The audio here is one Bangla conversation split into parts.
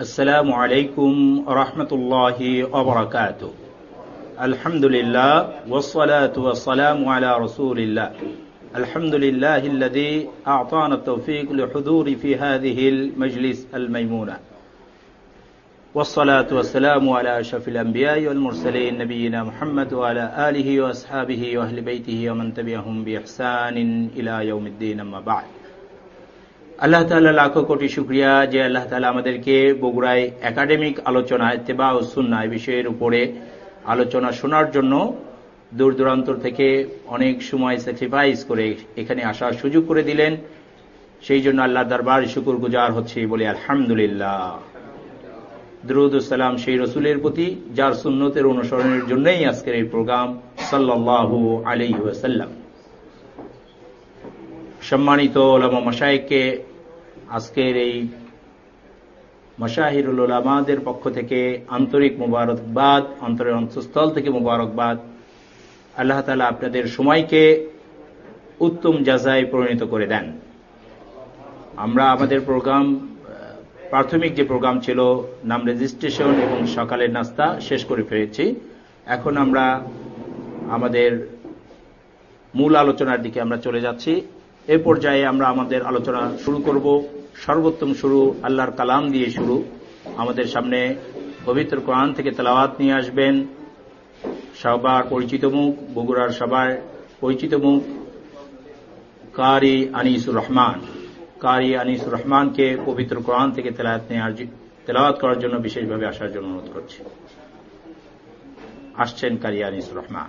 السلام عليكم ورحمة الله وبركاته. الحمد لله والصلاة والسلام على رسول الله. الحمد لله الذي أعطانا التوفيق لحضور في هذه المجلس الميمونة. والصلاة والسلام على أشرف الأنبياء والمرسلين نبينا محمد وعلى آله وأصحابه وأهل بيته ومن تبعهم بإحسان إلى يوم الدين أما بعد. আল্লাহ তাল্লাহ লাখো কোটি শুক্রিয়া যে আল্লাহ তালা আমাদেরকে বগুড়ায় একাডেমিক আলোচনা, ইত্তেবা ও সুন্না বিষয়ের উপরে আলোচনা শোনার জন্য দূর দূরান্তর থেকে অনেক সময় স্যাক্রিফাইস করে এখানে আসার সুযোগ করে দিলেন। সেই জন্য আল্লাহ দরবার শুকুর গুজার হচ্ছে বলে আলহামদুলিল্লাহ। দরুদ সালাম সেই রসুলের প্রতি যার সুন্নতের অনুসরণের জন্যই আজকের এই প্রোগ্রাম সাল্লাহ আলী ওয়াসাল্লাম। সম্মানিত ওলামা মশাইককে আজকের এই মশাহিরুল ওলামাদের পক্ষ থেকে আন্তরিক মুবারকবাদ, অন্তরের অন্তঃস্থল থেকে মুবারকবাদ। আল্লাহ তালা আপনাদের সময়কে উত্তম যাজায় পরিণত করে দেন। আমরা আমাদের প্রোগ্রাম প্রাথমিক যে প্রোগ্রাম ছিল, নাম রেজিস্ট্রেশন এবং সকালের নাস্তা শেষ করে ফেলেছি। এখন আমরা আমাদের মূল আলোচনার দিকে আমরা চলে যাচ্ছি। এ পর্যায়ে আমরা আমাদের আলোচনা শুরু করব। সর্বোত্তম শুরু, আল্লাহর কালাম দিয়ে শুরু। আমাদের সামনে পবিত্র কোরআন থেকে তেলাওয়াত নিয়ে আসবেন। সবার পরিচিত মুখ, বগুড়ার সবার পরিচিত মুখ, কারি আনিসুর রহমান। কারি আনিসুর রহমানকে পবিত্র কোরআন থেকে তেলাওয়াত নেওয়ার তেলাওয়াত করার জন্য বিশেষভাবে আসার জন্য অনুরোধ করছি। আসছেন কারি আনিসুর রহমান।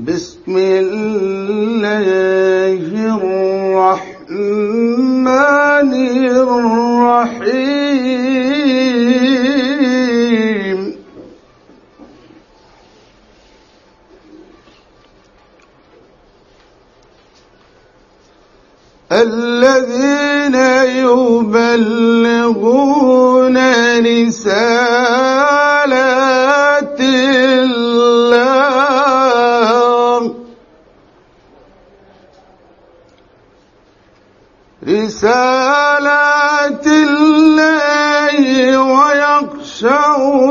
بسم الله الرحمن الرحيم. الذين يبلغون رسالات الله رسالات الله ويخشونه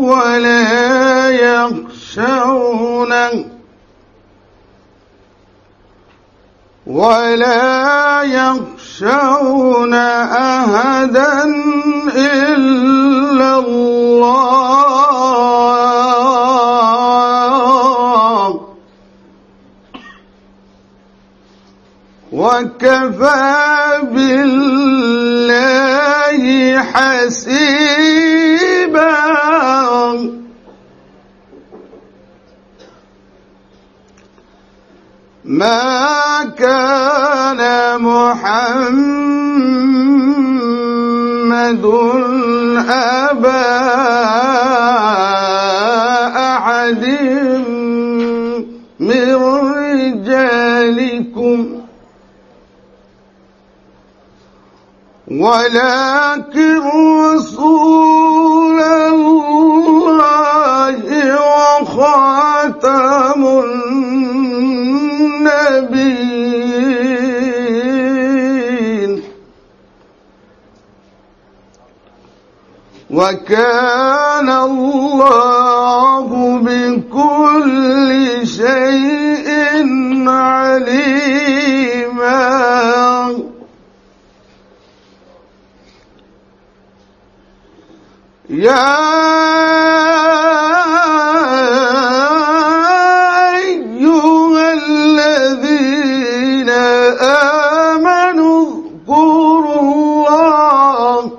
ولا يخشونه ولا يخشون أحدا إلا الله وكفى بالله حسيبا. ما كان محمد أبا ولكن رسول الله وخاتم النبيين. وكان الله بكل شيء عليما يا أيها الذين آمنوا اذكروا الله.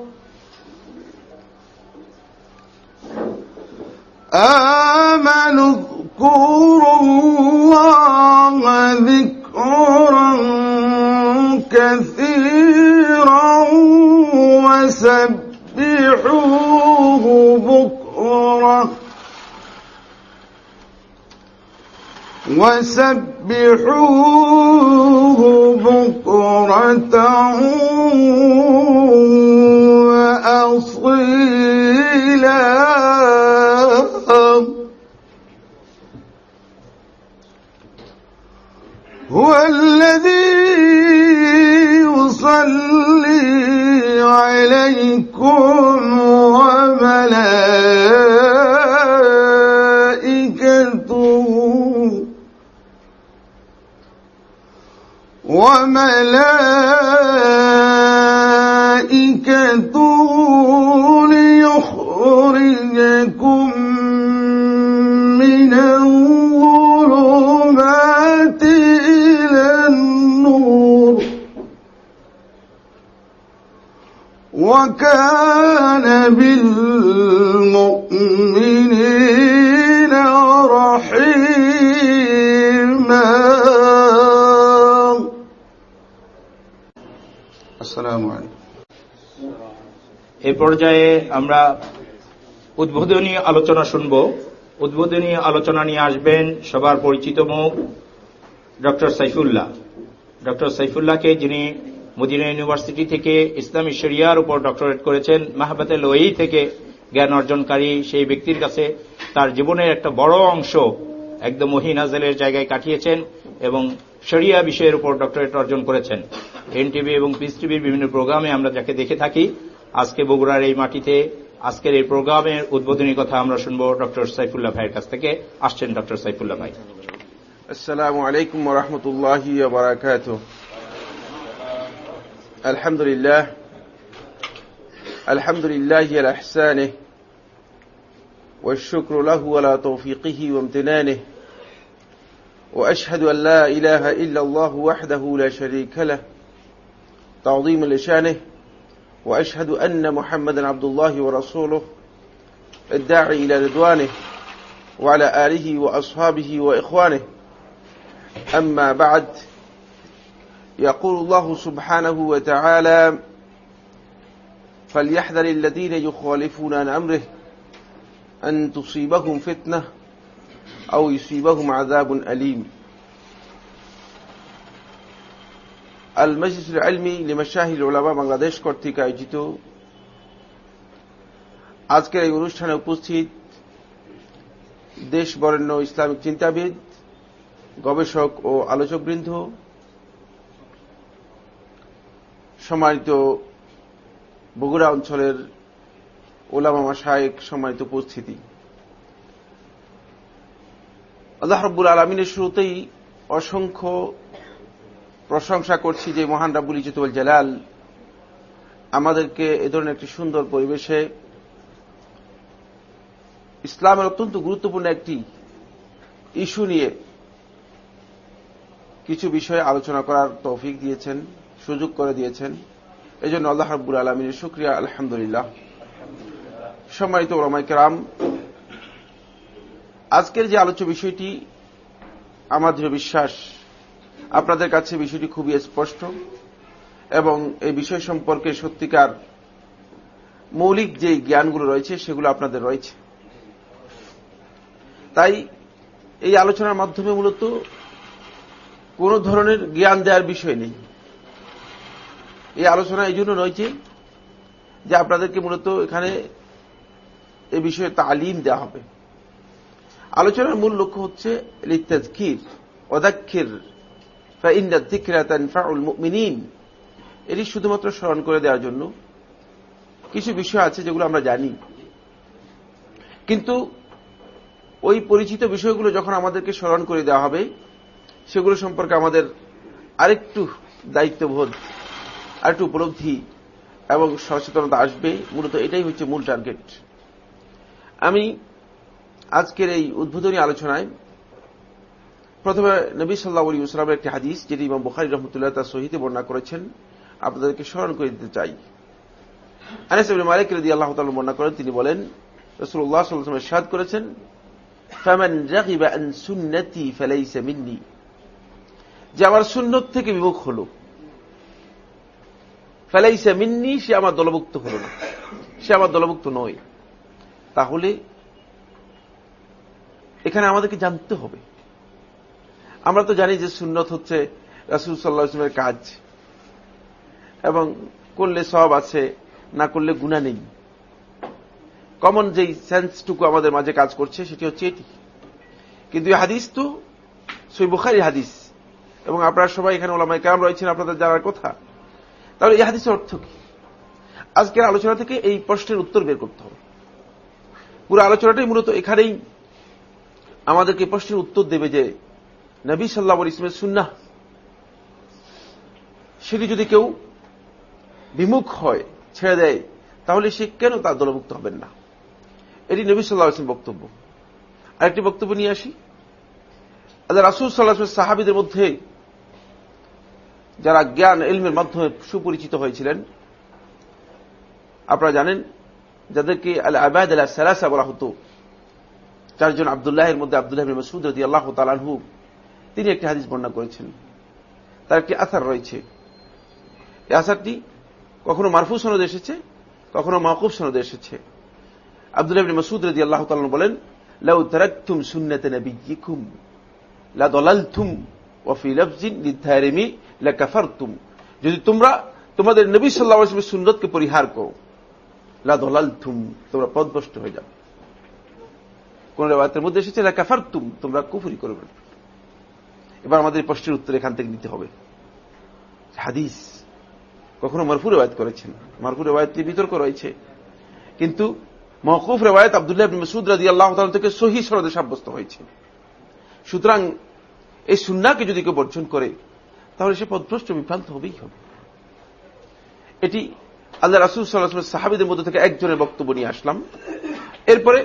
آمنوا اذكروا الله ذكرا كثيرا وسبحوه بكرة وسبحوه بكرة وأصيلا هو الذي يصلي عليكم وملائكته وملائكته وكان بالمؤمنين رحيما السلام عليكم এই পর্যায়ে আমরা উদ্বোধনী আলোচনা শুনব উদ্বোধনী আলোচনা নিয়ে আসবেন সবার পরিচিত মুখ ডক্টর সাইফুল্লাহ ডক্টর সাইফুল্লাহকে যিনি মদিনা ইউনিভার্সিটি থেকে ইসলামী শরিয়ার উপর ডক্টরেট করেছেন। মাহবাতে ওই থেকে জ্ঞান অর্জনকারী সেই ব্যক্তির কাছে তার জীবনের একটা বড় অংশ একদম মহিন আজেলের জায়গায় কাটিয়েছেন এবং শরিয়া বিষয়ের উপর ডক্টরেট অর্জন করেছেন। এনটিভি এবং পিস টিভির বিভিন্ন প্রোগ্রামে আমরা যাকে দেখে থাকি, আজকে বগুড়ার এই মাটিতে আজকের এই প্রোগ্রামের উদ্বোধনী কথা আমরা শুনব ডক্টর সাইফুল্লাহ ভাইয়ের কাছ থেকে। আসছেন ডক্টর সাইফুল্লাহ ভাই। আসসালামু আলাইকুম রহমতুল্লাহ الحمد لله الحمد لله على إحسانه والشكر له على توفيقه وامتنانه وأشهد أن لا إله إلا الله وحده لا شريك له تعظيما لشانه وأشهد أن محمدا عبد الله ورسوله الداعي إلى رضوانه وعلى آله وأصحابه وإخوانه أما بعد يقول الله سبحانه وتعالى فليحذر الذين يخالفون عن أمره أن تصيبهم فتنة أو يصيبهم عذاب أليم المجلس العلمي لمشاهد العلماء বাংলাদেশ কর্তৃক আয়োজিত আজকের এই অনুষ্ঠানে উপস্থিত দেশ বরেণ্য ইসলামিক চিন্তাবিদ গবেষক ও আলোচকবৃন্দ সম্মানিত বগুড়া অঞ্চলের ওলামা মাসায়েক সম্মানিত উপস্থিতি। আল্লাহ রব্বুল আলমিনের শুরুতেই অসংখ্য প্রশংসা করছি যে মহান রাব্বুল ইজতুল জালাল আমাদেরকে এ ধরনের একটি সুন্দর পরিবেশে ইসলামের অত্যন্ত গুরুত্বপূর্ণ একটি ইস্যু নিয়ে কিছু বিষয়ে আলোচনা করার তৌফিক দিয়েছেন। সুযোগ করে দিয়েছেন। এই জন্য আল্লাহ রাব্বুল আলমিনের শুক্রিয়া, আলহামদুলিল্লাহ। সম্মানিত ওলামাই কেরাম, আজকের যে আলোচ্য বিষয়টি, আমার দৃঢ় বিশ্বাস, আপনাদের কাছে বিষয়টি খুবই স্পষ্ট এবং এই বিষয় সম্পর্কে সত্যিকার মৌলিক যে জ্ঞানগুলো রয়েছে, সেগুলো আপনাদের রয়েছে। তাই এই আলোচনার মাধ্যমে মূলত কোন ধরনের জ্ঞান দেওয়ার বিষয় নেই। এই আলোচনা এই জন্য রয়েছে যে আপনাদেরকে মূলত এখানে এ বিষয়ে তালিম দেওয়া হবে। আলোচনার মূল লক্ষ্য হচ্ছে অদাক্ষির এটি শুধুমাত্র স্মরণ করে দেওয়ার জন্য কিছু বিষয় আছে যেগুলো আমরা জানি। কিন্তু ওই পরিচিত বিষয়গুলো যখন আমাদেরকে স্মরণ করে দেওয়া হবে, সেগুলো সম্পর্কে আমাদের আরেকটু দায়িত্ববোধ আরেকটু উপলব্ধি এবং সচেতনতা আসবে, মূলত এটাই হচ্ছে মূল টার্গেট আমি আজকের এই উদ্বোধনী আলোচনায় প্রথমে নবী সাল্লাহ আলী ইসলামের একটি হাদিস, যেটি ইমাম বুখারি রহমতুল্লাহ তার সহিতে বর্ণনা করেছেন, আপনাদেরকে স্মরণ করে দিতে চাই। আনিস মালিক রদি আল্লাহ তাল বর্ণনা করেন, তিনি বলেন সাদ করেছেন যে আমার সুন্নত থেকে বিমুখ হল। ফেলাইসা মিন্নি, সে আমার দলভুক্ত হল না। সে আমার দলভুক্ত নয়। তাহলে এখানে আমাদেরকে জানতে হবে। আমরা তো জানি যে সুন্নত হচ্ছে রাসুল সাল্লাহ ইসলামের কাজ। এবং করলে সব আছে, না করলে গুণা নেই। কমন যেই সেন্সটুকু আমাদের মাঝে কাজ করছে, সেটি হচ্ছে এটি। কিন্তু এই হাদিস তো, সই বুখারি হাদিস। এবং আপনারা সবাই এখানে ওলামাই কেমন রয়েছেন, আপনাদের জানার কথা। তাহলে এই হাদিসের অর্থ কি? আজকের আলোচনা থেকে এই প্রশ্নের উত্তর বের করতে হবে। পুরো আলোচনাটাই মূলত এখানেই আমাদেরকে প্রশ্নের উত্তর দেবে যে নবী সাল্লাহ ইসলামের সুন্না সেটি যদি কেউ বিমুখ হয়, ছেড়ে দেয়, তাহলে সে কেন তার দলভুক্ত হবেন না? এটি নবী সাল্লাহ ইসলাম বক্তব্য। আরেকটি বক্তব্য নিয়ে আসি। রাসুল সাল্লাহ সাহাবিদের মধ্যে যারা জ্ঞান এলমের মাধ্যমে সুপরিচিত হয়েছিলেন, আপনারা জানেন, যাদেরকে আল আবাদ আল্লাহ সালাসা বলা হতো, চারজন আবদুল্লাহের মধ্যে আবদুল্লাহ মসুদ রদি আল্লাহ তালানহু তিনি একটি হাদিস বর্ণনা করেছেন। তার একটি আসার রয়েছে। এই আসারটি কখনো মারফু সনদ এসেছে, কখনো মাকুব সনদ এসেছে। আবদুল্লাহ মসুদ রদি আল্লাহ তালন বলেন, লাউ তারাক্তুম সুন্নাতে নবিয়িকুম লা দলালতুম ওয়াফি লফজিন লিদ্ধারিমি লা কাফারতুম যদি তোমরা তোমাদের নবী সাল্লাল্লাহু আলাইহি সুন্নতকে পরিহার করো, লা দলালতুম, তোমরা পদভ্রষ্ট হয়ে যাবে। কোন রেওয়ায়তের মধ্যে এসেছে লা কাফারতুম তোমরা কুফরি করবে এবার আমাদের প্রশ্নের উত্তর এখান থেকে নিতে হবে। হাদিস কখনো মারফু রেওয়ায়ত করেছেন? মারফু রেওয়ায়তটি বিতর্ক রয়েছে। কিন্তু মহকুফ রেওয়ায়ত আবদুল্লাহ মসুদ রাজি আল্লাহ থেকে সহি সরদে সাব্যস্ত হয়েছে। সুতরাং এই সুন্নাকে যদি কেউ বর্জন করে, তাহলে সে পদভ্রষ্ট বিভ্রান্ত হবেই হবে। এটি আল্লাহ রাসুল সাল্লাহ সাহাবিদের মধ্যে থেকে একজনের বক্তব্য নিয়ে আসলাম। এরপরে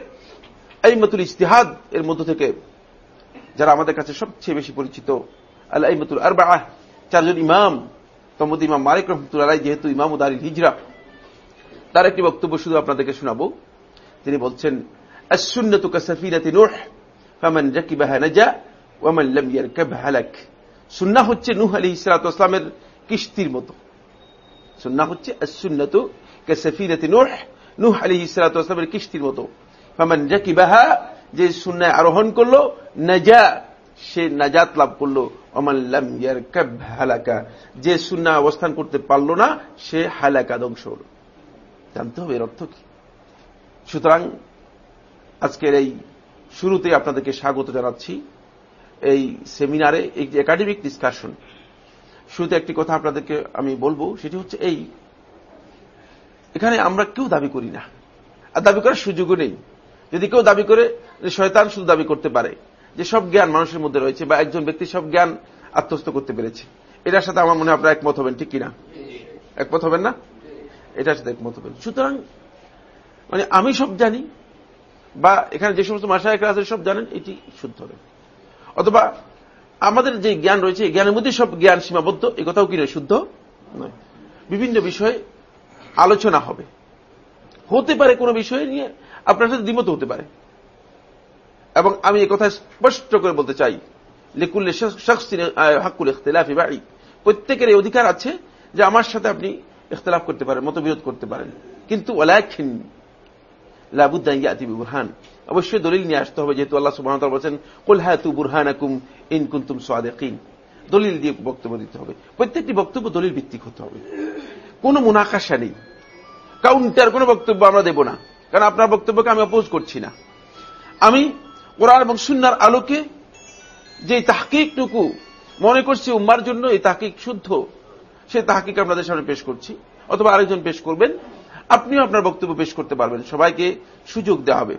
এই মতুল ইস্তিহাদ এর মধ্য থেকে যারা আমাদের কাছে সবচেয়ে বেশি পরিচিত আল্লাহ ইমতুল আর চারজন ইমাম, তমদ ইমাম মালিক রহমতুল্লাহ যেহেতু ইমাম উদারিল হিজরা, তার একটি বক্তব্য শুধু আপনাদেরকে শোনাবো। তিনি বলছেন আসুন্নতু কাসাফিনাতি নূহ, ফামান রাকিবাহা নাজা হালাক সুন্নাহ হচ্ছে নূহ আলাইহিস সালাতু ওয়াসসালামের কিস্তির মতো। সুন্নাহ হচ্ছে নূহ নূহ আলাইহিস সালাতু ওয়াসসালামের কিস্তির মতো। ফামান রাকিবাহা, যে সুন্নায় আরোহণ করল, নাজা, সে নাজাত লাভ করল। অমাল্লাম ইয়ারকাব হালাকা, যে সুন্না অবস্থান করতে পারল না, সে হালাকা ধ্বংস হল। জানতে হবে এর অর্থ কি? সুতরাং আজকের এই শুরুতে আপনাদেরকে স্বাগত জানাচ্ছি। এই সেমিনারে, এই একাডেমিক ডিসকাশন শুরুতে একটি কথা আপনাদেরকে আমি বলব, সেটি হচ্ছে এই, এখানে আমরা কেউ দাবি করি না, আর দাবি করার সুযোগও নেই। যদি কেউ দাবি করে যে শয়তান শুধু দাবি করতে পারে, যে সব জ্ঞান মানুষের মধ্যে রয়েছে বা একজন ব্যক্তি সব জ্ঞান আত্মস্থ করতে পেরেছে, এটার সাথে আমার মনে আপনারা একমত হবেন, ঠিক কিনা একমত হবেন না? এটার সাথে একমত হবেন। সুতরাং মানে আমি সব জানি, বা এখানে যে সমস্ত মাসায়করা আছে সব জানেন, এটি শুদ্ধ হবে অথবা আমাদের যে জ্ঞান রয়েছে, এই জ্ঞানের মধ্যে সব জ্ঞান সীমাবদ্ধ, এই কথাও কি নয়, শুদ্ধ বিভিন্ন বিষয়ে আলোচনা হবে। হতে পারে কোনো বিষয় নিয়ে আপনার সাথে দ্বিমত হতে পারে। এবং আমি কথা স্পষ্ট করে বলতে চাই, লিকুল্লে হাকুল ইখতলাফি বাড়ি প্রত্যেকের এই অধিকার আছে যে আমার সাথে আপনি ইখতলাফ করতে পারেন, মতবিরোধ করতে পারেন। কিন্তু ওলাখিন লাবুদ্দাইয়াতি বুরহান অবশ্যই দলিল নিয়ে আসতে হবে, যেহেতু আল্লাহ সুবহান বলছেন, কুল হাতু বুরহানাকুম ইন কুনতুম সাদিকিন। দলিল দিয়ে বক্তব্য দিতে হবে। প্রত্যেকটি বক্তব্য দলিল ভিত্তিক হতে হবে। কোনো মুনাকাশা নেই। কাউন্টার, কোনো বক্তব্য আমরা দেব না। কারণ আপনার বক্তব্যকে আমি অপোজ করছি না। আমি কোরআন এবং সুন্নার আলোকে যে তাহকিকটুকু মনে করছি উম্মার জন্য, এই তাহকিক শুদ্ধ সে তাহকিক আপনাদের সামনে পেশ করছি। অথবা আরেকজন পেশ করবেন, আপনিও আপনার বক্তব্য পেশ করতে পারবেন। সবাইকে সুযোগ দেওয়া হবে।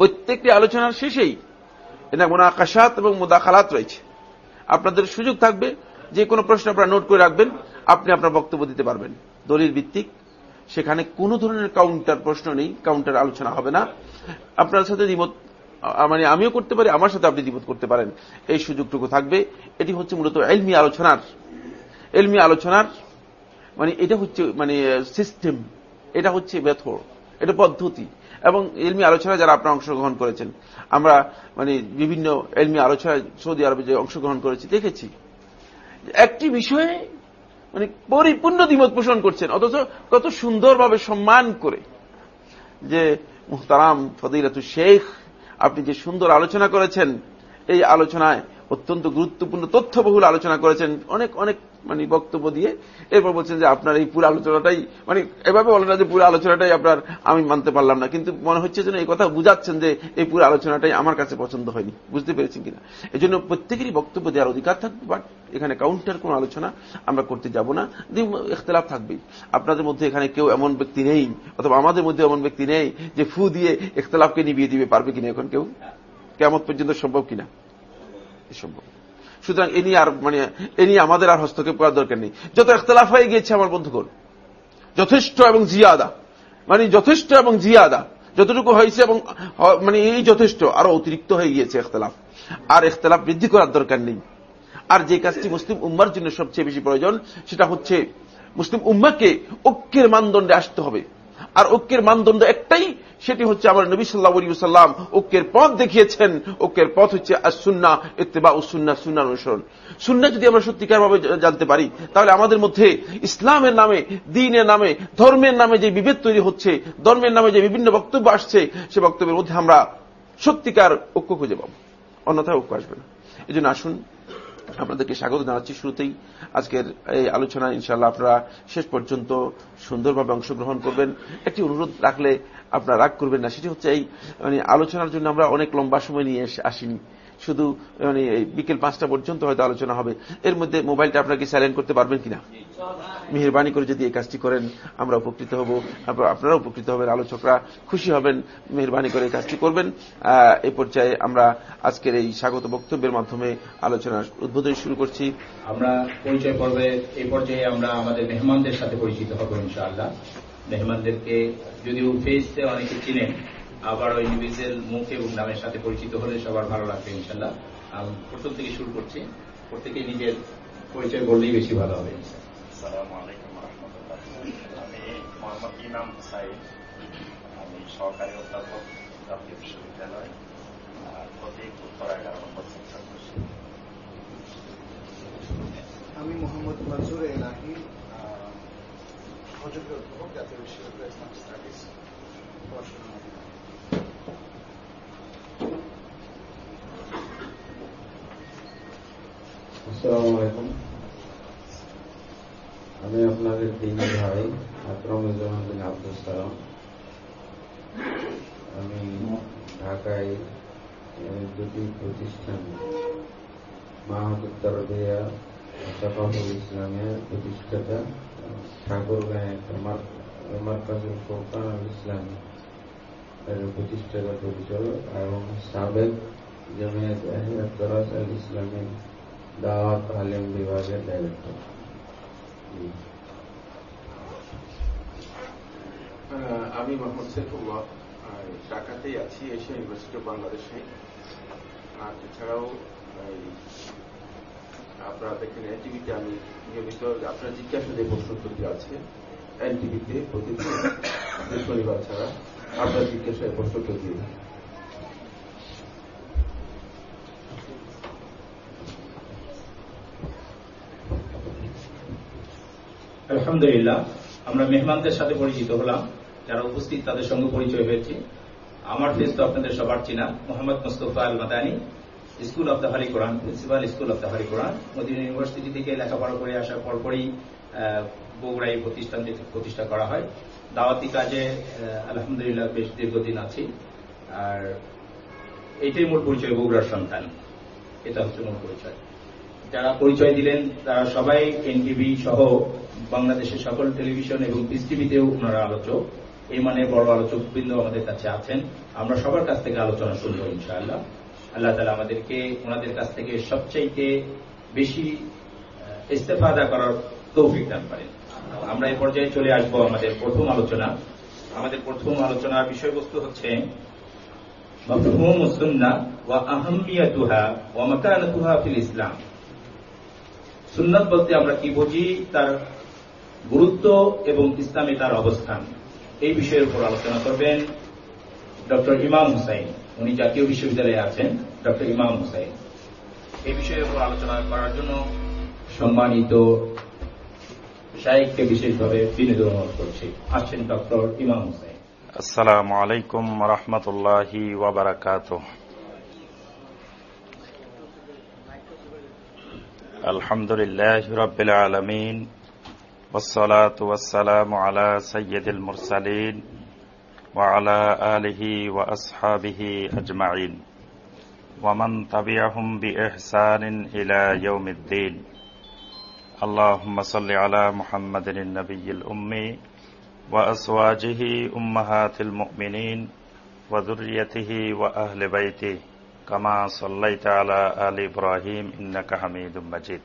প্রত্যেকটি আলোচনার শেষেই এটা মোনাকাশাত এবং মোদাখালাত রয়েছে। আপনাদের সুযোগ থাকবে, যে কোনো প্রশ্ন আপনারা নোট করে রাখবেন, আপনি আপনার বক্তব্য দিতে পারবেন। দলিল ভিত্তিক, সেখানে কোনো ধরনের কাউন্টার প্রশ্ন নেই কাউন্টার আলোচনা হবে না। আপনার সাথে দ্বিমত মানে আমিও করতে পারি, আমার সাথে আপনি দ্বিমত করতে পারেন। এই সুযোগটুকু থাকবে। এটি হচ্ছে মূলত এলমি আলোচনার এলমি আলোচনার মানে এটা হচ্ছে মানে সিস্টেম এটা হচ্ছে মেথড এটা পদ্ধতি। এবং এলমি আলোচনা যারা আপনারা অংশগ্রহণ করেছেন, আমরা মানে বিভিন্ন এলমি আলোচনায় সৌদি আরবে যে অংশগ্রহণ করেছি, দেখেছি। একটি বিষয়ে মানে পরিপূর্ণ দ্বিমত পোষণ করছেন, অথচ কত সুন্দরভাবে সম্মান করে যে মুহতারাম ফদিলাতু শেখ আপনি যে সুন্দর আলোচনা করেছেন, এই আলোচনায় অত্যন্ত গুরুত্বপূর্ণ তথ্যবহুল আলোচনা করেছেন। অনেক অনেক মানে বক্তব্য দিয়ে এরপর বলছেন যে আপনার এই পুরো আলোচনাটাই মানে এভাবে বলেন না যে পুরো আলোচনাটাই আপনার আমি মানতে পারলাম না। কিন্তু মনে হচ্ছে যেন এই কথা বুঝাচ্ছেন যে এই পুরো আলোচনাটাই আমার কাছে পছন্দ হয়নি। বুঝতে পেরেছেন কিনা? এই জন্য প্রত্যেকেরই বক্তব্য দেওয়ার অধিকার থাকবে, বাট এখানে কাউন্টার কোন আলোচনা আমরা করতে যাব না। ইখতলাফ থাকবেই। আপনাদের মধ্যে এখানে কেউ এমন ব্যক্তি নেই, অথবা আমাদের মধ্যে এমন ব্যক্তি নেই যে ফু দিয়ে ইখতলাফকে নিবিয়ে দিবে। পারবে কিনা এখন কেউ? কেমন পর্যন্ত সম্ভব কিনা? সম্ভব সুতরাং এ নিয়ে আর মানে এ নিয়ে আমাদের আর হস্তক্ষেপ করার দরকার নেই। যত ইখতলাফ হয়ে গিয়েছে আমার বন্ধুগণ, যথেষ্ট এবং জিয়াদা মানে যথেষ্ট এবং জিয়াদা, যতটুকু হয়েছে এবং মানে এই যথেষ্ট, আরও অতিরিক্ত হয়ে গিয়েছে ইখতলাফ। আর ইখতলাফ বৃদ্ধি করার দরকার নেই। আর যে কাজটি মুসলিম উম্মার জন্য সবচেয়ে বেশি প্রয়োজন, সেটা হচ্ছে মুসলিম উম্মাকে ঐক্যের মানদণ্ডে আসতে হবে। আর ঐক্যের মানদণ্ড একটাই সেটি হচ্ছে আমার নবী সাল্লাহ সাল্লাম ঐক্যের পথ দেখিয়েছেন। ঐক্যের পথ হচ্ছে সুন্না এত্তেবা ও সুন্না অনুসরণ। সুন্না যদি আমরা সত্যিকার ভাবে জানতে পারি, তাহলে আমাদের মধ্যে ইসলামের নামে, দিনের নামে, ধর্মের নামে যে বিভেদ তৈরি হচ্ছে, ধর্মের নামে যে বিভিন্ন বক্তব্য আসছে, সে বক্তব্যের মধ্যে আমরা সত্যিকার ঐক্য খুঁজে পাবো। অন্যথায় ঐক্য আসবে না। এই জন্য আসুন, আপনাদেরকে স্বাগত জানাচ্ছি শুরুতেই। আজকের এই আলোচনা ইনশাল্লাহ আপনারা শেষ পর্যন্ত সুন্দরভাবে অংশগ্রহণ করবেন। একটি অনুরোধ রাখলে আপনারা রাগ করবেন না। সেটি হচ্ছে এই মানে আলোচনার জন্য আমরা অনেক লম্বা সময় নিয়ে আসিনি। শুধু মানে বিকেল পাঁচটা পর্যন্ত হয়তো আলোচনা হবে। এর মধ্যে মোবাইলটা আপনাকে সাইলেন্ট করতে পারবেন কিনা? মেহরবানি করে যদি এই কাজটি করেন, আমরা উপকৃত হব। আপনারা উপকৃত হবেন, আলোচকরা খুশি হবেন, মেহরবানি করে এই কাজটি করবেন। এই পর্যায়ে আমরা আজকের এই স্বাগত বক্তব্যের মাধ্যমে আলোচনার উদ্বোধন শুরু করছি। আমরা পরিচয় পর্বে এই পর্যায়ে আমরা আমাদের মেহমানদের সাথে পরিচিত হব ইনশাআল্লাহ। মেহমানদেরকে যদিও ফেসে অনেকে চিনেন আবার ওই ইন্ডিভিজুয়াল মুখ এবং নামের সাথে পরিচিত হলে সবার ভালো লাগবে ইনশাল্লাহ প্রথম থেকে শুরু করছি। প্রত্যেকে নিজের পরিচয় বললেই বেশি ভালো হবে আমি মোহাম্মদ ইমাম হুসাইন আমি সহকারী অধ্যাপক জাতীয় বিশ্ববিদ্যালয় প্রতীক উত্তর এগারো নম্বর সেকশন আমি মোহাম্মদ মনজুর এলাহি সহযোগী অধ্যাপক জাতীয় বিশ্ববিদ্যালয় ইসলাম স্টাডিজ পড়াশোনা আসসালামু আলাইকুম আমি আপনাদের তিন ভাই আকরমুজ্জামান বিন আব্দুল সালাম আমি ঢাকায় দুটি প্রতিষ্ঠান মাহাদুত্তরবিয়া সাফাফুল ইসলামের প্রতিষ্ঠাতা ঠাকুরগাঁয়ে মার্কাজুল ফোরকান আল ইসলামী এর প্রতিষ্ঠাতা পরিচালক এবং সাবেক জমিয়ত আহিয়াত তরাস আল ইসলামের দাওয়াত আলিম বিভাগের ডাইরেক্টর আমি মোহাম্মদ সেফুল্লাহ ঢাকাতেই আছি, এশিয়া ইউনিভার্সিটি অফ বাংলাদেশে আর এছাড়াও আপনারা দেখেন এনটিভিতে আমি নিয়মিত আপনারা জিজ্ঞাসা যে প্রশ্ন উত্তরটি আছে এনটিভিতে প্রতিদিন শনিবার ছাড়া আপনার জিজ্ঞাসায় প্রশ্ন উত্তর দিয়ে আলহামদুলিল্লাহ, আমরা মেহমানদের সাথে পরিচিত হলাম, যারা উপস্থিত তাদের সঙ্গে পরিচয় হয়েছে। আমার ফেস তো আপনাদের সবার চিনা, Mohammad Mustafa al Madani school of the holy Quran, principal school of the holy Quran, Medina university থেকে লেখাপড়া করে আসার পরপরই বগুড়া এই প্রতিষ্ঠানটি প্রতিষ্ঠা করা হয়। দাওয়াতি কাজে আলহামদুলিল্লাহ বেশ দীর্ঘদিন আছি। আর এটাই মূল পরিচয়, বগুড়ার সন্তান। এটা হচ্ছে মূল পরিচয়। যারা পরিচয় দিলেন, তারা সবাই এনটিভি সহ বাংলাদেশের সকল টেলিভিশন এবং পিস টিভিতেও ওনারা আলোচক। এই মানে বড় আলোচক বৃন্দ আমাদের কাছে আছেন। আমরা সবার কাছ থেকে আলোচনা শুনব, ইনশাআল্লাহ। আল্লাহ তালা আমাদেরকে ওনাদের কাছ থেকে সবচাইতে বেশি ইস্তেফাদা করার তৌফিক দান করেন। আমরা এই পর্যায়ে চলে আসব আমাদের প্রথম আলোচনা। আমাদের প্রথম আলোচনার বিষয়বস্তু হচ্ছে সুন্না ফিল ইসলাম। সুন্নত বলতে আমরা কি বুঝি? তার গুরুত্ব এবং ইসলামে তার অবস্থান। এই বিষয়ের উপর আলোচনা করবেন ডক্টর ইমাম হুসাইন। উনি জাতীয় বিশ্ববিদ্যালয়ে আছেন ডক্টর ইমাম হুসাইন এই বিষয়ের উপর আলোচনা করার জন্য সম্মানিত শাহেককে বিশেষভাবে বিনোদন অনুরোধ করছি আসছেন ডক্টর ইমাম হোসেন আসসালামু আলাইকুম রহমতুল্লাহি ওয়াবারাকাত আলহামদুলিল্লাহ রবিল আলমিন والصلاة والسلام على سيد المرسلين وعلى آله وأصحابه أجمعين. ومن تبعهم بإحسان إلى يوم الدين. اللهم صل على محمد النبي الأمي وأزواجه أمهات المؤمنين وذريته وأهل بيته كما صليت على آل إبراهيم إنك حميد مجيد.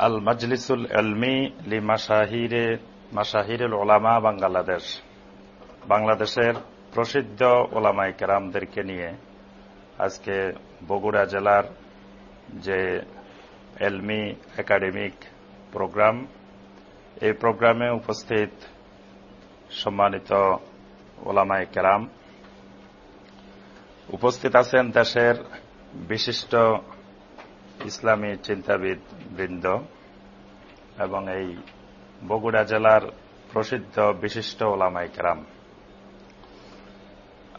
المجلس العلمي لمشاهير مشاهير العلماء بنغلاديش. বাংলাদেশের প্রসিদ্ধ ওলামাই কেরামদেরকে নিয়ে আজকে বগুড়া জেলার যে এলমি একাডেমিক প্রোগ্রাম, এই প্রোগ্রামে উপস্থিত সম্মানিত ওলামাই কেরাম। উপস্থিত আছেন দেশের বিশিষ্ট ইসলামী চিন্তাবিদ বৃন্দ এবং এই বগুড়া জেলার প্রসিদ্ধ বিশিষ্ট ওলামাই কেরাম।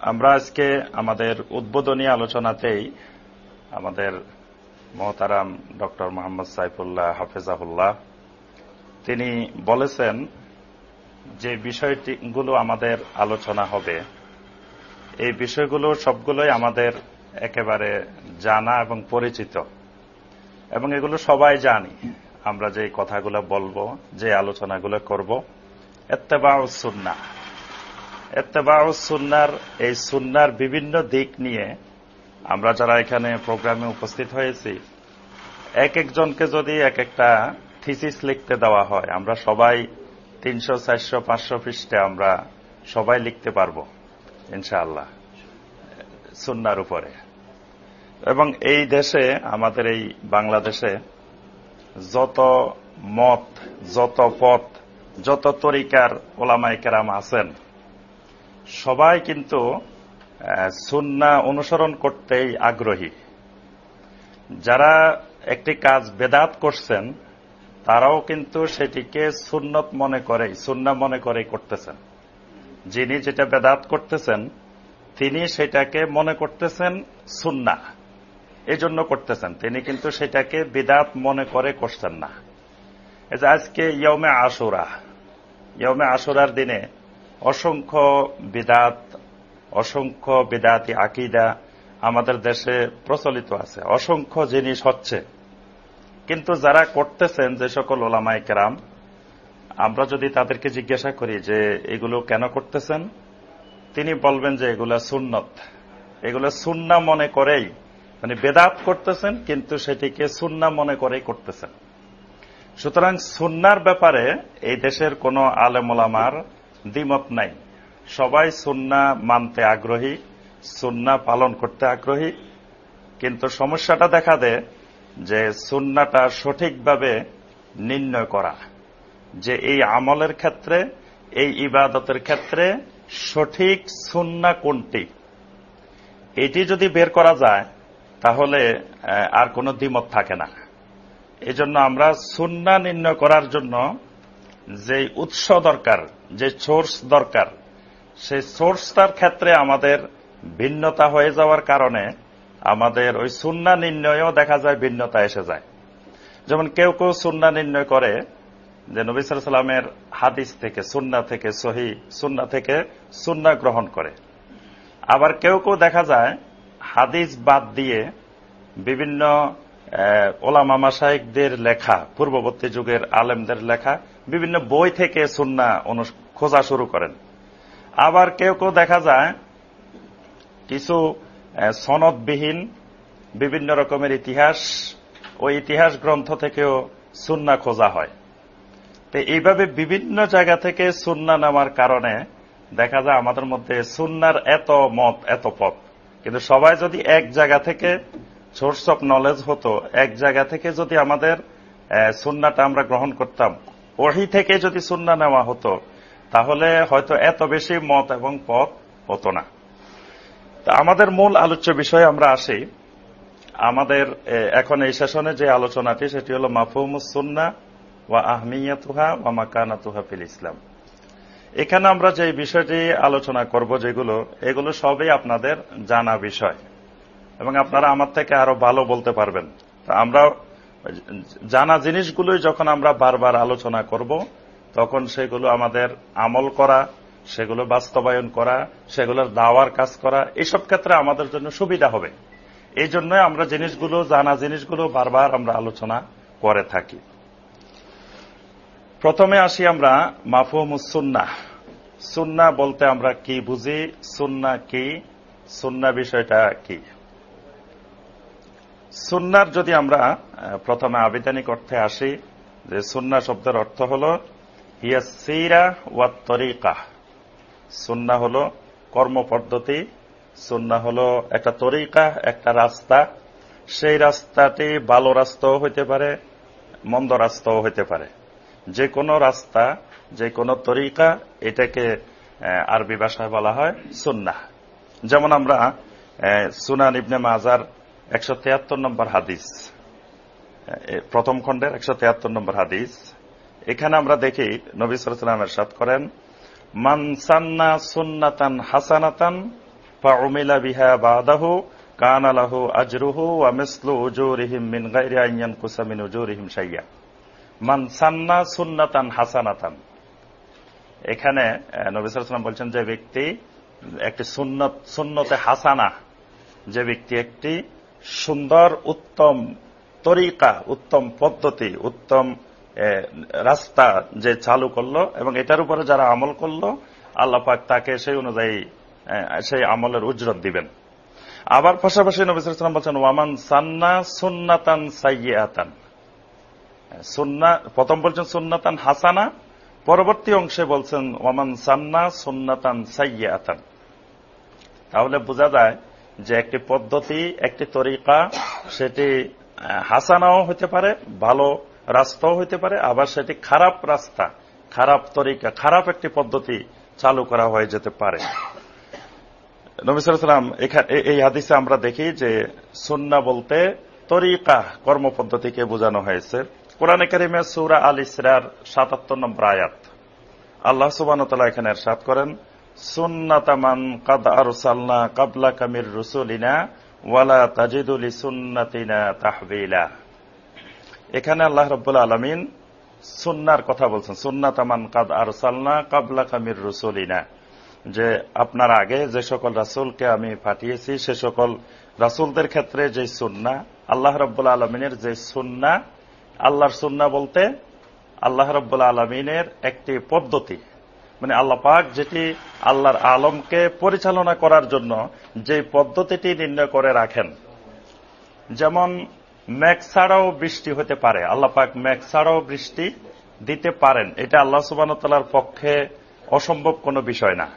আমরা আজকে আমাদের উদ্বোধনী আলোচনাতেই আমাদের মহতারাম ডক্টর মোহাম্মদ সাইফুল্লাহ হাফেজাহুল্লাহ, তিনি বলেছেন যে বিষয়গুলো আমাদের আলোচনা হবে। এই বিষয়গুলো সবগুলোই আমাদের একেবারে জানা এবং পরিচিত। এবং এগুলো সবাই জানি। আমরা যে কথাগুলো বলব, যে আলোচনাগুলো করব এত্তেবাউসুন্না এত্তেবাউসুন্নার এই সুন্নার বিভিন্ন দিক নিয়ে আমরা যারা এখানে প্রোগ্রামে উপস্থিত হয়েছি, এক একজনকে যদি এক একটা থিসিস লিখতে দেওয়া হয়, আমরা সবাই তিনশো, চারশো, পাঁচশো পৃষ্ঠে আমরা সবাই লিখতে পারব, ইনশাআল্লাহ, সুন্নার উপরে। এবং এই দেশে, আমাদের এই বাংলাদেশে যত মত, যত পথ, যত তরিকার ওলামাই কেরাম আছেন সবাই কিন্তু সুন্না অনুসরণ করতেই আগ্রহী। যারা একটি কাজ বেদাত করছেন, তারাও কিন্তু সেটিকে সুন্নত মনে করেই, সুন্না মনে করেই করতেছেন। যিনি যেটা বেদাত করতেছেন, তিনি সেটাকে মনে করতেছেন সুন্না। এই জন্য করতেছেন, তিনি কিন্তু সেটাকে বিদাত মনে করে করছেন না। আজকে ইয়মে আশুরা ইয়মে আশুরার দিনে অসংখ্য বিদাত, অসংখ্য বিদাতি আকিদা আমাদের দেশে প্রচলিত আছে। অসংখ্য জিনিস হচ্ছে। কিন্তু যারা করতেছেন যে সকল ওলামাই কেরাম, আমরা যদি তাদেরকে জিজ্ঞাসা করি যে এগুলো কেন করতেছেন, তিনি বলবেন যে এগুলা সুন্নত। এগুলো সুন্না মনে করেই মানে বেদাত করতেছেন, কিন্তু সেটিকে সুন্না মনে করেই করতেছেন। সুতরাং সুন্নার ব্যাপারে এই দেশের কোন আলেমোলামার দ্বিমত নাই। সবাই সুন্না মানতে আগ্রহী, সুন্না পালন করতে আগ্রহী। কিন্তু সমস্যাটা দেখা দেয় যে সুন্নাটা সঠিকভাবে নির্ণয় করা, যে এই আমলের ক্ষেত্রে, এই ইবাদতের ক্ষেত্রে সঠিক সুন্না কোনটি? এটি যদি বের করা যায়, তাহলে আর কোনো দ্বিমত থাকে না। এজন্য আমরা সুন্না নির্ণয় করার জন্য যে উৎস দরকার যে সোর্স দরকার সেই সোর্সটার ক্ষেত্রে আমাদের ভিন্নতা হয়ে যাওয়ার কারণে আমাদের ওই সুন্না নির্ণয়েও দেখা যায় ভিন্নতা এসে যায়। যেমন কেউ কেউ সুন্না নির্ণয় করে যে নবী সাল্লামের হাদিস থেকে, সুন্না থেকে, সহি সুন্না থেকে সুন্না গ্রহণ করে। আবার কেউ কেউ দেখা যায় হাদিস বাদ দিয়ে বিভিন্ন ওলামা মাসাইকদের লেখা, পূর্ববর্তী যুগের আলেমদের লেখা, বিভিন্ন বই থেকে সুন্না খোঁজা শুরু করেন। আবার কেউ কেউ দেখা যায়, কিছু সনদবিহীন, বিভিন্ন রকমের ইতিহাস, ওই ইতিহাস গ্রন্থ থেকেও সুন্না খোঁজা হয়। তো এইভাবে বিভিন্ন জায়গা থেকে সুন্না নামার কারণে দেখা যায় আমাদের মধ্যে সুন্নার এত মত, এত পথ। কিন্তু সবাই যদি এক জায়গা থেকে সোর্স অফ নলেজ হতো, এক জায়গা থেকে যদি আমাদের সুন্নাটা আমরা গ্রহণ করতাম, ওহি থেকে যদি সুন্না নেওয়া হতো, তাহলে হয়তো এত বেশি মত এবং পথ হতো না। আমাদের মূল আলোচ্য বিষয়ে আমরা আসি। আমাদের এখন এই সেশনে যে আলোচনাটি, সেটি হল মাফুমুসুন্না ওয়া আহমিয়াতুহা ওয়া মাকানাতুহা ফিল ইসলাম। এখানে আমরা যে বিষয়টি আলোচনা করব, যেগুলো, এগুলো সবই আপনাদের জানা বিষয়। এবং আপনারা আমার থেকে আরও ভালো বলতে পারবেন। আমরা জানা জিনিসগুলোই যখন আমরা বারবার আলোচনা করব, তখন সেগুলো আমাদের আমল করা, সেগুলো বাস্তবায়ন করা, সেগুলোর দাওয়ার কাজ করা, এসব ক্ষেত্রে আমাদের জন্য সুবিধা হবে। এই জন্য আমরা জিনিসগুলো, জানা জিনিসগুলো বারবার আমরা আলোচনা করে থাকি। প্রথমে আসি আমরা মাফুম সুন্না সুন্না বলতে আমরা কি বুঝি সুন্না কি সুন্না বিষয়টা কি? সুন্নার যদি আমরা প্রথমে আবিধানিক অর্থে আসি, যে সুন্না শব্দের অর্থ হল, হিয়া সিরা ওয়া তরিকা সুন্না হল কর্মপদ্ধতি, সুন্না হল একটা তরিকা, একটা রাস্তা, সেই রাস্তাটি ভালো রাস্তাও হইতে পারে, মন্দ রাস্তাও হইতে পারে। যে কোনো রাস্তা যে কোনো তরিকা, এটাকে, আরবি ভাষায় বলা হয় সুন্না যেমন আমরা সুনান ইবনে মাজার একশো নম্বর হাদিস প্রথম খণ্ডের একশো নম্বর হাদিস। এখানে আমরা দেখি নবী সালামের সাথ করেন মানসান্না সুন্নাতান হাসানাতান ফাউমিলা বিহা বাদাহু কান আলাহু আজরুহু ওয়া মিসলু উজুরিহিম মিন গায়রি আইয়ান কুসা মিন উজুরিহিম শাইয়া। মানসান্না সুন্নাতান হাসানাতান। এখানে নবী সালাম বলছেন যে ব্যক্তি একটি সুন্নত, সুন্নতে হাসানা, যে ব্যক্তি একটি সুন্দর, উত্তম তরিকা, উত্তম পদ্ধতি, উত্তম রাস্তা যে চালু করল এবং এটার উপরে যারা আমল করল, আল্লাহ পাক তাকে সেই অনুযায়ী সেই আমলের উজরত দিবেন। আবার পাশাপাশি নবিসাম বলছেন, ওয়ামান সান্না সুন্নাতান সাইয়াতান সুন্না, প্রথম বলছেন সুন্নাতান হাসানা, পরবর্তী অংশে বলছেন, ওয়ামান সান্না সুন্নাতান সাইয়াতান তাহলে বোঝা যায় যে একটি পদ্ধতি, একটি তরিকা, সেটি হাসানাও হতে পারে, ভালো রাস্তাও হতে পারে, আবার সেটি খারাপ রাস্তা, খারাপ তরিকা, খারাপ একটি পদ্ধতি চালু করা হয়ে যেতে পারে। নবিসাম এই হাদিসে আমরা দেখি যে সুন্না বলতে তরিকা, কর্মপদ্ধতিকে বোঝানো হয়েছে। কোরআনে কারিমে সৌরা আল ইসরার সাতাত্তর নম্বর আয়াত। আল্লাহ সুবান এখানে এরশাদ করেন সুন্নাতামান কাদ আরসালনা কাবলা কামির রুসুলিনা ওয়ালা তাজিদুলি সুন্নাতিনা তাহবিলা। এখানে আল্লাহ রব্বুল আলমিন সুন্নার কথা বলছেন। সুন্নাতামান কাদ আরসালনা কাবলা কামির রুসুলিনা। যে আপনার আগে যে সকল রাসুলকে আমি পাঠিয়েছি, সে সকল রাসুলদের ক্ষেত্রে যে সুন্না, আল্লাহ রব্বুল আলমিনের যে সুন্না, আল্লাহর সুন্না বলতে আল্লাহ রব্বুল আলমিনের একটি পদ্ধতি। মানে আল্লাহ পাক যেটি আল্লাহর আলমকে পরিচালনা করার জন্য যে পদ্ধতিটি নির্ণয় করে রাখেন। যেমন ম্যাক ছাড়াও বৃষ্টি হতে পারে। আল্লাহ পাক ম্যাক ছাড়াও বৃষ্টি দিতে পারেন। এটা আল্লাহ সুবানতালার পক্ষে অসম্ভব কোনো বিষয় না।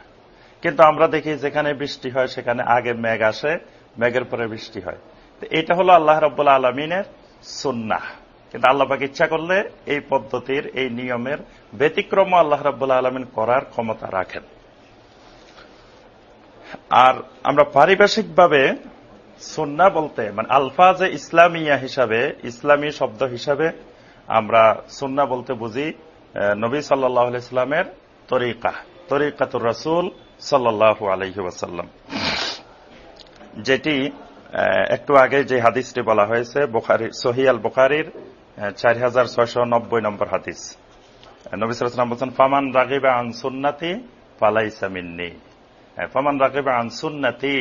কিন্তু আমরা দেখি যেখানে বৃষ্টি হয়, সেখানে আগে মেঘ আসে, মেঘের পরে বৃষ্টি হয়। এটা হলো আল্লাহ রব্বুল্লা আলমিনের সুন্না কিন্তু আল্লাপাক ইচ্ছা করলে এই পদ্ধতির, এই নিয়মের ব্যতিক্রম আল্লাহ রাবুল্লাহ আলমিন করার ক্ষমতা রাখেন। আর আমরা পারিভাষিকভাবে সুন্না বলতে মানে আলফাজে ইসলামিয়া হিসাবে, ইসলামী শব্দ হিসাবে আমরা সুন্না বলতে বুঝি নবী সাল্লাহ ইসলামের তরিকা, তরিকাতুর রসুল সাল্লাহ আলহি যেটি একটু আগে যে হাদিসটি বলা হয়েছে, বোখারি সহিয়াল বোখারির চার হাজার ছয়শো নব্বই নম্বর হাদিস। নবী সালাম বলছেন, ফামান রাগিবা আন সুন্নাতি ফালাইসা মিন্নি। ফামান রাগিবা আন সুন্নাতি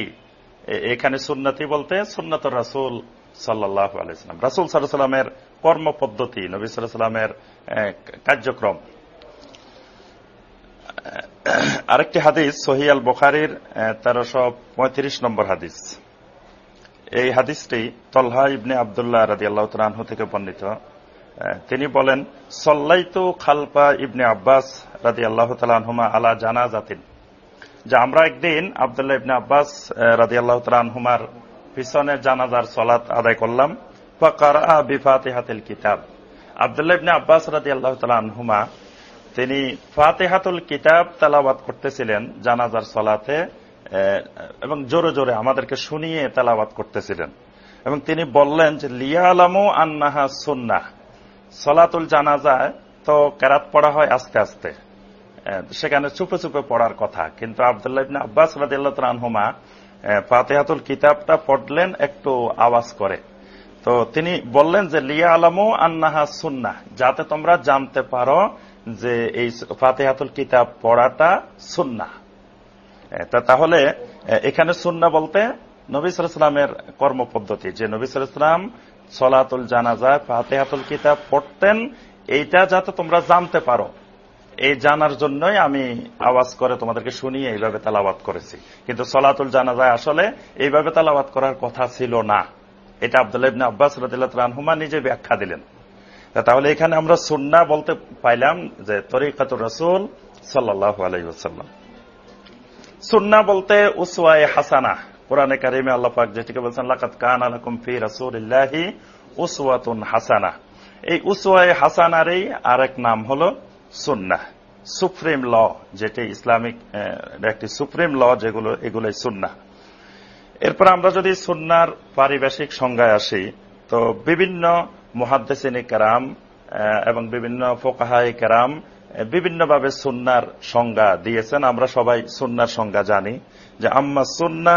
এখানে সুন্নাতি বলতে সুন্নত রাসুল সাল্লাহ আলাইসালাম রাসুল সাল্লামের কর্ম পদ্ধতি নবী সাল্লামের কার্যক্রম। আরেকটি হাদিস সহিয়াল বোখারির তেরোশো পঁয়ত্রিশ নম্বর হাদিস। এই হাদিসটি তল্হা ইবনে আবদুল্লাহ রাজি আল্লাহ তালহু থেকে বর্ণিত। তিনি বলেন, সল্লাইতু খালপা ইবনে আব্বাস রাজি আল্লাহ তালহুমা আলা জানা জাতিন যে আমরা একদিন আবদুল্লাহ ইবনে আব্বাস রাজি আল্লাহ তালহুমার পিছনে জানাজার সলাত আদায় করলাম। ফাকারা কিতাব। আবদুল্লাহ ইবনে আব্বাস রাজি আল্লাহ তালহুমা তিনি ফাতেহাতুল কিতাব তালাবাদ করতেছিলেন জানাজার সলাতে এবং জোরে জোরে আমাদেরকে শুনিয়ে তেলাবাদ করতেছিলেন। এবং তিনি বললেন যে লিয়া আলামু আন্নাহা সুন্না সলাতুল জানাজায় তো কেরাত পড়া হয় আস্তে আস্তে। সেখানে চুপে চুপে পড়ার কথা। কিন্তু আবদুল্লাহ ইবনে আব্বাস তাআলা আনহুমা আহ, কিতাবটা পড়লেন একটু আওয়াজ করে। তো তিনি বললেন যে লিয়া আলামু আন্নাহা সুন্নাহ যাতে তোমরা জানতে পারো যে এই ফাতেহাতুল কিতাব পড়াটা সুন্না তাহলে এখানে সুন্না বলতে নবী সালামের কর্মপদ্ধতি যে নবী সালাম সলাতুল জানাজায় ফাতেহাতুল কিতাব পড়তেন। এইটা যাতে তোমরা জানতে পারো। এই জানার জন্যই আমি আওয়াজ করে তোমাদেরকে শুনিয়ে এইভাবে তালাবাদ করেছি। কিন্তু সলাতুল জানাজায় আসলে এইভাবে তালাবাদ করার কথা ছিল না। এটা আব্দুল্লাহ ইবনে আব্বাস রানহুমা নিজে ব্যাখ্যা দিলেন। তাহলে এখানে আমরা সুন্না বলতে পাইলাম যে তরিকাতুর রসুল সাল্লাহ আলাইসাল্লাম সুন্না বলতে উসওয়ায়ে হাসানা। কোরআনে কারিমে আল্লাহ পাক যেটিকে বলছেন লাকাত কান আলাকুম ফি রাসূলিল্লাহি উসওয়াতুন হাসানা এই উসওয়ায়ে হাসানারই আরেক নাম হলো সুন্নাহ, সুপ্রিম ল, যেটি ইসলামিক একটি সুপ্রিম ল যেগুলো, এগুলোই সুন্নাহ। এরপর আমরা যদি সুন্নার পারিবেশিক সংজ্ঞায় আসি, তো বিভিন্ন মুহাদ্দেসিনী কেরাম এবং বিভিন্ন ফোকাহাই কেরাম বিভিন্নভাবে সুন্নার সংজ্ঞা দিয়েছেন। আমরা সবাই সুন্নার সংজ্ঞা জানি যে আম্মা সুন্না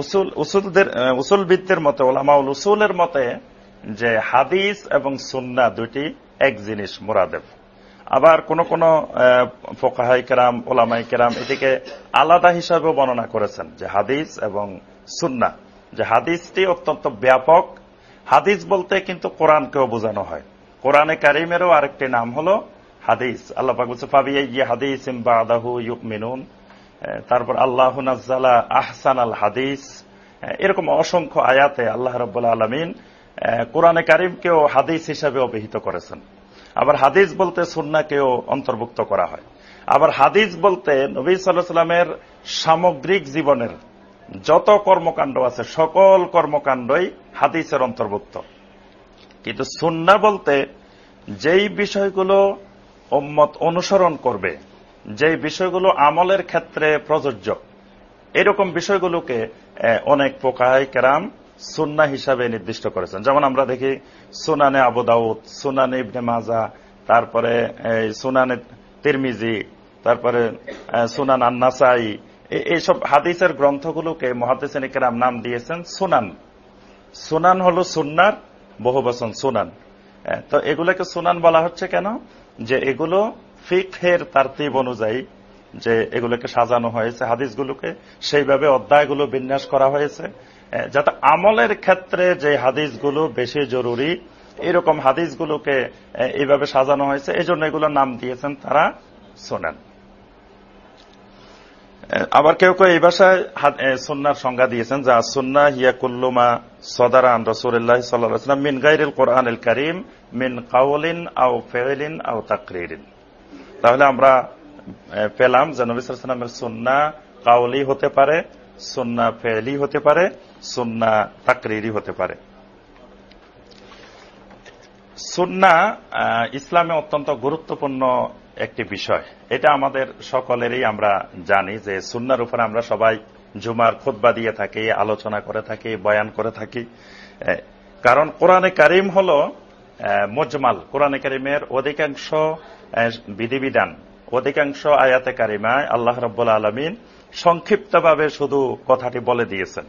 উসুল, উসুলদের উসুলবিদদের মতে ওলামাউল উসুলের মতে যে হাদিস এবং সুন্না দুটি এক জিনিস, মোরাদেব। আবার কোন কোন ফোকাহাই কেরাম ওলামাই কেরাম এটিকে আলাদা হিসাবে বর্ণনা করেছেন, যে হাদিস এবং সুন্না যে হাদিসটি অত্যন্ত ব্যাপক। হাদিস বলতে কিন্তু কোরআনকেও বোঝানো হয়। কোরআনে কারিমেরও আরেকটি নাম হল হাদিস। আল্লাহ পাক বলছে ফাবিয়া ইয়ে হাদিস ইমবাদাহু ইউমিনুন। তারপর আল্লাহ নাজ্জালা আহসান আল হাদিস এরকম অসংখ্য আয়াতে আল্লাহ রব্বুল আলমিন কোরআনে কারিমকেও হাদিস হিসাবে অভিহিত করেছেন। আবার হাদিস বলতে সুন্নাকেও অন্তর্ভুক্ত করা হয়। আবার হাদিস বলতে নবী সাল্লাহ সাল্লামের সামগ্রিক জীবনের যত কর্মকাণ্ড আছে, সকল কর্মকাণ্ডই হাদিসের অন্তর্ভুক্ত। কিন্তু সুন্না বলতে যেই বিষয়গুলো উম্মত অনুসরণ করবে যেই বিষয়গুলো আমলের ক্ষেত্রে প্রযোজ্য, এরকম বিষয়গুলোকে অনেক পোকায় কেরাম সুন্না হিসাবে নির্দিষ্ট করেছেন। যেমন আমরা দেখি সুনানে আবু দাউদ, সুনানে ইবনে মাজা, তারপরে সুনানে তিরমিজি, তারপরে সুনান আন্নাসাই এইসব হাদিসের গ্রন্থগুলোকে মহাদিসিন কেরাম নাম দিয়েছেন সুনান। সুনান হলো সুন্নার বহু বচন সুনান তো এগুলোকে সুনান বলা হচ্ছে কেন? যে এগুলো ফিকহের তারতিব অনুযায়ী যে এগুলোকে সাজানো হয়েছে, হাদিসগুলোকে, সেইভাবে অধ্যায়গুলো বিন্যাস করা হয়েছে যাতে আমলের ক্ষেত্রে যে হাদিসগুলো বেশি জরুরি, এরকম হাদিসগুলোকে এইভাবে সাজানো হয়েছে এই জন্য এগুলোর নাম দিয়েছেন তারা শোনেন আবার কেউ কেউ এই ভাষায় সুন্নার সংজ্ঞা দিয়েছেন যা সুন্না হিয়া কুল্লুমা সদারা আন রসুল্লাহ সাল্লাম মিন গাইরিল কোরআন করিম মিন কাউলিন আও ফেলিন আও তাকরিরিন। তাহলে আমরা পেলাম যে নবী সাল্লামের সুন্না কাউলি হতে পারে, সুন্না ফেলি হতে পারে, সুন্না তাকরিরি হতে পারে। সুন্না ইসলামে অত্যন্ত গুরুত্বপূর্ণ একটি বিষয়। এটা আমাদের সকলেরই আমরা জানি যে সুন্নার উপরে আমরা সবাই জুমার খুতবা দিয়ে থাকি, আলোচনা করে থাকি, বয়ান করে থাকি। কারণ কোরআনে কারিম হল মজমাল। কোরআনে কারিমের অধিকাংশ বিধিবিধান। অধিকাংশ আয়াতে কারিমায় আল্লাহ রব্বুল আলমিন সংক্ষিপ্তভাবে শুধু কথাটি বলে দিয়েছেন।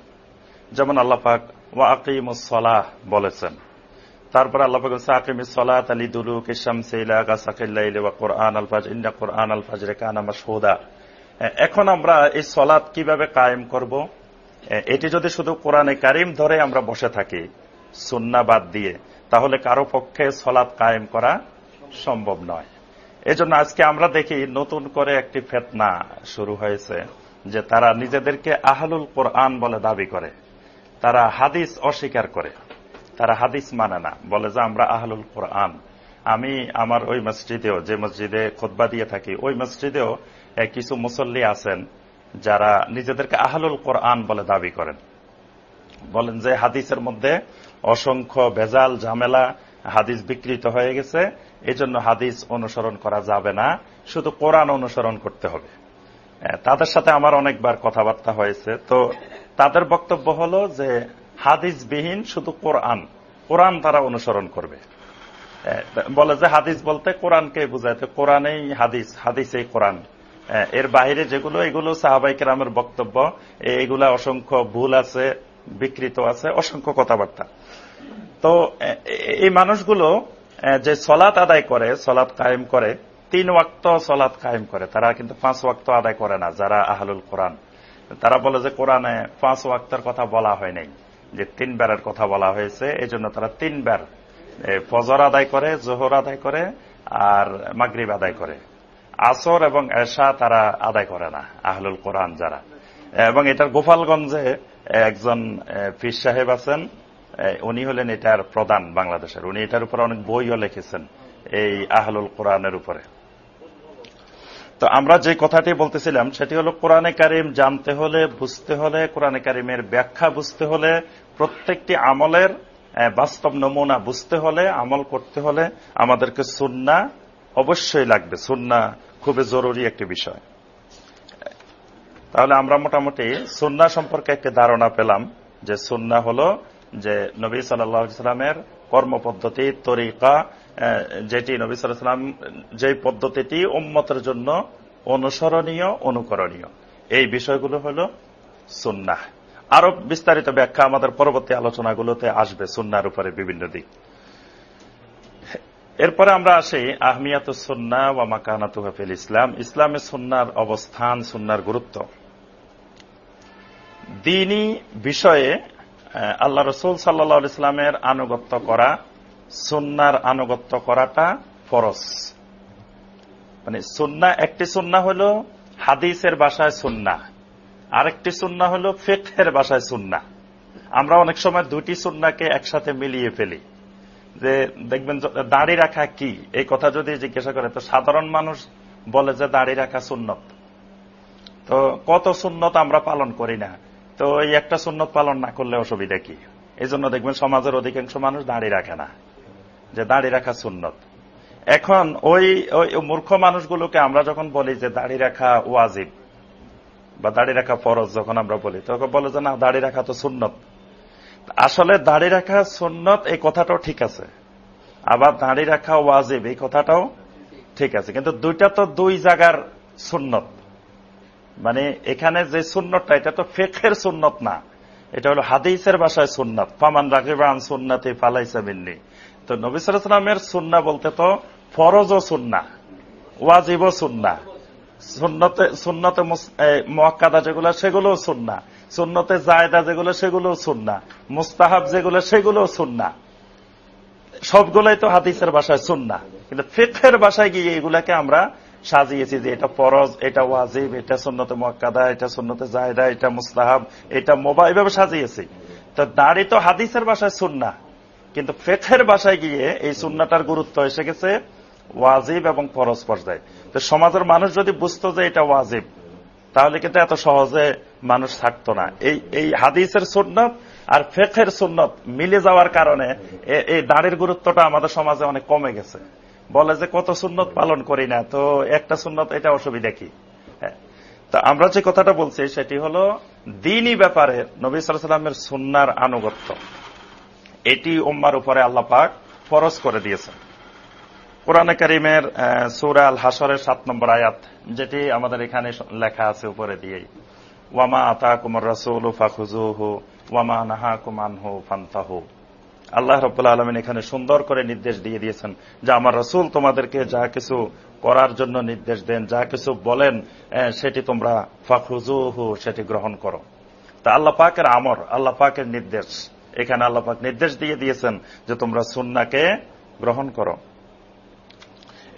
যেমন আল্লাহ পাক ওয়া আকিমুসলাহ বলেছেন। তারপর আল্লাহ পাক বলছে আকিমিস সালাত আলি দুলু কিশামসি ইলা গাসাকিল্লাইলি ওয়া কুরআন আল ফাজর, ইন্না কুরআন আল ফাজরে কানা মাশহুদা। এখন আমরা এই সলাত কীভাবে কায়েম করব? এটি যদি শুধু কোরআনে কারিম ধরে আমরা বসে থাকি সুন্না বাদ দিয়ে, তাহলে কারও পক্ষে সলাৎ কায়েম করা সম্ভব নয়। এজন্য আজকে আমরা দেখি নতুন করে একটি ফেতনা শুরু হয়েছে, যে তারা নিজেদেরকে আহলুল কোরআন বলে দাবি করে। তারা হাদিস অস্বীকার করে। তারা হাদিস মানে না। বলে যে আমরা আহলুল কোরআন। আমি আমার ওই মসজিদেও, যে মসজিদে খোদবা দিয়ে থাকি, ওই মসজিদেও কিছু মুসল্লি আছেন, যারা নিজেদেরকে আহলুল কোরআন বলে দাবি করেন। বলেন যে হাদিসের মধ্যে অসংখ্য ভেজাল ঝামেলা হাদিস বিকৃত হয়ে গেছে। এই জন্য হাদিস অনুসরণ করা যাবে না, শুধু কোরআন অনুসরণ করতে হবে। তাদের সাথে আমার অনেকবার কথাবার্তা হয়েছে। তো তাদের বক্তব্য হলো যে, হাদিসবিহীন শুধু কোরআন কোরআন তারা অনুসরণ করবে। বলে যে হাদিস বলতে কোরআনকে বুঝাইতে কোরআনেই হাদিস, হাদিসেই কোরআন। এর বাইরে যেগুলো, এগুলো সাহাবাই কেরামের বক্তব্য। এগুলা অসংখ্য ভুল আছে, বিকৃত আছে, অসংখ্য কথাবার্তা। তো এই মানুষগুলো যে সলাৎ আদায় করে সলাৎ কায়েম করে তিন ওয়াক্ত সলাৎ কায়েম করে তারা কিন্তু পাঁচ ওয়াক্ত আদায় করে না যারা আহলুল কোরআন। তারা বলে যে কোরআনে পাঁচ ওয়াক্তের কথা বলা হয় নাই যে তিন তিনবারের কথা বলা হয়েছে এই জন্য তারা তিনবার এ, ফজর আদায় করে জোহর আদায় করে আর মাগরিব আদায় করে। আসর এবং এশা তারা আদায় করে না আহলুল কোরআন যারা। এবং এটার গোপালগঞ্জে একজন ফির সাহেব আছেন উনি হলেন এটার প্রধান বাংলাদেশের। উনি এটার উপরে অনেক বইও লিখেছেন, এই আহলুল কোরআনের উপরে। তো আমরা যে কথাটি বলতেছিলাম, সেটি হলো কোরআনে কারিম জানতে হলে, বুঝতে হলে, কোরআনে কারিমের ব্যাখ্যা বুঝতে হলে, প্রত্যেকটি আমলের বাস্তব নমুনা বুঝতে হলে, আমল করতে হলে আমাদেরকে সুন্না অবশ্যই লাগবে। সুন্না খুবই জরুরি একটি বিষয়। তাহলে আমরা মোটামুটি সুন্না সম্পর্কে একটি ধারণা পেলাম যে সুন্না হলো যে নবী সাল্লামের কর্মপদ্ধতি, তরিকা যেটি নবী সাল্লাম, যে পদ্ধতিটি উম্মতের জন্য অনুসরণীয়, অনুকরণীয়। এই বিষয়গুলো হল সুন্না আরও বিস্তারিত ব্যাখ্যা আমাদের পরবর্তী আলোচনাগুলোতে আসবে সুন্নার উপরে বিভিন্ন দিক। এরপরে আমরা আসি আহমিয়াত সুন্না ওয়া মাকানাত ফিল ইসলাম। ইসলামে সুন্নার অবস্থান, সুন্নার গুরুত্ব। দিনই বিষয়ে আল্লাহ রসুল সাল্লা ইসলামের আনুগত্য করা, সুন্নার আনুগত্য করাটা ফরজ। মানে সুন্না, একটি সুন্না হলো হাদিসের বাসায় সুন্না, আরেকটি সুন্না হলো ফেকের বাসায় সুন্না। আমরা অনেক সময় দুটি সুন্নাকে একসাথে মিলিয়ে ফেলি। যে দেখবেন দাড়ি রাখা কি? এই কথা যদি জিজ্ঞাসা করে, তো সাধারণ মানুষ বলে যে দাড়ি রাখা সুন্নত। তো কত সুন্নত আমরা পালন করি না? তো এই একটা সুন্নত পালন না করলে অসুবিধা কি? এই জন্য দেখবেন সমাজের অধিকাংশ মানুষ দাঁড়িয়ে রাখে না, যে দাঁড়িয়ে রাখা সুন্নত। এখন ওই ওই মূর্খ মানুষগুলোকে আমরা যখন বলি যে দাড়ি রাখা ওয়াজিব বা দাড়ি রাখা ফরজ যখন আমরা বলি তখন বলে যে না দাড়ি রাখা তো সুন্নত। আসলে দাড়ি রাখা সুন্নত, এই কথাটাও ঠিক আছে। আবার দাড়ি রাখা ওয়াজিব, এই কথাটাও ঠিক আছে। কিন্তু দুইটা তো দুই জায়গার সুন্নত। মানে এখানে যে সুন্নতটা, এটা তো ফেকের সুন্নত না। এটা হলো হাদিসের ভাষায় সুন্নত। ফামান রাগিবান সুন্নাতে ফালাইসা মিন্নি। তো নবী সালামের সুন্না বলতে তো ফরজ ও সুন্না, ওয়াজিব ও সুন্না। সুন্নতে সুন্নতে মোয়াক্কাদা যেগুলো সেগুলো সুন্না। সুন্নতে জায়দা যেগুলো সেগুলো সুন্না। মুস্তাহাব যেগুলো সেগুলো সুন্না। সবগুলোই তো হাদিসের ভাষায় সুন্না। কিন্তু ফিফের ভাষায় গিয়ে এগুলাকে আমরা সাজিয়েছি যে এটা ফরজ, এটা ওয়াজিব, এটা সুন্নতে মোয়াক্কাদা, এটা সুন্নতে জায়দা, এটা মুস্তাহাব, এটা মোবা, এভাবে সাজিয়েছি। তো দাড়ি তো হাদিসের ভাষায় সুন্না, কিন্তু ফেথের বাসায় গিয়ে এই সুন্নাটার গুরুত্ব এসে গেছে ওয়াজিব এবং ফরজ পর্যায়ে। তো সমাজের মানুষ যদি বুঝতো যে এটা ওয়াজিব, তাহলে কিন্তু এত সহজে মানুষ থাকতো না। এই এই হাদিসের সুন্নত আর ফেখের সুন্নত মিলে যাওয়ার কারণে এই দাড়ির গুরুত্বটা আমাদের সমাজে অনেক কমে গেছে। বলে যে কত সুন্নত পালন করি না, তো একটা সুন্নত এটা অসুবিধা কি? হ্যাঁ। তা আমরা যে কথাটা বলছি সেটি হলো দিনই ব্যাপারে নবী সাল্লামের সুন্নার আনুগত্য। এটি উম্মার উপরে আল্লাহ পাক ফরজ করে দিয়েছেন। কোরআনে করিমের সুরা আল হাসরের সাত নম্বর আয়াত, যেটি আমাদের এখানে লেখা আছে উপরে দিয়েই। ওয়ামা আতা কুমার রসুল ফাখুজুহু ওয়ামা নাহা কুমানহু ফান্তাহু। আল্লাহ রব্বুল্লা আলমিন এখানে সুন্দর করে নির্দেশ দিয়ে দিয়েছেন যে আমার রসুল তোমাদেরকে যা কিছু করার জন্য নির্দেশ দেন, যা কিছু বলেন সেটি তোমরা ফাখুজুহু সেটি গ্রহণ করো। তা আল্লাহ পাকের আমর, আল্লাহ পাকের নির্দেশ। এখানে আল্লাহ পাক নির্দেশ দিয়ে দিয়েছেন যে তোমরা সুন্নাকে গ্রহণ করো।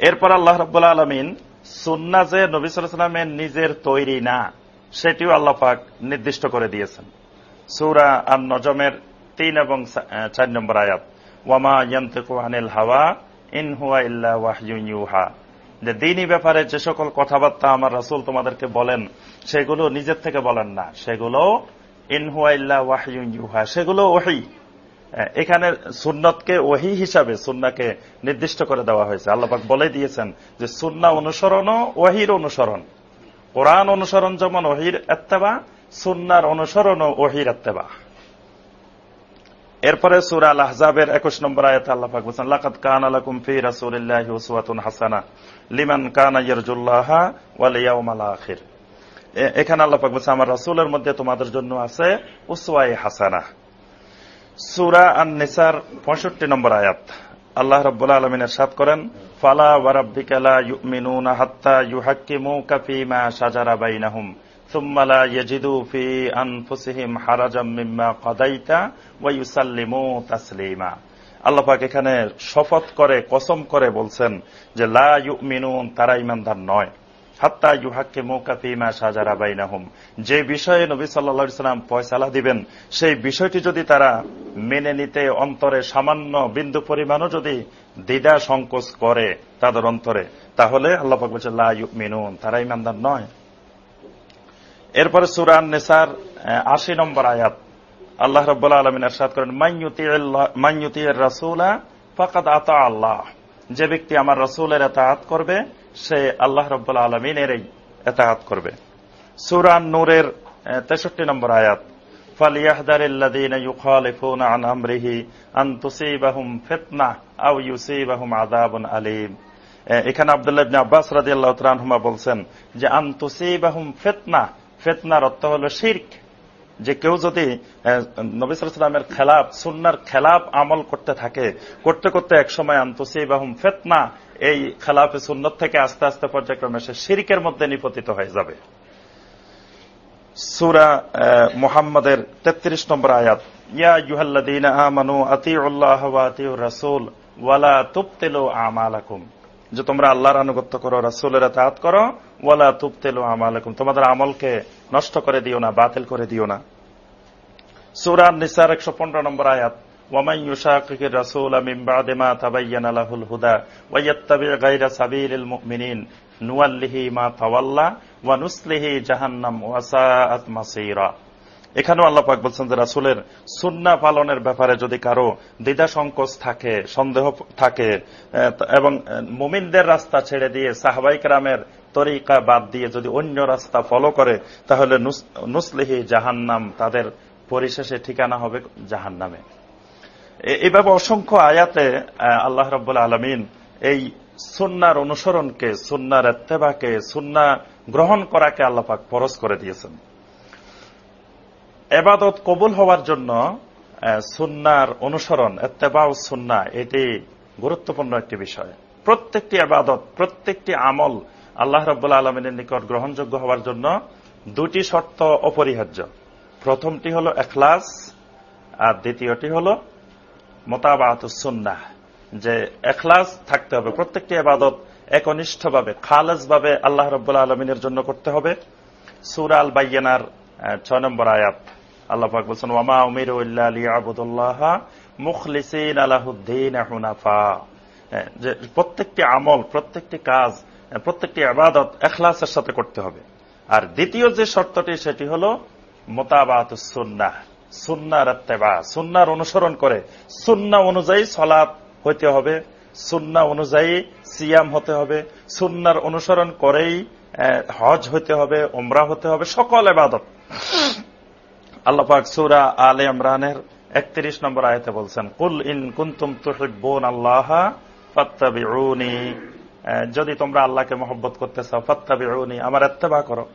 এরপর আল্লাহ রব্বুল্লা আলমিন সুন্না যে নবী সালামের নিজের তৈরি না, সেটিও আল্লাহ পাক নির্দিষ্ট করে দিয়েছেন। সুরা আর নজমের তিন এবং চার নম্বর আয়াত। ওয়ামা ইয়ান্তেকু আনিল হাওয়া, ইন হুয়া ইল্লা ওয়াহয়ুন ইউহা। যে দিনই ব্যাপারে যে সকল কথাবার্তা আমার রাসূল তোমাদেরকে বলেন, সেগুলো নিজের থেকে বলেন না। সেগুলো ইন হুয়া ইল্লা ওয়াহয়ুন ইউহা, সেগুলো ওহি। এখানে সুন্নতকে ওহি হিসাবে, সুন্নাকে নির্দিষ্ট করে দেওয়া হয়েছে। আল্লাপাক বলে দিয়েছেন যে সুন্না অনুসরণও ওহির অনুসরণ। কোরআন অনুসরণ যেমন ওহির এত্তেবা, সুন্নার অনুসরণও ওহির এত্তেবা। এরপরে সুরা আল আহজাবের একুশ নম্বর আয়াত আল্লাহ পাক বলছেন লাকাত কান আলাকুম ফি রাসূলিল্লাহি উসওয়াতুন হাসানা। লিমান কানা ইয়ারজুল্লাহ ওয়াল ইয়াউমাল আখির. এখানে আল্লাহ পাক বলছেন, আমার রাসূলের মধ্যে তোমাদের জন্য আছে উসওয়ায়ে হাসানা। সুরা আন নিসার পঁয়ষট্টি নম্বর আয়াত। আল্লাহ রব্বুল আলমিনের সাত করেন, ফালা ওয়ারাব্বিকালা ইউমিনুনা হাত্তা ইউহাক্কিমুকা ফীমা শাজারা বাইনাহুম। ثم لا يجدوا في أنفسهم حرجا مما قضيت ويسلموا تسليما আল্লাহ পাক এখানে শপথ করে কসম করে বলছেন যে লা ইউমিনুন তারা ইমানদার নয় হাত্তা ইউহাক্কে মৌকাফিমা সাজারা বাইনাহুম যে বিষয়ে নবী সাল্লা সাল্লাম পয়সালা দিবেন সেই বিষয়টি যদি তারা মেনে নিতে অন্তরে সামান্য বিন্দু পরিমাণও যদি দ্বিধা সংকোচ করে তাদের অন্তরে তাহলে আল্লাহ পাক বলছে লা মিনুন তারা ইমানদার নয় এরপরে সুরান নেসার আশি নম্বর আয়াত আল্লাহ রব্বুল্লাহ আলমিন এরশাদ করেন মাইয়ুতি রাসুলা ফাকাদ আতা আল্লাহ যে ব্যক্তি আমার রসুলের এতাহাত করবে সে আল্লাহ রব্বুল আলমিনের এই এতাহাত করবে সুরান নূরের তেষট্টি নম্বর আয়াত فليحذر الذين يخالفون عن امره ان تصيبهم فتنه او يصيبهم عذاب اليم এখানে আব্দুল্লাহ ইবনে আব্বাস রাদিয়াল্লাহু তাআলা আনহুমা বলছেন যে আন তুসিবাহুম ফিতনা ফিতনার অর্থ হলো শিরক। যে কেউ যদি নবী সাল্লামের খেলাপ সুন্নার খেলাপ আমল করতে থাকে, করতে করতে একসময় আন্তসিবাহুম ফেতনা, এই খেলাফে সুন্নত থেকে আস্তে আস্তে পর্যায়ক্রমে সে শিরিকের মধ্যে নিপতিত হয়ে যাবে। সুরা মুহাম্মদের তেত্রিশ নম্বর আয়াত, ইয়া ইউহাল্লাদিন আমানু আতিউল্লাহ ওয়া আতিউর রাসূল ওয়ালা তুবতিলু আমালাকুম। যে তোমরা আল্লাহর আনুগত্য করো, রাসূলের আতাত করো ওয়ালা তুবতিলু আমালাকুম। তোমাদের আমলকে নষ্ট করে দিও না বাতিল করে দিও না সূরা নিসার 115 নম্বর আয়াত ومن يشاقق الرسول من بعد ما تبين له الهدى ويتبع غير سبيل المؤمنين نوله ما تولى ونسله جهنم وساءت مصيرا এখানেও আল্লাহ পাক বলছেন যে রাসুলের সুন্না পালনের ব্যাপারে যদি কারো দ্বিধা সংকোচ থাকে সন্দেহ থাকে এবং মুমিনদের রাস্তা ছেড়ে দিয়ে সাহবাইক রামের তরিকা বাদ দিয়ে যদি অন্য রাস্তা ফলো করে, তাহলে নুসলিহি জাহান্নাম তাদের পরিশেষে ঠিকানা হবে জাহান্নামে। এইভাবে অসংখ্য আয়াতে আল্লাহ রব্বুল আলমিন এই সুন্নার অনুসরণকে, সুন্নার এত্তেবাকে সুন্না গ্রহণ করাকে আল্লাপাক পরশ করে দিয়েছেন। এবাদত কবুল হওয়ার জন্য সুন্নার অনুসরণ এত্তেবা ও সুন্না এটি গুরুত্বপূর্ণ একটি বিষয়। প্রত্যেকটি আবাদত প্রত্যেকটি আমল আল্লাহ রব্বুল্লা আলমিনের নিকট গ্রহণযোগ্য হওয়ার জন্য দুটি শর্ত অপরিহার্য। প্রথমটি হল এখলাস, আর দ্বিতীয়টি হল মোতাবাতুসুন্না যে এখলাস থাকতে হবে, প্রত্যেকটি আবাদত একনিষ্ঠভাবে খালেজভাবে আল্লাহ রব্বুল্লা আলমিনের জন্য করতে হবে। সুরা আল বাইয়ানার ছয় নম্বর আয়াত। আল্লাহ পাক বলছেন, ওয়ামা উমির আবুদুল্লাহ মুখলিসিন আলাহুদ্দিন হুনাফা। যে প্রত্যেকটি আমল, প্রত্যেকটি কাজ প্রত্যেকটি আবাদত এখলাসের সাথে করতে হবে। আর দ্বিতীয় যে শর্তটি, সেটি হল মোতাবাতুসুন্না সুন্নার আত্মেবা সুন্নার অনুসরণ করে। সুন্না অনুযায়ী সলাপ হইতে হবে, সুন্না অনুযায়ী সিয়াম হতে হবে, সুন্নার অনুসরণ করেই হজ হইতে হবে ওমরা হতে হবে, সকল এবাদত আল্লাপাক সুরা আলে ইমরানের একত্রিশ নম্বর আয়তে বলছেন, কুল ইন কুন্তুম তুহিব্বুন আল্লাহ যদি তোমরা আল্লাহকে মহব্বত করতে চাও ফাত্তাবিউনি, আমার এত্তেবা করো।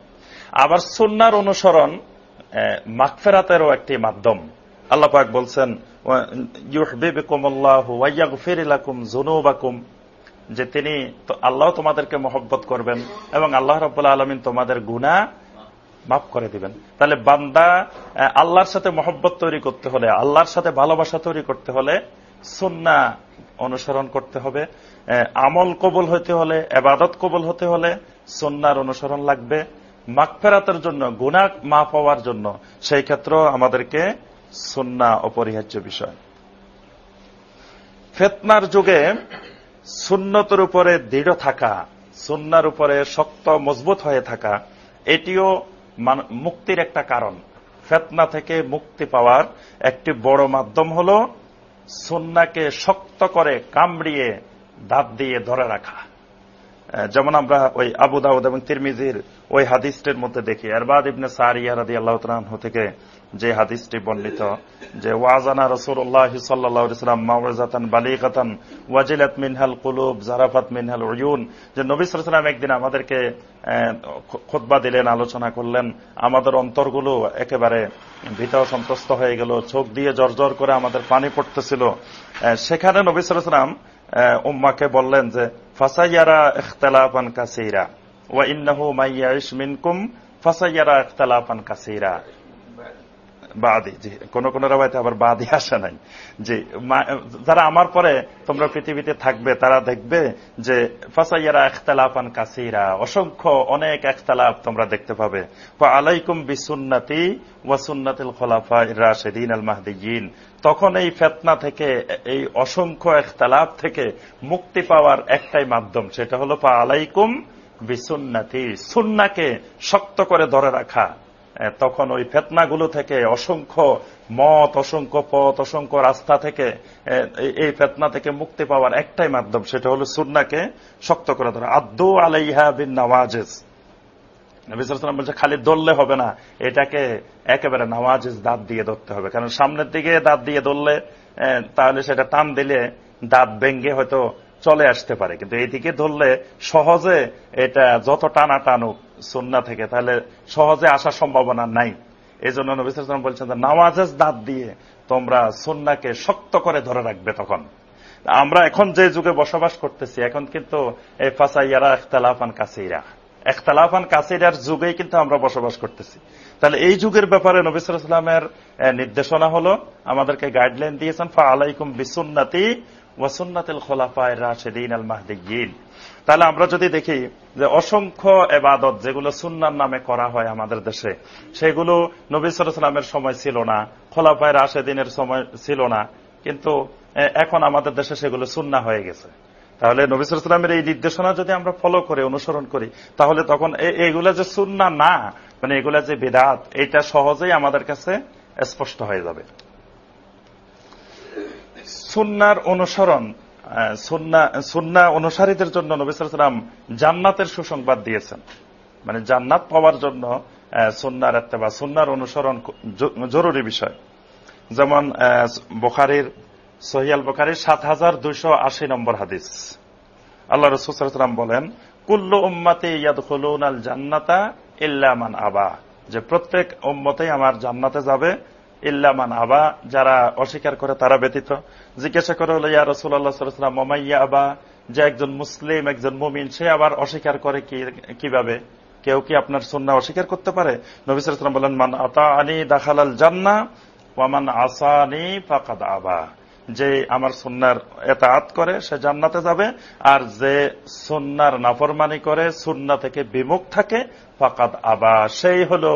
আবার সুন্নার অনুসরণ মাকফেরাতেরও একটি মাধ্যম। আল্লাহ পাক বলছেন জুনুবাকুম যে তিনি আল্লাহ তোমাদেরকে মহব্বত করবেন এবং আল্লাহ রবাহ আলমিন তোমাদের গুণা মাফ করে দিবেন। তাহলে বান্দা আল্লাহর সাথে মহব্বত তৈরি করতে হলে, আল্লাহর সাথে ভালোবাসা তৈরি করতে হলে সুন্না অনুসরণ করতে হবে। আমল কবুল হতে হলে, এবাদত কবুল হতে হলে সুন্নার অনুসরণ লাগবে। মাকফেরাতের জন্য গুণা মাফ হওয়ার জন্য, সেই ক্ষেত্র আমাদেরকে সুন্না অপরিহার্য বিষয়। ফেতনার যুগে সুন্নতের উপরে দৃঢ় থাকা, সুন্নার উপরে শক্ত, মজবুত হয়ে থাকা, এটিও মুক্তির একটা কারণ। ফেতনা থেকে মুক্তি পাওয়ার একটি বড় মাধ্যম হল সুন্নাকে শক্ত করে কামড়িয়ে দাঁত দিয়ে ধরে রাখা। যেমন আমরা ওই আবু দাউদ এবং তিরমিজির ওই হাদিসটির মধ্যে দেখি। এরবাদ ইবনে সারিয়া রাদি আল্লাহ তালাহ থেকে যে হাদিসটি বর্ণিত যে, ওয়াজানা রসুল্লাহ সাল্লাহাম মাওয়াজাতান বালিকাতান ওয়াজিলাত মিনহাল কুলুব, জারাফাত মিনহাল উয়ুন। যে নবী সালাম একদিন আমাদেরকে খোদবা দিলেন, আলোচনা করলেন। আমাদের অন্তরগুলো একেবারে ভীত সন্ত্রস্ত হয়ে গেল, চোখ দিয়ে জর্জর করে আমাদের পানি পড়তেছিল। সেখানে নবী সালাম উম্মাকে বললেন যে, ফাসাইয়ারা ইখতালাফান কাসীরা, ওয়া ইন্নাহু মাইয়াইশ মিনকুম ফাসাইয়ারা ইখতালাফান কাসীরা। বাদি, জি, কোন কোন রাবাইতে আবার বাদি আসে নাই। জি যারা আমার পরে তোমরা পৃথিবীতে থাকবে, তারা দেখবে যে ফাসাইয়ারা ইখতালাফান কাসীরা, অসংখ্য অনেক ইখতালাফ তোমরা দেখতে পাবে। আলাইকুম বিসুন্নতি ওয়া সুন্নাতিল খোলাফা রাশেদিন আল মাহদিয়িন তখন এই ফেতনা থেকে, এই অসংখ্য ইখতালাফ থেকে মুক্তি পাওয়ার একটাই মাধ্যম, সেটা হলো ফা আলাইকুম বিসুন্নাতি, সুন্নাকে শক্ত করে ধরে রাখা। তখন ওই ফেতনাগুলো থেকে অসংখ্য মত, অসংখ্য পথ, অসংখ্য রাস্তা থেকে এই- ফেতনা থেকে মুক্তি পাওয়ার একটাই মাধ্যম, সেটা হলো সুন্নাকে শক্ত করে ধরা। আদু আলাইহা বিন নওয়াজেজ। নবী সাল্লাল্লাহু আলাইহি ওয়াসাল্লাম বলছে, খালি দললে হবে না, এটাকে একেবারে নামাজেজ দাঁত দিয়ে ধরতে হবে। কারণ সামনের দিকে দাঁত দিয়ে ধরলে তাহলে সেটা টান দিলে দাঁত ভেঙ্গে হয়তো চলে আসতে পারে। কিন্তু এইদিকে ধরলে সহজে এটা যত টানা টানুক সুন্না থেকে, তাহলে সহজে আসার সম্ভাবনা নাই। এই জন্য নবী সাল্লাল্লাহু বলছেন নামাজেজ দাঁত দিয়ে তোমরা সুন্নাকে শক্ত করে ধরে রাখবে তখন। আমরা এখন যে যুগে বসবাস করতেছি, এখন কিন্তু এই ফাসাইয়ারা ইখতালাফান কাসিরা। একতালাফান কাসিরার যুগেই কিন্তু আমরা বসবাস করতেছি। তাহলে এই যুগের ব্যাপারে নবিসামের নির্দেশনা হলো, আমাদেরকে গাইডলাইন দিয়েছেন ফা আলাইকুম বিসুন্নাতি ওয়াসুন্নাতিল খোলাফায় রাশেদিন আল মাহদিগিন তাহলে আমরা যদি দেখি যে অসংখ্য এবাদত যেগুলো সুন্নার নামে করা হয় আমাদের দেশে, সেগুলো নবী সালামের সময় ছিল না, খোলাফায় রাশেদিনের সময় ছিল না, কিন্তু এখন আমাদের দেশে সেগুলো সুন্না হয়ে গেছে। তাহলে নবী সালামের এই নির্দেশনা যদি আমরা ফলো করে, অনুসরণ করি, তাহলে তখন এগুলা যে সুন্না না মানে এগুলা যে বেদাত, এটা সহজেই আমাদের কাছে স্পষ্ট হয়ে যাবে। সুন্নার অনুসরণ সুন্না অনুসারীদের জন্য নবী সালাম জান্নাতের সুসংবাদ দিয়েছেন। মানে জান্নাত পাওয়ার জন্য সুন্নার বা সুন্নার অনুসরণ জরুরি বিষয়। যেমন বুখারীর সহিয়াল বুখারীর সাত হাজার দুইশো আশি নম্বর হাদিস। আল্লাহ রসুলাম বলেন, কুল্লু উম্মাতে ইয়াদখুলুন আল জান্নাতা ইল্লামান আবা। যে প্রত্যেক উম্মতেই আমার জান্নাতে যাবে ইল্লামান আবা, যারা অস্বীকার করে তারা ব্যতীত। জিজ্ঞাসা করে হলো, ইয়া রসুল্লাহ সাল্লাম মোমাইয়া আবা? যে একজন মুসলিম, একজন মুমিন, সে আবার অস্বীকার করে কীভাবে? কেউ কি আপনার সুন্না অস্বীকার করতে পারে? নবী সাল্লাম বলেন, মান আতা আনি দাখালাল জান্না ওয়ামান আসানি ফাকাদ আবা। যে আমার সুন্নার এতাআত করে, সে জান্নাতে যাবে। আর যে সুন্নার নাফরমানি করে, সুন্না থেকে বিমুখ থাকে, ফাকাদ আবা। সেই হলো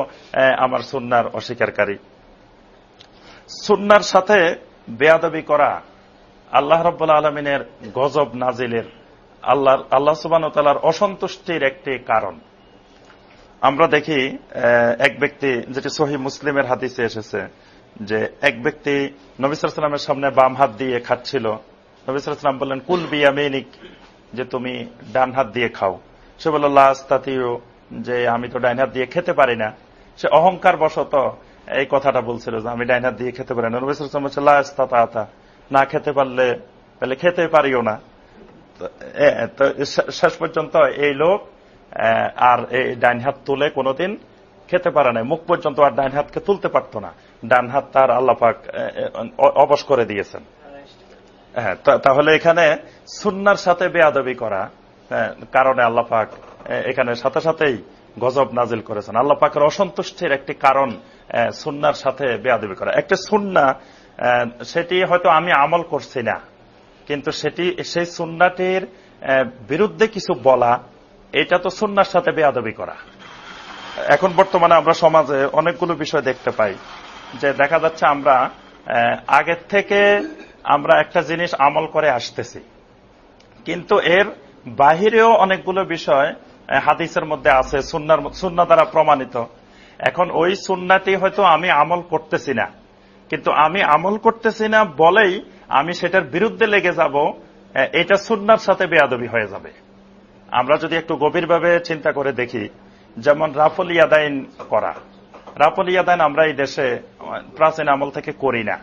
আমার সুন্নার অস্বীকারী। সুন্নার সাথে বেয়াদবি করা আল্লাহ রব্বুল্লা আলমিনের গজব নাজিলের আল্লাহ আল্লাহ সুবান তালার অসন্তুষ্টির একটি কারণ। আমরা দেখি এক ব্যক্তি, যেটি সহি মুসলিমের হাদিসে এসেছে যে এক ব্যক্তি নবিসামের সামনে বাম হাত দিয়ে খাচ্ছিল। নবিসাম বললেন কুল বিয়ামিনিক যে তুমি ডান হাত দিয়ে খাও। সে বলল লাস্তাতিও যে আমি তো ডাইন হাত দিয়ে খেতে পারি না। সে অহংকার বশত এই কথাটা বলছিল যে আমি ডাইন হাত দিয়ে খেতে পারি না। নবিসাম বলছে লাস্তাতা না খেতে পারলে তাহলে খেতে পারিও না। তো, শেষ পর্যন্ত এই লোক আর এই ডাইন হাত তুলে কোনোদিন খেতে পারে না মুখ পর্যন্ত আর ডাইন হাতকে তুলতে পারতো না। ডান হাত তার আল্লাপাক অবশ করে দিয়েছেন। হ্যাঁ তাহলে এখানে সুন্নার সাথে বেয়াদবি করা কারণে আল্লাপাক এখানে সাথে সাথেই গজব নাজিল করেছেন। আল্লাহ পাকের অসন্তুষ্টির একটি কারণ সুন্নার সাথে বেয়াদবি করা। একটা সুন্না সেটি হয়তো আমি আমল করছি না, কিন্তু সেটি, সেই সুন্নাটির বিরুদ্ধে কিছু বলা, এটা তো সুন্নার সাথে বেয়াদবি করা। এখন বর্তমানে আমরা সমাজে অনেকগুলো বিষয় দেখতে পাই। যে দেখা যাচ্ছে আমরা আগের থেকে আমরা একটা জিনিস আমল করে আসতেছি। কিন্তু এর বাহিরেও অনেকগুলো বিষয় হাদিসের মধ্যে আছে, সুন্নার সুন্না দ্বারা প্রমাণিত। এখন ওই সুন্নাটি হয়তো আমি আমল করতেছি না। কিন্তু আমি আমল করতেছি না বলেই আমি সেটার বিরুদ্ধে লেগে যাব এটা সুন্নার সাথে বেয়াদবি হয়ে যাবে। আমরা যদি একটু গভীরভাবে চিন্তা করে দেখি, যেমন রাফল ইয়াদাইন করা। রাফল ইয়াদাইন, আমরা এই দেশে, প্রাচীন আমল থেকে করি না।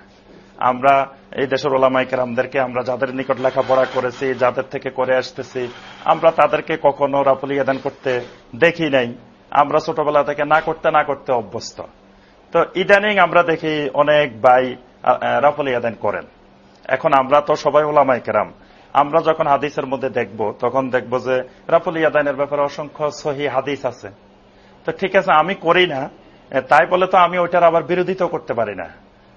আমরা এই দেশের ওলামাইকেরামদেরকে আমরা যাদের নিকট লেখাপড়া করেছি, যাদের থেকে করে আসতেছি, আমরা তাদেরকে কখনো রাফল ইয়াদান করতে দেখি নাই। আমরা ছোটবেলা থেকে না করতে না করতে অভ্যস্ত। তো ইদানিং আমরা দেখি অনেক ভাই রাফল ইয়াদান করেন। এখন আমরা তো সবাই ওলামাই কেরাম। আমরা যখন হাদিসের মধ্যে দেখব, তখন দেখব যে রাফুল ইয়াদানের ব্যাপারে অসংখ্য সহি হাদিস আছে। তো ঠিক আছে, আমি করি না তাই বলে তো আমি ওইটার আবার বিরোধিতা করতে পারি না।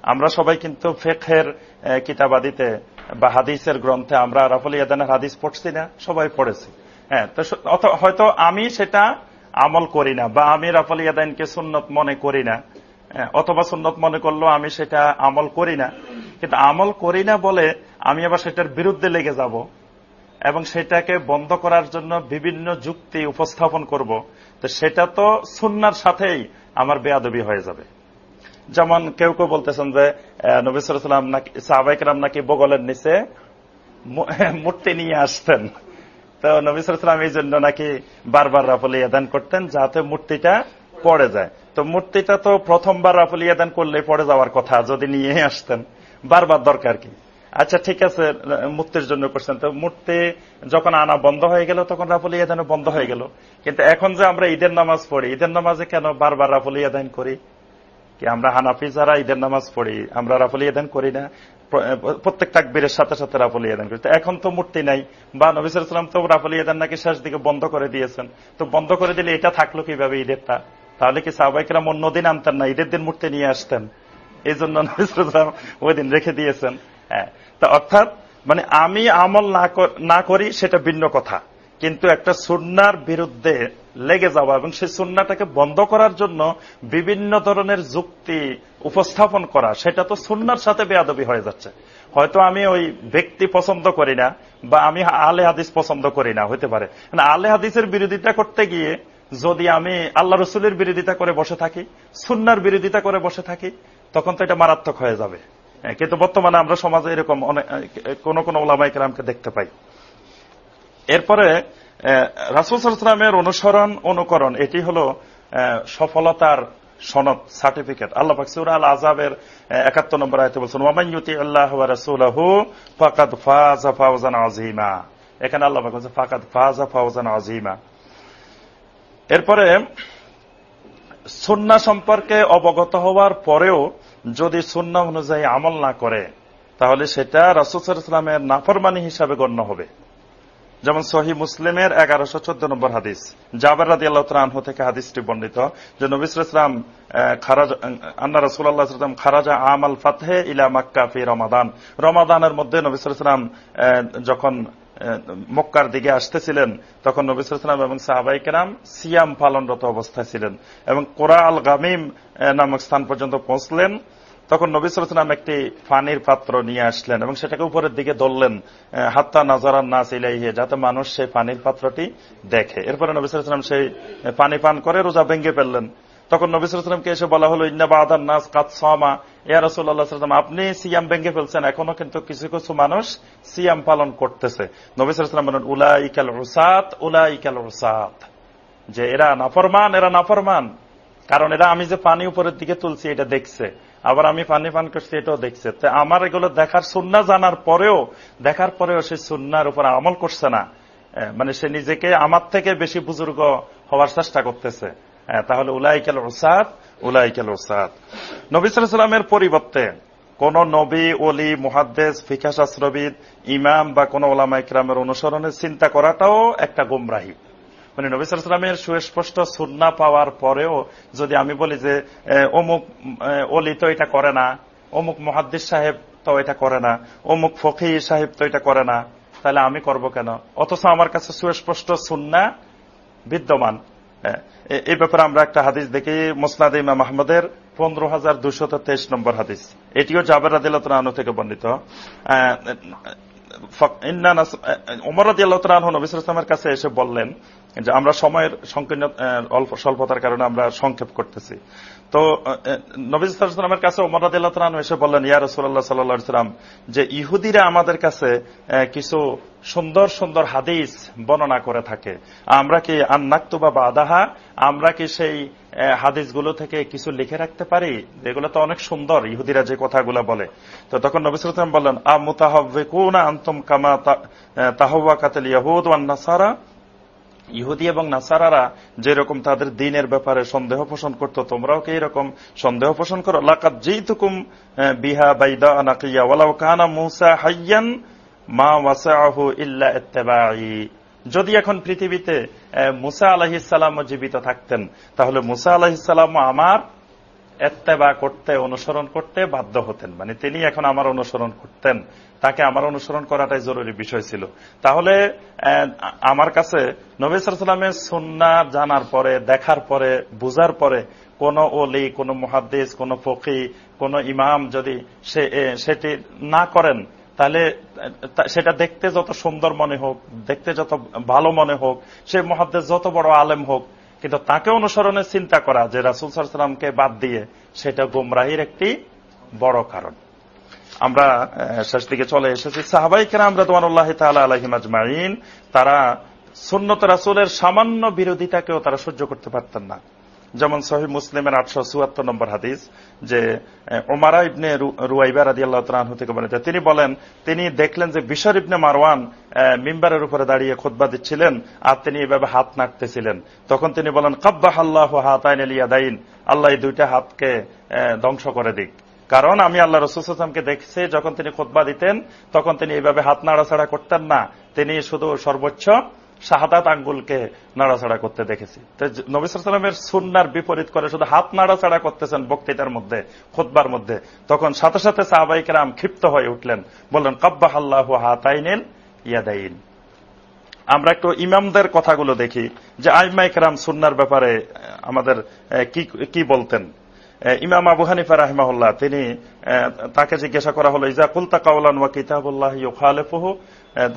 আমরা সবাই কিন্তু ফেখের কিতাবাদিতে বা হাদিসের গ্রন্থে আমরা রাফুল ইয়াদানের হাদিস পড়ছি না, সবাই পড়েছি। হ্যাঁ তো হয়তো আমি সেটা আমল করি না বা আমি রাফুল ইয়াদানকে সুন্নত মনে করি না অথবা সুন্নত মনে করলেও আমি সেটা আমল করি না। কিন্তু আমল করি না বলে আমি আবার সেটার বিরুদ্ধে লেগে যাব এবং সেটাকে বন্ধ করার জন্য বিভিন্ন যুক্তি উপস্থাপন করব। তো সেটা তো সুন্নার সাথেই আমার বেয়াদবি হয়ে যাবে। যেমন কেউ কেউ বলতেছেন যে নবিসাম নাকি সাহবাইকরাম নাকি বগলের নিচে মূর্তি নিয়ে আসতেন। তো নবিসাম এই জন্য নাকি বারবার রাফলিয়া দান করতেন, যাতে মূর্তিটা পড়ে যায়। তো মূর্তিটা তো প্রথমবার রাফলিয়া দান করলে পড়ে যাওয়ার কথা, যদি নিয়ে আসতেন। বারবার দরকার কি? আচ্ছা ঠিক আছে মূর্তির জন্য করছেন। তো মূর্তি যখন আনা বন্ধ হয়ে গেল, তখন রাফুল ইয়াদান বন্ধ হয়ে গেল। কিন্তু এখন যে আমরা ঈদের নামাজ পড়ি, ঈদের নামাজে কেন বারবার রাফুল ইয়াদান করি? কি আমরা হানাফি যারা ঈদের নামাজ পড়ি, আমরা রাফুল ইয়াদান করি না? প্র- প্রত্যেক তাকবীরের সাথে সাথে রাফুল ইয়াদান করি। এখন তো মূর্তি নাই। বা নবিসাম তো রাফুল ইয়াদান নাকি শেষ দিকে বন্ধ করে দিয়েছেন। তো বন্ধ করে দিলে এটা থাকল কীভাবে ঈদেরটা? তাহলে কি সাহবাইকরাম অন্যদিন আনতেন না? ঈদের দিন মূর্তি নিয়ে আসতেন। এই জন্য নবিসাম ওই দিন রেখে দিয়েছেন। হ্যাঁ। অর্থাৎ মানে আমি আমল না করি সেটা ভিন্ন কথা। কিন্তু একটা সুন্নার বিরুদ্ধে লেগে যাওয়া এবং সেই সুন্নাটাকে বন্ধ করার জন্য বিভিন্ন ধরনের যুক্তি উপস্থাপন করা, সেটা তো সুন্নার সাথে বেয়াদবি হয়ে যাচ্ছে। হয়তো আমি ওই ব্যক্তি পছন্দ করি না বা আমি আলে হাদিস পছন্দ করি না হতে পারে। মানে আলে হাদিসের বিরোধিতা করতে গিয়ে যদি আমি আল্লাহ রসুলের বিরোধিতা করে বসে থাকি, সুন্নার বিরোধিতা করে বসে থাকি, তখন তো এটা মারাত্মক হয়ে যাবে। কিন্তু বর্তমানে আমরা সমাজে এরকম অনেক কোন কোন কেরামকে দেখতে পাই। এরপরে রাসুল সালামের অনুসরণ, অনুকরণ, এটি হল সফলতার সনদ, সার্টিফিকেট। আল্লাহ সুরা আল আজাবের একাত্তর নম্বর আয়তে বলছেন ওয়ামাইয়ুতি আল্লাহ রাসুলাহু ফাকাদ ফাজা আজিমা এখানে আল্লাহ বলছে ফাকাদ ফাজা ফাওজান আজিমা এরপরে সুন্না সম্পর্কে অবগত হওয়ার পরেও যদি সুন্না অনুযায়ী আমল না করে, তাহলে সেটা রাসুসালামের নাফরমানি হিসাবে গণ্য হবে। যেমন সহি মুসলিমের এগারোশো চোদ্দ নম্বর হাদিস, জাবের রাদি আল্লাহ আনহু থেকে হাদিসটি বর্ণিত, যে নবিসুল ইসলাম খারাজ, আন্না রসুল্লাহ ইসলাম খারাজা আল ফাতহে ইলা মাক্কা ফি রমাদান। রমাদানের মধ্যে নবিসুল ইসলাম যখন মক্কার দিকে আসতেছিলেন, তখন নবিসাম এবং সাহাবাই কেরাম সিয়াম পালনরত অবস্থায় ছিলেন এবং কোরা আল গামিম নামক স্থান পর্যন্ত পৌঁছলেন। তখন নবিসাম একটি পানির পাত্র নিয়ে আসলেন এবং সেটাকে উপরের দিকে ধরলেন হাত্তা নাজারান নাস ইলাইহে, যাতে মানুষ সেই পানির পাত্রটি দেখে। এরপরে নবিসাম সেই পানি পান করে রোজা ভেঙ্গে ফেললেন। তখন নবিসামকে এসে বলা হলো, ইন্না বাদার নাস কাত সামা। ইয়া রসুল্লাহাম আপনি সিয়াম ভেঙ্গে ফেলছেন, এখনও কিন্তু কিছু কিছু মানুষ সিয়াম পালন করতেছে। নবিসাম বলেন উলা ইকাল রুসাত উলা ইকাল রুসাত যে এরা নাফরমান এরা নাফরমান। কারণ এরা আমি যে পানি উপরের দিকে তুলছি, এটা দেখছে। আবার আমি পানি পান করছি, এটাও দেখছে। তো আমার এগুলো দেখার সুন্না জানার পরেও, দেখার পরেও সে সুন্নার উপর আমল করছে না। মানে সে নিজেকে আমার থেকে বেশি বুজুর্গ হওয়ার চেষ্টা করতেছে। তাহলে উলাইকাল ওসাদ উলাইকাল ওসাদ নবী সাল্লামের পরিবর্তে কোন নবী অলি মুহাদ্দেস ফিকাশাস্ত্রবিদ ইমাম বা কোন ওলামা ইকরামের অনুসরণের চিন্তা করাটাও একটা গুমরাহী। মানে নবী সালামের সুস্পষ্ট সুন্না পাওয়ার পরেও যদি আমি বলি যে অমুক অলি তো এটা করে না অমুক মহাদ্দিস সাহেব তো এটা করে না অমুক ফকি সাহেব তো এটা করে না তাহলে আমি করব কেন? অথচ আমার কাছে সুস্পষ্ট সুন্না বিদ্যমান। হ্যাঁ, এই ব্যাপারে আমরা একটা হাদিস দেখি মোসনাদ ইমাম আহমদের পনেরো হাজার দুশত তেইশ নম্বর হাদিস। এটিও জাবের আদিলত আনু থেকে বর্ণিত। আহ, উমর রাজি আল্লাহ তালন নবী ইসলামের কাছে এসে বললেন যে আমরা সময়ের সংকীর্ণ স্বল্পতার কারণে আমরা সংক্ষেপ করতেছি। তো নবী ইসলামের কাছে ওমর রাজি এসে বললেন, ইয়া রসুল্লাহ সাল্লাহ সাল্লাম যে ইহুদিরা আমাদের কাছে কিছু সুন্দর সুন্দর হাদিস বর্ণনা করে থাকে। আমরা কি আন্নাক্তুবা বা আদাহা আমরা কি সেই হাদিসগুলো থেকে কিছু লিখে রাখতে পারি? এগুলো তো অনেক সুন্দর, ইহুদিরা যে কথাগুলো বলে। তো তখন নবী সাল্লাম বললেন আ মুতাহবিকুনা আনতুম কামা তাহওয়া কাতাল ইয়াহুদ ওয়ান নাসারা ইহুদি এবং নাসারারা যেরকম তাদের দিনের ব্যাপারে সন্দেহ পোষণ করতো, তোমরাও কি এরকম সন্দেহ পোষণ করো? লাকাত জিতুকুম বিহা বাইদা নাকিয়া, ওয়ালাউ কানা মুসা হাইয়ান মা ওয়াসাহু ইল্লা ইত্তেবাই যদি এখন পৃথিবীতে মুসা আলাহিসাল্লামও জীবিত থাকতেন, তাহলে মুসা আলাহিসাল্লামও আমার এত্তেবা করতে, অনুসরণ করতে বাধ্য হতেন। মানে তিনি এখন আমার অনুসরণ করতেন। তাকে আমার অনুসরণ করাটাই জরুরি বিষয় ছিল। তাহলে আমার কাছে নবী সালামের সন্না জানার পরে, দেখার পরে, বুঝার পরে কোন ওলি, কোন মহাদ্দেশ কোন ফকি কোন ইমাম যদি সেটি না করেন, তাহলে সেটা দেখতে যত সুন্দর মনে হোক, দেখতে যত ভালো মনে হোক, সে মহাদ্দেশ যত বড় আলেম হোক, কিন্তু তাকে অনুসরণের চিন্তা করা যে রাসুল সাল্লামকে বাদ দিয়ে, সেটা গুমরাহির একটি বড় কারণ। আমরা শেষ দিকে চলে এসেছি। সাহাবাই কেরাম রাদওয়ানুল্লাহ তাআলা আলাইহিম আজমাইন তারা সুন্নত রাসূলের সামান্য বিরোধিতাকেও তারা সহ্য করতে পারতেন না। যেমন সহি মুসলিমের আটশো চুয়াত্তর নম্বর হাদিস, যে ওমারা ইবনে রু- রুয়াইবা রাদি আল্লাহ তালু থেকে বলেন তিনি বলেন, তিনি দেখলেন যে বিশর ইবনে মারওয়ান মিম্বারের উপরে দাঁড়িয়ে খোদবা দিচ্ছিলেন আর তিনি এভাবে হাত নাড়তেছিলেন। তখন তিনি বলেন কাব্বাহ আল্লাহ হাতাইন আলিয়াদাইন আল্লাহ এই দুইটা হাতকে ধ্বংস করে দিক। কারণ আমি আল্লাহ রসুলামকে দেখছি, যখন তিনি খোদবা দিতেন, তখন তিনি এইভাবে হাত নাড়াছাড়া করতেন না। তিনি শুধু সর্বোচ্চ শাহাদাত আঙ্গুলকে নাড়াছাড়া করতে দেখেছি। তো নবী সালামের সুন্নার বিপরীত করে শুধু হাত নাড়াছাড়া করতেছেন বক্তৃতার মধ্যে খোদবার মধ্যে। তখন সাথে সাথে সাহাবাইকেরাম ক্ষিপ্ত হয়ে উঠলেন, বললেন কব্বাহ আল্লাহ হাতাইনেল ইয়াদাইন। আমরা একটু ইমামদের কথাগুলো দেখি, যে আইমাইকেরাম সুন্নার ব্যাপারে আমাদের কি বলতেন? ইমাম আবু হানিফা রাহিমাহুল্লাহ তিনি তাকে জিজ্ঞাসা করা হলো ইজা কুলতা কাউলান ওয়া কিতাবুল্লাহ ইউখালেফুহু?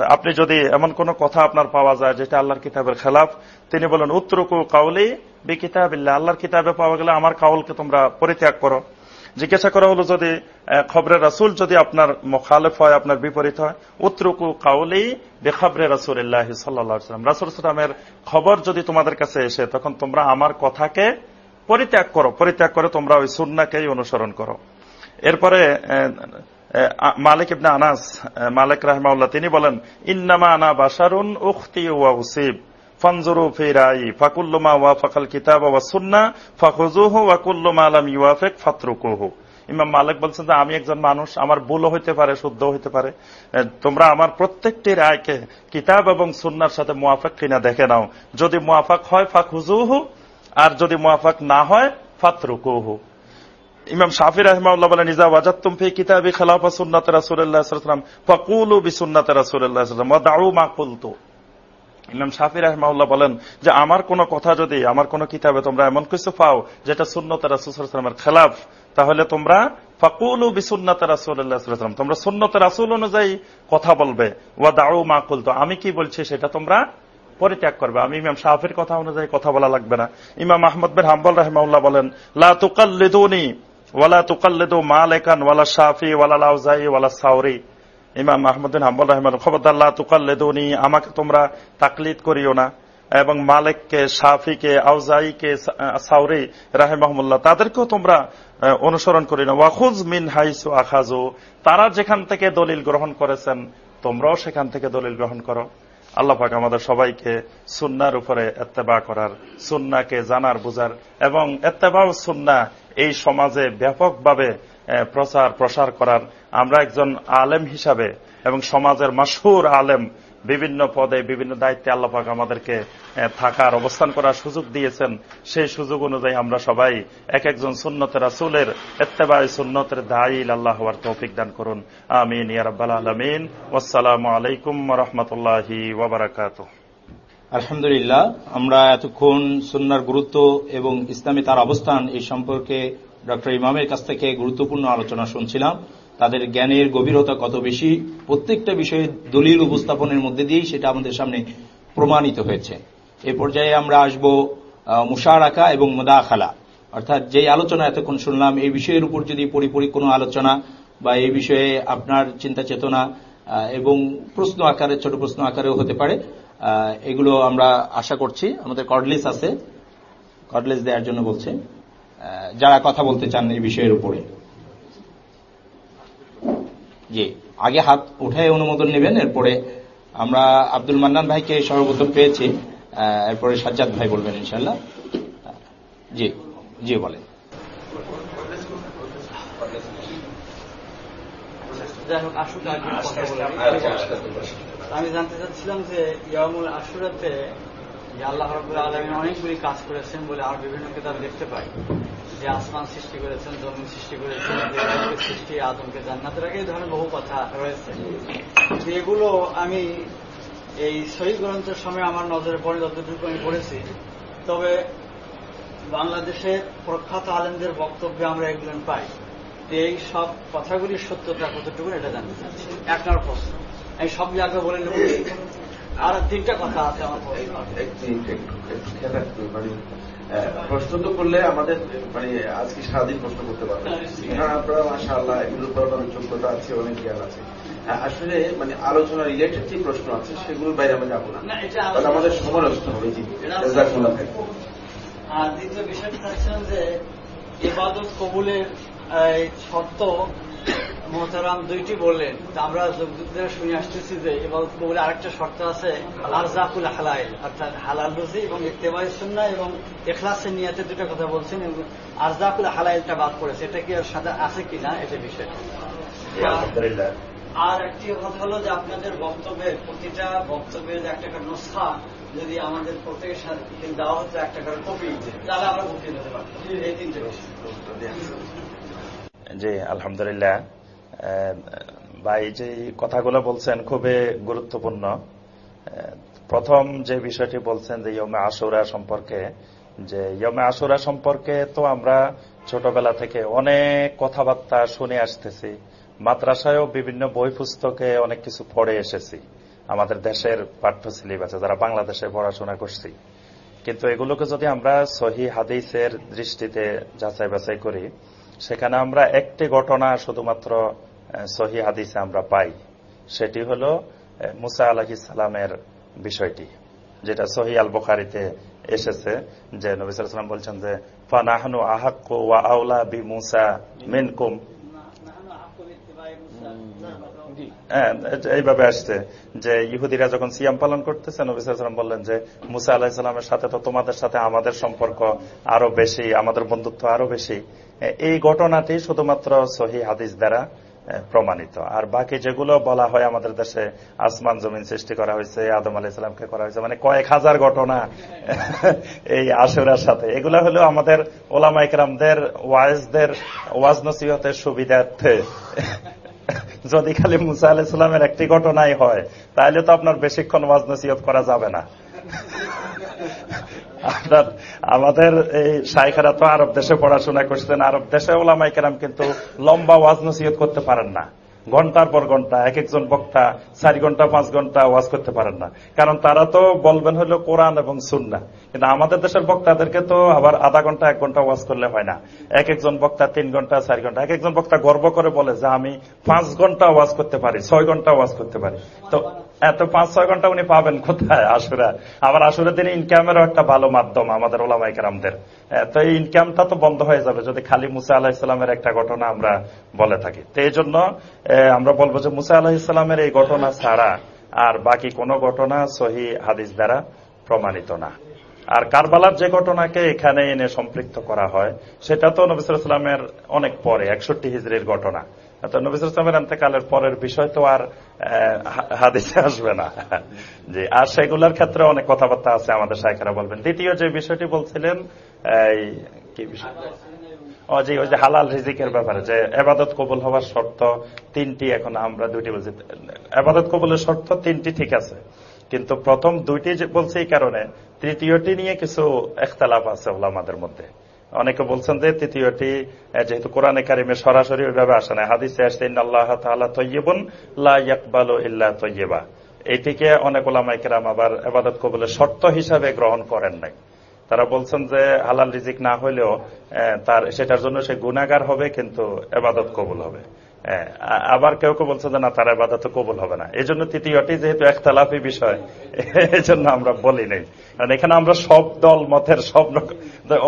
আপনি যদি এমন কোন কথা আপনার পাওয়া যায় যেটা আল্লাহর কিতাবের খেলাফ তিনি বলেন উত্তরকু কাউলি বি কিতাবিল্লাহ আল্লাহর কিতাবে পাওয়া গেলে আমার কাউলকে তোমরা পরিত্যাগ করো। জিজ্ঞাসা করা হলো যদি আহ, খবরের রাসুল যদি আপনার মোখালেফ হয় আপনার বিপরীত হয়? উত্তরকু কাউলি বেখবরে রাসুল্লাহ সাল্লাম রাসুল সালামের খবর যদি তোমাদের কাছে এসে তখন তোমরা আমার কথাকে পরিত্যাগ করো, পরিত্যাগ করে, তোমরা ওই সুন্নাকেই অনুসরণ করো। এরপরে মালিক ইবনে আনাস মালিক রাহমাউল্লাহ তিনি বলেন, ইন্নামা আনা বাসারুন উখতি ওয়া উসিব। ফানজুরু ফি রাই ফাকুল্লুমা ওয়াফাকাল কিতাব ওয়া সুন্নাহ ফাখুজুহু ওয়া কুল্লু মা লাম ইউয়াফিক ফাতরুকুহু। ইমাম মালিক বলছেন যে, আমি একজন মানুষ, আমার ভুলও হইতে পারে শুদ্ধ হইতে পারে। তোমরা আমার প্রত্যেকটি রায়কে কিতাব এবং সুন্নার সাথে মুয়াফাক কিনা দেখে নাও। যদি মুয়াফাক হয়, ফাখুযুহু আর যদি মুয়াফাক না হয়, ফাতরুকুহু। ইমাম শাফি রহমাউল্লাহ বলেন, ইজা ওয়াজাত্তুম ফি কিতাবি খেলাফা সুন্নাত রাসূলুল্লাহ সাল্লাল্লাহু আলাইহি ওয়াসাল্লাম, ফাকুলু বিসুন্নাতি রাসূলুল্লাহ সাল্লাল্লাহু আলাইহি ওয়াসাল্লাম ওয়া দাউ মা কুলতু। ইমাম শাফি রহমাউল্লাহ বলেন যে, আমার কোন কথা যদি, আমার কোন কিতাবে তোমরা এমন কিছু পাও, যেটা সুন্নত রাসুলের খেলাফ, তাহলে তোমরা ফাকুলু বিসুন্নত রাসুল্লাহাম তোমরা সুন্নত রাসুল অনুযায়ী কথা বলবে। ওয়া দাউ মা কুলতো। আমি কি বলছি, সেটা তোমরা পরিত্যাগ করবে। আমি ইমাম শাহির কথা অনুযায়ী কথা বলা লাগবে না। ইমাম আহমদ বিন হাম্বল রহমাউল্লাহ বলেন, লা তুকাল্লিদুনি ওয়ালা তুকাল্লিদু মালিকান ওয়ালা শাফি ওয়ালা লাউজাই ওয়ালা সাউরি। ইমাম আহমদ বিন হাম্বল রহমান খবরদাল্লাহ তুকাল্লেদুনি, আমাকে তোমরা তাকলিদ করিও না। এবং মালিককে, শাফিকে, আউজাইকে, সাউরি রাহেমাহমুল্লাহ তাদেরকেও তোমরা অনুসরণ করি না। ওয়াখুজ মিন হাইসু আখাজু তারা যেখান থেকে দলিল গ্রহণ করেছেন, তোমরাও সেখান থেকে দলিল গ্রহণ করো। আল্লাহ পাক আমাদের সবাইকে সুন্নার উপরে এত্তেবা করার, সুন্নাকে জানার, বুঝার এবং এত্তেবা সুন্না এই সমাজে ব্যাপকভাবে প্রচার প্রসার করার আমরা একজন আলেম হিসাবে এবং সমাজের মাসুর আলেম বিভিন্ন পদে বিভিন্ন দায়িত্বে আল্লাপাক আমাদেরকে থাকার, অবস্থান করার সুযোগ দিয়েছেন। সেই সুযোগ অনুযায়ী আমরা সবাই এক একজন সুন্নতের রাসুলের এত্তেবাই সুন্নতের দায়ীল আল্লাহ হওয়ার তৌফিক দান করুন। আমিন ইয়ারাব্বাল আলমিন। ওয়াসালামু আলাইকুম রহমতুল্লাহি ওবরাকাত আলহামদুলিল্লাহ, আমরা এতক্ষণ সুন্নার গুরুত্ব এবং ইসলামী তার অবস্থান এই সম্পর্কে ডক্টর ইমামের কাছ থেকে গুরুত্বপূর্ণ আলোচনা শুনছিলাম। তাদের জ্ঞানের গভীরতা কত বেশি, প্রত্যেকটা বিষয়ে দলিল উপস্থাপনের মধ্যে দিয়েই সেটা আমাদের সামনে প্রমাণিত হয়েছে। এ পর্যায়ে আমরা আসব মুশারাকা এবং মোদাখালা। অর্থাৎ যে আলোচনা এতক্ষণ শুনলাম, এই বিষয়ের উপর যদি পরিপরি কোনো আলোচনা বা এই বিষয়ে আপনার চিন্তা চেতনা এবং প্রশ্ন আকারে, ছোট প্রশ্ন আকারেও হতে পারে এগুলো আমরা আশা করছি। আমাদের কর্ডলিস আছে। কর্ডলিস দেওয়ার জন্য বলছে যারা কথা বলতে চান এই বিষয়ের উপরে। জি আগে হাত উঠায় অনুমোদন নেবেন, এরপরে আমরা আব্দুল মান্নান ভাইকে সর্বপ্রথম পেয়েছি এরপরে সাজ্জাদ ভাই বলবেন ইনশাল্লাহ জি জি বলেন। আমি জানতে চাচ্ছিলাম যে ইয়ামুল আশুরাতে যে আল্লাহ রবুল্লাহ আলমিন অনেকগুলি কাজ করেছেন বলে আর বিভিন্ন কিতাব দেখতে পাই। যে আসমান সৃষ্টি করেছেন, জমিন সৃষ্টি করেছেন সৃষ্টি, আদমকে জান্নাতের আগে এই ধরনের বহু কথা রয়েছে। এগুলো আমি এই শহীদ গ্রন্থের সময় আমার নজরে পড়ে যতটুকু আমি পড়েছি, তবে বাংলাদেশের প্রখ্যাত আলেমদের বক্তব্যে আমরা এগুলো পাই এই সব কথাগুলির সত্যতা কতটুকু এটা জানতে চাচ্ছি। এক নম্বর প্রশ্ন। আমি সব জায়গায় বলে নেব। আর তিনটা কথা আছে আমার প্রশ্ন তো করলে আমাদের মানে আজকে সারাদিন প্রশ্ন করতে পারবেন কারণ আপনারা মাসা আল্লাহ এগুলোর উপর অনেক যোগ্যতা আছে অনেক জ্ঞান আছে। আসলে মানে আলোচনা রিলেটেড যে প্রশ্ন আছে সেগুলোর বাইরে আমরা যাব না। তাহলে আমাদের সময় নষ্ট হবে জি আর দ্বিতীয় বিষয়টা চাচ্ছিলাম যে ইবাদত কবুলের শর্ত মোহতারাম দুইটি বললেন। আমরা যোগযুদ্ধের শুনে আসতেছি যে ইবাদত কবুলে আরেকটা শর্ত আছে আরজাকুল হালাইল অর্থাৎ হালাল রুজি এবং ইত্তেবাই সুন্না এবং এখলাসের নিয়াতে দুটো কথা বলছেন এবং আরজাকুল হালাইলটা বাদ পড়েছে। এটা কি সাথে আছে কিনা এটা বিষয়। আর একটি কথা হলো যে আপনাদের বক্তব্যের প্রতিটা বক্তব্যের যে একটা একটা নুসখা যদি আমাদের প্রত্যেকের সাথে দেওয়া হতো একটা করে কপি তাহলে আমরা উপকৃত হতে পারতাম। এই তিনটে জি আলহামদুলিল্লাহ ভাই যে কথাগুলো বলছেন খুবই গুরুত্বপূর্ণ। প্রথম যে বিষয়টি বলছেন যে ইয়মে আশুরা সম্পর্কে, যে ইয়মে আশুরা সম্পর্কে তো আমরা ছোটবেলা থেকে অনেক কথাবার্তা শুনে আসতেছি। মাদ্রাসায়ও বিভিন্ন বই পুস্তকে অনেক কিছু পড়ে এসেছি। আমাদের দেশের পাঠ্য সিলেবাসে, যারা বাংলাদেশে পড়াশোনা করছি। কিন্তু এগুলোকে যদি আমরা সহি হাদিসের দৃষ্টিতে যাচাই বাছাই করি সেখানে আমরা একটি ঘটনা শুধুমাত্র সহি হাদিসে আমরা পাই। সেটি হল মুসা আলহি সালামের বিষয়টি, যেটা সহি আল বখারিতে এসেছে, যে নবিসাম বলছেন যে, ফানাহনু আহাক্কু ওয়া আউলা বি মুসা মিনকুম। এইভাবে আসছে, যে ইহুদিরা যখন সিয়াম পালন করতেছে নবিসাম বললেন যে, মুসা আলাহিসাল্লামের সাথে তো তোমাদের সাথে আমাদের সম্পর্ক আরও বেশি, আমাদের বন্ধুত্ব আরও বেশি। এই ঘটনাটি শুধুমাত্র সহি হাদিস দ্বারা প্রমাণিত। আর বাকি যেগুলো বলা হয় আমাদের দেশে আসমান জমিন সৃষ্টি করা হয়েছে, আদম আলি ইসলামকে করা হয়েছে মানে কয়েক হাজার ঘটনা, এই আশুরার সাথে। এগুলো হলো আমাদের ওলামা ইকরামদের ওয়াইজদের ওয়াজ নসিহতের সুবিধার্থে। যদি খালি মুসা আলাহ ইসলামের একটি ঘটনাই হয়, তাহলে তো আপনার বেশিক্ষণ ওয়াজ নসিহত করা যাবে না। আপনার, আমাদের এই শাইখারা তো আরব দেশে পড়াশোনা করছেন, আরব দেশে ওলামাই কেরাম কিন্তু লম্বা ওয়াজ নসিহত করতে পারেন না। ঘণ্টার পর ঘণ্টা, এক একজন বক্তা চারি ঘণ্টা, পাঁচ ঘণ্টা ওয়াজ করতে পারেন না। কারণ তারা তো বলবেন হলো কোরআন এবং সুন্না কিন্তু আমাদের দেশের বক্তাদেরকে তো আবার আধা ঘণ্টা, এক ঘণ্টা ওয়াজ করলে হয় না। এক একজন বক্তা তিন ঘণ্টা, চারি ঘণ্টা, এক একজন বক্তা গর্ব করে বলে যে আমি পাঁচ ঘণ্টা ওয়াজ করতে পারি, ছয় ঘণ্টা ওয়াজ করতে পারি। তো এত পাঁচ, ছয় ঘণ্টা উনি পাবেন কোথায় আসুরা? আবার আসুরের দিন ইনকামেরও একটা ভালো মাধ্যম আমাদের ওলামাইকার তো এই ইনকামটা তো বন্ধ হয়ে যাবে যদি খালি মুসা আলাহ ইসলামের একটা ঘটনা আমরা বলে থাকি। তো এই জন্য আমরা বলব যে মুসা আলাহ ইসলামের এই ঘটনা ছাড়া আর বাকি কোন ঘটনা সহি হাদিস দ্বারা প্রমাণিত না। আর কারবালার যে ঘটনাকে এখানে এনে সম্পৃক্ত করা হয়, সেটা তো নবিসামের অনেক পরে, একষট্টি হিজড়ির ঘটনা। নবিসামের এতেকালের পরের বিষয় তো আর হাদিসে আসবে না। জি, আর সেগুলোর ক্ষেত্রে অনেক কথাবার্তা আছে আমাদের সাইখারা বলবেন। দ্বিতীয় যে বিষয়টি বলছিলেন, এই, কি বিষয়? ওই যে হালাল রিজিকের ব্যাপারে, যে এবাদত কবুল হওয়ার শর্ত তিনটি এখন আমরা দুইটি বলছি। এবাদত কবুলের শর্ত তিনটি ঠিক আছে, কিন্তু প্রথম দুইটি বলছি এই কারণে, তৃতীয়টি নিয়ে কিছু একতলাপ আছে ওলামাদের মধ্যে। অনেকে বলছেন যে তৃতীয়টি যেহেতু কোরআনে কারিমে সরাসরি ওইভাবে আসে না, হাদিসে আসছে আল্লাহ তাআলা তৈবন লাকবাল ইল্লা তৈয়বা এইটিকে অনেক ওলামাইকেরাম আবার এবাদত কবুলের শর্ত হিসাবে গ্রহণ করেন নাই। তারা বলছেন যে হালাল রিজিক না হলেও তার, সেটার জন্য সে গুণাগার হবে, কিন্তু এবাদত কবুল হবে। আবার কেউ কেউ বলছে যে না, তার এবাদত কবুল হবে না। এই জন্য তৃতীয়টি যেহেতু একতলাফি বিষয় এই জন্য আমরা বলি নেই। কারণ এখানে আমরা সব দল, মতের সব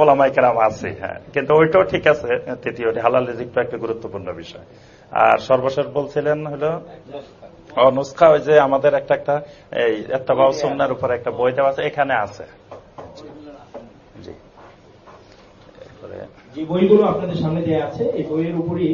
ওলামাইকেরাম আছি হ্যাঁ। কিন্তু ওইটাও ঠিক আছে, তৃতীয়টি হালাল রিজিকটা একটা গুরুত্বপূর্ণ বিষয়। আর সর্বশেষ বলছিলেন হলো নুসখা, ওই যে আমাদের একটা একটা, এই একটা বাউসুন্নার উপর একটা বই দেওয়া আছে, এখানে আছে। জি। যে বইগুলো আপনাদের সামনে দেয়া আছে, এই বইয়ের উপরই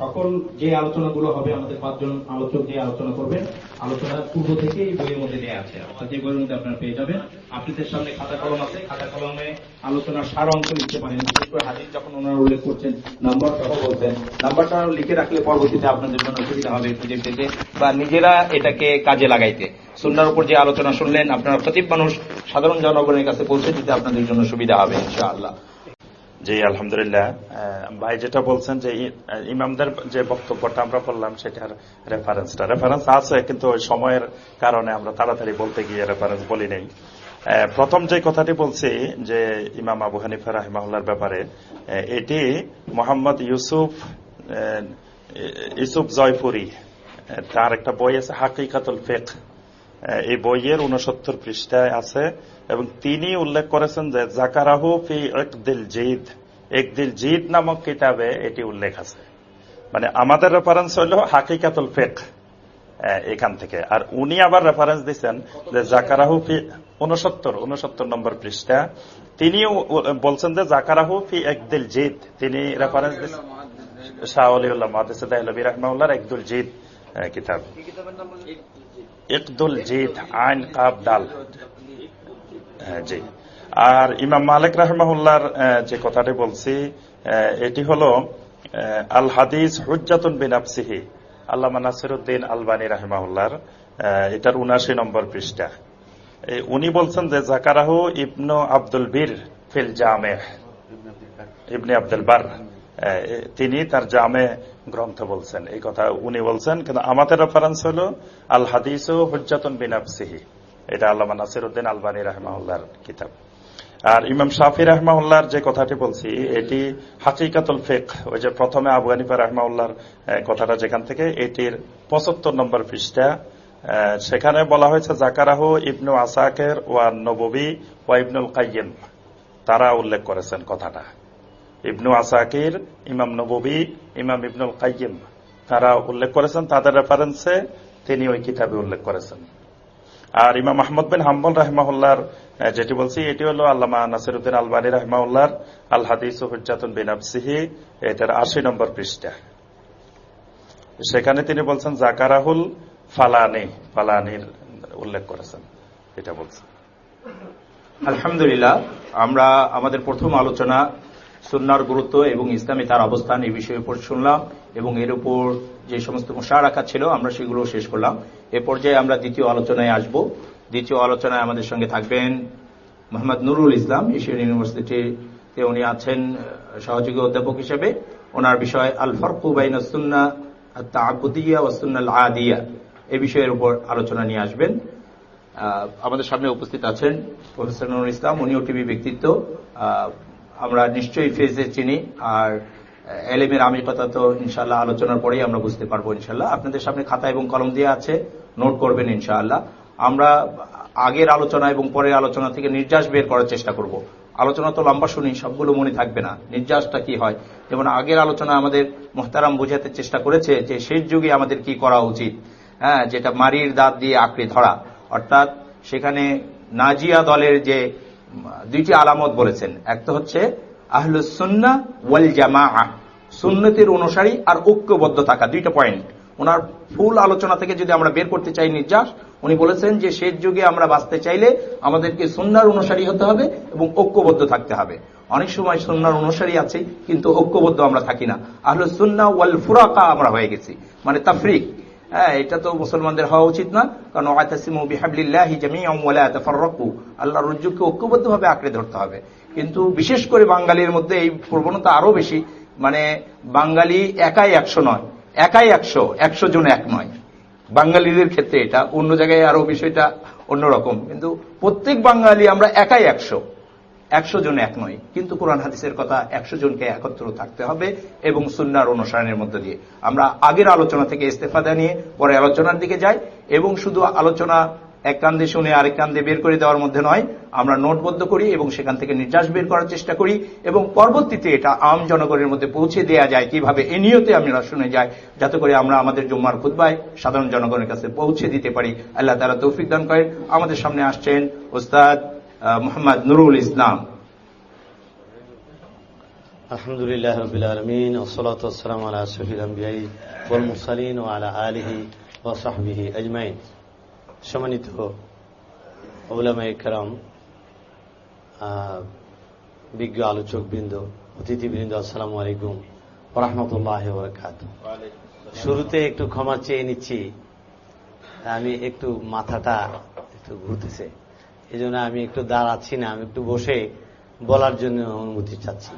সকল যে আলোচনাগুলো হবে, আমাদের পাঁচজন আলোচক যে আলোচনা করবেন, আলোচনার পূর্ব থেকে এই বইয়ের মধ্যে দেয়া আছে। অর্থাৎ যে বইয়ের মধ্যে আপনারা পেয়ে যাবেন, আপনাদের সামনে খাতা কলম আছে, খাতা কলমে আলোচনার সার অংশ লিখতে পারেন। বিশেষ করে হাজির যখন ওনারা উল্লেখ করছেন, নাম্বার সহ বলছেন। নাম্বারটা লিখে রাখলে পরবর্তীতে আপনাদের জন্য সুবিধা হবে খুঁজে পেতে বা নিজেরা এটাকে কাজে লাগাইতে। সুন্নার উপর যে আলোচনা শুনলেন, আপনারা প্রতিপ মানুষ সাধারণ জনগণের কাছে পৌঁছে দিতে আপনাদের জন্য সুবিধা হবে, ইনশাআল্লাহ। জি, আলহামদুলিল্লাহ। ভাই যেটা বলছেন যে ইমামদের যে বক্তব্যটা আমরা বললাম সেটার রেফারেন্সটা রেফারেন্স আছে, কিন্তু সময়ের কারণে আমরা তাড়াতাড়ি বলতে গিয়ে রেফারেন্স বলি নেই। প্রথম যে কথাটি বলছি, যে ইমাম আবু হানিফা রাহিমাহুল্লার ব্যাপারে এটি মোহাম্মদ ইউসুফ ইউসুফ জয়পুরি তার একটা বই আছে হাকিকাতুল ফেক এই বইয়ের উনসত্তর পৃষ্ঠায় আছে এবং তিনি উল্লেখ করেছেন যে জাকারাহু ফি একদিল জিদ। একদিল জিদ নামক কিতাবে এটি উল্লেখ আছে। মানে আমাদের রেফারেন্স হইল হাকিকাতুল ফেক এখান থেকে। আর উনি আবার রেফারেন্স দিচ্ছেন যে জাকারাহু ফি উনসত্তর উনসত্তর নম্বর পৃষ্ঠা। তিনি বলছেন যে জাকারাহু ফি একদিল জিদ। তিনি রেফারেন্স দিচ্ছেন শাহ আলিউল্লাহ মাহাদিস দাহলবী রহমাউল্লাহর একদুল জিদ আহ, কিতাব। ইকদুল জিদ আইন কাব ডাল। জি। আর ইমাম মালিক রাহমাহুল্লার যে কথাটি বলছি এটি হল আল হাদিস হুজ্জাতুন বিন আফসিহি আল্লামা নাসিরুদ্দিন আলবানী রাহমাহুল্লার এটার উনাশি নম্বর পৃষ্ঠা। উনি বলছেন যে জাকারাহু ইবনু আব্দুল বীর ফিল জামে, ইবনে আব্দুল বার তিনি তার জামে গ্রন্থ বলছেন। এই কথা উনি বলছেন, কিন্তু আমাদের রেফারেন্স হল আল হাদিস হুজ্জাতুন বিন এটা আল্লামা নাসিরুদ্দিন আলবানী রহমাউল্লার কিতাব। আর ইমাম শাফি রহমাউল্লার যে কথাটি বলছি, এটি হাকিকাতুল ফেক ওই যে প্রথমে আবু হানিফা রহমাউল্লার কথাটা যেখান থেকে, এটির পঁচাত্তর নম্বর পৃষ্ঠা সেখানে বলা হয়েছে, জাকারাহু ইবনু আসাকের ওয়া নববী ওয়া ইবনুল কাইয়িম তারা উল্লেখ করেছেন কথাটা। ইবনু আসাকির, ইমাম নববী, ইমাম ইবনুল কাইয়িম তারা উল্লেখ করেছেন, তাদের রেফারেন্সে তিনি ওই কিতাবে উল্লেখ করেছেন। আর ইমাম আহমদ বিন হাম্বল রাহমাহুল্লার আহ, যেটি বলছি এটি হল আল্লামা নাসিরুদ্দিন আলবানী রাহমাউল্লার আল হাদিস হুজ্জাতুন বিন আফসিহি এটার আশি নম্বর পৃষ্ঠা। সেখানে তিনি বলছেন জাকারাহুল ফালানি ফালানির উল্লেখ করেছেন এটা বলছেন। আলহামদুলিল্লাহ আমরা আমাদের প্রথম আলোচনা সুন্নার গুরুত্ব এবং ইসলামে তার অবস্থান এই উপর শুনলাম এবং এর উপর যে সমস্ত রাখা ছিল, আমরা সেগুলো শেষ করলাম। এ পর্যায়ে আমরা দ্বিতীয় আলোচনায় আসব। দ্বিতীয় আলোচনায় আমাদের সঙ্গে থাকবেন মোহাম্মদ নুরুল ইসলাম, এশিয়ান ইউনিভার্সিটিতে উনি আছেন, সহযোগী অধ্যাপক হিসেবে। ওনার বিষয় আল ফরকু বাইনা সুন্না তাবুদিয়া ও সুন্নাল আদিয়া এই বিষয়ের উপর আলোচনা নিয়ে আসবেন। আমাদের সামনে উপস্থিত আছেন প্রফেসর নুরুল ইসলাম। উনিও টিভি ব্যক্তিত্ব। আমরা নিশ্চয়ই ফেজে চিনি। আর এলেমের আমিকতা তো ইনশাল্লাহ আলোচনার পরেই আমরা বুঝতে পারব ইনশাল্লাহ আপনাদের সামনে খাতা এবং কলম দিয়ে আছে, নোট করবেন ইনশাআল্লাহ। আমরা আগের আলোচনা এবং পরের আলোচনা থেকে নির্যাস বের করার চেষ্টা করব। আলোচনা তো লম্বা শুনি, সবগুলো মনে থাকবে না। নির্যাসটা কি হয়? যেমন আগের আলোচনা আমাদের মোহতারাম বোঝাতে চেষ্টা করেছে যে শেষ যুগে আমাদের কি করা উচিত? হ্যাঁ যেটা মারির দাঁত দিয়ে আঁকড়ে ধরা। অর্থাৎ সেখানে নাজিয়া দলের যে দুইটি আলামত বলেছেন একটা হচ্ছে আহলুসুন্না ওয়াল জামা সুন্নতির অনুসারী আর ঐক্যবদ্ধ থাকা, দুইটা পয়েন্ট ওনার ফুল আলোচনা থেকে যদি আমরা বের করতে চাই নির্যাস, উনি বলেছেন যে শেষ যুগে আমরা বাঁচতে চাইলে আমাদেরকে সুন্নার অনুসারী হতে হবে এবং ঐক্যবদ্ধ থাকতে হবে। অনেক সময় সুন্নার অনুসারী আছে, কিন্তু ঐক্যবদ্ধ আমরা থাকি না। আহলে সুন্না ওয়াল ফুরাকা আমরা হয়ে গেছি। মানে তাফরিক। হ্যাঁ এটা তো মুসলমানদের হওয়া উচিত না। কারণ আল্লাহর রজ্জুকে ঐক্যবদ্ধভাবে আঁকড়ে ধরতে হবে। কিন্তু বিশেষ করে বাঙালির মধ্যে এই প্রবণতা আরও বেশি। মানে বাঙালি একাই একশো নয়, একাই একশো একশো জন এক নয়। বাঙালিদের ক্ষেত্রে এটা, অন্য জায়গায় আরও বিষয়টা অন্যরকম। কিন্তু প্রত্যেক বাঙালি আমরা একাই একশো একশো জন এক নয় কিন্তু কোরআন হাদিসের কথা একশো জনকে একত্র থাকতে হবে এবং সুন্নার অনুসরণের মধ্য দিয়ে। আমরা আগের আলোচনা থেকে ইস্তেফাদা নিয়ে পরে আলোচনার দিকে যাই এবং শুধু আলোচনা এক কান্দে শুনে আরেক কান্দে বের করে দেওয়ার মধ্যে নয়। আমরা নোটবদ্ধ করি এবং সেখান থেকে নির্যাস বের করার চেষ্টা করি এবং পরবর্তীতে এটা আম জনগণের মধ্যে পৌঁছে দেওয়া যায় কীভাবে? এ নিয়তে আমরা শুনে যাই, যাতে করে আমরা আমাদের জুম্মার খুদ্বায় সাধারণ জনগণের কাছে পৌঁছে দিতে পারি। আল্লাহ তারা তৌফিক দান করেন। আমাদের সামনে আসছেন ওস্তাদ মোহাম্মদ নুরুল ইসলাম। আলহামদুলিল্লাহ রবিল আলমিন ওসলাত আলা শহীদ আম্বিয়াই ওল মুসালিন ও আলা আলিহি ও সাহবিহি আজমাইন। সম্মানিত ওলামাই কারাম বিজ্ঞ আলোচক বৃন্দ অতিথিবৃন্দ, আসসালামু আলাইকুম রহমতুল্লাহ বরকাত শুরুতে একটু ক্ষমা চেয়ে নিচ্ছি, আমি একটু মাথাটা একটু ঘুরতেছে এই আমি একটু দাঁড়াচ্ছি না, আমি একটু বসে বলার জন্য অনুমতি চাচ্ছি।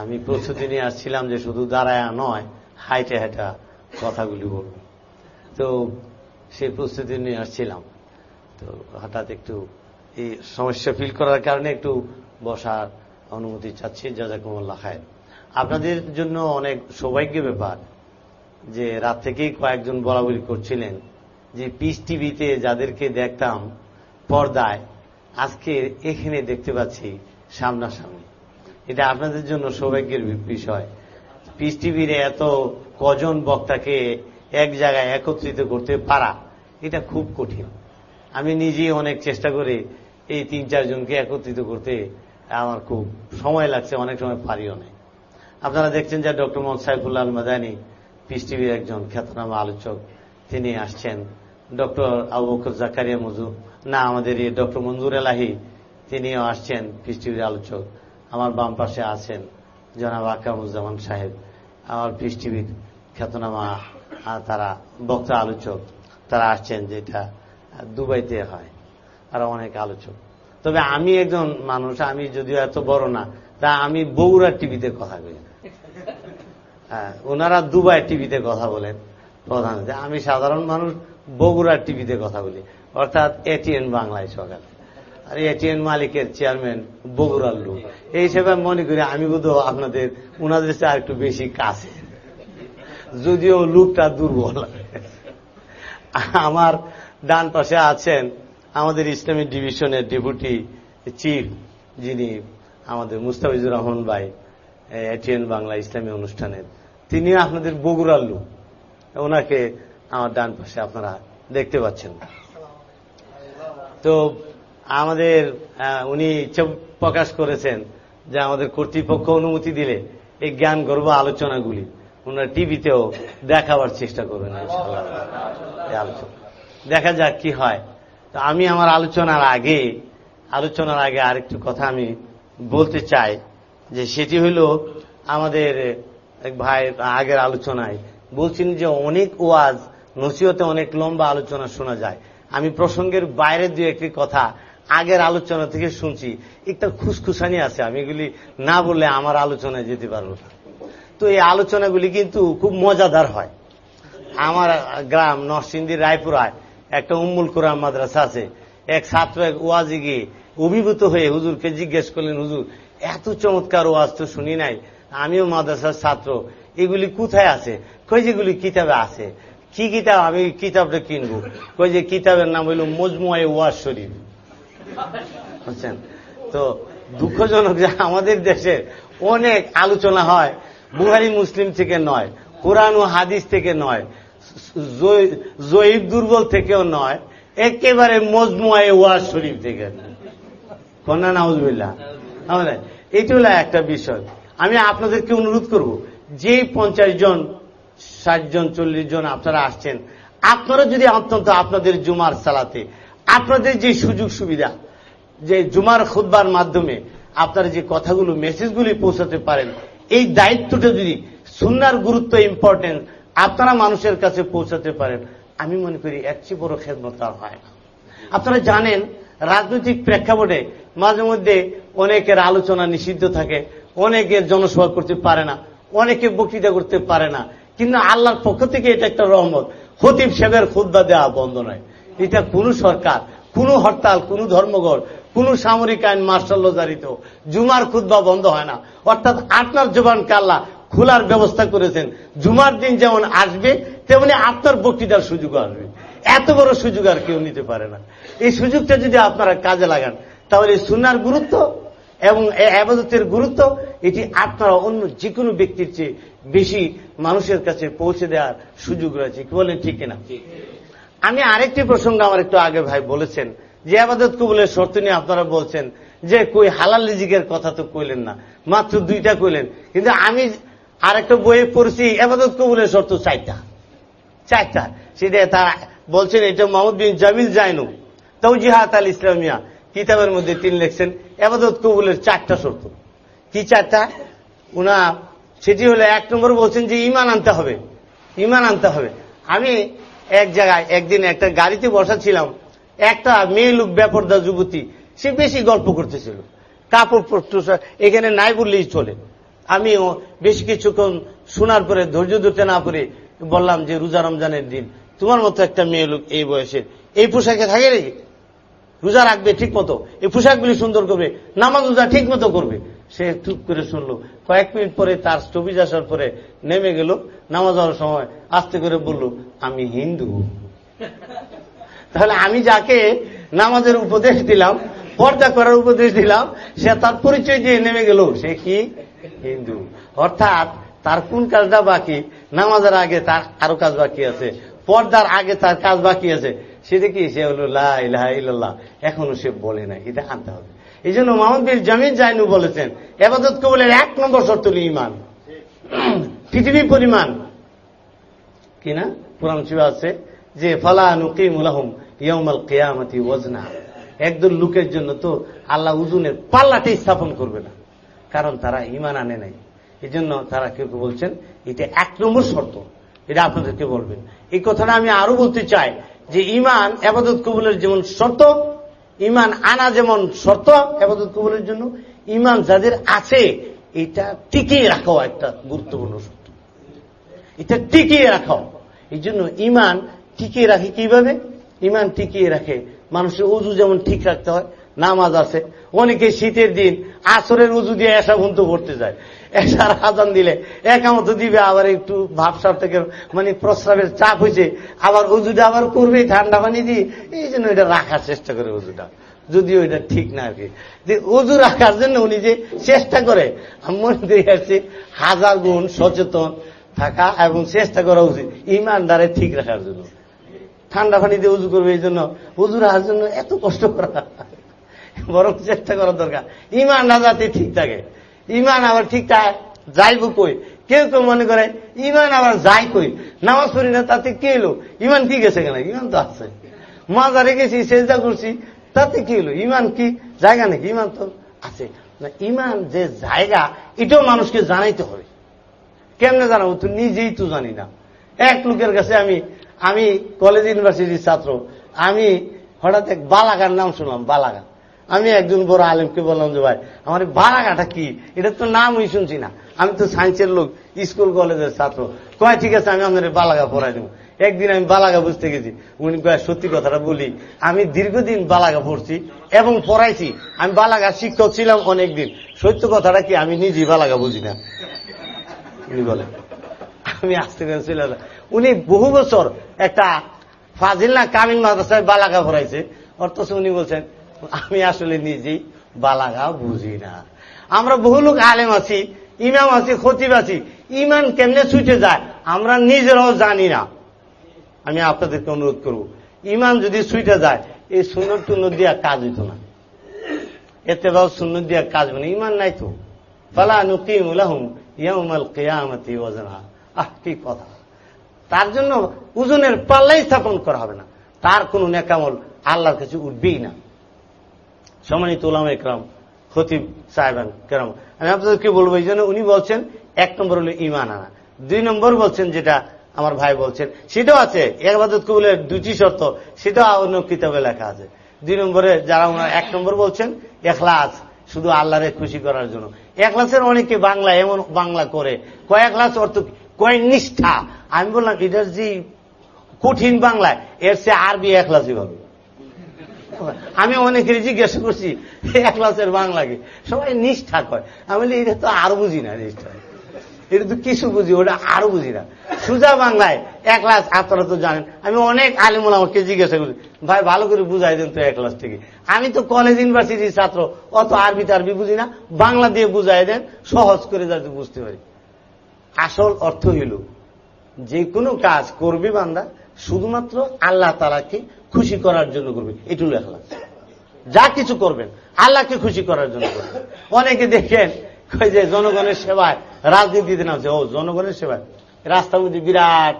আমি প্রস্তুতি নিয়ে আসছিলাম যে শুধু দাঁড়ায় নয়, হাইটে হাইটা কথাগুলি বলব। তো সেই প্রস্তুতি নিয়ে আসছিলাম। তো হঠাৎ একটু এই সমস্যা ফিল করার কারণে একটু বসার অনুমতি চাচ্ছি, জাজাকুমুল্লাহ খায় আপনাদের জন্য অনেক সৌভাগ্য ব্যাপার যে রাত থেকেই কয়েকজন বলা বলি করছিলেন যে পিস টিভিতে যাদেরকে দেখতাম পর্দায়, আজকে এখানে দেখতে পাচ্ছি সামনাসামনি। এটা আপনাদের জন্য সৌভাগ্যের বিষয়। পিস টিভির এত কজন বক্তাকে এক জায়গায় একত্রিত করতে পারা, এটা খুব কঠিন। আমি নিজেই অনেক চেষ্টা করে এই তিন চারজনকে একত্রিত করতে আমার খুব সময় লাগছে, অনেক সময় পারিও নেই। আপনারা দেখছেন যে ডক্টর মোহাম্মদ সাইফুল্লাহ আল মাদানী, পিস টিভির একজন খ্যাতনামা আলোচক, তিনি আসছেন। ডক্টর আবু বকর জাকারিয়া মজু, না, আমাদের এই ডক্টর মঞ্জুর এলাহি, তিনিও আসছেন পিস টিভির আলোচক। আমার বাম পাশে আছেন জনাব আকামুজ্জামান সাহেব, আমার পিস টিভির খ্যাতনামা তারা বক্তা আলোচক, তারা আসছেন যেটা দুবাইতে হয় আর অনেক আলোচক। তবে আমি একজন মানুষ, আমি যদিও এত বড় না, তা আমি বগুড়ার টিভিতে কথা বলি হ্যাঁ ওনারা দুবাই টিভিতে কথা বলেন প্রধান। আমি সাধারণ মানুষ, বগুড়ার টিভিতে কথা বলি। অর্থাৎ এটিএন বাংলায় সকালে। আর এটিএন মালিকের চেয়ারম্যান বগুড়ার লোক। এই হিসেবে মনে করি আমি বোধ আপনাদের, ওনাদের চেয়ে আর একটু বেশি কাছে যদিও লোকটা দুর্বল। আমার ডান পাশে আছেন আমাদের ইসলামী ডিভিশনের ডেপুটি চিফ যিনি আমাদের মুস্তাফিজুর রহমান ভাই, এটিএন বাংলা ইসলামী অনুষ্ঠানের। তিনিও আপনাদের বগুড়ার লোক। ওনাকে আমার ডান পাশে আপনারা দেখতে পাচ্ছেন। তো আমাদের উনি ইচ্ছা প্রকাশ করেছেন যে আমাদের কর্তৃপক্ষ অনুমতি দিলে এই জ্ঞান গর্ব আলোচনাগুলি ওনারা টিভিতেও দেখাবার চেষ্টা করবেন আলোচনা। দেখা যাক কি হয়। তো আমি আমার আলোচনার আগে আলোচনার আগে আরেকটু কথা আমি বলতে চাই, যে সেটি হইল আমাদের এক ভাই আগের আলোচনায় বলছেন যে অনেক ওয়াজ, নসিহতে অনেক লম্বা আলোচনা শোনা যায়। আমি প্রসঙ্গের বাইরে দু একটি কথা আগের আলোচনা থেকে শুনছি। একটা খুসখুসানি আছে, আমি এগুলি না বললে আমার আলোচনায় যেতে পারব না। তো এই আলোচনাগুলি কিন্তু খুব মজাদার হয়। আমার গ্রাম নরসিংদীর রায়পুরায় একটা উম্মুল কোরআন মাদ্রাসা আছে। এক ছাত্র এক ওয়াজে গিয়ে অভিভূত হয়ে হুজুরকে জিজ্ঞেস করলেন, হুজুর, এত চমৎকার ওয়াজ তো শুনি নাই। আমিও মাদ্রাসার ছাত্র। এগুলি কোথায় আছে? কই যেগুলি কিতাবে আছে। কি কিতাব? আমি কিতাবটা কিনবো। কই যে কিতাবের নাম হইল মজমুয়াই ওয়াজ শরীফ। বুঝছেন? তো দুঃখজনক যে আমাদের দেশে অনেক আলোচনা হয়। বুহারি মুসলিম থেকে নয়, কোরআন ও হাদিস থেকে নয় জয়ীব দুর্বল থেকেও নয়, একেবারে মজমুয়ায় ওয়াজ শরীফ থেকে কন্যা নাউজবিল্লা এটি হলো একটা বিষয়। আমি আপনাদেরকে অনুরোধ করব যে পঞ্চাশ জন, ষাট জন, চল্লিশ জন আপনারা আসছেন, আপনারা যদি অত্যন্ত আপনাদের জুমার সালাতে, আপনাদের যে সুযোগ সুবিধা, যে জুমার খুদ্বার মাধ্যমে আপনারা যে কথাগুলো মেসেজগুলি পৌঁছাতে পারেন এই দায়িত্বটা যদি সুনার গুরুত্ব ইম্পর্টেন্ট আপনারা মানুষের কাছে পৌঁছাতে পারেন। আমি মনে করি এর বড় খেদমত আর হয় না। আপনারা জানেন, রাজনৈতিক প্রেক্ষাপটে মাঝে মধ্যে অনেকের আলোচনা নিষিদ্ধ থাকে, অনেকের জনসভা করতে পারে না, অনেকে বক্তৃতা করতে পারে না। কিন্তু আল্লাহর পক্ষ থেকে এটা একটা রহমত। খতিব সাহেবের খুদ্া দেওয়া বন্ধ নয়। এটা কোন সরকার, কোন হরতাল, কোন ধর্মঘট কোন সামরিক আইন মার্শাল জারিত। জুমার খুদ্া বন্ধ হয় না। অর্থাৎ আপনার জবান কাল্লা খোলার ব্যবস্থা করেছেন। জুমার দিন যেমন আসবে তেমনি আপনার বক্তৃতার সুযোগ আসবে। এত বড় সুযোগ আর কেউ নিতে পারে না। এই সুযোগটা যদি আপনারা কাজে লাগান তাহলে সুনার গুরুত্ব এবং আবাদতের গুরুত্ব এটি আপনারা অন্য যে কোনো ব্যক্তির চেয়ে বেশি মানুষের কাছে পৌঁছে দেওয়ার সুযোগ রয়েছে। কি বলেন ঠিক কিনা? আমি আরেকটি প্রসঙ্গ আমার একটু আগে ভাই বলেছেন। যে আবাদত কবুলের শর্ত নিয়ে আপনারা বলছেন, যে কই হালাল লিজিকের কথা তো কইলেন না, মাত্র দুইটা কইলেন। কিন্তু আমি আরেকটা বইয়ে পড়ছি, আবাদত কবুলের শর্ত চারটা। চারটা। সেটা তারা বলছেন, এটা মোহাম্মদ বিন জামিল জাইনু তৌজিহাত আল ইসলামিয়া, কিতাবের মধ্যে তিনি লিখছেন, আবাদত কবুলের চারটা শর্ত। কি চারটা? উনা, সেটি হলে এক নম্বর বলছেন যে ইমান আনতে হবে। ইমান আনতে হবে। আমি এক জায়গায় একদিন একটা গাড়িতে বসা ছিলাম একটা মেয়ে লোক ব্যাপারদা যুবতী, সে বেশি গল্প করতেছিল। কাপড় এখানে নাই বললেই চলে। আমি বেশ কিছুক্ষণ শোনার পরে ধৈর্য ধরতে না পারে বললাম যে, রোজা রমজানের দিন, তোমার মতো একটা মেয়ে লোক এই বয়সের এই পোশাকে থাকে রে? রোজা রাখবে ঠিক মতো এই পোশাকগুলি সুন্দর করবে? নামাজ রোজা ঠিক মতো করবে? সে চুপ করে শুনলো। কয়েক মিনিট পরে তার স্টপিজ আসার পরে নেমে গেল। নামাজ হওয়ার সময় আস্তে করে বলল, আমি হিন্দু। তাহলে আমি যাকে নামাজের উপদেশ দিলাম, পর্দা করার উপদেশ দিলাম, সে তার পরিচয় দিয়ে নেমে গেল। সে কি? হিন্দু। অর্থাৎ তার কোন কাজটা বাকি? নামাজের আগে তার আরও কাজ বাকি আছে। পর্দার আগে তার কাজ বাকি আছে। সেটা কি সে হলো লাহ এখনও সে বলে না এটা আনতে হবে। এই জন্য মোহাম্মদ বিন জামিন জাইনু বলেছেন, এবাদত কবলের এক নম্বর শর্ত ইমান পৃথিবী পরিমাণ। কিনা পুরাণ শিব আছে। যে, ফালা নুকিম উলাহম ইয়মাল কেয়ামতি ওজনা একদল লোকের জন্য তো আল্লাহ উজুনের পাল্লাটি স্থাপন করবে না। কারণ তারা ইমান আনে নাই। এই জন্য তারা কেউ কেউ বলছেন, এটা এক নম্বর শর্ত। এটা আপনাদেরকে বলবেন। এই কথাটা আমি আরও বলতে চাই যে ইমান আবাদত কবুলের যেমন শর্ত ইমান আনা যেমন শর্ত আবাদত কবুলের জন্য ইমান যাদের আছে, এটা টিকিয়ে রাখাও একটা গুরুত্বপূর্ণ শর্ত। এটা টিকিয়ে রাখাও। এই জন্য ইমান টিকিয়ে রাখে কীভাবে? ইমান টিকিয়ে রাখে। মানুষের উজু যেমন ঠিক রাখতে হয়, নামাজ আছে। অনেকে শীতের দিন আসরের উজু দিয়ে এসা ভুন্ত করতে যায়। এসার আজান দিলে একামত দিবে, আবার একটু ভাবসাব থেকে মানে প্রস্রাবের চাপ হয়েছে, আবার উজুটা আবার করবে, ঠান্ডা পানি দিয়ে। এই জন্য এটা রাখার চেষ্টা করে উজুটা। যদিও এটা ঠিক না আর কি। যে উজু রাখার জন্য উনি যে চেষ্টা করে মনে দিয়ে আসছে হাজার গুণ সচেতন থাকা এবং চেষ্টা করা উচিত ইমানদারে ঠিক রাখার জন্য। ঠান্ডা পানি দিয়ে উজু করবে এই জন্য। উজু রাখার জন্য এত কষ্ট করা। বরং চেষ্টা করা দরকার। ইমান না যাতে ঠিক থাকে। ইমান আবার ঠিকঠাক যাইব কই? কেউ কেউ মনে করে ইমান আবার যাই কই? নামাজ পড়ি না, তাতে কে এলো? ইমান কি গেছে কেন? ইমান তো আছে। মাজারে গেছি চেষ্টা করছি, তাতে কি হলো ইমান কি জায়গা নাকি? ইমান তো আছে। না ইমান যে জায়গা, এটাও মানুষকে জানাইতে হবে। কেমনে জানাব? তো নিজেই তো জানি না। এক লোকের কাছে আমি আমি কলেজ ইউনিভার্সিটির ছাত্র। আমি হঠাৎ এক বালাগার নাম শুনলাম বালাগা আমি একজন বড় আলেমকে বললাম যে, ভাই, আমার বালাগাটা কি? এটা তো নামই শুনছি না। আমি তো সায়েন্সের লোক স্কুল কলেজের ছাত্র। কয়, ঠিক আছে, আমি আপনার বালাগা পড়াই দেবো। একদিন আমি বালাগা বুঝতে গেছি। উনি কয়, সত্যি কথাটা বলি, আমি দীর্ঘদিন বালাগা পড়ছি এবং পড়াইছি। আমি বালাগা শিক্ষক ছিলাম অনেকদিন। সত্য কথাটা কি, আমি নিজেই বালাগা বুঝি না? উনি বলে, আমি আসতে চলে উনি বহু বছর একটা ফাজিল্লা কামিন মাদ্রাসায় বালাগা পড়াইছে। অর্থচ উনি বলছেন, আমি আসলে নিজেই বালাগা বুঝি না। আমরা বহু লোক আলেম আছি, ইমাম আছি, খতিব আছি। ইমান কেমনে ছুটে যায়, আমরা নিজেরাও জানি না। আমি আপনাদেরকে অনুরোধ করব, ইমান যদি ছুটে যায়, এই সুন্দর টুন্নর দিয়া কাজ হইত না। এতে বাবু সুন্দর দিয়া কাজ মানে ইমান নাই তো। ফালা নুকিম উলাহুম ইয়াউমাল কিয়ামতি ওয়াজনা আহ, কি কথা। তার জন্য ওজনের পাল্লাই স্থাপন করা হবে না। তার কোন নেকামল আল্লাহর কাছে উঠবেই না। সম্মানিত উলাম একরাম খতিব সাহেবান কেরাম, আমি আপনাদেরকে বলব এই জন্য উনি বলছেন, এক নম্বর হলো ইমান আনা। দুই নম্বর বলছেন যেটা আমার ভাই বলছেন, সেটাও আছে একবাদত কবুলের দুটি শর্ত, সেটাও অন্য কিতাবে লেখা আছে। দুই নম্বরে যারা ওনার এক নম্বর বলছেন, এখলাস, শুধু আল্লাহরে খুশি করার জন্য। এখলাসের অনেকে বাংলা এমন বাংলা করে কয়েক এখলাস অর্থ? কয় নিষ্ঠা? আমি বললাম এটার যে কঠিন বাংলায়, এর সে আরবি এখলাসই হবে আমি অনেকের জিজ্ঞাসা করছি, এক ক্লাসের বাংলাকে সবাই নিষ্ঠা কয়। আমি বলি, এটা তো আর বুঝি না নিষ্ঠা। এটা তো কিছু বুঝি, ওটা আরও বুঝি না। সুজা বাংলায় এক ক্লাস আপনারা তো জানেন। আমি অনেক আলিমুল আমাকে জিজ্ঞাসা করি, ভাই, ভালো করে বুঝাই দেন তো এক ক্লাস থেকে। আমি তো কলেজ ইউনিভার্সিটির ছাত্র, অত আরবি টারবি বুঝি না। বাংলা দিয়ে বুঝাই দেন, সহজ করে যাতে বুঝতে পারি। আসল অর্থ হইল, যে কোনো কাজ করবে বান্দা, শুধুমাত্র আল্লাহ তালাকে খুশি করার জন্য করবে। এটুকু লেখলাম যা কিছু করবেন, আল্লাহকে খুশি করার জন্য করবেন। অনেকে দেখেন যে জনগণের সেবায় রাজনীতিতে নামছে। ও, জনগণের সেবায়? রাস্তার মধ্যে বিরাট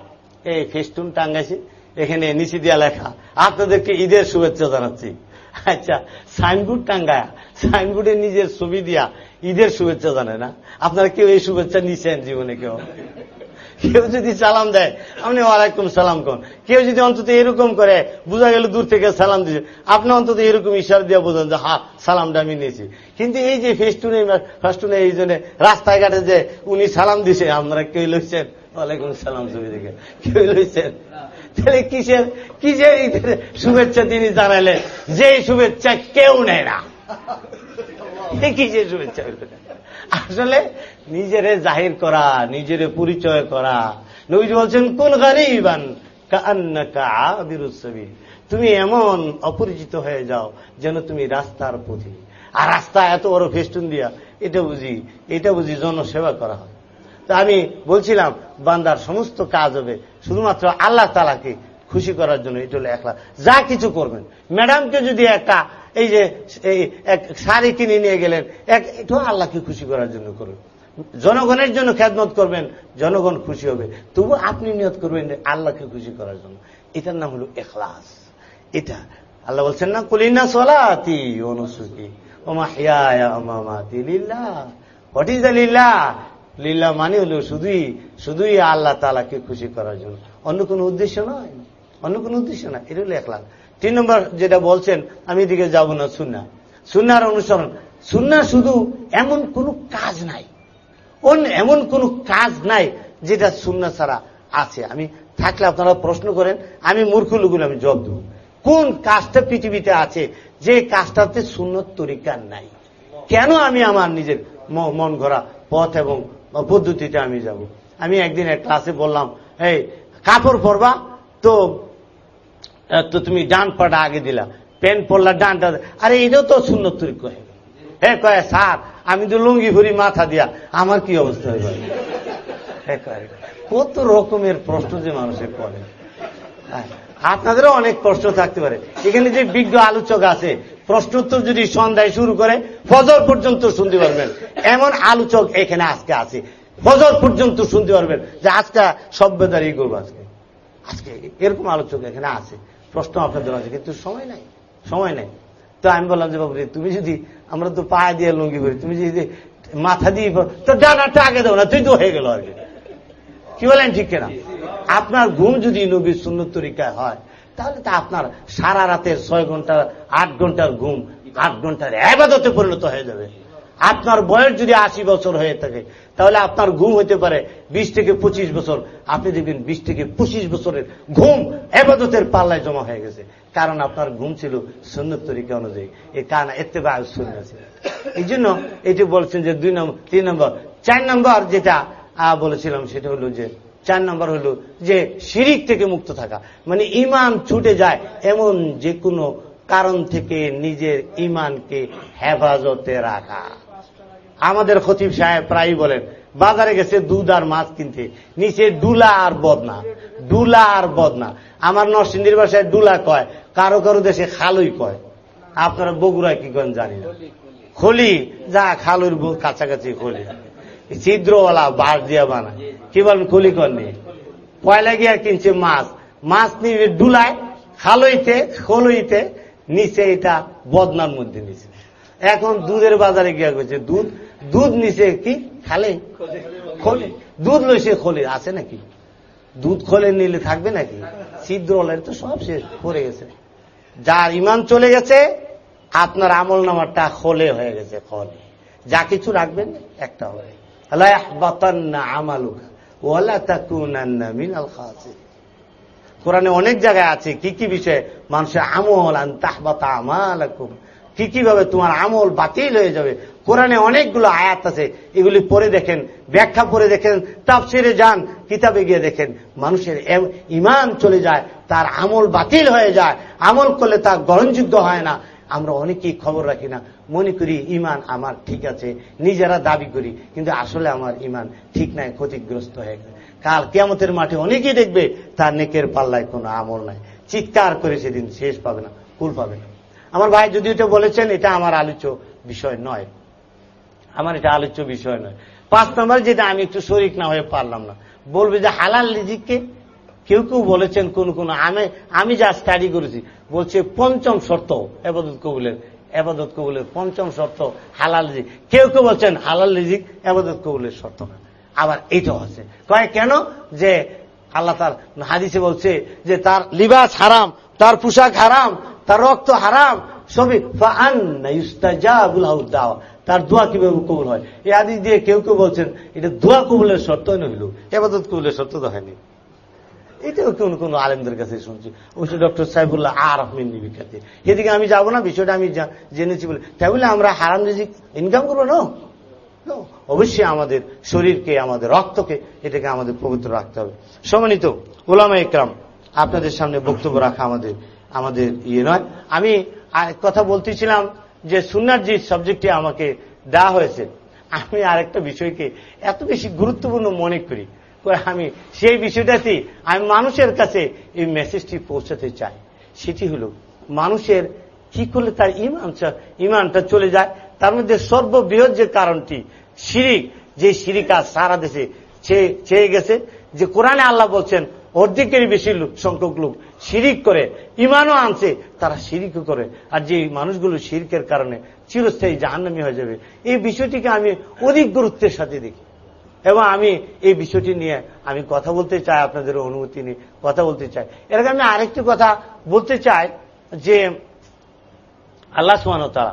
এই ফেস্টুন টাঙ্গাইছে, এখানে নিচে দিয়া লেখা। আপনাদেরকে ঈদের শুভেচ্ছা জানাচ্ছি। আচ্ছা সাইনবোর্ড টাঙ্গায়া, সাইনবোর্ডে নিজের ছবি দিয়া ঈদের শুভেচ্ছা জানে না। আপনারা কেউ এই শুভেচ্ছা নিছেন জীবনে কেউ? কেউ যদি সালাম দেয়, আপনি ওয়ালাইকুম সালাম কন। কেউ যদি অন্তত এরকম করে, বোঝা গেল দূর থেকে সালাম দিচ্ছে আপনি অন্তত এরকম ইশার দিয়ে বোঝেন যে, হা, সালামটা আমি নিয়েছি। কিন্তু এই যে ফেস্টুনে ফাস্টুনে এই জন্য রাস্তায় ঘাটে যে উনি সালাম দিছে, আপনারা কেউ লইছেন? ওয়ালাইকুম সালাম ছবি দেখে। কেউ লইছেন? তাহলে কিসের কিসের শুভেচ্ছা তিনি জানালেন যে শুভেচ্ছা কেউ নেয় না। কিসের শুভেচ্ছা আসলে নিজেরে জাহির করা, নিজেরে পরিচয় করা। নবীজি বলছেন, কোন গারিবান তুমি এমন অপরিচিত হয়ে যাও যেন তুমি রাস্তার পথে। আর রাস্তা এত বড় ফেস্টুন দিয়া, এটা বুঝি এটা বুঝি জনসেবা করা হয়। তা আমি বলছিলাম, বান্দার সমস্ত কাজ হবে। শুধুমাত্র আল্লাহ তালাকে খুশি করার জন্য, এটা হলো একলা যা কিছু করবেন। ম্যাডামকে যদি একটা, এই যে, এই এক শাড়ি কিনে নিয়ে গেলেন, এক এটা আল্লাহকে খুশি করার জন্য করবেন জনগণের জন্য খেদমত করবেন, জনগণ খুশি হবে। তবু আপনি নিয়ত করবেন আল্লাহকে খুশি করার জন্য। এটার নাম হলো এখলাস। এটা, আল্লাহ বলছেন না কলিনা সলাতি অনুসুকি হিয়া হোয়াট ইজ দ্য লিল্লা লিল্লা মানে হলো শুধুই শুধুই আল্লাহ তালাকে খুশি করার জন্য। অন্য কোনো উদ্দেশ্য নয়। অন্য কোনো উদ্দেশ্য না এটা হলো এখলাস তিন নম্বর যেটা বলছেন, আমি এদিকে যাব না সুন্না সুন্নার অনুসরণ সুন্না শুধু এমন কোনো কাজ নাই। অন্য এমন কোন কাজ নাই যেটা সুন্না ছাড়া আছে। আমি থাকলে আপনারা প্রশ্ন করেন, আমি মূর্খ লোকগুলো, আমি জব দেব। কোন কাজটা পৃথিবীতে আছে, যে কাজটাতে সুন্নত তরিকা নাই? কেন আমি আমার নিজের মন ঘোরা পথ এবং পদ্ধতিতে আমি যাব? আমি একদিন এক ক্লাসে বললাম, এই, কাপড় পরবা তো তো তুমি ডান পাটা আগে দিলা। প্যান্ট পরলা ডানটা আরে, এটাও তো সুন্নত তরিকা হয়ে গেল হ্যাঁ কয়ে, স্যার, আমি তো লুঙ্গি ভরি মাথা দিয়া। আমার কি অবস্থা হয়ে গেল কত রকমের প্রশ্ন যে মানুষে করে। আপনাদেরও অনেক প্রশ্ন থাকতে পারে। এখানে যে বিজ্ঞ আলোচক আছে, প্রশ্নোত্তর যদি সন্ধ্যায় শুরু করে, ফজর পর্যন্ত শুনতে পারবেন। এমন আলোচক এখানে আজকে আছে। ফজর পর্যন্ত শুনতে পারবেন যে আজকে সভ্যতারই করব আজকে। আজকে এরকম আলোচক এখানে আছে। প্রশ্ন আপনাদের আছে, কিন্তু সময় নাই সময় নাই। তো আমি বললাম যে বাবুরে তুমি যদি, আমরা তো পায়ে দিয়ে লুঙ্গি করি তুমি যদি মাথা দিয়ে তো ডানাটা আগে দেবো না, তুই তো হয়ে গেল আর কি বলেন, ঠিক কেনা? আপনার ঘুম যদি নবীর সুন্নত তরিকায় হয়, তাহলে তা আপনার সারা রাতের ছয় ঘণ্টা আট ঘণ্টার ঘুম, আট ঘণ্টার আবাদতে পরিণত হয়ে যাবে। আপনার বয়স যদি আশি বছর হয়ে থাকে, তাহলে আপনার ঘুম হইতে পারে বিশ থেকে পঁচিশ বছর। আপনি দেখবেন বিশ থেকে পঁচিশ বছরের ঘুম এবাদতের পাল্লায় জমা হয়ে গেছে। কারণ আপনার ঘুম ছিল সুন্নত তরিকা অনুযায়ী। এই কানা এতে বা আছে এই জন্য এটি বলছেন যে দুই নম্বর তিন নম্বর। চার নম্বর যেটা বলেছিলাম সেটা হলো যে চার নম্বর হলো যে শিরিক থেকে মুক্ত থাকা। মানে ইমান ছুটে যায় এমন যে কোনো কারণ থেকে নিজের ইমানকে হেফাজতে রাখা। আমাদের খতিব সাহেব প্রায় বলেন, বাজারে গেছে দুধ আর মাছ কিনতে। নিচে ডুলা আর বদনা, ডুলা আর বদনা। আমার নরসিংদীর বাসায় ডুলা কয়, কারও কারও দেশে খালুই কয়। আপনারা বগুড়ায় কি করেন জানি না। খলি, যা খালুর কাছাকাছি খলি। ছিদ্রওয়ালা বাঁশ দিয়া বানা কি বলেন, খলি কননি পয়লা গিয়া কিনছে মাছ। মাছ নিয়ে ডুলায়, খালইতে, খলইতে, নিচে এটা বদনার মধ্যে নিচে। এখন দুধের বাজারে গিয়া গেছে দুধ দুধ নিচে কি? খালে? খোলে। দুধ লইছে খোলে। আছে নাকি? দুধ খোলে নিলে থাকবে নাকি? ছিদ্র হলের তো সব শেষ, পড়ে গেছে। যার ইমান চলে গেছে, আপনার আমল নামারটা খোলে হয়ে গেছে, খলে। যা কিছু রাখবেন, একটা হবে। কোরআনে অনেক জায়গায় আছে, কি কি বিষয়ে? মানুষের আমল আন তাহবাতা আমালাকুম। কি কীভাবে তোমার আমল বাতিল হয়ে যাবে কোরআনে অনেকগুলো আয়াত আছে, এগুলি পড়ে দেখেন, ব্যাখ্যা পড়ে দেখেন, তাফসিরে যান, কিতাবে গিয়ে দেখেন, মানুষের ইমান চলে যায়, তার আমল বাতিল হয়ে যায়, আমল করলে তার গ্রহণযোগ্য হয় না। আমরা অনেকেই খবর রাখি না, মনে করি ইমান আমার ঠিক আছে, নিজেরা দাবি করি, কিন্তু আসলে আমার ইমান ঠিক নাই, ক্ষতিগ্রস্ত হয়ে গেছে। কাল কেমতের মাঠে অনেকেই দেখবে তার নেকের পাল্লায় কোনো আমল নাই। চিৎকার করে সেদিন শেষ পাবে না, কুল পাবে না। আমার ভাই যদি এটা বলেছেন, এটা আমার আলোচ্য বিষয় নয়। আমার এটা আলোচ্য বিষয় নয়। পাঁচ নম্বর যেটা, আমি একটু শরিক না হয়ে পারলাম না। বলবে যে হালাল রিজিককে কেউ কেউ বলেছেন কোন কোন, আমি আমি যা স্টাডি করেছি, বলছে পঞ্চম শর্ত এবাদত কবুলের এবাদত কবুলের পঞ্চম শর্ত হালাল রিজিক। কেউ কেউ বলছেন হালাল রিজিক এবাদত কবুলের শর্ত না। আবার এইটাও আছে। কয় কেন? যে আল্লাহ তার হাদিসে বলছে যে তার লিবাস হারাম, তার পোশাক হারাম, তার রক্ত হারাম, সবই তার দোয়া কীভাবে কবুল হয়? এই আদি দিয়ে কেউ কেউ বলছেন, এটা দোয়া কবুলের শর্ত নইল এবাদত কবুলের শর্ত তো হয়নি। এটাও কোন কোন আলেমদের কাছে শুনছি। অবশ্য ডক্টর সাহেবুল্লাহ আর আহমেদ নিবি কাছে এদিকে আমি যাব না, বিষয়টা আমি জেনেছি বলে। তাই বলে আমরা হারাম রিজিক ইনকাম করব? না অবশ্যই আমাদের শরীরকে, আমাদের রক্তকে, এটাকে আমাদের পবিত্র রাখতে হবে। সমানিত ওলামা ইকরাম আপনাদের সামনে বক্তব্য রাখা আমাদের আমাদের ইয়ে নয়। আমি কথা বলতেছিলাম যে সুনার যে সাবজেক্টটি আমাকে দেওয়া হয়েছে, আমি আরেকটা বিষয়কে এত বেশি গুরুত্বপূর্ণ মনে করি। আমি সেই বিষয়টাতে আমি মানুষের কাছে এই মেসেজটি পৌঁছাতে চাই। সেটি হলো, মানুষের কি করলে তার ইমান ইমানটা চলে যায়, তার মধ্যে সর্ববৃহৎ যে কারণটি, শিরিক, যে শিরিক আজ সারা দেশে চেয়ে গেছে, যে কোরআনে আল্লাহ বলছেন অর্ধেকের বেশি লোক, সংখ্যক লোক শিরিক করে ইমানও আনছে, তারা শিরিকও করে। আর যে মানুষগুলো শিরিকের কারণে চিরস্থায়ী জাহান্নামী হয়ে যাবে, এই বিষয়টিকে আমি অধিক গুরুত্বের সাথে দেখি। এবং আমি এই বিষয়টি নিয়ে আমি কথা বলতে চাই আপনাদের অনুমতি নিয়ে, কথা বলতে চাই। এর আমি আরেকটি কথা বলতে চাই যে আল্লাহ সুমানতা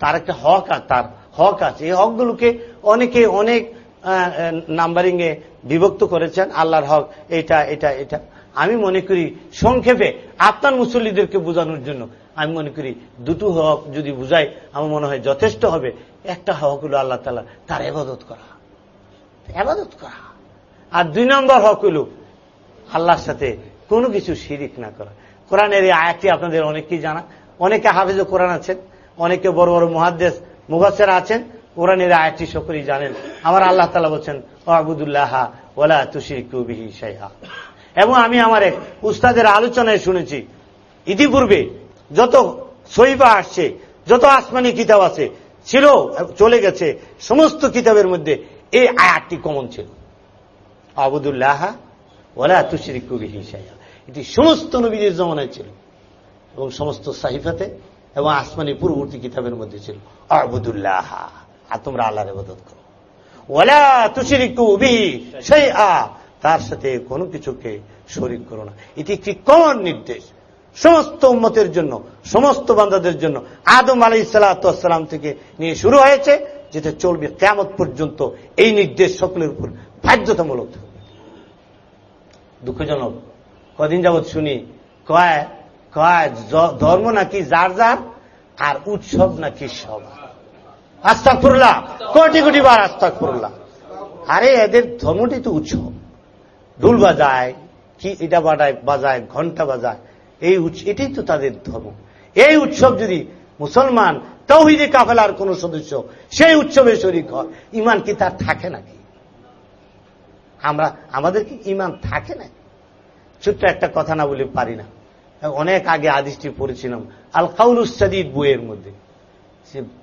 তার একটা হক, তার হক আছে। এই হকগুলোকে অনেকে অনেক নাম্বারিং এ বিভক্ত করেছেন, আল্লাহর হক, এটা এটা এটা। আমি মনে করি সংক্ষেপে আপনার মুসল্লিদেরকে বোঝানোর জন্য আমি মনে করি দুটো হক যদি বুঝাই, আমার মনে হয় যথেষ্ট হবে। একটা হক হলো আল্লাহ তালা তার এবাদত করা। এবাদত করা। আর দুই নম্বর হক হইল আল্লাহর সাথে কোনো কিছু শিরিক না করা। কোরআনের এই আয়াতটি আপনাদের অনেকেই জানা। অনেকে হাফিজ কোরআন আছেন, অনেকে বড় বড় মহাদ্দেশ মুবাসের আছেন কোরআনের আয়াতটি সকলেই জানেন। আমার আল্লাহ তালা বলছেন আবুদুল্লাহ ওলা তুশিকুবিহি সাইহা এবং আমি আমার এক উস্তাদের আলোচনায় শুনেছি, ইতিপূর্বে যত সইবা আসছে, যত আসমানি কিতাব আছে, ছিল, চলে গেছে, সমস্ত কিতাবের মধ্যে এই আয়াতটি কমন ছিল। আবুদুল্লাহ ওলা তুশরিকু বিহি শাইআ এটি সমস্ত নবীদের জমানায় ছিল এবং সমস্ত সাহিফাতে এবং আসমানি পূর্ববর্তী কিতাবের মধ্যে ছিল আবুদুল্লাহ আর তোমরা আল্লাহর ইবাদত করো। ওলা তুশরিকু বিহি শাইআ, তার সাথে কোনো কিছুকে শরিক করো না। এটি একটি কমন নির্দেশ? সমস্ত উম্মতের জন্য, সমস্ত বান্দাদের জন্য আদম আলাই সালাতাম থেকে নিয়ে শুরু হয়েছে, যেটা চলবে কেমত পর্যন্ত। এই নির্দেশ সকলের উপর বাধ্যতামূলক থাকবে। দুঃখজনক, কদিন যাবৎ শুনি, কয় কয় ধর্ম নাকি যার যার, আর উৎসব নাকি সব আস্তাক ফুরলা কোটি কোটি বার আস্তাক ফুরলা আরে, এদের ধর্মটি তো উৎসব। ঢুল বাজায়, কি এটা বাজায় বাজায় ঘণ্টা বাজায়, এই উৎস এটাই তো তাদের ধর্ম। এই উৎসব যদি মুসলমান তৌহিদে কাফেলার কোন সদস্য, সেই উৎসবে শরিক হয়, ইমান কি তার থাকে নাকি? আমরা, আমাদের কি ইমান থাকে না? ছোট্ট একটা কথা না বলে পারি না। অনেক আগে আদিষ্টি পড়েছিলাম আল কাউলুসাদিদ বইয়ের মধ্যে।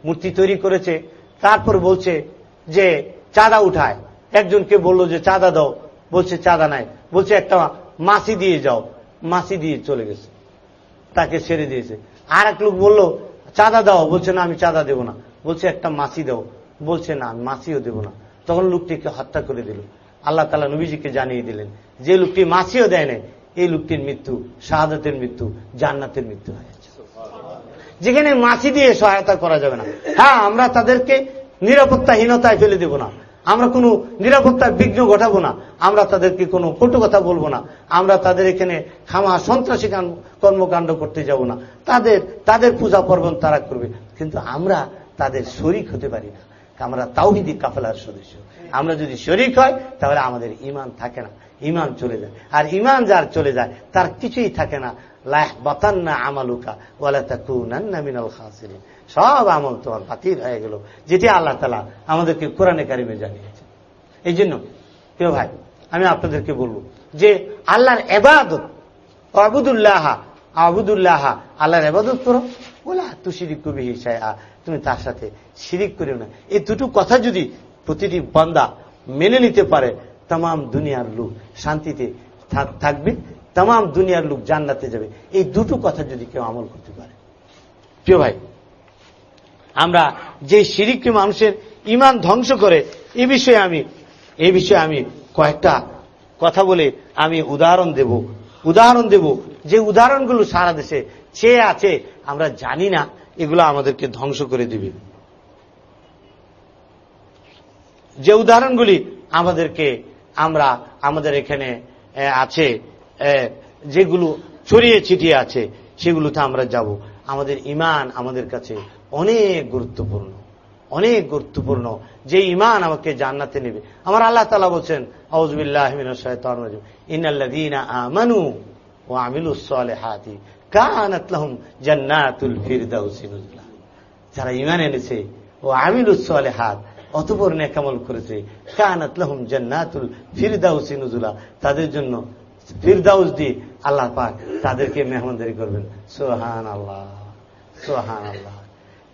মূর্তি তৈরি করেছে, তারপর বলছে যে চাঁদা উঠায়। একজনকে বলল যে চাঁদা দাও। বলছে, চাঁদা নাই। বলছে, একটা মাসি দিয়ে যাও। মাসি দিয়ে চলে গেছে। তাকে ছেড়ে দিয়েছে। আর এক লোক বলল, চাঁদা দাও। বলছে, না, আমি চাঁদা দেব না। বলছে, একটা মাসি দাও। বলছে, না, আমি মাসিও দেব না। তখন লোকটিকে হত্যা করে দিল। আল্লাহ তালা নবীজিকে জানিয়ে দিলেন, যে লোকটি মাসিও দেয় না এই লোকটির মৃত্যু শাহাদাতের মৃত্যু, জান্নাতের মৃত্যু হয়েছে। যেখানে মাছি দিয়ে সহায়তা করা যাবে না। হ্যাঁ আমরা তাদেরকে নিরাপত্তাহীনতায় ফেলে দেব না। আমরা কোনো নিরাপত্তার বিঘ্ন ঘটাবো না। আমরা তাদেরকে কোনো কটু কথা বলব না। আমরা তাদের এখানে খামা সন্ত্রাসী কর্মকাণ্ড করতে যাব না। তাদের তাদের পূজা পার্বণ তারা করবে। কিন্তু আমরা তাদের শরিক হতে পারি না। আমরা তাওহিদি কাফেলার সদস্য। আমরা যদি শরিক হয়, তাহলে আমাদের ইমান থাকে না। ইমান চলে যায়। আর ইমান যার চলে যায়, তার কিছুই থাকে না। সব আমল তোমার বাতিল হয়ে গেল, যেটি আল্লাহ তালা আমাদেরকে কোরআনে কারিমে এই জন্য, প্রিয় ভাই, আমি আপনাদেরকে বলব যে আল্লাহর এবাদত আবুদুল্লাহ আবুদুল্লাহ, আল্লাহর এবাদত করো। বলা তু শিরিক কবি হিসায় তুমি তার সাথে শিরিক করিও না। এই দুটো কথা যদি প্রতিটি বান্দা মেনে নিতে পারে তাম দুনিয়ার লোক শান্তিতে থাক- থাকবে। তাম দুনিয়ার লোক জান্নাতে যাবে। এই দুটো কথা যদি কেউ আমল করতে পারে। প্রিয় ভাই আমরা যে শিরিককে মানুষের ইমান ধ্বংস করে এ বিষয়ে আমি এই বিষয়ে আমি কয়েকটা কথা বলে আমি উদাহরণ দেব। উদাহরণ দেব যে উদাহরণগুলো সারা দেশে চেয়ে আছে আমরা জানি না এগুলো আমাদেরকে ধ্বংস করে দিবে। যে উদাহরণগুলি আমাদেরকে আমরা আমাদের এখানে আছে এ, যেগুলো ছড়িয়ে ছিটিয়ে আছে, সেগুলোতে আমরা যাব। আমাদের ইমান আমাদের কাছে অনেক গুরুত্বপূর্ণ অনেক গুরুত্বপূর্ণ। যে ইমান আমাকে জান্নাতে নেবে। আমার আল্লাহ তালা বলছেন যারা ইমান এনেছে ও আমিলুস সালেহাত, অতপর নেকামল করেছে, কানাত লাহুম জান্নাতুল ফিরদাউসি তাদের জন্য ফিরদাউস দিয়ে আল্লাহ পাক তাদেরকে মেহমানদারি করবেন। সোহান আল্লাহ সোহান আল্লাহ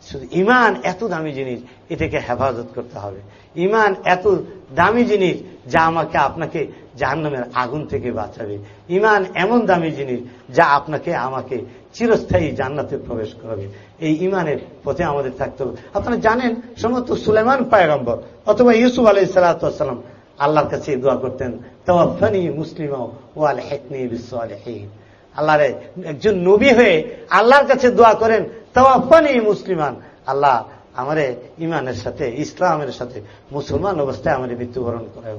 শুধু ইমান এত দামি জিনিস, এটাকে হেফাজত করতে হবে। ইমান এত দামি জিনিস যা আমাকে, আপনাকে জাহান্নামের আগুন থেকে বাঁচাবে। ইমান এমন দামি জিনিস যা আপনাকে, আমাকে চিরস্থায়ী জান্নাতে প্রবেশ করাবে। এই ইমানের পথে আমাদের থাকতে হবে। আপনারা জানেন সমস্ত সুলেমান পায়গম্বর অথবা ইউসুফ আলাই সালাতাম আল্লাহর কাছে দোয়া করতেন, তওয়াফানি মুসলিম ওয়াল হেকনি বিশ্বআলহীন আল্লাহরে একজন নবী হয়ে আল্লাহর কাছে দোয়া করেন, তওয়াফানি মুসলিমান। আল্লাহ আমারে ইমানের সাথে, ইসলামের সাথে, মুসলমান অবস্থায় আমার মৃত্যুবরণ করে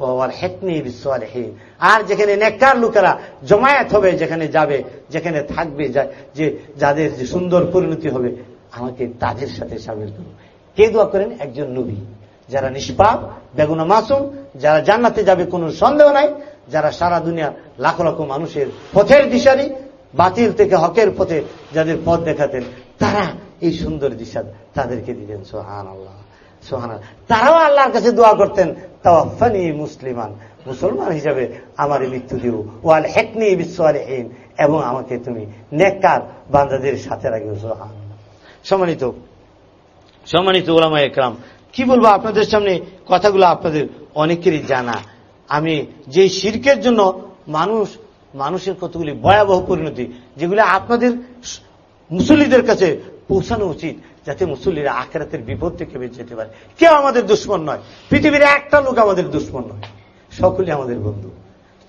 ওয়াল হেকনি বিশ্বআলহীন আর যেখানে নেককার লোকেরা জমায়েত হবে, যেখানে যাবে, যেখানে থাকবে যে, যাদের যে সুন্দর পরিণতি হবে, আমাকে তাদের সাথে সামিল করুন। কে দোয়া করেন? একজন নবী। যারা নিষ্পাপ, বেগুনা মাসুম, যারা জান্নাতে যাবে কোনো সন্দেহ নাই, যারা সারা দুনিয়ার লাখ লক্ষ মানুষের পথের দিশারি, বাতিল থেকে হকের পথে যাদের পথ দেখাতেন, তারা এই সুন্দর দিশা তাদেরকে দিলেন সোহান আল্লাহ সোহান তারাও আল্লাহর কাছে দোয়া করতেন, তাওয়াফানি মুসলিমান। মুসলমান হিসাবে আমার মৃত্যু দিও। ওয়াল হেকনি বিশ্বআলহীন এবং আমাকে তুমি নেককার বান্দাদের সাথে রাখিও সোহান সম্মানিত সম্মানিত ওলামা একরাম কি বলব আপনাদের সামনে? কথাগুলো আপনাদের অনেকেরই জানা। আমি যে শির্কের জন্য মানুষ, মানুষের কতগুলি ভয়াবহ পরিণতি, যেগুলো আপনাদের মুসল্লিদের কাছে পৌঁছানো উচিত, যাতে মুসল্লিরা আখেরাতের বিপদ থেকে বেঁচে যেতে পারে। কেউ আমাদের দুশ্মন নয়। পৃথিবীর একটা লোক আমাদের দুশ্মন নয়। সকলে আমাদের বন্ধু।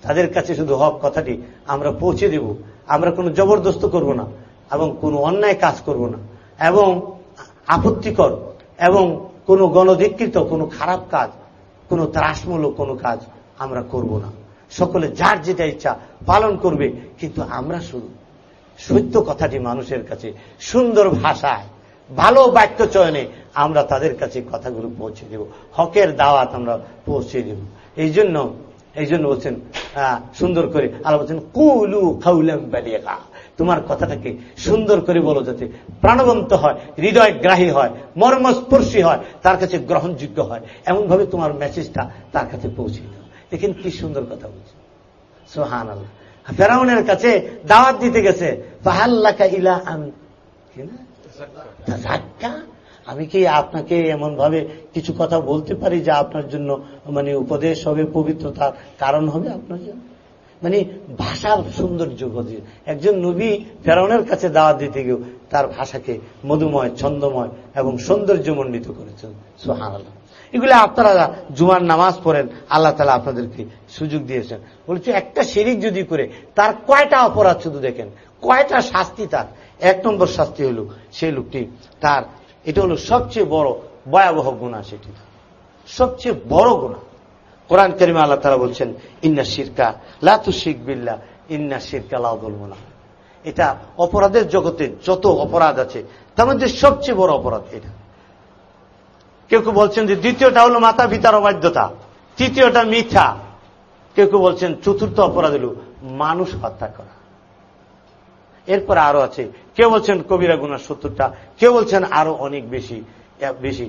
তাদের কাছে শুধু হক কথাটি আমরা পৌঁছে দেব। আমরা কোনো জবরদস্ত করব না এবং কোনো অন্যায় কাজ করব না। এবং আপত্তিকর এবং কোনো গণধিকৃত, কোনো খারাপ কাজ, কোনো ত্রাসমূলক কোনো কাজ আমরা করব না। সকলে যার যেটা ইচ্ছা পালন করবে, কিন্তু আমরা শুধু সত্য কথাটি মানুষের কাছে, সুন্দর ভাষায়, ভালো বাক্য চয়নে আমরা তাদের কাছে কথাগুলো পৌঁছে দেব। হকের দাওয়াত আমরা পৌঁছে দেব। এই জন্য এই জন্য বলছেন সুন্দর করে আল্লাহ বলছেন, কুলু খাউলাম বালিয়া তোমার কথাটাকে সুন্দর করে বলো যাতে প্রাণবন্ত হয় হৃদয় গ্রাহী হয়, মর্মস্পর্শী হয়, তার কাছে গ্রহণযোগ্য হয়। এমন ভাবে তোমার মেসেজটা তার কাছে পৌঁছে দাও। দেখেন কি সুন্দর কথা বলছে। সোহান আল্লাহ ফেরাউনের কাছে দাওয়াত দিতে গেছে। ফাহাল্লাকা ইলা? তাজাক্কা? আমি কি আপনাকে এমন ভাবে কিছু কথা বলতে পারি যা আপনার জন্য মানে উপদেশ হবে, পবিত্রতার কারণ হবে আপনার জন্য? মানে ভাষার সৌন্দর্য বোঝে একজন নবী ফেরাউনের কাছে দাওয়াত দিতে গিয়েও তার ভাষাকে মধুময়, ছন্দময় এবং সৌন্দর্যমণ্ডিত করেছেন। সোহান আল্লাহ এগুলো আপনারা জুমার নামাজ পড়েন, আল্লাহ তালা আপনাদেরকে সুযোগ দিয়েছেন। বলছে, একটা শিরিক যদি করে, তার কয়টা অপরাধ শুধু দেখেন? কয়টা শাস্তি তার? এক নম্বর শাস্তি হলো সেই লোকটি তার, এটা হলো সবচেয়ে বড় ভয়াবহ গুণা সেটি। সবচেয়ে বড় গুণা কোরআন করিমে আল্লাহ তারা বলছেন, ইন্না শিরকা লাতু শিখ বিল্লা ইন্না শিরকা লাউদুল গুণা এটা অপরাধের জগতে যত অপরাধ আছে, তার মধ্যে সবচেয়ে বড় অপরাধ এটা। কেউ কেউ বলছেন যে দ্বিতীয়টা হলো মাতা পিতার অবাধ্যতা, তৃতীয়টা মিথ্যা। কেউ কেউ বলছেন চতুর্থ অপরাধ হল মানুষ হত্যা করা। এরপর আরও আছে, কেউ বলছেন কবিরা গুণা সত্তরটা, কেউ বলছেন আরও অনেক বেশি বেশি।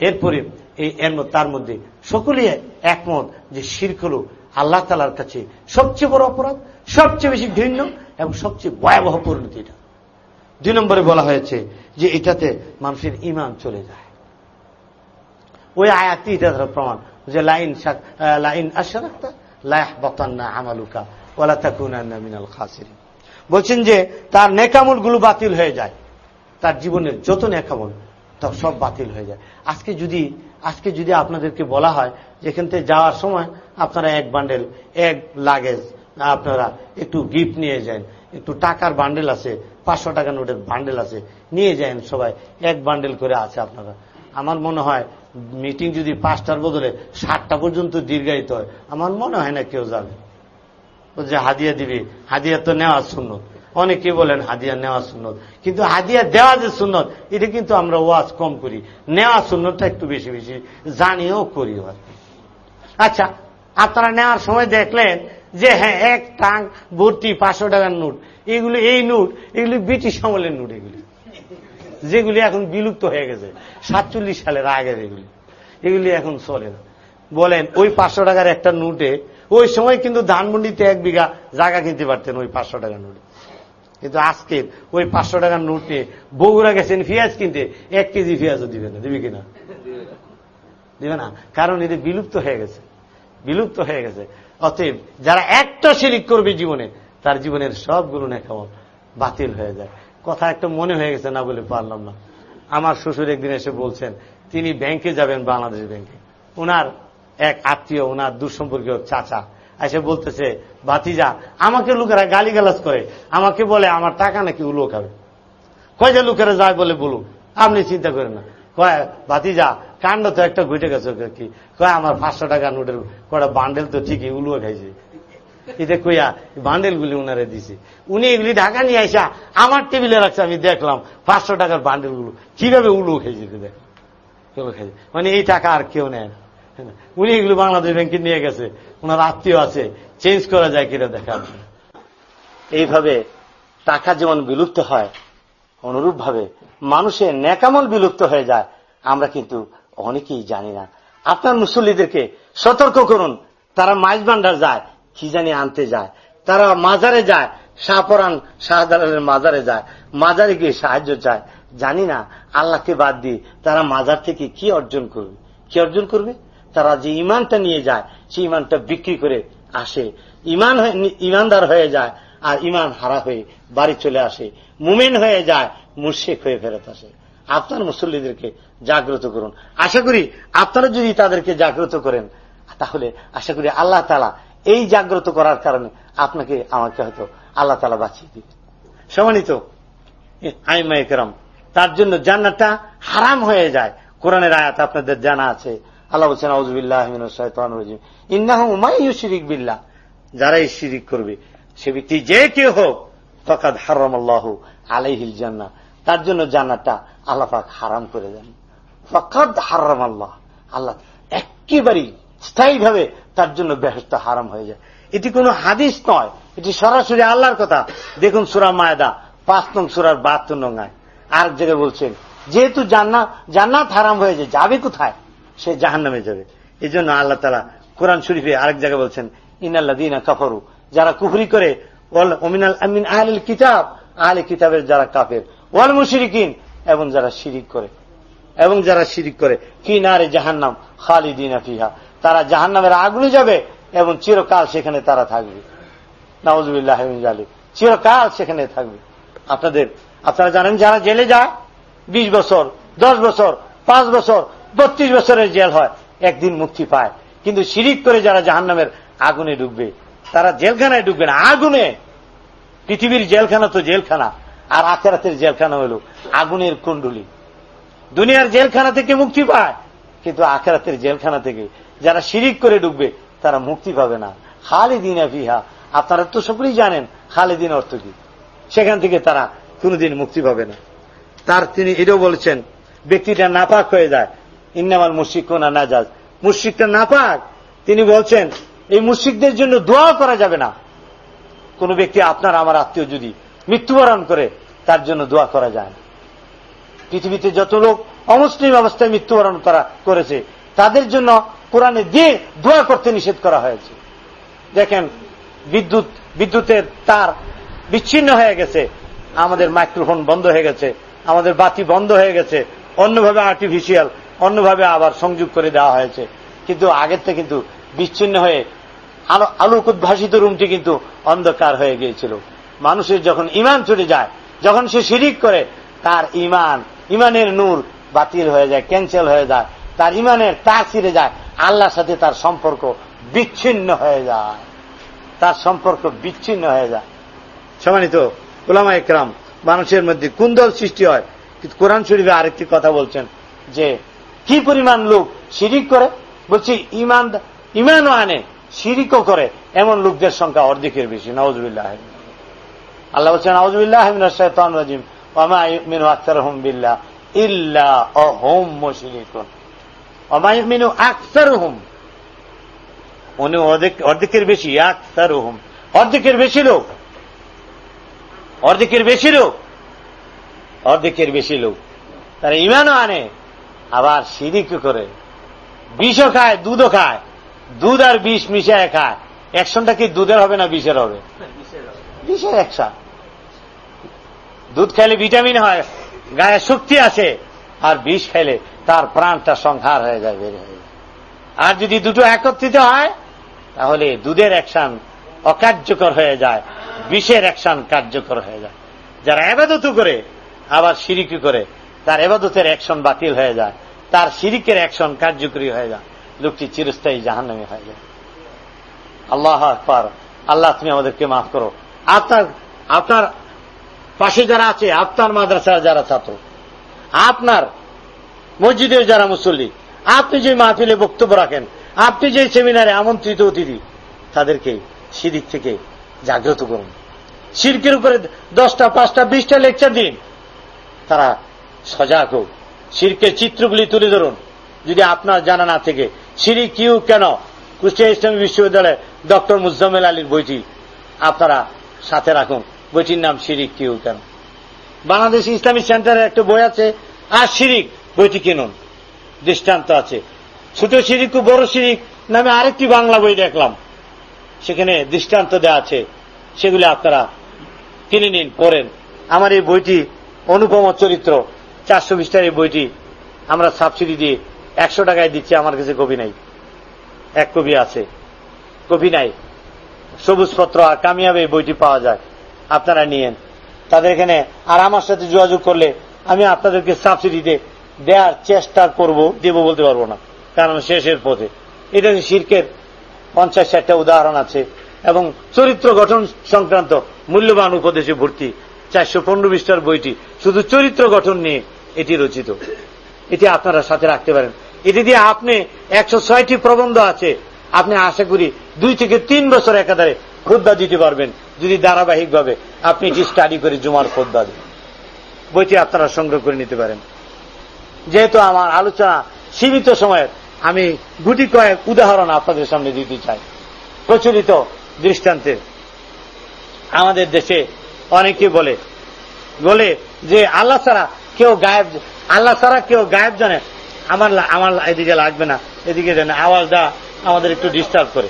এরপরে এই তার মধ্যে সকলেই একমত যে শির্ক হল আল্লাহ তালার কাছে সবচেয়ে বড় অপরাধ, সবচেয়ে বেশি ঘৃণ্য এবং সবচেয়ে ভয়াবহ পরিণতি এটা। দুই নম্বরে বলা হয়েছে যে এটাতে মানুষের ইমান চলে যায়। ওই আয়াতই এটা ধরো প্রমাণ যে লাইন লাইন আশরাক্তা লাহ বতান্না আমালুকা ওলা তাকুনান্না মিনাল খাসিরিন। বলছেন যে তার নেকামলগুলো বাতিল হয়ে যায়। তার জীবনের যত নেকামল সব বাতিল হয়ে যায়। আজকে যদি আজকে যদি আপনাদেরকে বলা হয় যেখান থেকে যাওয়ার সময় আপনারা এক বান্ডেল এক লাগেজ আপনারা একটু গিফট নিয়ে যান, একটু টাকার বান্ডেল আছে, পাঁচশো টাকা নোটের বান্ডেল আছে, নিয়ে যান সবাই, এক বান্ডেল করে আছে আপনারা। আমার মনে হয় মিটিং যদি পাঁচটার বদলে সাতটা পর্যন্ত দীর্ঘায়িত হয়, আমার মনে হয় না কেউ যাবে। যে হাদিয়া দিবি, হাদিয়া তো নেওয়া সুন্নত অনেকে বলেন হাদিয়া নেওয়া সুন্নত। কিন্তু হাদিয়া দেওয়া যে সুন্নত, এটা কিন্তু আমরা ওয়াজ কম করি। নেওয়া সুন্নতটা একটু বেশি বেশি জানিও করি আচ্ছা আপনারা নেওয়ার সময় দেখলেন যে হ্যাঁ এক টাং, ভর্তি, পাঁচশো টাকার নোট। এগুলি, এই নোট, এগুলি ব্রিটিশ আমলের নোট এগুলি। যেগুলি এখন বিলুপ্ত হয়ে গেছে। সাতচল্লিশ সালের আগের এগুলি। এগুলি এখন চলে না। বলেন, ওই পাঁচশো টাকার একটা নোটে, ওই সময় কিন্তু ধানমন্ডিতে এক বিঘা জায়গা কিনতে পারতেন ওই পাঁচশো টাকার নোটে। কিন্তু আজকের ওই পাঁচশো টাকার নোট নিয়ে বগুড়া গেছেন পেঁয়াজ কিনতে, এক কেজি পেঁয়াজও দিবে না, দিবে কিনা? দিবে না। কারণ এটা বিলুপ্ত হয়ে গেছে। বিলুপ্ত হয়ে গেছে। অতএব যারা একটা শিরিক করবে জীবনে, তার জীবনের সবগুলো নেখামল বাতিল হয়ে যায়। কথা একটা মনে হয়ে গেছে, না বলে পারলাম না। আমার শ্বশুর একদিন এসে বলছেন, তিনি ব্যাংকে যাবেন, বাংলাদেশ ব্যাংকে। ওনার এক আত্মীয়, ওনার দুঃসম্পর্কীয় চাচা এসে বলতেছে, ভাতিজা, আমাকে লোকেরা গালিগালাজ করে। আমাকে বলে, আমার টাকা নাকি উলো খাবে? কয় যে, লোকেরা যায় বলে বলুন আপনি চিন্তা করেন না। কয়, ভাতিজা, কাণ্ড তো একটা ঘুটে গেছে কি? কয়, আমার পাঁচশো টাকা নোটের কটা বান্ডেল তো ঠিকই উলুও খাইছে। এটা কইয়া বান্ডেল গুলি উনারে দিছে। উনি এগুলি ঢাকা নিয়ে আইসা আমার টেবিলে রাখছে, আমি দেখলাম পাঁচশো টাকার বান্ডেলগুলো কীভাবে উলু খাইছে, দেখ। মানে এই টাকা আর কেউ নেয় না। উনি এগুলো বাংলাদেশ ব্যাংকে নিয়ে গেছে। ওনার আত্মীয় আছে। চেঞ্জ করা যায় কিনা দেখা এইভাবে টাকা যেমন বিলুপ্ত হয় অনুরূপ ভাবে মানুষের নেকামল বিলুপ্ত হয়ে যায়, আমরা কিন্তু অনেকেই জানি না। আপনার মুসল্লিদেরকে সতর্ক করুন। তারা মাইজ ভান্ডার যায়, কি জানি আনতে যায়। তারা মাজারে যায় শাহপরান শাহজালালের মাজারে যায়, মাজারে গিয়ে সাহায্য চায়। জানি না, আল্লাহকে বাদ দিয়ে তারা মাজার থেকে কি অর্জন করবে? কি অর্জন করবে? তারা যে ইমানটা নিয়ে যায়, সেই ইমানটা বিক্রি করে আসে। ইমান ইমানদার হয়ে যায় আর ইমান হারা হয়ে বাড়ি চলে আসে। মুমেন হয়ে যায় মুর্শেক হয়ে ফেরত আসে। আপনার মুসল্লিদেরকে জাগ্রত করুন। আশা করি আপনারা যদি তাদেরকে জাগ্রত করেন, তাহলে আশা করি আল্লাহ তালা এই জাগ্রত করার কারণে আপনাকে, আমাকে হয়তো আল্লাহ তালা বাঁচিয়ে দিবে সমানিত আইমাইকরাম তার জন্য জান্নাতটা হারাম হয়ে যায়। কোরআনের আয়াত আপনাদের জানা আছে। আল্লাহ বলছেন আউজবিল্লাহ ইন্নাহ শিরিক বিল্লাহ। যারাই শিরিক করবে, সে ব্যক্তি যে কেউ হোক, ফকাদ হারাম আল্লাহ আলাইহিল জান্না তার জন্য জান্নাতটা আল্লাহ হারাম করে দেন। ফকাদ হারাম আল্লাহ আল্লাহ একেবারেই স্থায়ীভাবে তার জন্য বেহস্ত হারাম হয়ে যায়। এটি কোনো হাদিস নয়, এটি সরাসরি আল্লাহর কথা। দেখুন সুরা মায়দা, পাঁচ নং সুরার বাহাত্তর নং আয় আরেক জায়গায় বলছেন, যেহেতু জান্নাত জান্নাত হারাম হয়ে যায়, যাবে কোথায়? সে জাহান নামে যাবে। এই জন্য আল্লাহ তালা কোরআন শরীফে আরেক জায়গায় বলছেন ইনাল্লা দিনা কাফারু যারা কুফরি করে আহলিল কিতাব আহলে কিতাবের যারা কাফের, ওয়াল মুশরিকিন এবং যারা শিরিক করে। এবং যারা শিরিক করে কি না রে জাহান্নাম খালিদিনা ফিহা তারা জাহান্নামের আগুনে যাবে এবং চিরকাল সেখানে তারা থাকবে। নওয়াজুবিল্লাহ চিরকাল সেখানে থাকবে। আপনাদের, আপনারা জানেন যারা জেলে যায়, বিশ বছর, দশ বছর, পাঁচ বছর বত্রিশ বছরের জেল হয়, একদিন মুক্তি পায়। কিন্তু শিরিক করে যারা জাহান্নামের আগুনে ডুববে, তারা জেলখানায় ডুববে না। আগুনে! পৃথিবীর জেলখানা তো জেলখানা, আর আখেরাতের জেলখানা হল আগুনের কুণ্ডুলি। দুনিয়ার জেলখানা থেকে মুক্তি পায়, কিন্তু আখেরাতের জেলখানা থেকে যারা শিরিক করে ডুববে, তারা মুক্তি পাবে না। খালিদিন ফিহা, আপনারা তো সকলেই জানেন খালিদিন অর্থ কি। সেখান থেকে তারা কোনদিন মুক্তি পাবে না। তার তিনি এটাও বলেছেন, ব্যক্তিটা নাপাক হয়ে যায় ইন্নামাল মুশিক না নাজাজ। মুশিকটা নাপাক। তিনি বলছেন, এই মুশিকদের জন্য দোয়া করা যাবে না। কোন ব্যক্তি আপনার, আমার আত্মীয় যদি মৃত্যুবরণ করে, তার জন্য দোয়া করা যায় না। পৃথিবীতে যত লোক অমুসলিম অবস্থায় মৃত্যুবরণ করা করেছে, তাদের জন্য কোরআনে দিয়ে দোয়া করতে নিষেধ করা হয়েছে। দেখেন, বিদ্যুৎ, বিদ্যুতের তার বিচ্ছিন্ন হয়ে গেছে। আমাদের মাইক্রোফোন বন্ধ হয়ে গেছে, আমাদের বাতি বন্ধ হয়ে গেছে, অন্যভাবে আর্টিফিশিয়াল অন্যভাবে আবার সংযোগ করে দেওয়া হয়েছে। কিন্তু আগের থেকে কিন্তু বিচ্ছিন্ন হয়ে আলো, আলোক উদ্ভাসিত রুমটি কিন্তু অন্ধকার হয়ে গিয়েছিল। মানুষের যখন ইমান ছুটে যায়, যখন সে শিরিক করে, তার ইমান ইমানের নূর বাতিল হয়ে যায় ক্যান্সেল হয়ে যায়। তার ইমানের তার ছিঁড়ে যায়। আল্লাহর সাথে তার সম্পর্ক বিচ্ছিন্ন হয়ে যায়। তার সম্পর্ক বিচ্ছিন্ন হয়ে যায়। সমানিত ওলামা একরাম, মানুষের মধ্যে কুন্দল সৃষ্টি হয়। কিন্তু কোরআন শরীফে আরেকটি কথা বলছেন যে কি পরিমাণ লোক শিরিক করে? বলছি, ইমান, ইমানও আনে, শিরিকও করে। এমন লোকদের সংখ্যা অর্ধেকের বেশি নওয়াজবিল্লাহ আল্লাহ বলছেন নওয়াজবিল্লাহ বিল্লাহ ইল্লা অহুম মুশরিকুন। আকতারহুম উনি অর্ধেকের বেশি আকতারহুম অর্ধেকের বেশি লোক। অর্ধেকের বেশি লোক। অর্ধেকের বেশি লোক। তারা ইমানও আনে আবার সিরিকও করে। বিষও খায়, দুধও খায়। দুধ আর বিষ মিশায় খায় একশনটা কি দুধের হবে না বিষের হবে? বিষের একশা দুধ খাইলে ভিটামিন হয়, গায়ে শক্তি আছে আর বিষ খাইলে তার প্রাণটা সংহার হয়ে যায়, বের হয়ে আর যদি দুটো একত্রিত হয়, তাহলে দুধের অ্যাকশন অকার্যকর হয়ে যায়, বিষের অ্যাকশন কার্যকর হয়ে যায়। যারা এবাদত করে, আবার সিরিকি করে তার এবাদতের অ্যাকশন বাতিল হয়ে যায়। তার সিরিকের অ্যাকশন কার্যকরী হয়ে যায়। লোকটি চিরস্থায়ী জাহান্নামী হয়ে যায়। আল্লাহ আকবার। আল্লাহ, তুমি আমাদেরকে মাফ করো। আপনার আপনার পাশে যারা আছে, আপনার মাদ্রাসার যারা ছাত্র, আপনার মসজিদের যারা মুসল্লি, আপনি যে মাহফিলে বক্তব্য রাখেন, আপনি যে সেমিনারে আমন্ত্রিত অতিথি, তাদেরকে সিদিক থেকে জাগ্রত করুন। সিরকের উপরে দশটা, পাঁচটা, বিশটা লেকচার দিন। তারা সজাগ হোক। সিরকের চিত্রগুলি তুলে ধরুন। যদি আপনার জানা না থেকে। সিরি কিউ কেন? কুষ্টিয়া ইসলামী বিশ্ববিদ্যালয়ে ডক্টর মুজাম্মেল আলীর বইটি আপনারা সাথে রাখুন। বইটির নাম সিরিক কিউ কেন? বাংলাদেশ ইসলামী সেন্টারের একটা বই আছে, আর শিরিক বইটি কিনুন। দৃষ্টান্ত আছে। ছোট শিরিক ও বড় শিরিক নামে আরেকটি বাংলা বই দেখলাম। সেখানে দৃষ্টান্ত দেওয়া আছে। সেগুলি আপনারা কিনে নিন, পড়েন। আমার এই বইটি অনুপম চরিত্র। চারশো বিশটার এই বইটি আমরা সাবসিডি দিয়ে একশো টাকায় দিচ্ছি, আমার কাছে কবি নাই। এক কবি আছে। কবি নাই। সবুজপত্র আর কামিয়াবে এই বইটি পাওয়া যায়। আপনারা নিয়েন। তাদের এখানে আর আমার সাথে যোগাযোগ করলে আমি আপনাদেরকে সাবসিডিতে দেওয়ার চেষ্টা করব, দেব বলতে পারব না। কারণ শেষের পথে। এটা শির্কের পঞ্চাশ ষাটটা উদাহরণ আছে এবং চরিত্র গঠন সংক্রান্ত মূল্যবান উপদেশে ভর্তি চারশো পনেরো বিশটার বইটি। শুধু চরিত্র গঠন নিয়ে এটি রচিত। এটি আপনারা সাথে রাখতে পারেন। এটি দিয়ে আপনি একশো ছয়টি প্রবন্ধ আছে, আপনি আশা করি দুই থেকে তিন বছর একাধারে খোদ্া দিতে পারবেন, যদি ধারাবাহিকভাবে আপনি এটি স্টাডি করে জুমার খোদ্া দেন। বইটি আপনারা সংগ্রহ করে নিতে পারেন। যেহেতু আমার আলোচনা সীমিত সময়ের, আমি গুটি কয়েক উদাহরণ আপনাদের সামনে দিতে চাই। প্রচলিত দৃষ্টান্তে আমাদের দেশে অনেকে বলে বলে যে আল্লাহ ছাড়া কেউ গায়েব আল্লাহ ছাড়া কেউ গায়েব জানে। আমার আমার এদিকে লাগবে না। এদিকে জানে আওয়াজটা আমাদের একটু ডিস্টার্ব করে।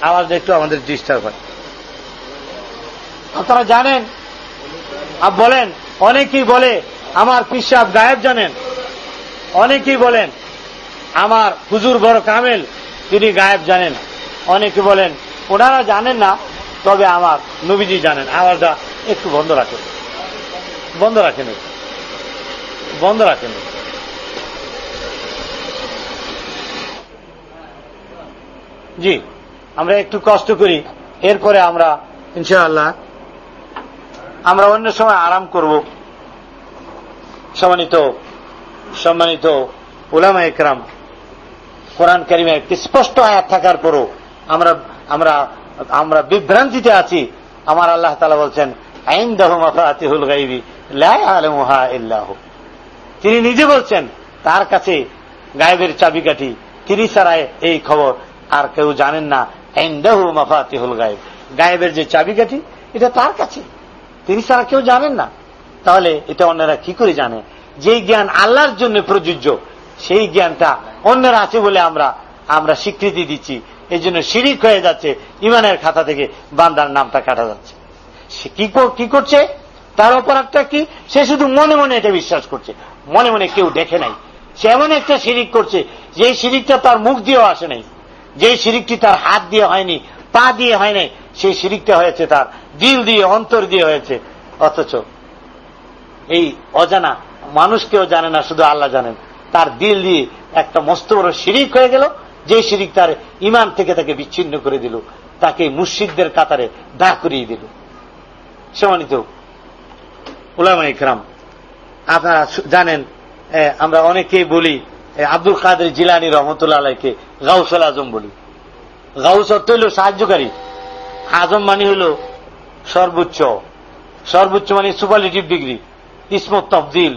আওয়াজটা একটু আমাদের ডিস্টার্ব করে। আপনারা জানেন আপ বলেন, অনেকেই বলে, আমার পিসাব গায়েব জানেন। অনেকেই বলেন, আমার হুজুর বড় কামেল, তিনি গায়েব জানেন। অনেকে বলেন, ওনারা জানেন না, তবে আমার নবীজি জানেন। আওয়াজটা একটু বন্ধ রাখে বন্ধ রাখেন বন্ধ রাখেন। জি, আমরা একটু কষ্ট করি। এরপরে আমরা, ইনশাআল্লাহ, আমরা অন্য সময় আরাম করব। সম্মানিত সম্মানিত উলামা একরাম, কোরআন কারিমে একটি স্পষ্ট আয়াত থাকার পরও আমরা আমরা আমরা বিভ্রান্তিতে আছি। আমার আল্লাহ তালা বলছেন আইন দাহ মাফাতিহুল গাইবি লাহা ইল্লাহ। তিনি নিজে বলছেন, তার কাছে গায়েবের চাবিকাঠি, তিনি ছাড়া এই খবর, আর কেউ জানেন না দাহু মাফাতিহুল গায়েব। গায়েবের যে চাবিকাঠি, এটা তার কাছে। তিনি ছাড়া কেউ জানেন না। তাহলে এটা অন্যরা কি করে জানে? যে জ্ঞান আল্লাহর জন্য প্রযোজ্য, সেই জ্ঞানটা অন্যরা আছে বলে আমরা আমরা স্বীকৃতি দিচ্ছি। এই জন্য শিরিক হয়ে যাচ্ছে, ইমানের খাতা থেকে বান্দার নামটা কাটা যাচ্ছে। সে কি করছে? তার অপরাধটা কি? সে শুধু মনে মনে এটা বিশ্বাস করছে। মনে মনে কেউ দেখে নাই। সে এমন একটা শিরিক করছে যে শিরিকটা তার মুখ দিয়েও আসে নাই যে শিরিকটি তার হাত দিয়ে হয়নি, পা দিয়ে হয় নাই, সেই শিরিকটা হয়েছে তার দিল দিয়ে, অন্তর দিয়ে হয়েছে। অথচ এই অজানা মানুষ কেউ জানে না, শুধু আল্লাহ জানেন। তার দিল দিয়ে একটা মস্ত বড় শিরিক হয়ে গেল যে শিরিক তার ইমান থেকে তাকে বিচ্ছিন্ন করে দিল, তাকে মুর্শিদদের কাতারে দাঁড় করিয়ে দিল। সমানিত উলামা ইকরাম আপনারা জানেন আমরা অনেকেই বলি আব্দুল কাদের জিলানি রহমতুল্লাহ আলাইকে গাউসল আজম বলি। গাউস অর্থ হইল সাহায্যকারী। আজম মানে হল সর্বোচ্চ। সর্বোচ্চ মানে সুপারলিটিভ ডিগ্রি ইসমত তফদিল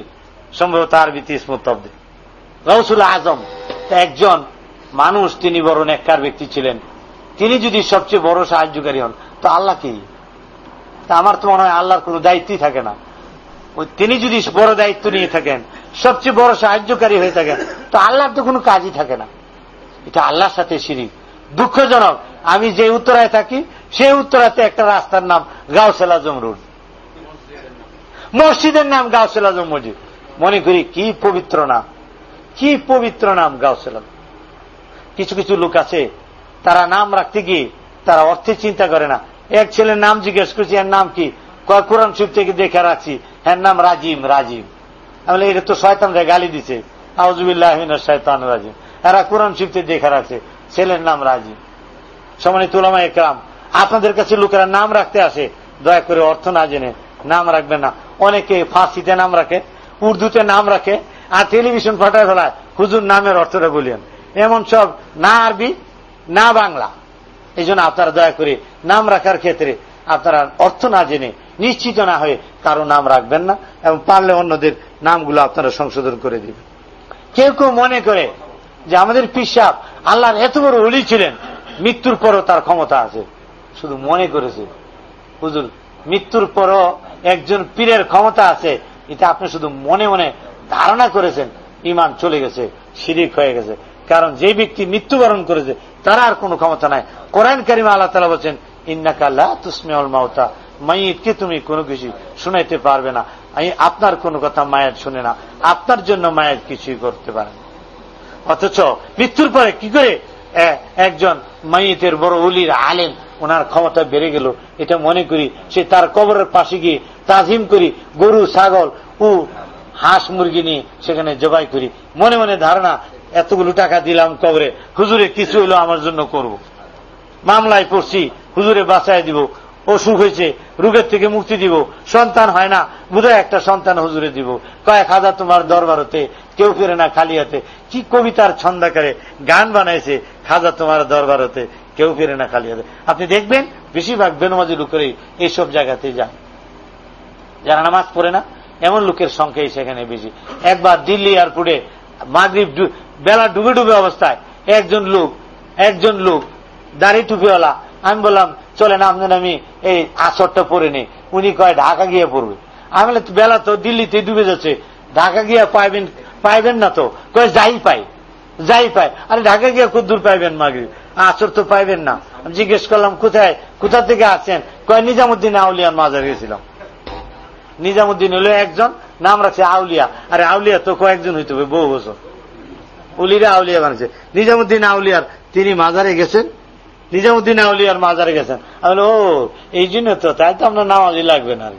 সম্ভবত আরবিতে ইসমত তফদিল গাউসুল আজম একজন মানুষ, তিনি বড় নেককার ব্যক্তি ছিলেন। তিনি যদি সবচেয়ে বড় সাহায্যকারী হন, তো আল্লাহ কি? তা আমার তো মনে হয় আল্লাহর কোন দায়িত্বই থাকে না। তিনি যদি বড় দায়িত্ব নিয়ে থাকেন, সবচেয়ে বড় সাহায্যকারী হয়ে থাকেন, তো আল্লাহর তো কোনো কাজই থাকে না। এটা আল্লাহর সাথে সিঁড়ি দুঃখজনক, আমি যে উত্তরায় থাকি, সেই উত্তরাতে একটা রাস্তার নাম গাউসেল আজম রোড মসজিদের নাম গাউসেল আজম মসজিদ মনে করি, কি পবিত্র নাম। কি পবিত্র নাম গাউসেল। আজম কিছু কিছু লোক আছে, তারা নাম রাখতে গিয়ে তারা অর্থে চিন্তা করে না। এক ছেলের নাম জিজ্ঞেস করছি, এর নাম কি? কয়, কোরআন শিব থেকে দেখে রাখছি এর নাম রাজিম রাজিম আমি এটা তো শয়তানরা গালি দিছে। আউজুবিল্লাহ শয়তান রাজিম। এরা কোরআন শিব থেকে দেখে রাখছে, ছেলের নাম রাজিম সমানি তুলামা একরাম আপনাদের কাছে লোকেরা নাম রাখতে আসে, দয়া করে অর্থ না জেনে নাম রাখবে না। অনেকে ফাঁসিতে নাম রাখে, উর্দুতে নাম রাখে, আর টেলিভিশন ফাটায় ফেলায়, হুজুর নামের অর্থটা বলিয়েন। এমন সব না আরবি, না বাংলা। এই জন্য আপনারা দয়া করে নাম রাখার ক্ষেত্রে আপনারা অর্থ না জেনে নিশ্চিত না হয়ে কারও নাম রাখবেন না এবং পারলে অন্যদের নামগুলো আপনারা সংশোধন করে দিবেন। কেউ কেউ মনে করে যে আমাদের পিসাব আল্লাহর এত বড় অলি ছিলেন, মৃত্যুর পরও তার ক্ষমতা আছে। শুধু মনে করেছে, হুজুর, মৃত্যুর পরও একজন পীরের ক্ষমতা আছে। এটা আপনি শুধু মনে মনে ধারণা করেছেন, ইমান চলে গেছে, শিরিক হয়ে গেছে। কারণ যে ব্যক্তি মৃত্যুবরণ করেছে, তারা আর কোনো ক্ষমতা নাই। কোরআন কারিমা আল্লাহ তালা বলছেন ইন্নাকাল্লা তুসমিউল মাউতা। মাইয়িতকে তুমি কোনো কিছু শুনাইতে পারবে না। আপনার কোনো কথা মায়ের শুনে না। আপনার জন্য মায়ের কিছুই করতে পারে অথচ মৃত্যুর পরে কি করে একজন মাইয়েতের বড় উলির আলেন ওনার ক্ষমতা বেড়ে গেল। এটা মনে করি সে তার কবরের পাশে গিয়ে তাজিম করি, গরু, ছাগল ও হাঁস মুরগি নিয়ে সেখানে জবাই করি। মনে মনে ধারণা, এতগুলো টাকা দিলাম কবরে, হুজুরে কিছু হলো আমার জন্য করব। মামলায় পড়ছি, হুজুরে বাঁচায় দিব, অসুখ হয়েছে রোগের থেকে মুক্তি দিব। সন্তান হয় না, বোধহয় একটা সন্তান হুজুরে দিব। কয়েক হাজার তোমার দরবারতে, কেউ ফেরে না খালি হাতে। কি কবিতার ছন্দাকারে গান বানাইছে খাজা তোমার দরবারতে, কেউ ফেরে না খালি হাতে। আপনি দেখবেন, বেশিরভাগ বেনমাজি লোকেরই এইসব জায়গাতে যান। যারা নামাজ পড়ে না, এমন লোকের সংখ্যাই সেখানে বেশি। একবার দিল্লি এয়ারপোর্টে, মাগরীব বেলা ডুবে ডুবে অবস্থায়, একজন লোক একজন লোক, দাড়ি টুপিওয়ালা আমি বললাম চলে না আপনার আমি এই আসরটা পরে নি উনি কয়, ঢাকা গিয়ে পড়বে। আমি বেলা তো দিল্লিতে ডুবে যাচ্ছে। ঢাকা গিয়ে পাইবেন পাইবেন না তো? কয়, যাই পাই যাই পাই। আরে ঢাকা গিয়ে খুব দূর পাইবেন মাগরি। আসর তো পাইবেন না। আমি জিজ্ঞেস করলাম, কোথায়? কোথা থেকে আসছেন? কয়, নিজামুদ্দিন আউলিয়ার মাজার গেছিলাম। নিজামুদ্দিন হলো একজন, নাম রাখছে আউলিয়া। আরে আউলিয়া তো কয়েকজন হইতে হবে, বহু বছর। উলিরা আউলিয়া বানাচ্ছে নিজামুদ্দিন আউলিয়ার তিনি মাজারে গেছেন। নিজামুদ্দিন আউলিয়ার মাজারে গেছেন। আমি ও, এই জন্য তো, তাই তো আপনার নামাজি লাগবে না আর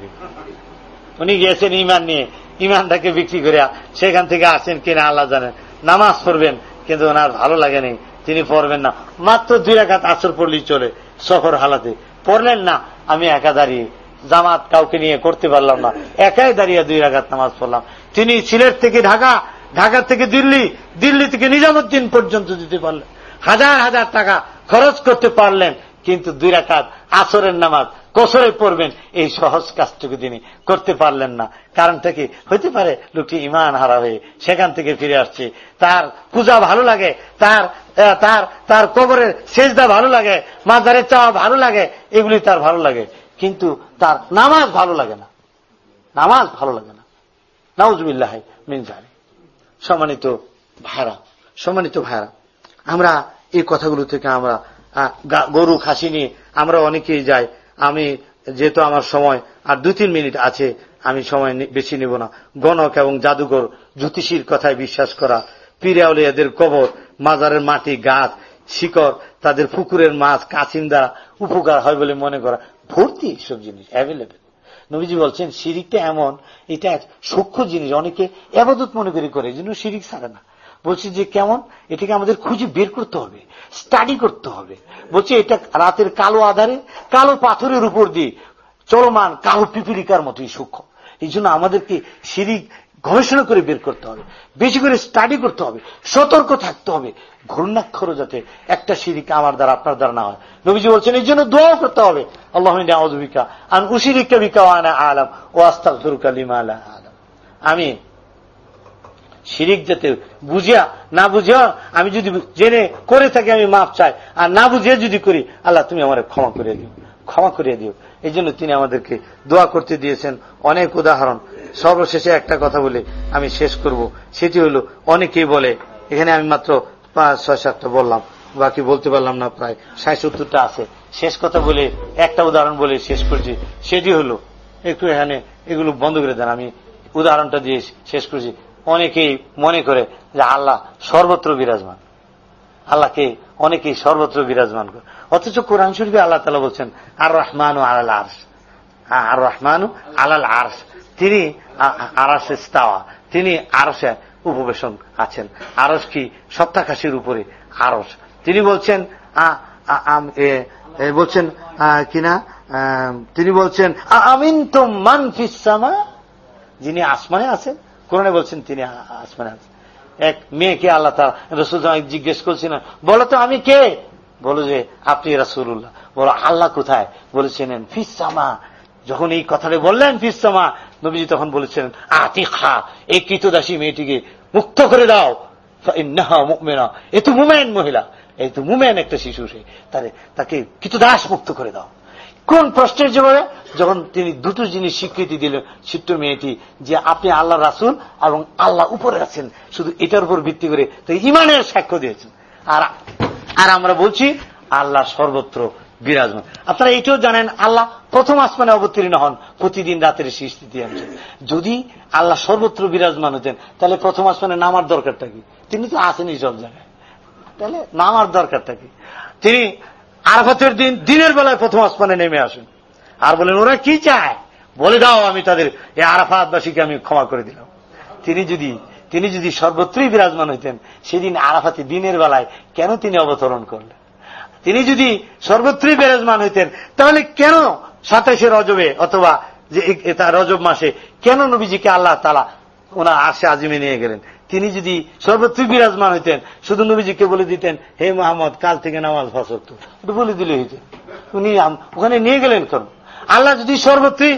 উনি গিয়েছেন ইমান নিয়ে। ইমানটাকে বিক্রি করে সেখান থেকে আসেন কিনা আল্লাহ জানেন নামাজ পড়বেন, কিন্তু ওনার ভালো লাগেনি তিনি পড়বেন না। মাত্র দুই রাখাত আসর পড়লেই চলে সফর হালাতে। পড়লেন না, আমি একা দাঁড়িয়ে। জামাত কাউকে নিয়ে করতে পারলাম না। একাই দাঁড়িয়ে দুই রাখাত নামাজ পড়লাম। তিনি সিলেট থেকে ঢাকা ঢাকা থেকে দিল্লি দিল্লি থেকে নিজামুদ্দিন পর্যন্ত দিতে পারলেন। হাজার হাজার টাকা খরচ করতে পারলেন, কিন্তু দুই রাকাত আসরের নামাজ কসরে পড়বেন, এই সহজ কাজটুকু তিনি করতে পারলেন না। কারণটা কি? হইতে পারে লোকটি ইমান হারা হয়ে সেখান থেকে ফিরে আসছে। তার পূজা ভালো লাগে, তার তার তার কবরের সেজদা ভালো লাগে মাজারের চাওয়া ভালো লাগে, এগুলি তার ভালো লাগে। কিন্তু তার নামাজ ভালো লাগে না। নামাজ ভালো লাগে না। নাউজবিল্লাহ মিনজারি সম্মানিত ভাইরা সম্মানিত ভাইরা, আমরা এই কথাগুলো থেকে আমরা গরু, খাসি নিয়ে আমরা অনেকেই যাই। আমি যেহেতু আমার সময়, আর দু তিন মিনিট আছে, আমি সময় বেশি নিব না। গণক এবং জাদুঘর, জ্যোতিষীর কথায় বিশ্বাস করা পিরিয়াউলে এদের কবর, মাজারের মাটি, গাছ, শিকড়, তাদের পুকুরের মাছ, কাছিম দ্বারা উপকার হয় বলে মনে করা। ভর্তি সব জিনিস অ্যাভেলেবেল নবীজি বলছেন শিরিকটা এমন, এটা সূক্ষ্ম জিনিস, অনেকে আবাদত মনে করে করে, এই জন্য শিরিক ছাড়ে না। বলছি যে কেমন? এটাকে আমাদের খুঁজে বের করতে হবে স্টাডি করতে হবে। বলছি এটা রাতের কালো আধারে, কালো পাথরের উপর দিয়ে চলমান কালো পিপিলিকার মতোই সূক্ষ্ম। এই জন্য আমাদেরকে শিরিক গবেষণা করে বের করতে হবে, বেশি করে স্টাডি করতে হবে, সতর্ক থাকতে হবে, ঘূর্ণাক্ষর যাতে একটা শিরিক আমার দ্বারা, আপনার দ্বারা না হয়। নবীজি বলছেন, এই জন্য দোয়াও করতে হবে। আল্লাহ আউজবিকা আন উশিরিকা বিকা আলাম ও আস্তাক আলাম আমি শিরিক যাতে বুঝিয়া, না বুঝিয়া আমি যদি জেনে করে থাকি, আমি মাফ চাই। আর না বুঝিয়ে যদি করি, আল্লাহ তুমি আমার ক্ষমা করে দিও। ক্ষমা করে দিও। এই জন্য তিনি আমাদেরকে দোয়া করতে দিয়েছেন। অনেক উদাহরণ। সর্বশেষে একটা কথা বলে, আমি শেষ করব। সেটি হলো, অনেকেই বলে, এখানে আমি মাত্র পাঁচ, ছয়, সাতটা বললাম। বাকি বলতে পারলাম না প্রায়। ষাট, সত্তরটা আছে। শেষ কথা বলে, একটা উদাহরণ বলে শেষ করছি। সেটি হলো, একটু এখানে এগুলো বন্ধ করে দেন। আমি উদাহরণটা দিয়ে শেষ করছি। অনেকেই মনে করে যে আল্লাহ সর্বত্র বিরাজমান। আল্লাহকে অনেকেই সর্বত্র বিরাজমান করে। অথচ কোরআন শরীফে আল্লাহ তালা বলছেন আর রহমান ও আলাল আর্স আর রহমান আলাল আর্স তিনি আরাসে তিনি আরসে উপবেশন আছেন। আরস কি? সপ্তাকাশির উপরে আরস তিনি বলছেন বলছেন কিনা? তিনি বলছেন আমিন তো মান ফিসামা যিনি আসমানে আছেন কোরআনে বলছেন তিনি আসমানে আছেন এক মেয়েকে আল্লাহ তার রসুল জিজ্ঞেস করছিলেন বলো তো, আমি কে? বলো যে, আপনি রাসুল্লাহ বলো, আল্লাহ কোথায়? বলেছিলেন ফিসামা যখন এই কথাটা বললেন ফিসামা নবীজি তখন বলেছিলেন আতি খা এই কৃতদাসী মেয়েটিকে মুক্ত করে দাও। মুকমেনা এ তো মুমেন মহিলা। এই তো মুমেন একটা শিশু সে। তাকে কৃতদাস মুক্ত করে দাও। কোন প্রশ্নের জবাবে? যখন তিনি দুটো জিনিস স্বীকৃতি দিলেন ছোট্ট মেয়েটি, যে আপনি আল্লাহ রাসুল এবং আল্লাহ উপরে আছেন, শুধু এটার উপর ভিত্তি করে তো ইমানের সাক্ষ্য দিয়েছেন। আর আর আমরা বলছি, আল্লাহ সর্বত্র বিরাজমান। আপনারা এটাও জানেন, আল্লাহ প্রথম আসমানে অবতীর্ণ হন, প্রতিদিন রাতের স্থিতি আনছেন যদি আল্লাহ সর্বত্র বিরাজমান হতেন, তাহলে প্রথম আসমানে নামার দরকারটা কি? তিনি তো আসেনি সব জায়গায়। তাহলে নামার দরকারটা কি? তিনি আরফাতের দিন, দিনের বেলায় প্রথম আসমানে নেমে আসেন। আর বলেন, ওরা কি চায়? বলে দাও, আমি তাদের এই আরাফাতবাসীকে আমি ক্ষমা করে দিলাম। তিনি যদি তিনি যদি সর্বত্রই বিরাজমান হইতেন, সেদিন আরাফাতে দিনের বেলায় কেন তিনি অবতরণ করলেন? তিনি যদি সর্বত্রই বিরাজমান হইতেন, তাহলে কেন সাতাইশে রজবে অথবা যে রজব মাসে, কেন নবীজিকে আল্লাহ তালা ওনার আশে আজিমে নিয়ে গেলেন? তিনি যদি সর্বত্রই বিরাজমান হইতেন, শুধু নবীজিকে বলে দিতেন, হে মোহাম্মদ, কাল থেকে নামাজ ফসক্ত ওটা বলে দিলে হইতেন উনি ওখানে নিয়ে গেলেন কেন? আল্লাহ যদি সর্বত্রই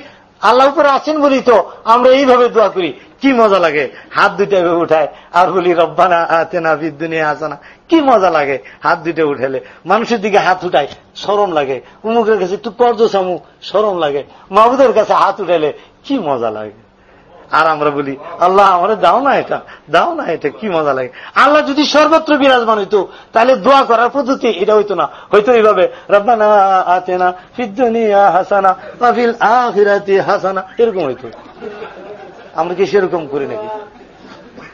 আল্লাহ উপরে আছেন বলি তো, আমরা এইভাবে দোয়া করি, কি মজা লাগে? হাত দুইটা এভাবে উঠায়, আর বলি, রব্বানা আতেনা বিদ্যুনিয়া আসানা কি মজা লাগে হাত দুইটা উঠালে মানুষের দিকে হাত উঠায়, সরম লাগে। উমুকের কাছে একটু সামু, সরম লাগে। মাহবুদের কাছে হাত উঠালে কি মজা লাগে? আর আমরা বলি, আল্লাহ আমারে দাও না এটা, দাও না এটা, কি মজা লাগে। আল্লাহ যদি সর্বত্র বিরাজমান হইতো, তাহলে দোয়া করার পদ্ধতি এটা হইতো না। হয়তো এইভাবে, রব্বানা আতেনা ফিদ্দুনিয়া হাসানা মাফিল আখিরাতি হাসানা এরকম হইতো। আমরা কি সেরকম করি নাকি?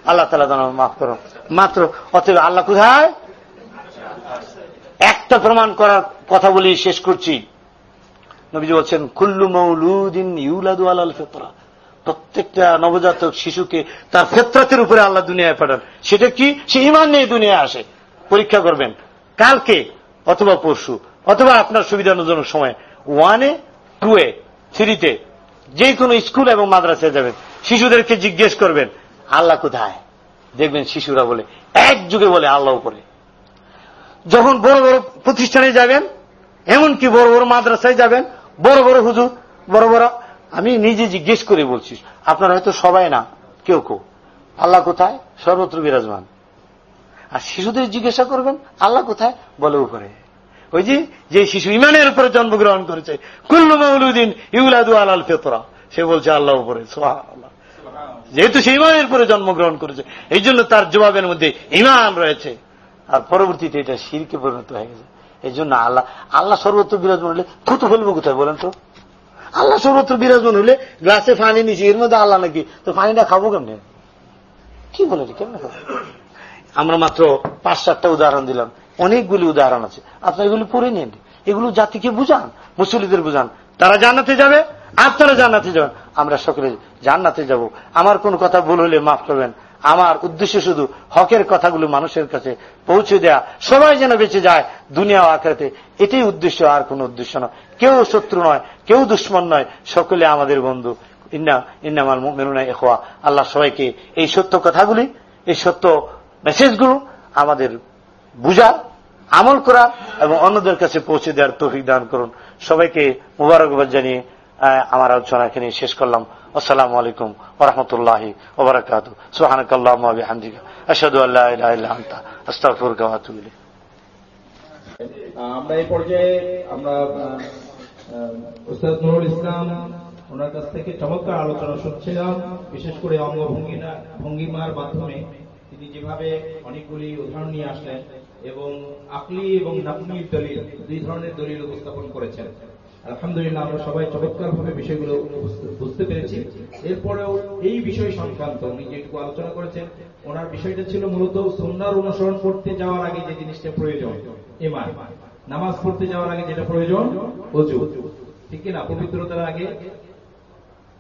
আল্লাহ তালা যেন মাফ করো মাত্র, অতএব আল্লাহ কোথায়? একটা প্রমাণ করার কথা বলি, শেষ করছি। নবীজি বলছেন, কুল্লু মৌলুদিন ইউলাদু আলাল ফিতরা প্রত্যেকটা নবজাতক শিশুকে তার ফেতরাতের উপরে আল্লাহ দুনিয়ায় পাঠান। সেটা কি? সে ইমান নিয়ে দুনিয়ায় আসে। পরীক্ষা করবেন। কালকে অথবা পরশু, অথবা আপনার সুবিধাজনক সময়। ওয়ানে টু এ থ্রিতে যে কোনো স্কুল এবং মাদ্রাসায় যাবেন। শিশুদেরকে জিজ্ঞেস করবেন, আল্লাহ কোথায়? দেখবেন শিশুরা বলে, এক যুগে বলে, আল্লাহ উপরে। যখন বড় বড় প্রতিষ্ঠানে যাবেন, এমনকি বড় বড় মাদ্রাসায় যাবেন, বড় বড় হুজুর, বড় বড় আমি নিজে জিজ্ঞেস করে বলছি, আপনারা হয়তো সবাই না, কেউ কেউ। আল্লাহ কোথায়? সর্বত্র বিরাজমান। আর শিশুদের জিজ্ঞাসা করবেন, আল্লাহ কোথায়? বলে উপরে। ওই যে যে শিশু ইমানের উপরে জন্মগ্রহণ করেছে, কুল্লু মৌলুদ্দিন ইউলাদু আলাল ফেতরা। সে বলছে, আল্লাহ উপরে। যেহেতু সে ইমানের উপরে জন্মগ্রহণ করেছে, এই জন্য তার জবাবের মধ্যে ইমান রয়েছে। আর পরবর্তীতে এটা শিরকে পরিণত হয়ে গেছে। এই জন্য আল্লাহ আল্লাহ সর্বত্র বিরাজমান হলে থুতু ফেলব কোথায় বলেন তো? আল্লাহ সর্বত্র বিরাজমান হলে গ্লাসে পানি নিছি এর মধ্যে আল্লাহ নাকি? তো পানিটা খাব কেমনে? কি বলে কেমনে আমরা মাত্র পাঁচ, সাতটা উদাহরণ দিলাম। অনেকগুলি উদাহরণ আছে। আপনার এগুলি পড়ে নিন। এগুলো জাতিকে বুঝান মুসলিদের বুঝান। তারা জানাতে যাবে, আপনারা জান্নাতে যাবেন। আমরা সকলে জান্নাতে যাব। আমার কোন কথা ভুল হলে মাফ করবেন। আমার উদ্দেশ্য শুধু হকের কথাগুলো মানুষের কাছে পৌঁছে দেয়া, সবাই যেন বেঁচে যায় দুনিয়া আখড়াতে এটাই উদ্দেশ্য, আর কোন উদ্দেশ্য নয়। কেউ শত্রু নয়, কেউ দুশ্মন নয়, সকলে আমাদের বন্ধু। ইন্না, ইন্নামাল মেনুনা এখোয়া আল্লাহ সবাইকে এই সত্য কথাগুলি, এই সত্য মেসেজগুলো আমাদের বুঝা, আমল করা এবং অন্যদের কাছে পৌঁছে দেওয়ার তৌফিক দান করুন। সবাইকে মুবারকবাদ জানিয়ে আমার আলোচনা এখানে শেষ করলাম। আসসালামু আলাইকুম ওরহমতুল্লাহ ওবরাকাত সুহানকাল্লাহ আমরা এই পর্যায়ে, আমরা উস্তাদ নুরুল ইসলাম ওনার কাছ থেকে চমৎকার আলোচনা শুনছিলাম। বিশেষ করে অঙ্গভঙ্গিনা, ভঙ্গিমার মাধ্যমে তিনি যেভাবে অনেকগুলি উদাহরণ নিয়ে আসলেন এবং আকলি এবং নাকলি দলিল, দুই ধরনের দলিল উপস্থাপন করেছেন। আলহামদুলিল্লাহ, আমরা সবাই চমৎকার ভাবে বিষয়গুলো বুঝতে- পেরেছি। এরপরেও এই বিষয় সংক্রান্ত উনি যেটুকু আলোচনা করেছেন, ওনার বিষয়টা ছিল মূলত সন্ন্যার অনুসরণ করতে যাওয়ার আগে যে জিনিসটা প্রয়োজন, এমআই। নামাজ পড়তে যাওয়ার আগে যেটা প্রয়োজন, অজু। ঠিক কিনা পবিত্রতার আগে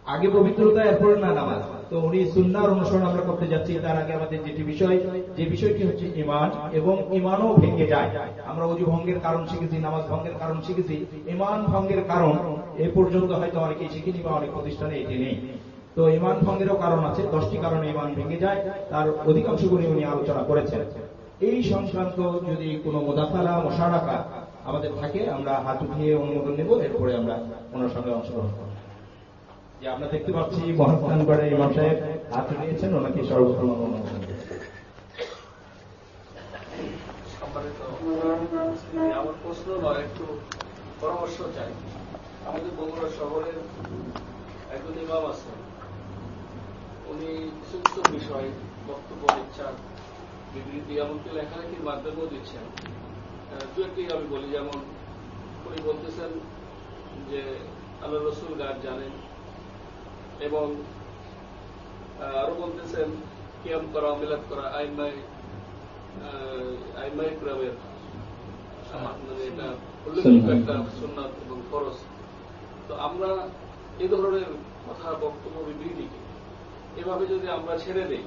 আগে পবিত্রতা, এরপরে না নামাজ? তো উনি সুন্নার অনুসরণ আমরা করতে যাচ্ছি, তার আগে আমাদের যেটি বিষয়, যে বিষয়টি হচ্ছে ইমান এবং ইমানও ভেঙে যায়। আমরা অজু ভঙ্গের কারণ শিখেছি, নামাজ ভঙ্গের কারণ শিখেছি ইমান ভঙ্গের কারণ এ পর্যন্ত হয়তো অনেকেই শিখিনি বা অনেক প্রতিষ্ঠানে এটি নেই। তো ইমান ভঙ্গেরও কারণ আছে, দশটি কারণে ইমান ভেঙে যায়, তার অধিকাংশ অধিকাংশগুলি উনি আলোচনা করেছেন। এই সংক্রান্ত যদি কোনো মোদাফালা মশারাকা আমাদের থাকে, আমরা হাত উঠিয়ে অনুমোদন নেব, এরপরে আমরা ওনার সঙ্গে অংশগ্রহণ করব। আমরা দেখতে পাচ্ছি মহাস্থানগড়ে ইমাম সাহেব হাত উঠিয়েছেন ওনাকে সর্বপ্রথম আমার প্রশ্ন নয় একটু পরামর্শ চাই। আমাদের বগুড়া শহরের একজন ইমাম আছেন। উনি কিছু বিষয় বক্তব্য দিচ্ছেন বিবৃতি এমনকি লেখালেখির মাধ্যমেও দিচ্ছেন। দু একটি আমি বলি, যেমন উনি বলতেছেন যে আল্লাহ রসুল গান জানেন এবং আরও বলতেছেন কিয়াম করা মিলাদ করা আইমাই আইমাই ক্রামের মানে এটা উল্লেখযোগ্য একটা সুন্নাত এবং খরচ তো আমরা এই ধরনের কথা বক্তব্য বিবৃতিকে এভাবে যদি আমরা ছেড়ে দেই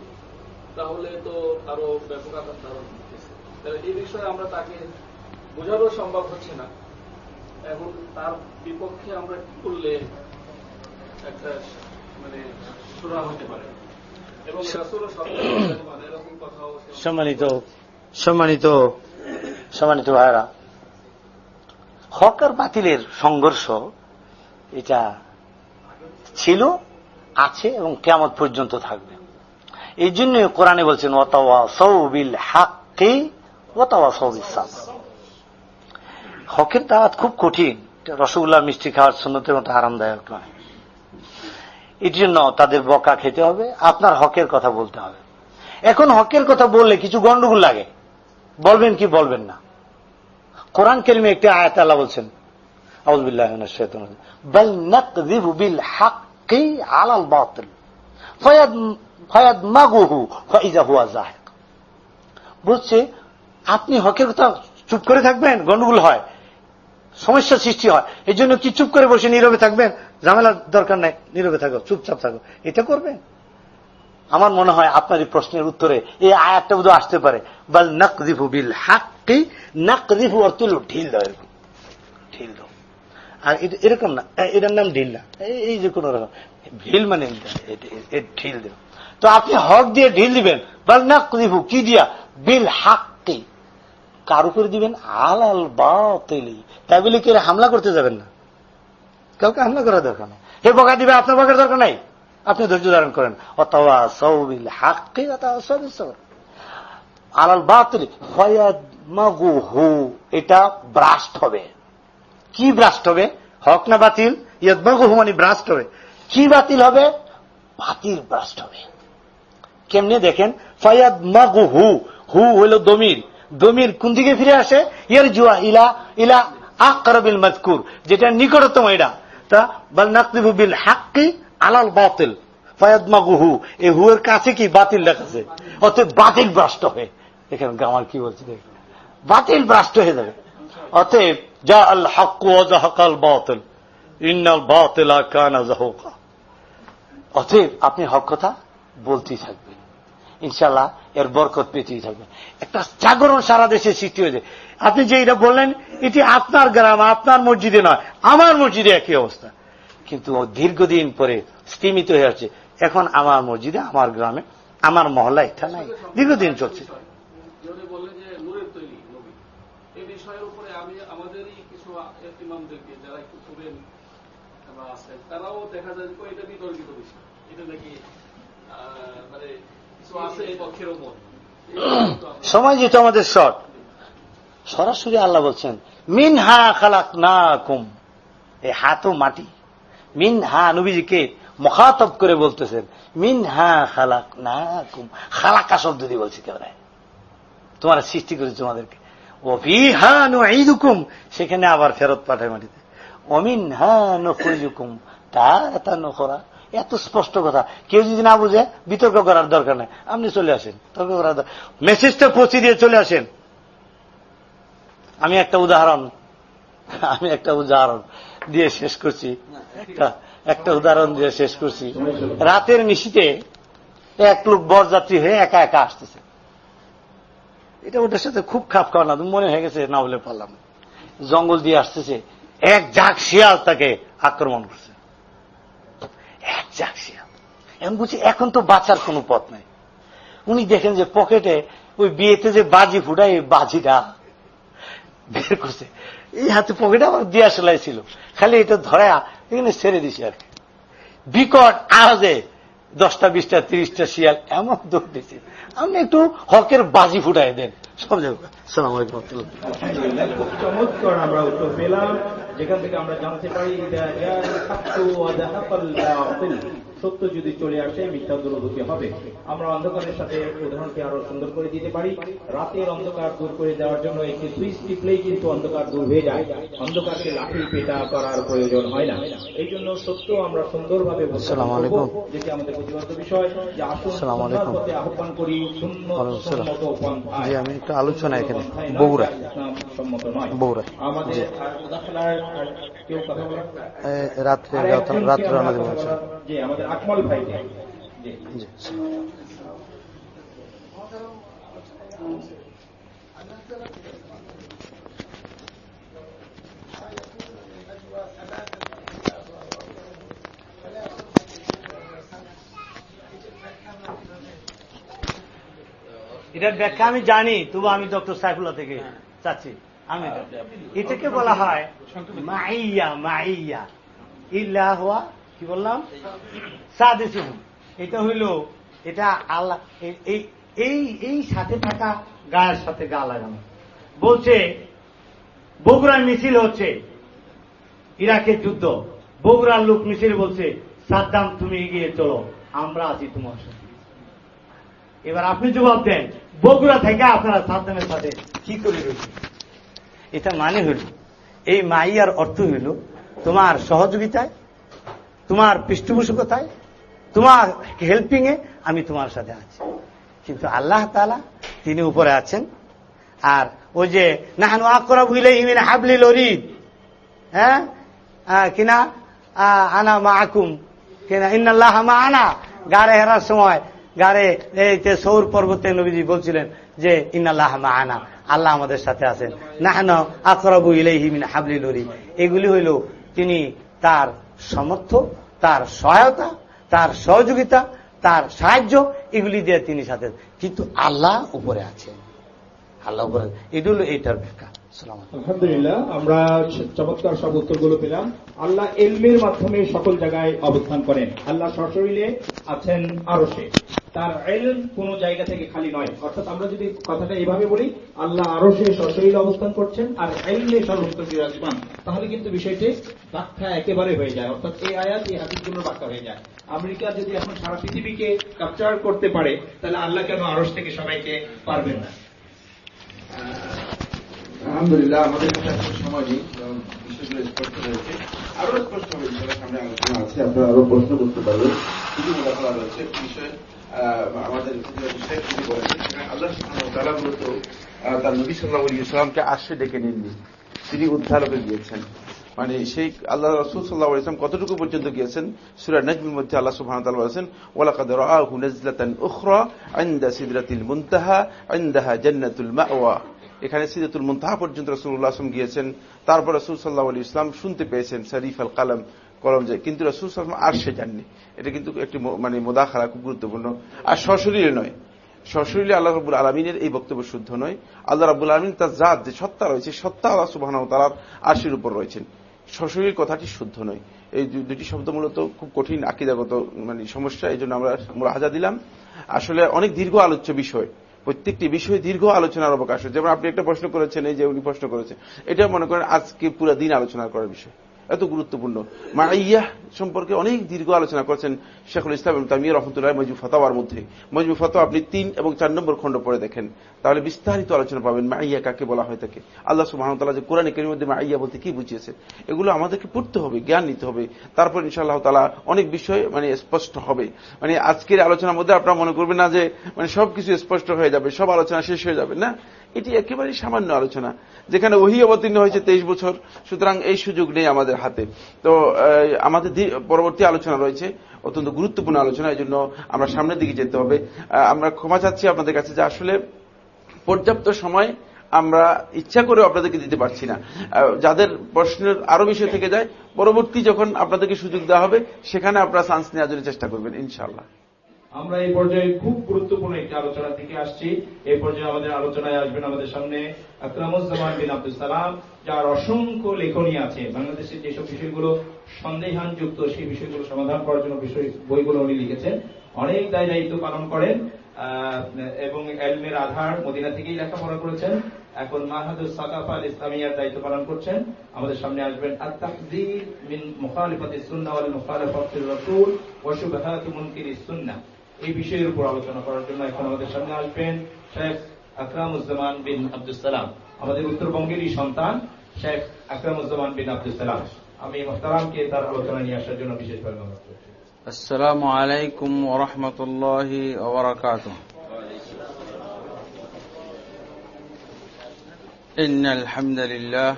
তাহলে তো আরও ব্যাপক আকার ধারণ করতেছে। তাহলে এই বিষয়ে আমরা তাকে বোঝানো সম্ভব হচ্ছে না। এখন তার বিপক্ষে আমরা কি করলে একটা মানে মানে সে- সম্মানিত সম্মানিত সম্মানিত ভাইরা হক আর বাতিলের সংঘর্ষ এটা ছিল আছে এবং কেমন পর্যন্ত থাকবে। এই জন্য কোরআনে বলছেন ওয়াতাওয়া সৌবিল হাক্কি সৌবিল সাবর হকের দাওয়াত খুব কঠিন। রসগোল্লা মিষ্টি খাওয়ার সুন্নতের মতো আরামদায়ক নয়। এর জন্য তাদের বকা খেতে হবে, আপনার হকের কথা বলতে হবে। এখন হকের কথা বললে কিছু গন্ডগোল লাগে। বলবেন কি বলবেন না। কোরআন কেরিমে একটি আয়াত আল্লাহ বলছেন বলছে, আপনি হকের কথা চুপ করে থাকবেন? গন্ডগোল হয়, সমস্যা সৃষ্টি হয়। এই জন্য কি চুপ করে বসে নীরবে থাকবেন? ঝামেলার দরকার নাই, নীরবে থাকো, চুপচাপ থাকো। এটা করবে? আমার মনে হয় আপনার এই প্রশ্নের উত্তরে এই আয়াতটা বোধ আসতে পারে। বাল নাকদিফু বিল হাক্কি নাকদিফু অর্থ হলো ঢিল দাও এরকম। ঢিল দাও আর এরকম না এটার নাম ঢিল না। এই- যে কোন রকম। ঢিল মানে ঢিল দেব তো আপনি হক দিয়ে ঢিল দিবেন। বাল নাকদিফু কি দিয়া? বিল হাক্কি। কার উপরে দিবেন? আল আলাল বাতিলি। তাই বলে কি হামলা করতে যাবেন না। কাউকে হামলা করার দরকার নেই। হে বকা দিবে, আপনার বকার দরকার নাই। আপনি ধৈর্য ধারণ করেন। অথবা সৌবিল হাক্কি আলাল বাতিল এটা ব্রাস্ট হবে। কি ব্রাস্ট হবে? হক না বাতিল? ইয়াদমাগুহু মানে ব্রাস্ট হবে। কি বাতিল হবে? বাতিল ব্রাস্ট হবে। কেমনে দেখেন? ফয়াদ মাগুহু হু হু হইল দমির। দমির কোন দিকে ফিরে আসে? ইয়ার জুয়া ইলা ইলা আকরাবিল মজকুর যেটা নিকটতম এটা। তা হাক্কি আলাল বাতিল ফয়াদ মাগুহু এই হুয়ের কাছে কি বাতিল অতএব বাতিল হবে এখানে আমার কি বলছি দেখ বাতিল হয়ে যাবে। অতএব, যা আল হাক্কু বাতিল, ইন্নাল বাতিলা অতএব, আপনি হক কথা বলতেই থাকবেন। ইনশাল্লাহ এর বরকত পেতেই থাকবেন। একটা জাগরণ সারা দেশে সৃষ্টি হয়েছে। আপনি যে এটা বললেন এটি আপনার গ্রাম আপনার মসজিদে নয়। আমার মসজিদে একই অবস্থা। কিন্তু দীর্ঘদিন পরে স্তীমিত হয়ে আসছে এখন আমার মসজিদে আমার গ্রামে আমার মহল্লা এটা নাই। দীর্ঘদিন চলছে। তারাও দেখা যায় এটা বিতর্কিত বিষয়। এটা নাকি মানে কিছু আছে পক্ষেরও মত? সময় যেহেতু আমাদের শর্ট সরাসরি আল্লাহ বলছেন মিন হা খালাক না কুম এই হাতও মাটি। মিন হা নবীজিকে মখাতব করে বলতেছেন মিন হা খালাক না কুম খালাকা শব্দ দিয়ে বলছি কেউ তোমার সৃষ্টি করেছে তোমাদেরকে। অফি হা নুকুম সেখানে আবার ফেরত পাঠায় মাটিতে। অমিন হা নখুকুম তা তা নখরা। এত স্পষ্ট কথা। কেউ যদি না বুঝে, বিতর্ক করার দরকার নেই। আপনি চলে আসেন। তর্ক করার মেসেজটা পৌঁছে দিয়ে চলে আসেন। আমি একটা উদাহরণ আমি একটা উদাহরণ দিয়ে শেষ করছি। একটা উদাহরণ দিয়ে শেষ করছি। রাতের নিশিতে এক লোক বরযাত্রী হয়ে একা একা আসতেছে। এটা ওটার সাথে খুব খাপ খাওয়া না মনে হয়ে গেছে না বলে পারলাম জঙ্গল দিয়ে আসতেছে এক জাক শিয়াল তাকে আক্রমণ করছে। এক জাক শিয়াল। এখন বুঝছি এখন তো বাঁচার কোনো পথ নাই। উনি দেখেন যে পকেটে ওই বিয়েতে যে বাজি ফুটায় এই বাজিটা বের করছে। এই হাতে পকেটে আমার দিয়া সেলাই ছিল। খালি এটা ধরে এখানে ছেড়ে দিছে আর বিকট আওয়াজে দশটা, বিশটা, তিরিশটা শিয়াল এমন দৌড় দিছে। আপনি একটু হকের বাজি ফুটাই দেন। সব সালাম আলাইকুম চমৎকার আমরা উত্তর পেলাম যেখান থেকে আমরা জানতে পারি সত্য যদি চলে আসে মিথ্যা দূরভূতি হবে আমরা অন্ধকারের সাথে উদাহরণটি আরও সুন্দর করে দিতে পারি রাতের অন্ধকার দূর করে দেওয়ার জন্য একটি সুইচ টিপলেই কিন্তু অন্ধকার দূর হয়ে যায় অন্ধকারকে লাঠি পেটা করার প্রয়োজন হয় না এই জন্য সত্য আমরা সুন্দরভাবে যেটি আমাদের প্রতিবদ্ধ বিষয় যে আসুন। পথে আহ্বান করি শূন্য। জি, আমি একটু আলোচনা এখানে। বগুড়া। সম্মত নয়। বগুড়া। রাত্রে রাত্রে আমাদের আকমল ভাই এটার ব্যাখ্যা আমি জানি, তবু আমি ডক্টর সাইফুল্লাহ থেকে চাচ্ছি। আমি এটাকে বলা হয় মাইয়া মাইয়া। ইল্লা হওয়া কি বললাম? সাদেসুম এটা হইল, এটা আল্লাহ, এই এই সাথে থাকা গায়ের সাথে গা লাগানো। বলছে, বগুড়ার মিছিল হচ্ছে ইরাকের যুদ্ধ। বগুড়ার লোক মিছিল বলছে, সাদ্দাম, তুমি এগিয়ে চলো, আমরা আছি তোমার সাথে। এবার আপনি জবাব দেন, বগুড়া থেকে আপনারা সাদ্দামের সাথে কি করে রয়েছে এটা মানে হইল এই মাইয়ার অর্থ হইল তোমার সহযোগিতায় তোমার পৃষ্ঠপোষকতায় তোমার হেল্পিং এ আমি তোমার সাথে আছি। কিন্তু আল্লাহ তালা তিনি উপরে আছেন। আর ওই যে, নাহানু আকরা বুঝলে ইমিন হাবলি লরিদ হ্যাঁ? কিনা? আনা মা আকুম কেনা? ইন্নাল্লাহ মা আনা গাড়ে হেরার সময়, গাড়ে এই যে সৌর পর্বতে নবীজি বলছিলেন যে, ইন্নাল্লাহ মা আনা আল্লাহ আমাদের সাথে আছেন। নাহন আকরাবু ইলাইহি মিন হাবলি নুরি এগুলি হইল তিনি তার সমর্থ তার সহায়তা, তার সহযোগিতা, তার সাহায্য, এগুলি দিয়ে তিনি সাথে কিন্তু আল্লাহ উপরে আছেন আল্লাহ উপরে এটা হলো এইটার ব্যাখ্যা। আলহামদুলিল্লাহ, আমরা চমৎকার সব উত্তরগুলো পেলাম। আল্লাহ এলমের মাধ্যমে সকল জায়গায় অবস্থান করেন। আল্লাহ সশরীরে আছেন আরশে। তার এলম কোন জায়গা থেকে খালি নয়। অর্থাৎ আমরা যদি কথাটা এইভাবে বলি, আল্লাহ আরশে সশরীরে অবস্থান করছেন আর এলমে সর্বত্র বিরাজমান তাহলে কিন্তু বিষয়টি ব্যাখ্যা একেবারে হয়ে যায়। অর্থাৎ এই আয়াত, এই হাদিসগুলো ব্যাখ্যা হয়ে যায়। আমেরিকা যদি এখন সারা পৃথিবীকে ক্যাপচার করতে পারে, তাহলে আল্লাহ কেন আরশ থেকে সবাইকে পারবেন না? আলহামদুলিল্লাহ, আমাদের সময় নেই আরও স্পষ্ট হবে সামনে আলোচনা আছে, আপনারা আরও প্রশ্ন করতে পারবেন। কিছু মোলাফা রয়েছে বিষয় আমাদের যে আল্লাহ মূলত তার নবী আলাইহি ওয়াসাল্লামকে আসে ডেকে নেননি। তিনি মানে সেই আল্লাহ রসুল সাল্লাহ ইসলাম কতটুকু পর্যন্ত গিয়েছেন? সুরা নজমের মধ্যে আল্লাহ বলেছেন নাজলাতান উখরা ইনদা সিদরাতিল মুনতাহা ইনদাহা জান্নাতুল মাওয়া। এখানে সিদরাতুল মুনতাহা পর্যন্ত রাসূলুল্লাহ আসলাম গিয়েছেন। তারপর রাসূল আলাইহি ইসলাম শুনতে পেয়েছেন শরীফ আল কালাম কলম যায় কিন্তু রাসূল সাল্লাল্লাহু আর সে যাননি। এটা কিন্তু একটি মানে মোদাখালা, খুব গুরুত্বপূর্ণ। আর সশরীরে নয়। সশরীরে আল্লাহ রবুল আলমিনের এই বক্তব্য শুদ্ধ নয়। আল্লাহ রাবুল আলমিন তার জাত, যে সত্তা রয়েছে, সত্তা আল্লাহ সুবাহ তালার আশির উপর রয়েছেন। সশরীর কথাটি শুদ্ধ নয়। এই দুটি শব্দ মূলত খুব কঠিন, আকিদাগত মানে সমস্যা, এই জন্য আমরা হাজা দিলাম। আসলে অনেক দীর্ঘ আলোচ্য বিষয়। প্রত্যেকটি বিষয়ে দীর্ঘ আলোচনার অবকাশ। যেমন আপনি একটা প্রশ্ন করেছেন, এই যে উনি প্রশ্ন করেছেন, এটা মনে করেন আজকে পুরো দিন আলোচনা করার বিষয়। এত গুরুত্বপূর্ণ। মাইয়া সম্পর্কে অনেক দীর্ঘ আলোচনা করেছেন শেখুল ইসলাম এবং তামিয়া রহমতুল্লাহ মজবু ফতাওয়ার মধ্যে। মজবু ফতোয়া আপনি তিন এবং চার নম্বর খণ্ড পড়ে দেখেন। তাহলে বিস্তারিত আলোচনা পাবেন মাইয়া কাকে বলা হয় থাকে আল্লাহ সুবাহতাল্লাহ যে কোরআন একের মধ্যে মাইয়া বলতে কি বুঝিয়েছে, এগুলো আমাদেরকে পড়তে হবে, জ্ঞান নিতে হবে। তারপর ইনশাআল্লাহ তালা অনেক বিষয় মানে স্পষ্ট হবে। মানে আজকের আলোচনার মধ্যে আপনারা মনে করবেন না যে মানে সবকিছু স্পষ্ট হয়ে যাবে, সব আলোচনা শেষ হয়ে যাবে, না? এটি একেবারেই সামান্য আলোচনা, যেখানে ওহি অবতীর্ণ হয়েছে তেইশ বছর, সুতরাং এই সুযোগ নেই আমাদের হাতে। তো আমাদের পরবর্তী আলোচনা রয়েছে, অত্যন্ত গুরুত্বপূর্ণ আলোচনা এই জন্য আমরা সামনের দিকে যেতে হবে। আমরা ক্ষমা চাচ্ছি আপনাদের কাছে যে আসলে পর্যাপ্ত সময় আমরা ইচ্ছা করে আপনাদেরকে দিতে পারছি না। যাদের প্রশ্নের আরও বিষয় থেকে যায়, পরবর্তী যখন আপনাদেরকে সুযোগ দেওয়া হবে, সেখানে আপনারা চান্স নেওয়ার জন্য চেষ্টা করবেন, ইনশাআল্লাহ। আমরা এই পর্যায়ে খুব গুরুত্বপূর্ণ একটি আলোচনার দিকে আসছি। এই পর্যায়ে আমাদের আলোচনায় আসবেন আমাদের সামনে আকরামুজ্জামান বিন আব্দুল সালাম, যার অসংখ্য লেখনী আছে। বাংলাদেশের যেসব বিষয়গুলো সন্দেহানযুক্ত, সেই বিষয়গুলো সমাধান করার জন্য বিষয় বইগুলো উনি লিখেছেন। অনেক দায় দায়িত্ব পালন করেন এবং এলমের আধার মদিনা থেকেই লেখাপড়া করেছেন। এখন মাহাদুল সাকাফা আল ইসলামিয়ার দায়িত্ব পালন করছেন। আমাদের সামনে আসবেন আত-তাহযীর মিন মুখালিফাতি সুন্নাহ ওয়াল মুখালিফাতির রাসূল ওয়া শুবহাত মুনকিরিস সুন্নাহ এই বিষয়ের উপর আলোচনা করার জন্য এখন আমাদের সামনে আসবেন শেখ আকরামুজ্জামান বিন আব্দুল সালাম আমাদের উত্তরবঙ্গেরই সন্তান শেখ আকরামুজ্জামান বিন আব্দুল সালাম আমি মোহতারামকে তার আলোচনা নিয়ে আসার জন্য বিশেষভাবে অনুরোধ করছি السلام عليكم ورحمة الله وبركاته إن الحمد لله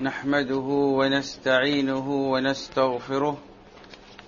نحمده ونستعينه ونستغفره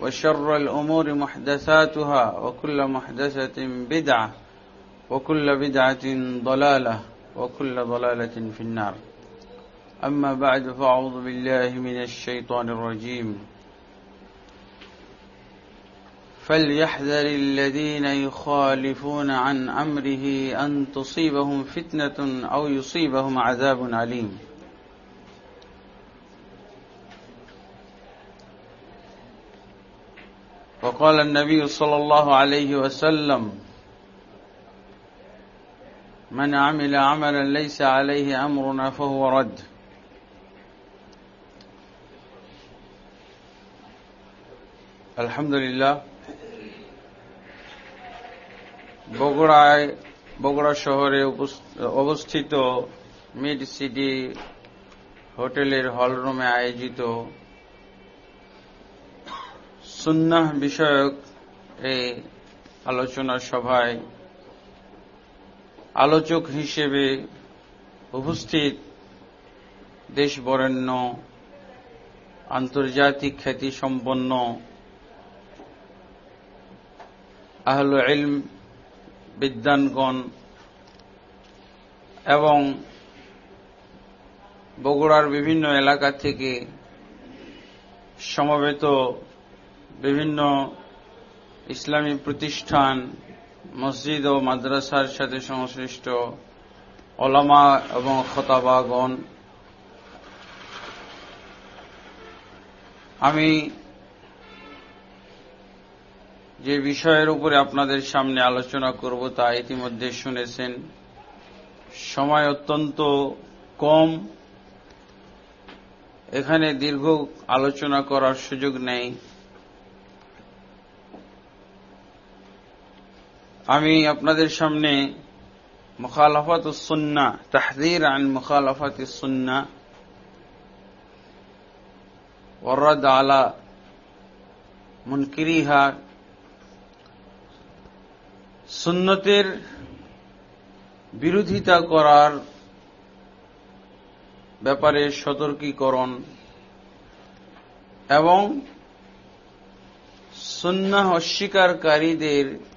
وشر الأمور محدثاتها وكل محدثة بدعة وكل بدعة ضلالة وكل ضلالة في النار. أما بعد فأعوذ بالله من الشيطان الرجيم. فليحذر الذين يخالفون عن أمره أن تصيبهم فتنة أو يصيبهم عذاب عليم وقال النبي صلى الله عليه وسلم من عمل عملا ليس عليه أمرنا فهو رد الحمد لله বগুড়ায় বগুড়া শহরে অবস্থিত মিড সিটি হোটেলের হলরুমে আয়োজিত সুন্নাহ বিষয়ক এই আলোচনা সভায় আলোচক হিসেবে উপস্থিত দেশ বরেণ্য, আন্তর্জাতিক খ্যাতি সম্পন্ন আহল ইলম বিদ্যানগণ এবং বগুড়ার বিভিন্ন এলাকা থেকে সমবেত বিভিন্ন ইসলামী প্রতিষ্ঠান, মসজিদ ও মাদ্রাসার সাথে সংশ্লিষ্ট ওলামা এবং খতাবাগণ। আমি যে বিষয়ের উপরে আপনাদের সামনে আলোচনা করব তা ইতিমধ্যে শুনেছেন। সময় অত্যন্ত কম। এখানে দীর্ঘ আলোচনা করার সুযোগ নেই। আমি আপনাদের সামনে মুখালাফাত সুন্না তাহদির আন মুখালাফাত সুন্না ওরদ আলা মুনকিরিহা, সুন্নতের বিরোধিতা করার ব্যাপারে সতর্কীকরণ এবং সুন্না অস্বীকারীদের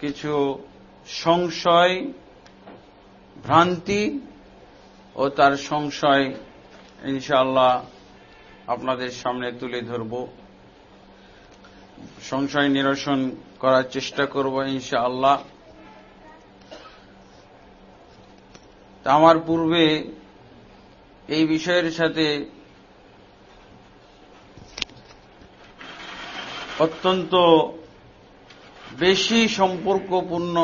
কিছু সংশয়, ভ্রান্তি ও তার সংশয় ইনশাআল্লাহ আপনাদের সামনে তুলে ধরব। সংশয় নিরসন করার চেষ্টা করব ইনশাআল্লাহ। আমার পূর্বে এই বিষয়ের সাথে অত্যন্ত বেশি সম্পর্কপূর্ণ,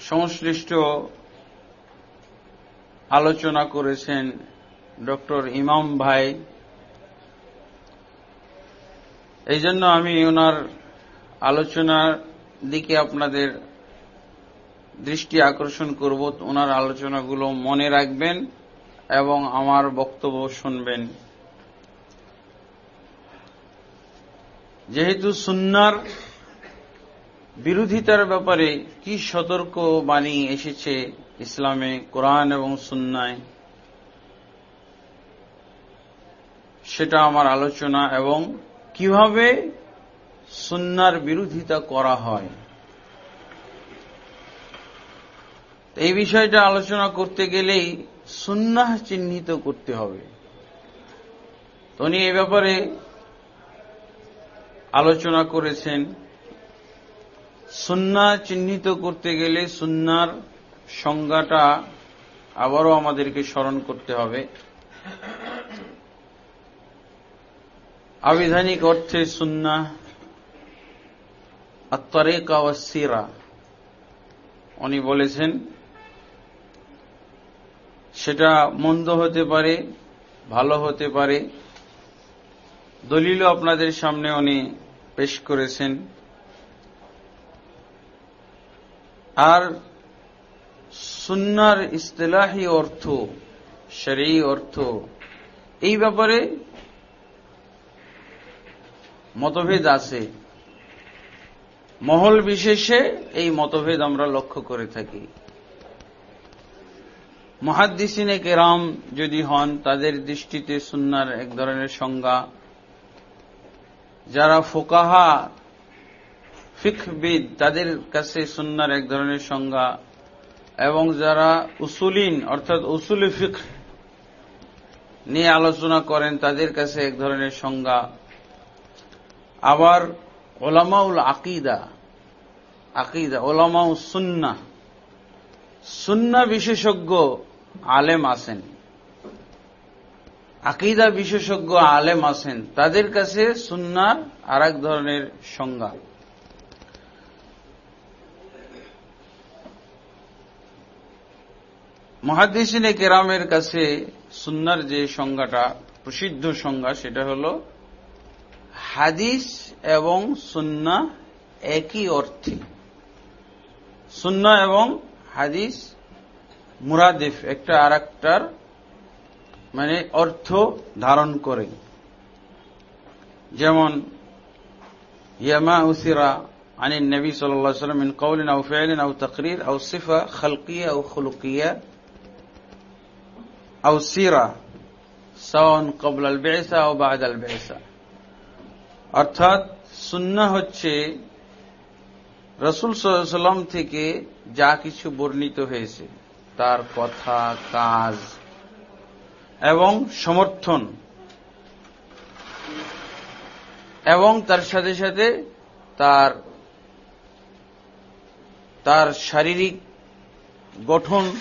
সংশ্লিষ্ট আলোচনা করেছেন ডক্টর ইমাম ভাই। এই জন্য আমি ওনার আলোচনার দিকে আপনাদের দৃষ্টি আকর্ষণ করব, ওনার আলোচনাগুলো মনে রাখবেন এবং আমার বক্তব্য শুনবেন। যেহেতু সুন্নার বিরোধিতার ব্যাপারে কি সতর্ক বাণী এসেছে ইসলামে কোরআন এবং সুন্নায়, সেটা আমার আলোচনা এবং কীভাবে সুন্নার বিরোধিতা করা হয়। এই বিষয়টা আলোচনা করতে গেলেই সুন্নাহ চিহ্নিত করতে হবে। উনি এ ব্যাপারে আলোচনা করেছেন, সুন্না চিহ্নিত করতে গেলে সুন্নার সংজ্ঞাটা আবারও আমাদেরকে স্মরণ করতে হবে। আবিধানিক অর্থে সুন্না আত্মারেকা ও সিরা। উনি বলেছেন, সেটা মন্দ হতে পারে, ভালো হতে পারে দলিলও আপনাদের সামনে উনি পেশ করেছেন। আর সুন্নার ইস্তেলাহি অর্থ সেই অর্থ, এই ব্যাপারে মতভেদ আছে। মহল বিশেষে এই মতভেদ আমরা লক্ষ্য করে থাকি। মহাদ্দিসিনে কেরাম যদি হন, তাদের দৃষ্টিতে সুন্নার এক ধরনের সংজ্ঞা যারা ফোকাহা ফিকবিদ তাদের কাছে সুন্নার এক ধরনের সংজ্ঞা। এবং যারা উসুলিন, অর্থাৎ উসুলি ফিক নিয়ে আলোচনা করেন, তাদের কাছে এক ধরনের সংজ্ঞা। আবার ওলামাউল আকিদা আকিদা ওলামাউ সুন্না সুন্না বিশেষজ্ঞ আলেম আছেন। আকিদা বিশেষজ্ঞ আলেম আছেন, তাদের কাছে সুন্নার আর ধরনের সংজ্ঞা। মহাদিসিনে কেরামের কাছে সুন্নার যে সংজ্ঞাটা, প্রসিদ্ধ সংজ্ঞা, সেটা হল, হাদিস এবং সুন্না একই অর্থে। সুন্না এবং হাদিস মুরাদিফ একটা আর মানে অর্থ ধারণ করে। যেমন, ইয়ামা উসিরা আনি নবী সাল্লাম মিন কৌলিন আউ ফেলিন আউ তকরির আউ সিফা খালকিয়া আউ খুলকিয়া। আউ সিরা সন কবল আল বেসা আউ বাদ আল বেসা অর্থাৎ শূন্য হচ্ছে রসুল সাল্লাম থেকে যা কিছু বর্ণিত হয়েছে। তার কথা, কাজ এবং সমর্থন। এবং তার সাথে সাথে তার তার শারীরিক গঠন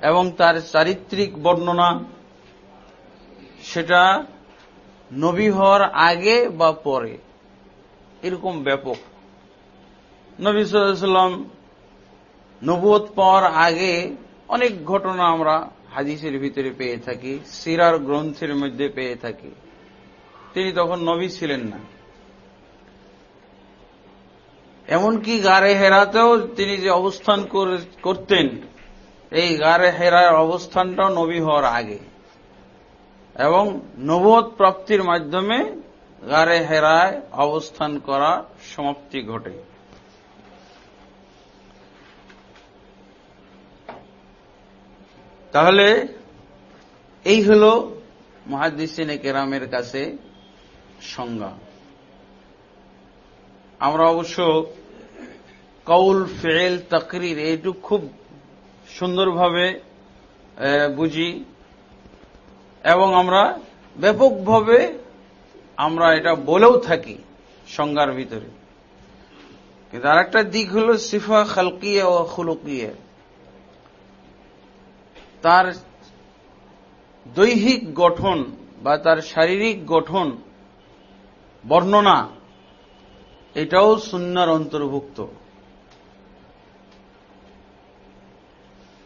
এবং তার চারিত্রিক বর্ণনা, সেটা নবী হওয়ার আগে বা পরে। এরকম ব্যাপক। নবী সাল্লাম নবুয়ত পাওয়ার আগে অনেক ঘটনা আমরা হাদিসের ভিতরে পেয়ে থাকি, সিরার গ্রন্থের মধ্যে পেয়ে থাকি। তিনি তখন নবী ছিলেন না। এমনকি গারে হেরাতেও তিনি যে অবস্থান করতেন, এই গারে হেরার অবস্থানটাও নবী হওয়ার আগে। এবং নবোধ প্রাপ্তির মাধ্যমে গারে হেরায় অবস্থান করা সমাপ্তি ঘটে। তাহলে এই হল মহাদিসিনে কেরামের কাছে সংজ্ঞা। আমরা অবশ্য কৌল ফেল তকরির এইটুক খুব সুন্দরভাবে বুঝি। এবং আমরা ব্যাপকভাবে আমরা এটা বলেও থাকি সংজ্ঞার ভিতরে। কিন্তু আর একটা দিক হল সিফা খালকিয়া ও খুলকিয়া। তার দৈহিক গঠন বা তার শারীরিক গঠন, বর্ণনা, এটাও সুন্নার অন্তর্ভুক্ত।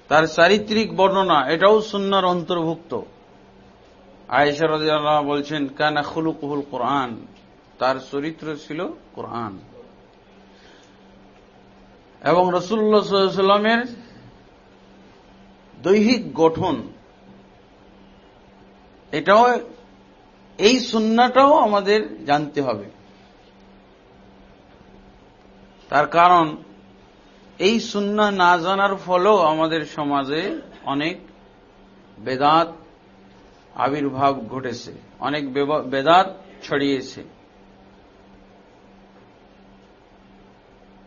তার চারিত্রিক বর্ণনা, এটাও সুন্নার অন্তর্ভুক্ত। আয়েশা রাজিয়াল্লাহ বলছেন, কানা খুলুকুহুল কোরআন। তার চরিত্র ছিল কোরআন। এবং রসুল্লাহ সাল্লামের দৈহিক গঠন, এটাও এই সুন্নাটাও আমাদের জানতে হবে। তার কারণ, এই সুন্না না জানার ফলেও আমাদের সমাজে অনেক বেদাত আবির্ভাব ঘটেছে, অনেক বেদাত ছড়িয়েছে।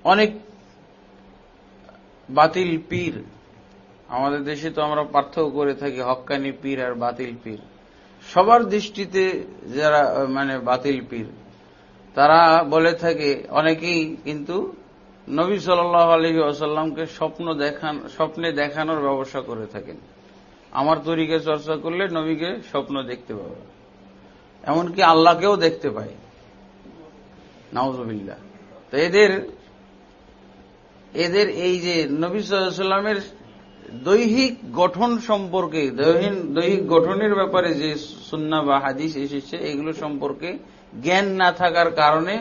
অনেক বাতিল পীর আমাদের দেশে তো আমরা পার্থক্য করে থাকি হক্কানি পীর আর বাতিল পীর। সবার দৃষ্টিতে যারা মানে বাতিল পীর, তারা বলে থাকে, অনেকেই কিন্তু নবী সাল আলহি আসাল্লামকে স্বপ্ন দেখান, স্বপ্নে দেখানোর ব্যবস্থা করে থাকেন। আমার তরিকে চর্চা করলে নবীকে স্বপ্ন দেখতে পাবে। এমনকি আল্লাহকেও দেখতে পায়। নাউজবিল্লা তো এদের এদের এই যে নবী সাল্লামের দৈহিক গঠন সম্পর্কে দৈহিক গঠনের ব্যাপারে যে সুন্না বা হাদিস এসেছে, এগুলো সম্পর্কে জ্ঞান না থাকার কারণে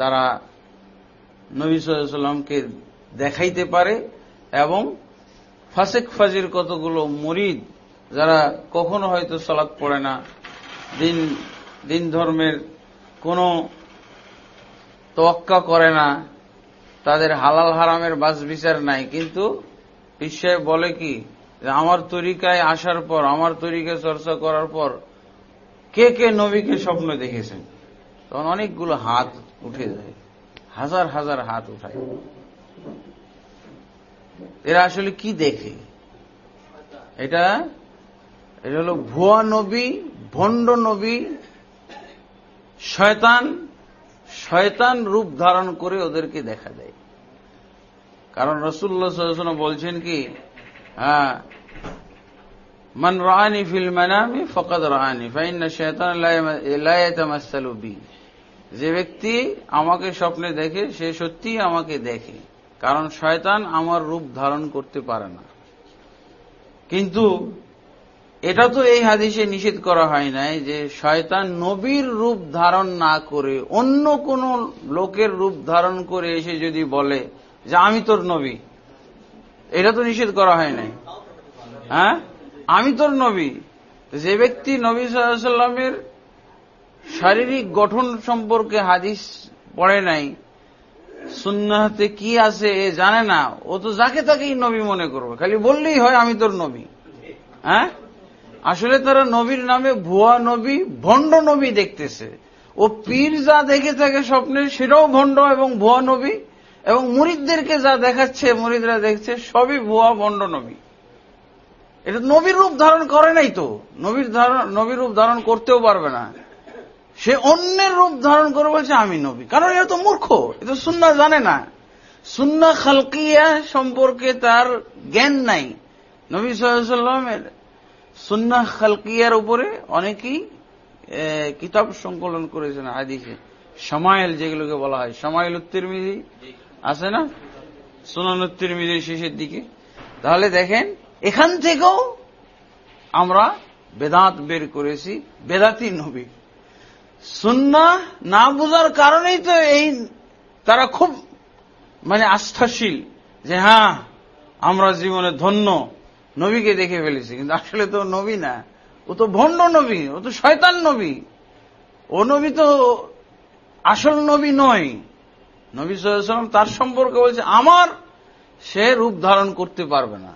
তারা নবী সাল্লামকে দেখাইতে পারে এবং ফাসেক ফাজির কতগুলো মরিদ, যারা কখনো হয়তো সলাৎ পড়ে না, দিন দিন ধর্মের কোনো তোয়াক্কা করে না, তাদের হালাল হারামের বাস বিচার নাই, কিন্তু পিসায় বলে কি আমার তরিকায় আসার পর, আমার তরিকায় চর্চা করার পর, কে কে নবীকে স্বপ্ন দেখেছেন? তখন অনেকগুলো হাত উঠে যায়। হাজার হাজার হাত উঠায়। এরা আসলে কি দেখে? এটা এটা হলো ভুয়া নবী, ভণ্ড নবী, শয়তান শয়তান রূপ ধারণ করে ওদেরকে দেখা দেয়। কারণ রসুল্লাহ বলছেন কি হ্যাঁ মান রানি ফিল মানামি ফকাদ রানি ফাইন শয়তান বি। যে ব্যক্তি আমাকে স্বপ্নে দেখে, সে সত্যি আমাকে দেখে, কারণ শয়তান আমার রূপ ধারণ করতে পারে না। কিন্তু এটা তো এই হাদিসে নিষেধ করা হয় নাই যে শয়তান নবীর রূপ ধারণ না করে অন্য কোন লোকের রূপ ধারণ করে এসে যদি বলে যে আমি তোর নবী। এটা তো নিষেধ করা হয় নাই। হ্যাঁ? আমি তোর নবী। যে ব্যক্তি নবী সাল্লামের শারীরিক গঠন সম্পর্কে হাদিস পড়ে নাই, সুন্নাহতে কি আছে এ জানে না, ও তো যাকে তাকেই নবী মনে করবে। খালি বললেই হয় আমি তোর নবী। হ্যাঁ? আসলে তারা নবীর নামে ভুয়া নবী, ভণ্ড নবী দেখতেছে। ও পীর যা দেখে থাকে স্বপ্নে, সেটাও ভণ্ড এবং ভুয়া নবী এবং মুরিদদেরকে যা দেখাচ্ছে, মুরিদরা দেখছে, সবই ভুয়া ভণ্ড নবী। এটা নবীর রূপ ধারণ করে নাই তো। নবীর নবীর রূপ ধারণ করতেও পারবে না। সে অন্যের রূপ ধারণ করে বলছে, আমি নবী। কারণ এটা তো মূর্খ এটা সুন্না জানে না। সুন্না খালকিয়া সম্পর্কে তার জ্ঞান নাই। নবী সাল্লামের সুন্না খালকিয়ার উপরে অনেকেই কিতাব সংকলন করেছেন, হাদিসে। সমায়েল যেগুলোকে বলা হয় সমায়েল উত্তিরমিজি আছে না? সুনান উত্তিরমিজির শেষের দিকে। তাহলে দেখেন, এখান থেকেও আমরা বেদাত বের করেছি, বেদাতি নবী। সুন্না না বোঝার কারণেই তো এই তারা খুব মানে আস্থাশীল যে হ্যাঁ আমরা জীবনে ধন্য নবীকে দেখে ফেলেছি। কিন্তু আসলে তো নবী না। ও তো ভণ্ড নবী, ও তো শয়তান নবী। ও নবী তো আসল নবী নয়। নবী সাল্লাম তার সম্পর্কে বলছে, আমার সে রূপ ধারণ করতে পারবে না।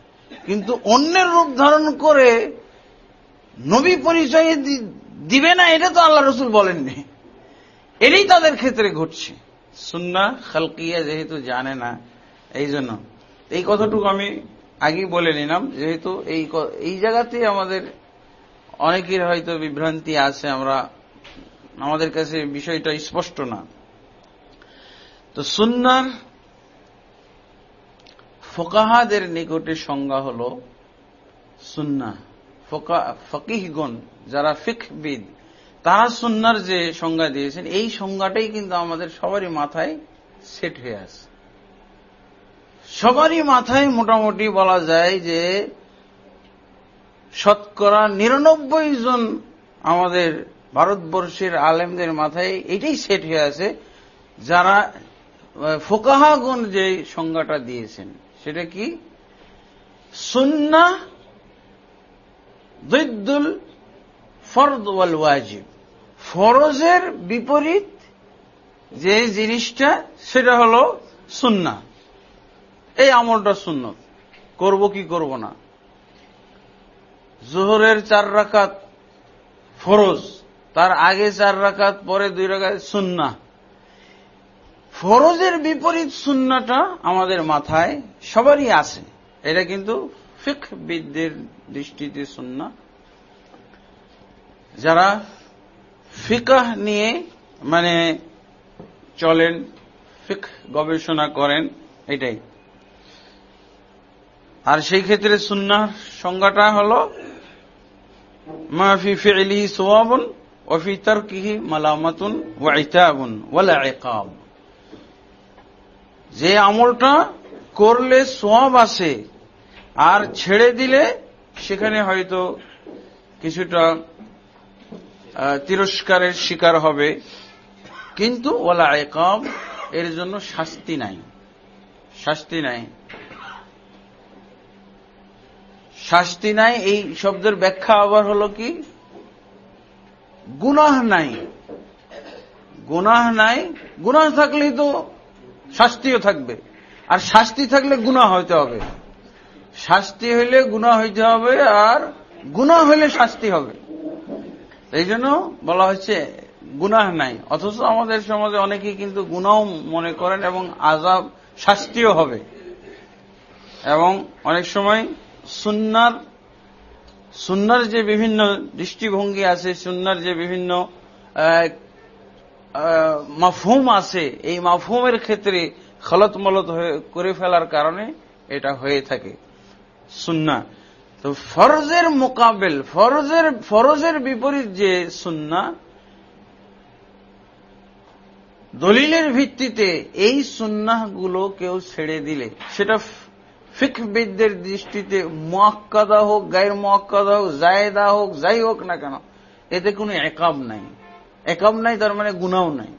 কিন্তু অন্যের রূপ ধারণ করে নবী পরিচয় দিবে না, এটা তো আল্লাহ রসুল বলেননি। এটাই তাদের ক্ষেত্রে ঘটছে। সুন্না খালকিয়া যেহেতু জানে না এই জন্য এই কথাটুকু আমি আগেই বলে নিলাম, যেহেতু এই এই জায়গাতে আমাদের অনেকের হয়তো বিভ্রান্তি আছে, আমরা, আমাদের কাছে বিষয়টা স্পষ্ট না। তো সুন্নার ফোকাহাদের নিকটে সংজ্ঞা হল সুন্না ফকিহগণ, যারা ফিকবিদ তারা সুন্নার যে সংজ্ঞা দিয়েছেন, এই সংজ্ঞাটাই কিন্তু আমাদের সবারই মাথায় সেট হয়ে আছে। সবারই মাথায় মোটামুটি বলা যায় যে শতকরা নিরানব্বই জন আমাদের ভারতবর্ষের আলেমদের মাথায় এটাই সেট হয়ে আছে, যারা ফোকাহাগুন যে সংজ্ঞাটা দিয়েছেন, সেটা কি? সুন্না দৈদ্দুল ফরদ ওয়াল ওয়াজিব। ফরজের বিপরীত যে জিনিসটা, সেটা হল সুন্না। এই আমলটা সুন্নত। করব কি করব না? জোহরের চার রাকাত ফরজ, তার আগে চার রাকাত, পরে দুই রাকাত সুন্না। ফরজের বিপরীত সুন্নাটা আমাদের মাথায় সবারই আছে। এটা কিন্তু ফিকবিদদের দৃষ্টিতে সুন্না। যারা ফিকাহ নিয়ে মানে চলেন ফিক গবেষণা করেন, এটাই। আর সেই ক্ষেত্রে সুন্নার সংজ্ঞাটা হল মাফি ফিলি সোয়াবন ওফি তর্কিহি মালামাতুন ওয়াইতাবুন ওয়ালা একাব যে আমলটা করলে সোয়াব আসে আর ছেড়ে দিলে সেখানে হয়তো কিছুটা তিরস্কারের শিকার হবে। কিন্তু ওলা একাব এর জন্য শাস্তি নাই। শাস্তি নাই। শাস্তি নাই, এই শব্দের ব্যাখ্যা আবার হলো কি? গুনাহ নাই। গুনাহ নাই। গুনাহ থাকলেই তো শাস্তিও থাকবে। আর শাস্তি থাকলে গুণা হইতে হবে। শাস্তি হইলে গুণা হইতে হবে আর গুণা হইলে শাস্তি হবে। এই জন্য বলা হচ্ছে গুনাহ নাই। অথচ আমাদের সমাজে অনেকেই কিন্তু গুনাও মনে করেন এবং আজাব শাস্তিও হবে। এবং অনেক সময় সুন্নার সুন্নার যে বিভিন্ন দৃষ্টিভঙ্গি আছে, সুন্নার যে বিভিন্ন মাফহুম আছে। এই মাফহুমের ক্ষেত্রে খলত মলত করে ফেলার কারণে এটা হয়ে থাকে। সুন্না। তো ফরজের মোকাবেল, ফরজের ফরজের বিপরীত যে সুন্না, দলিলের ভিত্তিতে এই সুন্নাহগুলো কেউ ছেড়ে দিলে, সেটা ফিকবিদদের দৃষ্টিতে মোয়াক্কাদা হোক, গায়ের মোয়াক্কাদা হোক জায়দা হোক, যাই হোক না কেন, এতে কোনো একাব নাই। একাব নাই, তার মানে গুনাও নাই।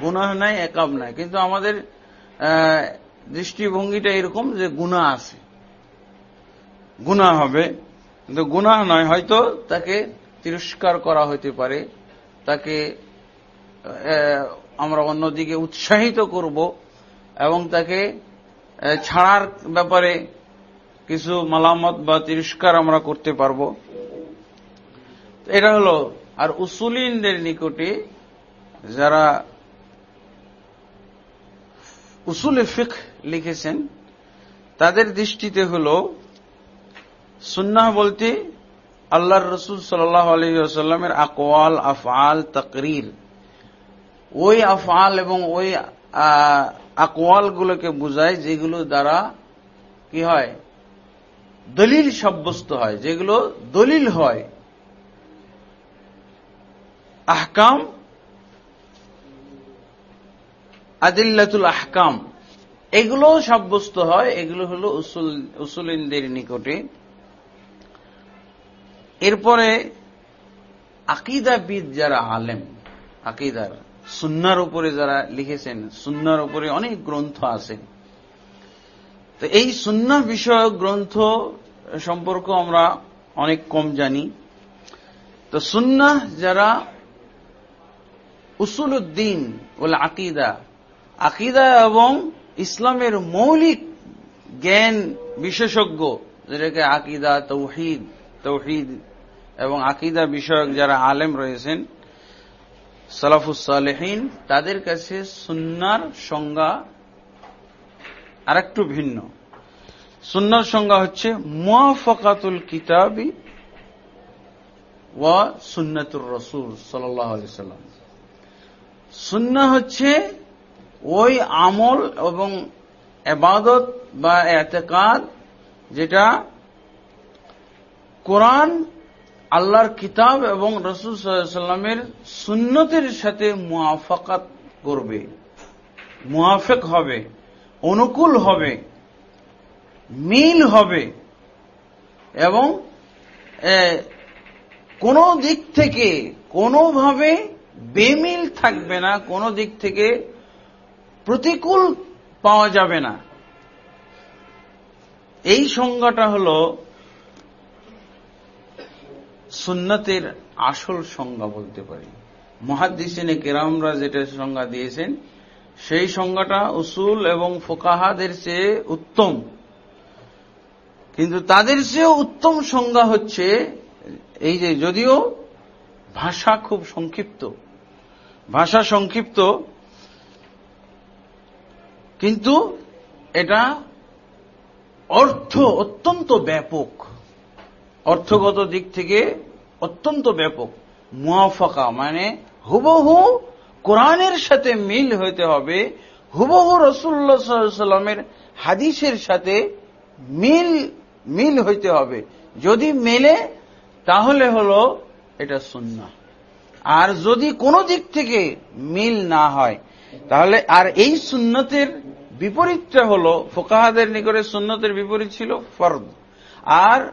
গুনাহ নাই একাব নাই। কিন্তু আমাদের দৃষ্টিভঙ্গিটা এরকম যে গুণা আছে। গুণা হবে, কিন্তু গুনাহ নয়, হয়তো তাকে তিরস্কার করা হইতে পারে, তাকে আমরা অন্যদিকে উৎসাহিত করব এবং তাকে ছাড়ার ব্যাপারে কিছু মালামত বা তিরস্কার আমরা করতে পারব। এটা হলো আর উসুলিনদের নিকটে যারা উসুল ফিক লিখেছেন, তাদের দৃষ্টিতে হল সুন্নাহ বলতে আল্লাহর রসুল সাল্লাহ আলহিমের আকওয়াল, আফআল, তকরির। ওই আফআল এবং ওই আকওয়ালগুলোকে বুঝায় যেগুলো দ্বারা কি হয়? দলিল সাব্যস্ত হয়, যেগুলো দলিল হয়। আহকাম, আদিল্লাতুল আহকাম। এগুলো সাব্যস্ত হয়, এগুলো হল উসুল, উসুলিনদের নিকটে। এরপরে আকিদাবিদ যারা আলেম, আকিদার সুন্নার উপরে যারা লিখেছেন, সুন্নার উপরে অনেক গ্রন্থ আছে। তো এই সুন্না বিষয়ক গ্রন্থ সম্পর্ক আমরা অনেক কম জানি। তো সুন্না যারা উসুল উদ্দিন ওল আকিদা। আকিদা এবং ইসলামের মৌলিক জ্ঞান বিশেষজ্ঞ, যেটাকে আকিদা, তৌহিদ তৌহিদ এবং আকিদা বিষয়ক যারা আলেম রয়েছেন সালাফুসালেহীন তাদের কাছে সুন্নার সংজ্ঞা আর একটু ভিন্ন। সুন্নার সংজ্ঞা হচ্ছে মুআফাকাতুল কিতাবি ওয়া সুন্নাতুর রসুল সাল্লাহ সাল্লাম সুন্না হচ্ছে ওই আমল এবং এবাদত বা এতেকাদ যেটা কোরআন, আল্লাহর কিতাব এবং রসুল সাল্লামের সুন্নতের সাথে মুআফাকাত করবে। মুআফেক হবে, অনুকূল হবে, মিল হবে এবং কোন দিক থেকে কোনোভাবে বেমিল থাকবে না, কোন দিক থেকে প্রতিকূল পাওয়া যাবে না। এই সংজ্ঞাটা হল সুন্নতের আসল সংজ্ঞা বলতে পারি। মহাদিসিনে কেরামরা যেটা সংজ্ঞা দিয়েছেন, সেই সংজ্ঞাটা উসুল এবং ফোকাহাদের চেয়ে উত্তম। কিন্তু তাদের চেয়েও উত্তম সংজ্ঞা হচ্ছে, এই যে যদিও ভাষা খুব সংক্ষিপ্ত ভাষা সংক্ষিপ্ত, কিন্তু এটা অর্থ অত্যন্ত ব্যাপক। অর্থগত দিক থেকে অত্যন্ত ব্যাপক। মুআফাকা মানে হুবহু কোরআনের সাথে মিল হইতে হবে, হুবহু রসুল্লাহ সাল্লামের হাদিসের সাথে মিল মিল হইতে হবে। যদি মেলে, তাহলে হলো এটা সুন্না আর যদি কোনো দিক থেকে মিল না হয়, তাহলে আর এই সুন্নতের বিপরীতটা হল, ফোকাহাদের নিকটে সুন্নতের বিপরীত ছিল ফর্দ। আর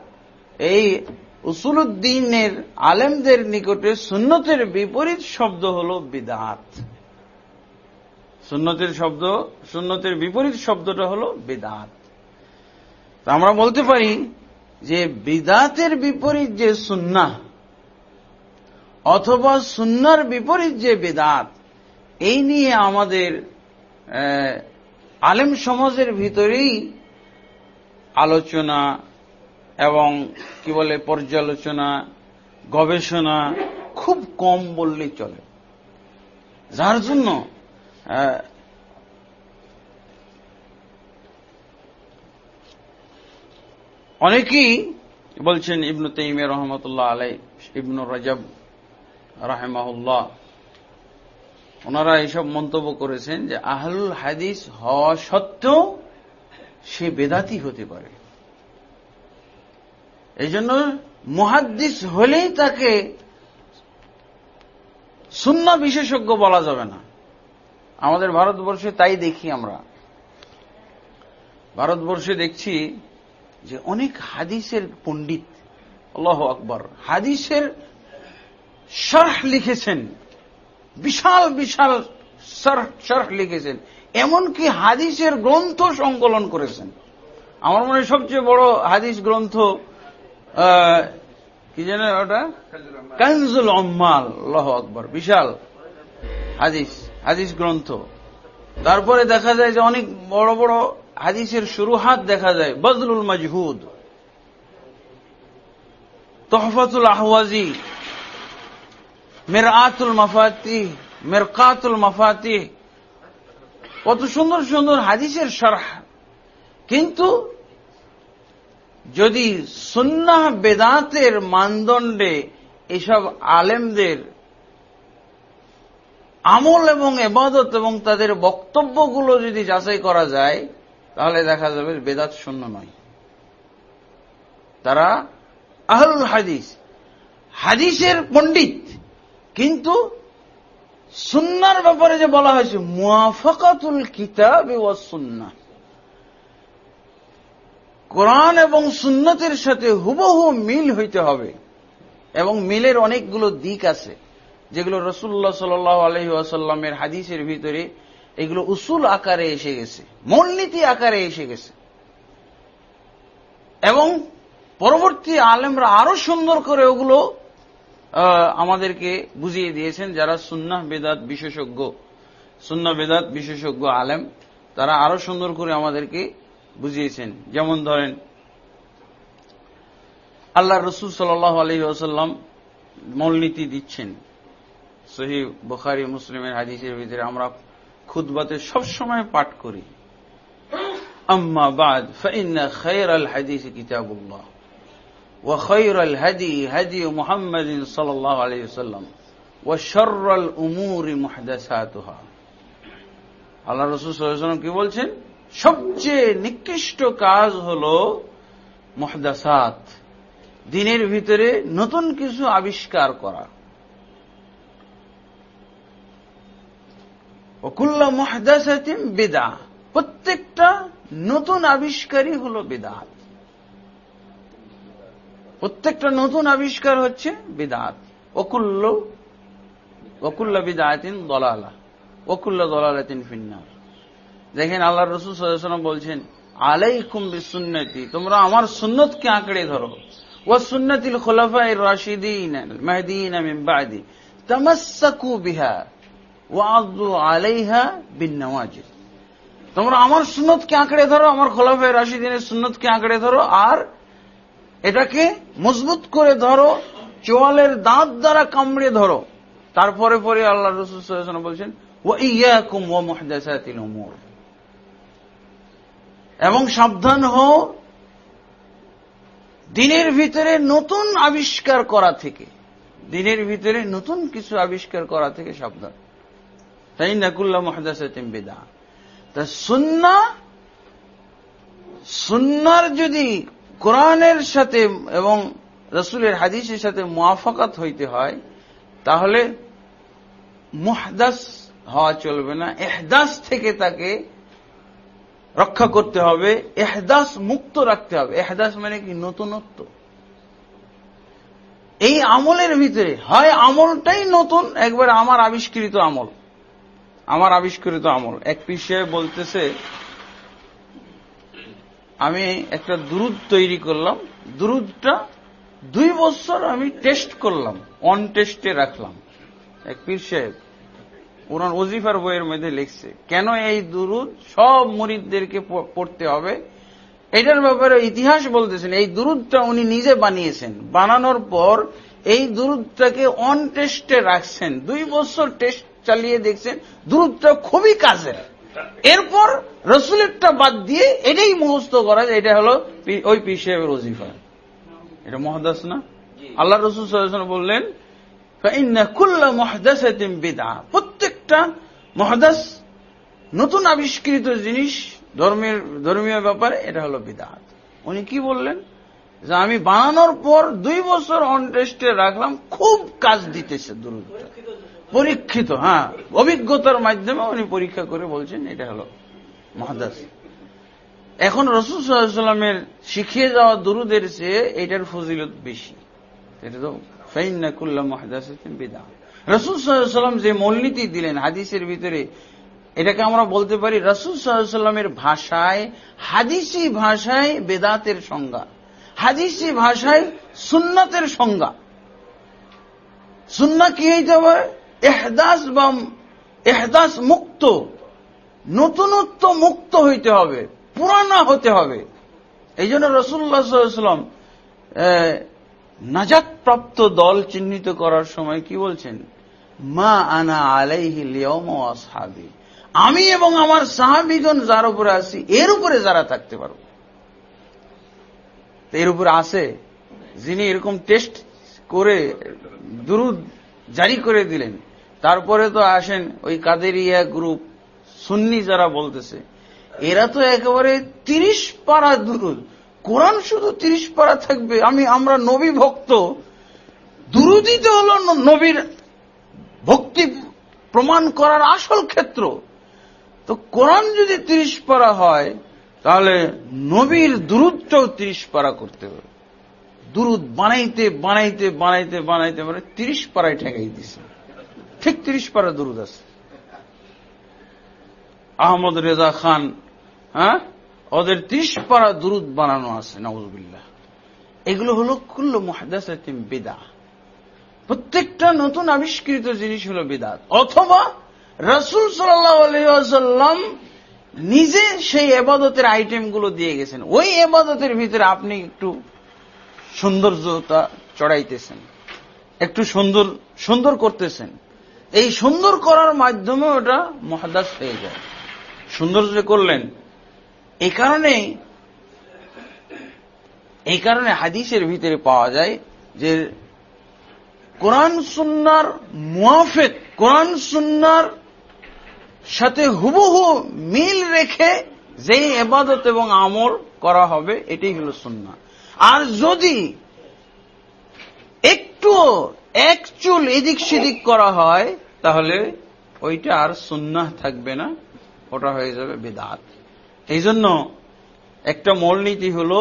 এই উসুলুদ্দিনের আলেমদের নিকটে সুন্নতের বিপরীত শব্দ হল বিদাত। সুন্নতের শব্দ, সুন্নতের বিপরীত শব্দটা হল বিদাত। আমরা বলতে পারি যে বিদাতের বিপরীত যে সুন্না অথবা সুন্নার বিপরীত যে বেদাত, এই নিয়ে আমাদের আলেম সমাজের ভিতরেই আলোচনা এবং কি বলে পর্যালোচনা, গবেষণা খুব কম বললেই চলে। যার জন্য অনেকেই বলছেন ইবনু তাইমিয়া রহমতুল্লাহ আলাই ইবনু রজব রাহেমাহুল্লাহ। ওনারা এইসব মন্তব্য করেছেন যে আহলুল হাদিস হওয়া সত্ত্বেও সে বেদাতি হতে পারে। এই জন্য মুহাদ্দিস হলেই তাকে শূন্য বিশেষজ্ঞ বলা যাবে না। আমাদের ভারতবর্ষে তাই দেখি আমরা। ভারতবর্ষে দেখছি যে অনেক হাদিসের পণ্ডিত, আল্লাহ আকবর, হাদিসের শরহ লিখেছেন। বিশাল বিশাল শরহ লিখেছেন। এমনকি হাদিসের গ্রন্থ সংকলন করেছেন। আমার মনে সবচেয়ে বড় হাদিস গ্রন্থ কি জানেন ওটা? কানজুল অম্মাল আল্লাহ আকবর, বিশাল হাদিস হাদিস গ্রন্থ। তারপরে দেখা যায় যে অনেক বড় বড় হাদিসের শুরুহাত দেখা যায় বজলুল মজহুদ, তহফাতুল আহওয়াজি মেরআতুল মাফাতি, মেরকাতুল মাফাতি। কত সুন্দর সুন্দর হাদিসের শরহ। কিন্তু যদি সুন্নাহ বেদাতের মানদণ্ডে এসব আলেমদের আমল এবং এবাদত এবং তাদের বক্তব্যগুলো যদি যাচাই করা যায়, তাহলে দেখা যাবে বেদাত শূন্য নয়। তারা আহলুল হাদিস। হাদিসের পণ্ডিত। কিন্তু সুন্নার ব্যাপারে যে বলা হয়েছে মুয়াফাকাতুল কিতাব ওয়া সুন্না। কোরআন এবং সুন্নতের সাথে হুবহু মিল হইতে হবে। এবং মিলের অনেকগুলো দিক আছে, যেগুলো রসুল্লাহ সাল আলহি আসাল্লামের হাদিসের ভিতরে এগুলো উসুল আকারে এসে গেছে, মূলনীতি আকারে এসে গেছে। এবং পরবর্তী আলেমরা আরও সুন্দর করে ওগুলো আমাদেরকে বুঝিয়ে দিয়েছেন যারা সুন্নাহ বেদাত বিশেষজ্ঞ সুন্না বেদাত বিশেষজ্ঞ আলেম, তারা আরও সুন্দর করে আমাদেরকে বুঝিয়েছেন। যেমন ধরেন, আল্লাহ রসুল সাল আলহি আসাল্লাম মূলনীতি দিচ্ছেন। সহি বুখারি, মুসলিমের হাদিসের ভিতরে আমরা খুদবাতে সবসময় পাঠ করি। আম্মা বাদ, ফাইন্না খায়র আল হাদিস কিতাবুল্লাহ। وخير الهدي هدي محمد صلى الله عليه وسلم وشر الأمور محدثاتها আল্লাহ রসুল সাল্লাম কি বলছেন সবচেয়ে নিকৃষ্ট কাজ হল মহদাসাত দিনের ভিতরে নতুন কিছু আবিষ্কার করা ওকুল্লা মহদাসাতিম বেদা প্রত্যেকটা নতুন আবিষ্কারই হল বেদাত প্রত্যেকটা নতুন আবিষ্কার হচ্ছে বিদাত। অকুল্ল অকুল্লা বিদায়াতিন দলালা অকুল্লা দলালাতিন ফিন্নার। দেখেন আল্লাহ রসুল সাল্লাম বলছেন, আলাইকুম বিসুন্নতি, তোমরা আমার সুন্নতকে আঁকড়ে ধরো। ও সুন্নতিল খোলাফা রাশিদিন, মেহদিন বাদি তামাসসাকু বিহা ওয়াদু আলাইহা বিন নওয়াজিদ তোমরা আমার সুন্নতকে আঁকড়ে ধরো, আমার খোলাফায় রাশিদিনের সুন্নতকে আঁকড়ে ধরো, আর এটাকে মজবুত করে ধরো, চোয়ালের দাঁত দ্বারা কামড়ে ধরো। তারপরে পরে আল্লাহ রসুল বলছেন ও ইয়াকুম ও মুহদাসাতিল এবং সাবধান হও, দিনের ভিতরে নতুন আবিষ্কার করা থেকে, দিনের ভিতরে নতুন কিছু আবিষ্কার করা থেকে সাবধান। তাই নাকুল্লাহ মহাদাসাতিম বেদা তা সুন্না, সুন্নার যদি কোরআনের সাথে এবং রসুলের হাদিসের সাথে মুয়াফাকাত হইতে হয়, তাহলে মুহদাস হওয়া চলবে না। এহদাস থেকে তাকে রক্ষা করতে হবে, এহদাস মুক্ত রাখতে হবে। এহদাস মানে কি? নতুনত্ব। এই আমলের ভিতরে, হয় আমলটাই নতুন, একবার আমার আবিষ্কৃত আমল। আমার আবিষ্কৃত আমল। এক পিছিয়ে বলতেছে আমি একটা দুরুদ তৈরি করলাম। দুরুদটা দুই বছর আমি টেস্ট করলাম অন টেস্টে রাখলাম। এক পীর সাহেব কোরআন ওজিফার বইয়ের মধ্যে লিখছে, কেন এই দুরুদ সব মরিদদেরকে পড়তে হবে? এটার ব্যাপারে ইতিহাস বলতেছেন, এই দুরুদটা উনি নিজে বানিয়েছেন। বানানোর পর এই দুরুদটাকে অন টেস্টে রাখছেন। দুই বছর টেস্ট চালিয়ে দেখছেন, দুরুদটা খুবই কাজের। এরপর রসুলেরটা বাদ দিয়ে এটাই মুখস্থ করা যায় এটা হলো ওই পি সাহেবের ওজিফা। এটা মহাদাস না? আল্লাহ রসুল বললেন প্রত্যেকটা মহাদাস নতুন আবিষ্কৃত জিনিস ধর্মের ধর্মীয় ব্যাপারে এটা হলো বিদাত উনি কি বললেন? যে আমি বানানোর পর দুই বছর অন টেস্টে রাখলাম খুব কাজ দিতেছে দুরুদটা। পরীক্ষিত হ্যাঁ। অভিজ্ঞতার মাধ্যমে উনি পরীক্ষা করে বলছেন, এটা হলো মহাদাস। এখন রসুল সাল্লামের শিখিয়ে যাওয়া দুরুদের চেয়ে এটার ফজিলত বেশি। এটা তো ফাইন্না কুল্লা মহাদাসিন বিদা রসুল সাল্লাম যে মূলনীতি দিলেন হাদিসের ভিতরে, এটাকে আমরা বলতে পারি রসুল সাল্লামের ভাষায় হাদিসি ভাষায় বেদাতের সংজ্ঞা। হাদিসি ভাষায় সুন্নাতের সংজ্ঞা। সুন্না কি হইতে হবে? এহদাস বা এহদাস মুক্ত, নতুনত্ব মুক্ত হইতে হবে, পুরানা হতে হবে। এই জন্য রসুল্লাহ সাল্লাম নাজাত প্রাপ্ত দল চিহ্নিত করার সময় কি বলছেন? মা আনা আলাইহি লিয়ম আমি এবং আমার সাহাবিগণ যার উপরে আছি, এর উপরে যারা থাকতে পারব এর উপরে আছে, যিনি এরকম টেস্ট করে, দুরুদ জারি করে দিলেন। তারপরে তো আসেন ওই কাদেরিয়া গ্রুপ, সুন্নি যারা বলতেছে, এরা তো একেবারে তিরিশ পারা দুরুদ। কোরআন শুধু তিরিশ পারা থাকবে, আমি, আমরা নবী ভক্ত। দুরুদই তো হল নবীর ভক্তি প্রমাণ করার আসল ক্ষেত্র। তো কোরআন যদি তিরিশ পারা হয়, তাহলে নবীর দুরুদটাও তিরিশ পারা করতে হবে। দুরুদ বানাইতে বানাইতে বানাইতে বানাইতে মানে তিরিশ পাড়ায় ঠেকাই দিছে। ঠিক তিরিশ পাড়া দুরুদ আছে আহমদ রেজা খান হ্যাঁ ওদের তিরিশ পাড়া দুরুদ বানানো আছে নওয়াজবিল্লাহ এগুলো হলো কুল্ল মহাদাস বেদা প্রত্যেকটা নতুন আবিষ্কৃত জিনিস হলো বিদাত অথবা রসুল সাল্লাম নিজে সেই এবাদতের আইটেমগুলো দিয়ে গেছেন ওই এবাদতের ভিতরে আপনি একটু সৌন্দর্যতা চড়াইতেছেন একটু সুন্দর সুন্দর করতেছেন এই সুন্দর করার মাধ্যমে ওটা মহাদাস হয়ে যায়। সুন্দর যে করলেন এই কারণে এই কারণে হাদিসের ভিতরে পাওয়া যায় যে কোরআন সুন্নার মুয়াফেক কোরআন সুন্নার সাথে হুবহু মিল রেখে যে এবাদত এবং আমল করা হবে, এটাই হলো সুন্না আর যদি একটু এক চুল এদিক সেদিক করা হয়, তাহলে ওইটা আর সুন্নাহ থাকবে না, ওটা হয়ে যাবে বেদাত। এই জন্য একটা মূলনীতি হল,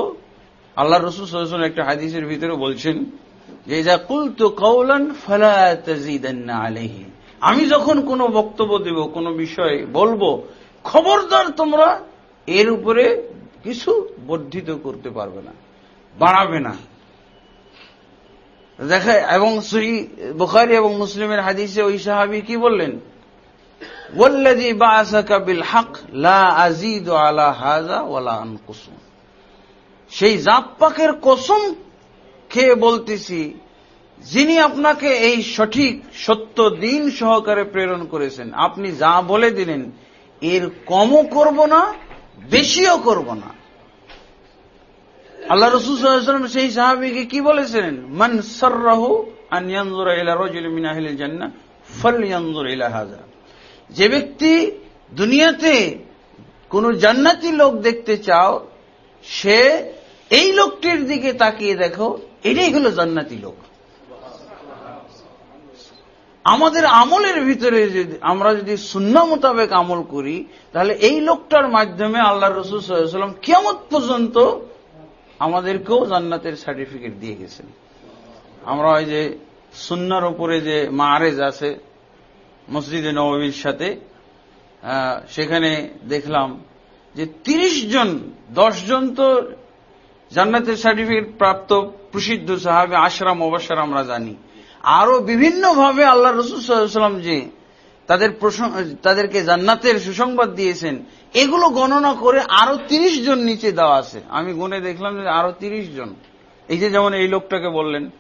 আল্লাহ রসুল সাল্লাল্লাহু একটা হাদিসের ভিতরে বলছেন যে যা কুলতু কৌলান ফালা আমি যখন কোনো বক্তব্য দেব, কোনো বিষয়ে বলব, খবরদার তোমরা এর উপরে কিছু বর্ধিত করতে পারবে না, বাড়াবে না। দেখে, এবং সহি বুখারি এবং মুসলিমের হাদিসে ওই সাহাবি কি বললেন? সেই জাত পাকের কসম খেয়ে বলতেছি, যিনি আপনাকে এই সঠিক সত্য দিন সহকারে প্রেরণ করেছেন, আপনি যা বলে দিলেন, এর কমও করব না, বেশিও করব না। আল্লাহ রসুল সেই সাহাবিকে কি বলেছিলেন? মান সর্রাহু আন ইয়ানজুরা ইলা রাজুল যে ব্যক্তি দুনিয়াতে কোন জান্নাতি লোক দেখতে চাও, সে এই লোকটির দিকে তাকিয়ে দেখো, এটাই হলো জান্নাতি লোক। আমাদের আমলের ভিতরে যদি, আমরা যদি শূন্য মোতাবেক আমল করি, তাহলে এই লোকটার মাধ্যমে আল্লাহ রসুল সাল্লাম কেমন পর্যন্ত আমাদেরকেও জান্নাতের সার্টিফিকেট দিয়ে গেছেন। আমরা ওই যে সুন্নার উপরে যে মারেজ আছে, মসজিদে নবীর সাথে সেখানে দেখলাম যে তিরিশ জন, দশ জন তো জান্নাতের সার্টিফিকেট প্রাপ্ত প্রসিদ্ধ সাহাবে আশরাম অবসর আমরা জানি। আরও বিভিন্নভাবে আল্লাহ রসুল সাল্লাম যে তাদের তাদেরকে জান্নাতের সুসংবাদ দিয়েছেন। এগুলো গণনা করে আরও তিরিশ জন নিচে দেওয়া আছে। আমি গুনে দেখলাম যে আরও তিরিশ জন। এই যে যেমন এই লোকটাকে বললেন।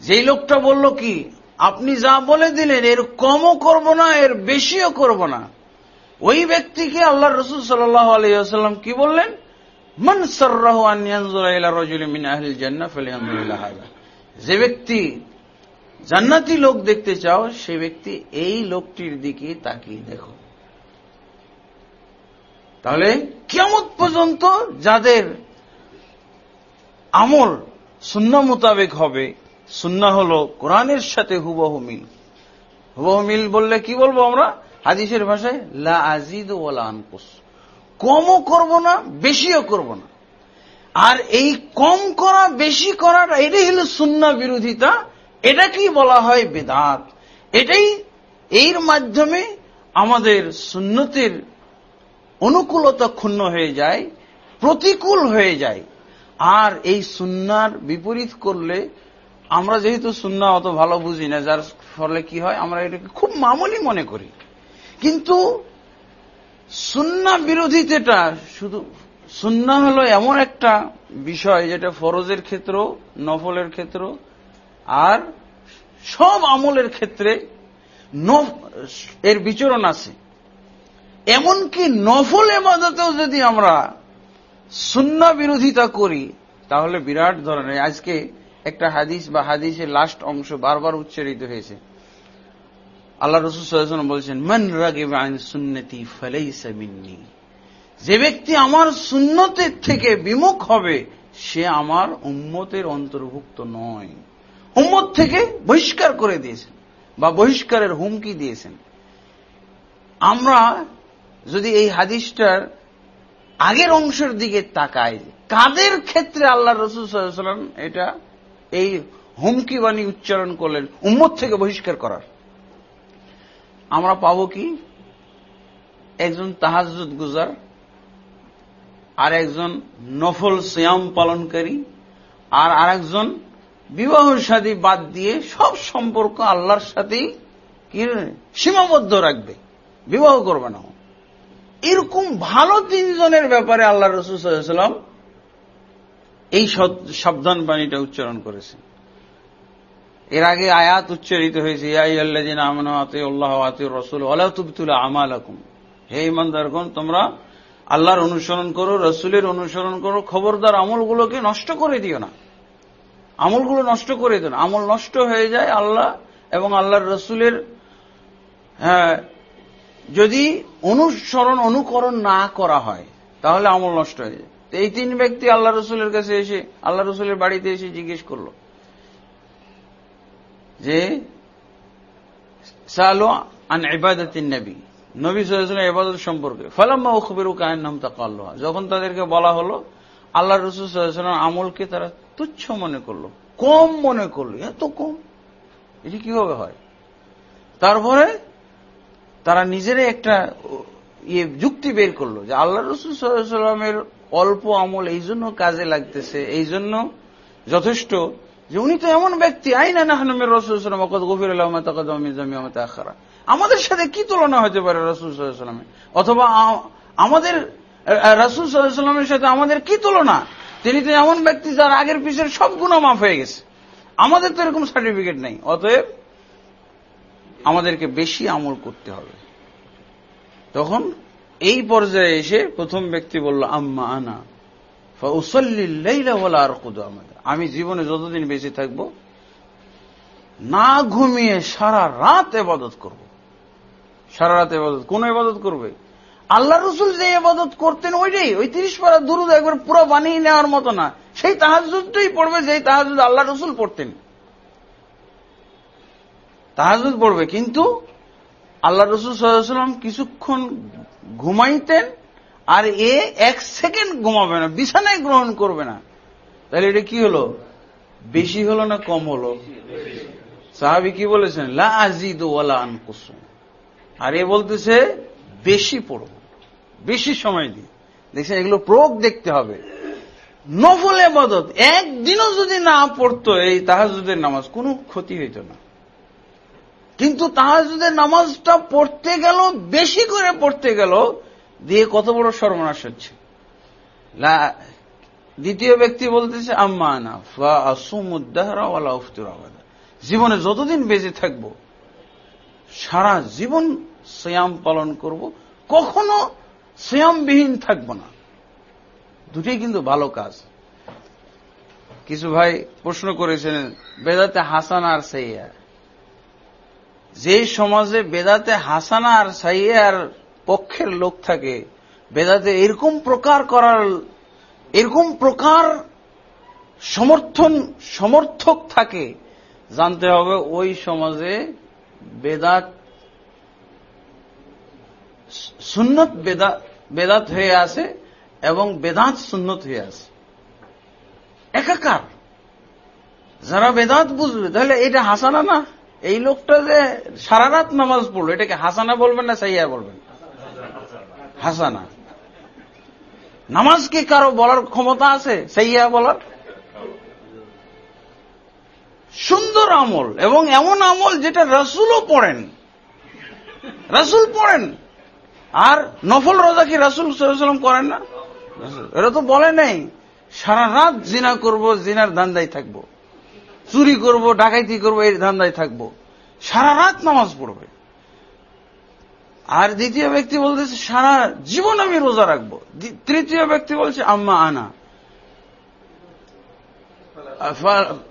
যেই লোকটা বলল কি, আপনি যা বলে দিলেন, এর কমও করব না, এর বেশিও করব না। ওই ব্যক্তিকে আল্লাহ রসুল সাল্লাহ আলাইসাল্লাম কি বললেন? মন সর্রাহ জান্নাহ ফালিয়ামদুলিল্লাহ হাযা। যে ব্যক্তি জান্নাতি লোক দেখতে চাও, সে ব্যক্তি এই লোকটির দিকে তাকিয়ে দেখো। তাহলে কেমন পর্যন্ত যাদের আমল সুন্না মোতাবেক হবে সুন্না হলো কোরআনের সাথে হুবহু মিল। হুবহু মিল বললে কি বলব আমরা? হাদিসের ভাষায়, লা আজিদ ওয়ালা আনকুস। কমও করব না, বেশিও করব না। আর এই কম করা, বেশি করাটা, এটাই হলো সুন্না বিরোধিতা এটাকেই বলা হয় বেদাত? এটাই এর মাধ্যমে আমাদের সুন্নতের অনুকূলতা ক্ষুণ্ণ হয়ে যায়, প্রতিকূল হয়ে যায়। আর এই সুন্নার বিপরীত করলে, আমরা যেহেতু সুন্না অত ভালো বুঝি না, যার ফলে কি হয়, আমরা এটাকে খুব মামুলি মনে করি। কিন্তু সুন্না বিরোধিতাটা শুধু, সুন্না হলো এমন একটা বিষয় যেটা ফরজের ক্ষেত্র, নফলের ক্ষেত্র আর সব আমলের ক্ষেত্রে এর বিচরণ আছে। এমনকি নফল এবাদতেও যদি আমরা সুন্না বিরোধিতা করি, তাহলে বিরাট ধরনের, আজকে একটা হাদিস বা হাদিসের লাস্ট অংশ বারবার উচ্চারিত হয়েছে। আল্লাহ রসুল সাল্লাল্লাহু বলছেন, মান রাগিব আন সুন্নতি ফালাইসা মিন্নি। যে ব্যক্তি আমার সুন্নতের থেকে বিমুখ হবে, সে আমার উম্মতের অন্তর্ভুক্ত নয়। উম্মত থেকে বহিষ্কার করে দিয়েছেন বা বহিষ্কারের হুমকি দিয়েছেন। আমরা যদি এই হাদিসটার আগের অংশের দিকে তাকাই, কাদের ক্ষেত্রে আল্লাহ রসুল সাল্লাম এটা, এই হুমকি বাণী উচ্চারণ করলেন উম্মত থেকে বহিষ্কার করার? আমরা পাবো কি? একজন তাহাজুদ গুজার আর একজন নফল সিয়াম পালনকারী, আর আরেকজন বিবাহ সাদী বাদ দিয়ে সব সম্পর্ক আল্লাহর সাথেই সীমাবদ্ধ রাখবে। বিবাহ করবে না এরকম ভালো তিনজনের ব্যাপারে আল্লাহ রসুল এই সাবধান বাণীটা উচ্চারণ করেছেন। এর আগে আয়াত উচ্চারিত হয়েছে ইয়াইয়াল্লাযিনা আমানু আতিউল্লাহ ওয়া আতিউর রাসূল লা তুবতিলু আমালাকুম। হে ইমানদারগণ, তোমরা আল্লাহর অনুসরণ করো, রসুলের অনুসরণ করো, খবরদার আমলগুলোকে নষ্ট করে দিও না। আমলগুলো নষ্ট করে দিও না আমল নষ্ট হয়ে যায় আল্লাহ এবং আল্লাহর রসুলের হ্যাঁ যদি অনুসরণ, অনুকরণ না করা হয়, তাহলে আমল নষ্ট হয়ে যায়। তো এই তিন ব্যক্তি আল্লাহ রসুলের কাছে এসে, আল্লাহ রসুলের বাড়িতে এসে জিজ্ঞেস করল যে, সালো আন ইবাদতিন নবী। নবী সাল্লাল্লাহু ইবাদত সম্পর্কে, ফালাম্মা উখবিরু কান্নাম তাকাল্লুহা। যখন তাদেরকে বলা হলো, আল্লাহ রসুল সাল্লাল্লাহু আমলকে তারা তুচ্ছ মনে করল, কম মনে করল, এত কম। এটি কীভাবে হয়? তারপরে তারা নিজেরাই একটা ইয়ে যুক্তি বের করল যে আল্লাহ রসুল সাল্লামের অল্প আমল এই জন্য কাজে লাগতেছে, এই জন্য যথেষ্ট যে উনি তো এমন ব্যক্তি। আইনা নাহনমের রসুলাম অকত গফির আখারা আমাদের সাথে কি তুলনা হতে পারে রসুল সাল্লামের অথবা আমাদের রাসুল সাল্লামের সাথে আমাদের কি তুলনা? তিনি তো এমন ব্যক্তি যার আগের পিছের সব গুণা মাফ হয়ে গেছে। আমাদের তো এরকম সার্টিফিকেট নেই। অতএব আমাদেরকে বেশি আমল করতে হবে। তখন এই পর্যায়ে এসে প্রথম ব্যক্তি বলল, আম্মা আনা আর কুদু আমাদের আমি জীবনে যতদিন বেঁচে থাকব, না ঘুমিয়ে সারা রাত এবাদত করব। সারা রাত এবাদত, কোন এবাদত করবে? আল্লাহ রসুল যে এবাদত করতেন ওইটাই। ওই তিরিশ পারা দুরুদ একবার পুরো বানিয়ে নেওয়ার মতো না। সেই তাহাজুদটাই পড়বে যেই তাহাজুদ আল্লাহ রসুল পড়তেন। তাহাজুদ পড়বে। কিন্তু আল্লাহ রসুল সাল্লাম কিছুক্ষণ ঘুমাইতেন আর এ এক সেকেন্ড ঘুমাবে না, বিছানায় গ্রহণ করবে না। তাহলে এটা কি হলো? বেশি হলো না কম হলো? সাহাবি কি বলেছেন? লা আজিদ ওয়ালা আনকুসুম আর এ বলতেছে, বেশি পড়ব বেশি সময় দিই। দেখছেন, এগুলো প্রয়োগ দেখতে হবে। নফল এবাদত একদিনও যদি না পড়তো এই তাহাজুদের নামাজ, কোনো ক্ষতি হইত না। কিন্তু তাহাজুদের নামাজটা পড়তে গেল, বেশি করে পড়তে গেল, দিয়ে কত বড় সর্বনাশ হচ্ছে। দ্বিতীয় ব্যক্তি বলতেছে, আম্মা আনা, ফা আসুমুদ্দাহরা উফতুর আবাদা। জীবনে যতদিন বেঁচে থাকব, সারা জীবন শ্যাম পালন করব, কখনো শ্যামবিহীন থাকব না। দুটোই কিন্তু ভালো কাজ। কিছু ভাই প্রশ্ন করেছেন, বেদাতে হাসানা আর সাইয়া যে সমাজে বেদাতে হাসানা আর সাইয়ার পক্ষের লোক থাকে, বেদাতে এরকম প্রকার করার, এরকম প্রকার সমর্থন, সমর্থক থাকে, জানতে হবে ওই সমাজে বেদাত, সুন্নত বেদা বেদাত হয়ে আছে এবং বেদাত সুন্নত হয়ে আছে একাকার। যারা বেদাত বুঝবে, তাহলে এটা হাসানা না? এই লোকটা যে সারা রাত নামাজ পড়ল, এটাকে হাসানা বলবেন না সাইয়া বলবেন? হাসানা। নামাজ কি কারও বলার ক্ষমতা আছে, সাইয়া বলার? সুন্দর আমল, এবং এমন আমল যেটা রসুলও পড়েন। রসুল পড়েন। আর নফল রোজা কি রাসুল সাল্লাম করেন না? এরা তো বলে নাই, সারা রাত জিনা করব, জিনার ধান্দায় থাকব। চুরি করব ডাকাইতি করব এই ধান্দায় থাকব। সারা রাত নামাজ পড়বে। আর দ্বিতীয় ব্যক্তি বলতেছে, সারা জীবন আমি রোজা রাখব। তৃতীয় ব্যক্তি বলছে, আম্মা আনা।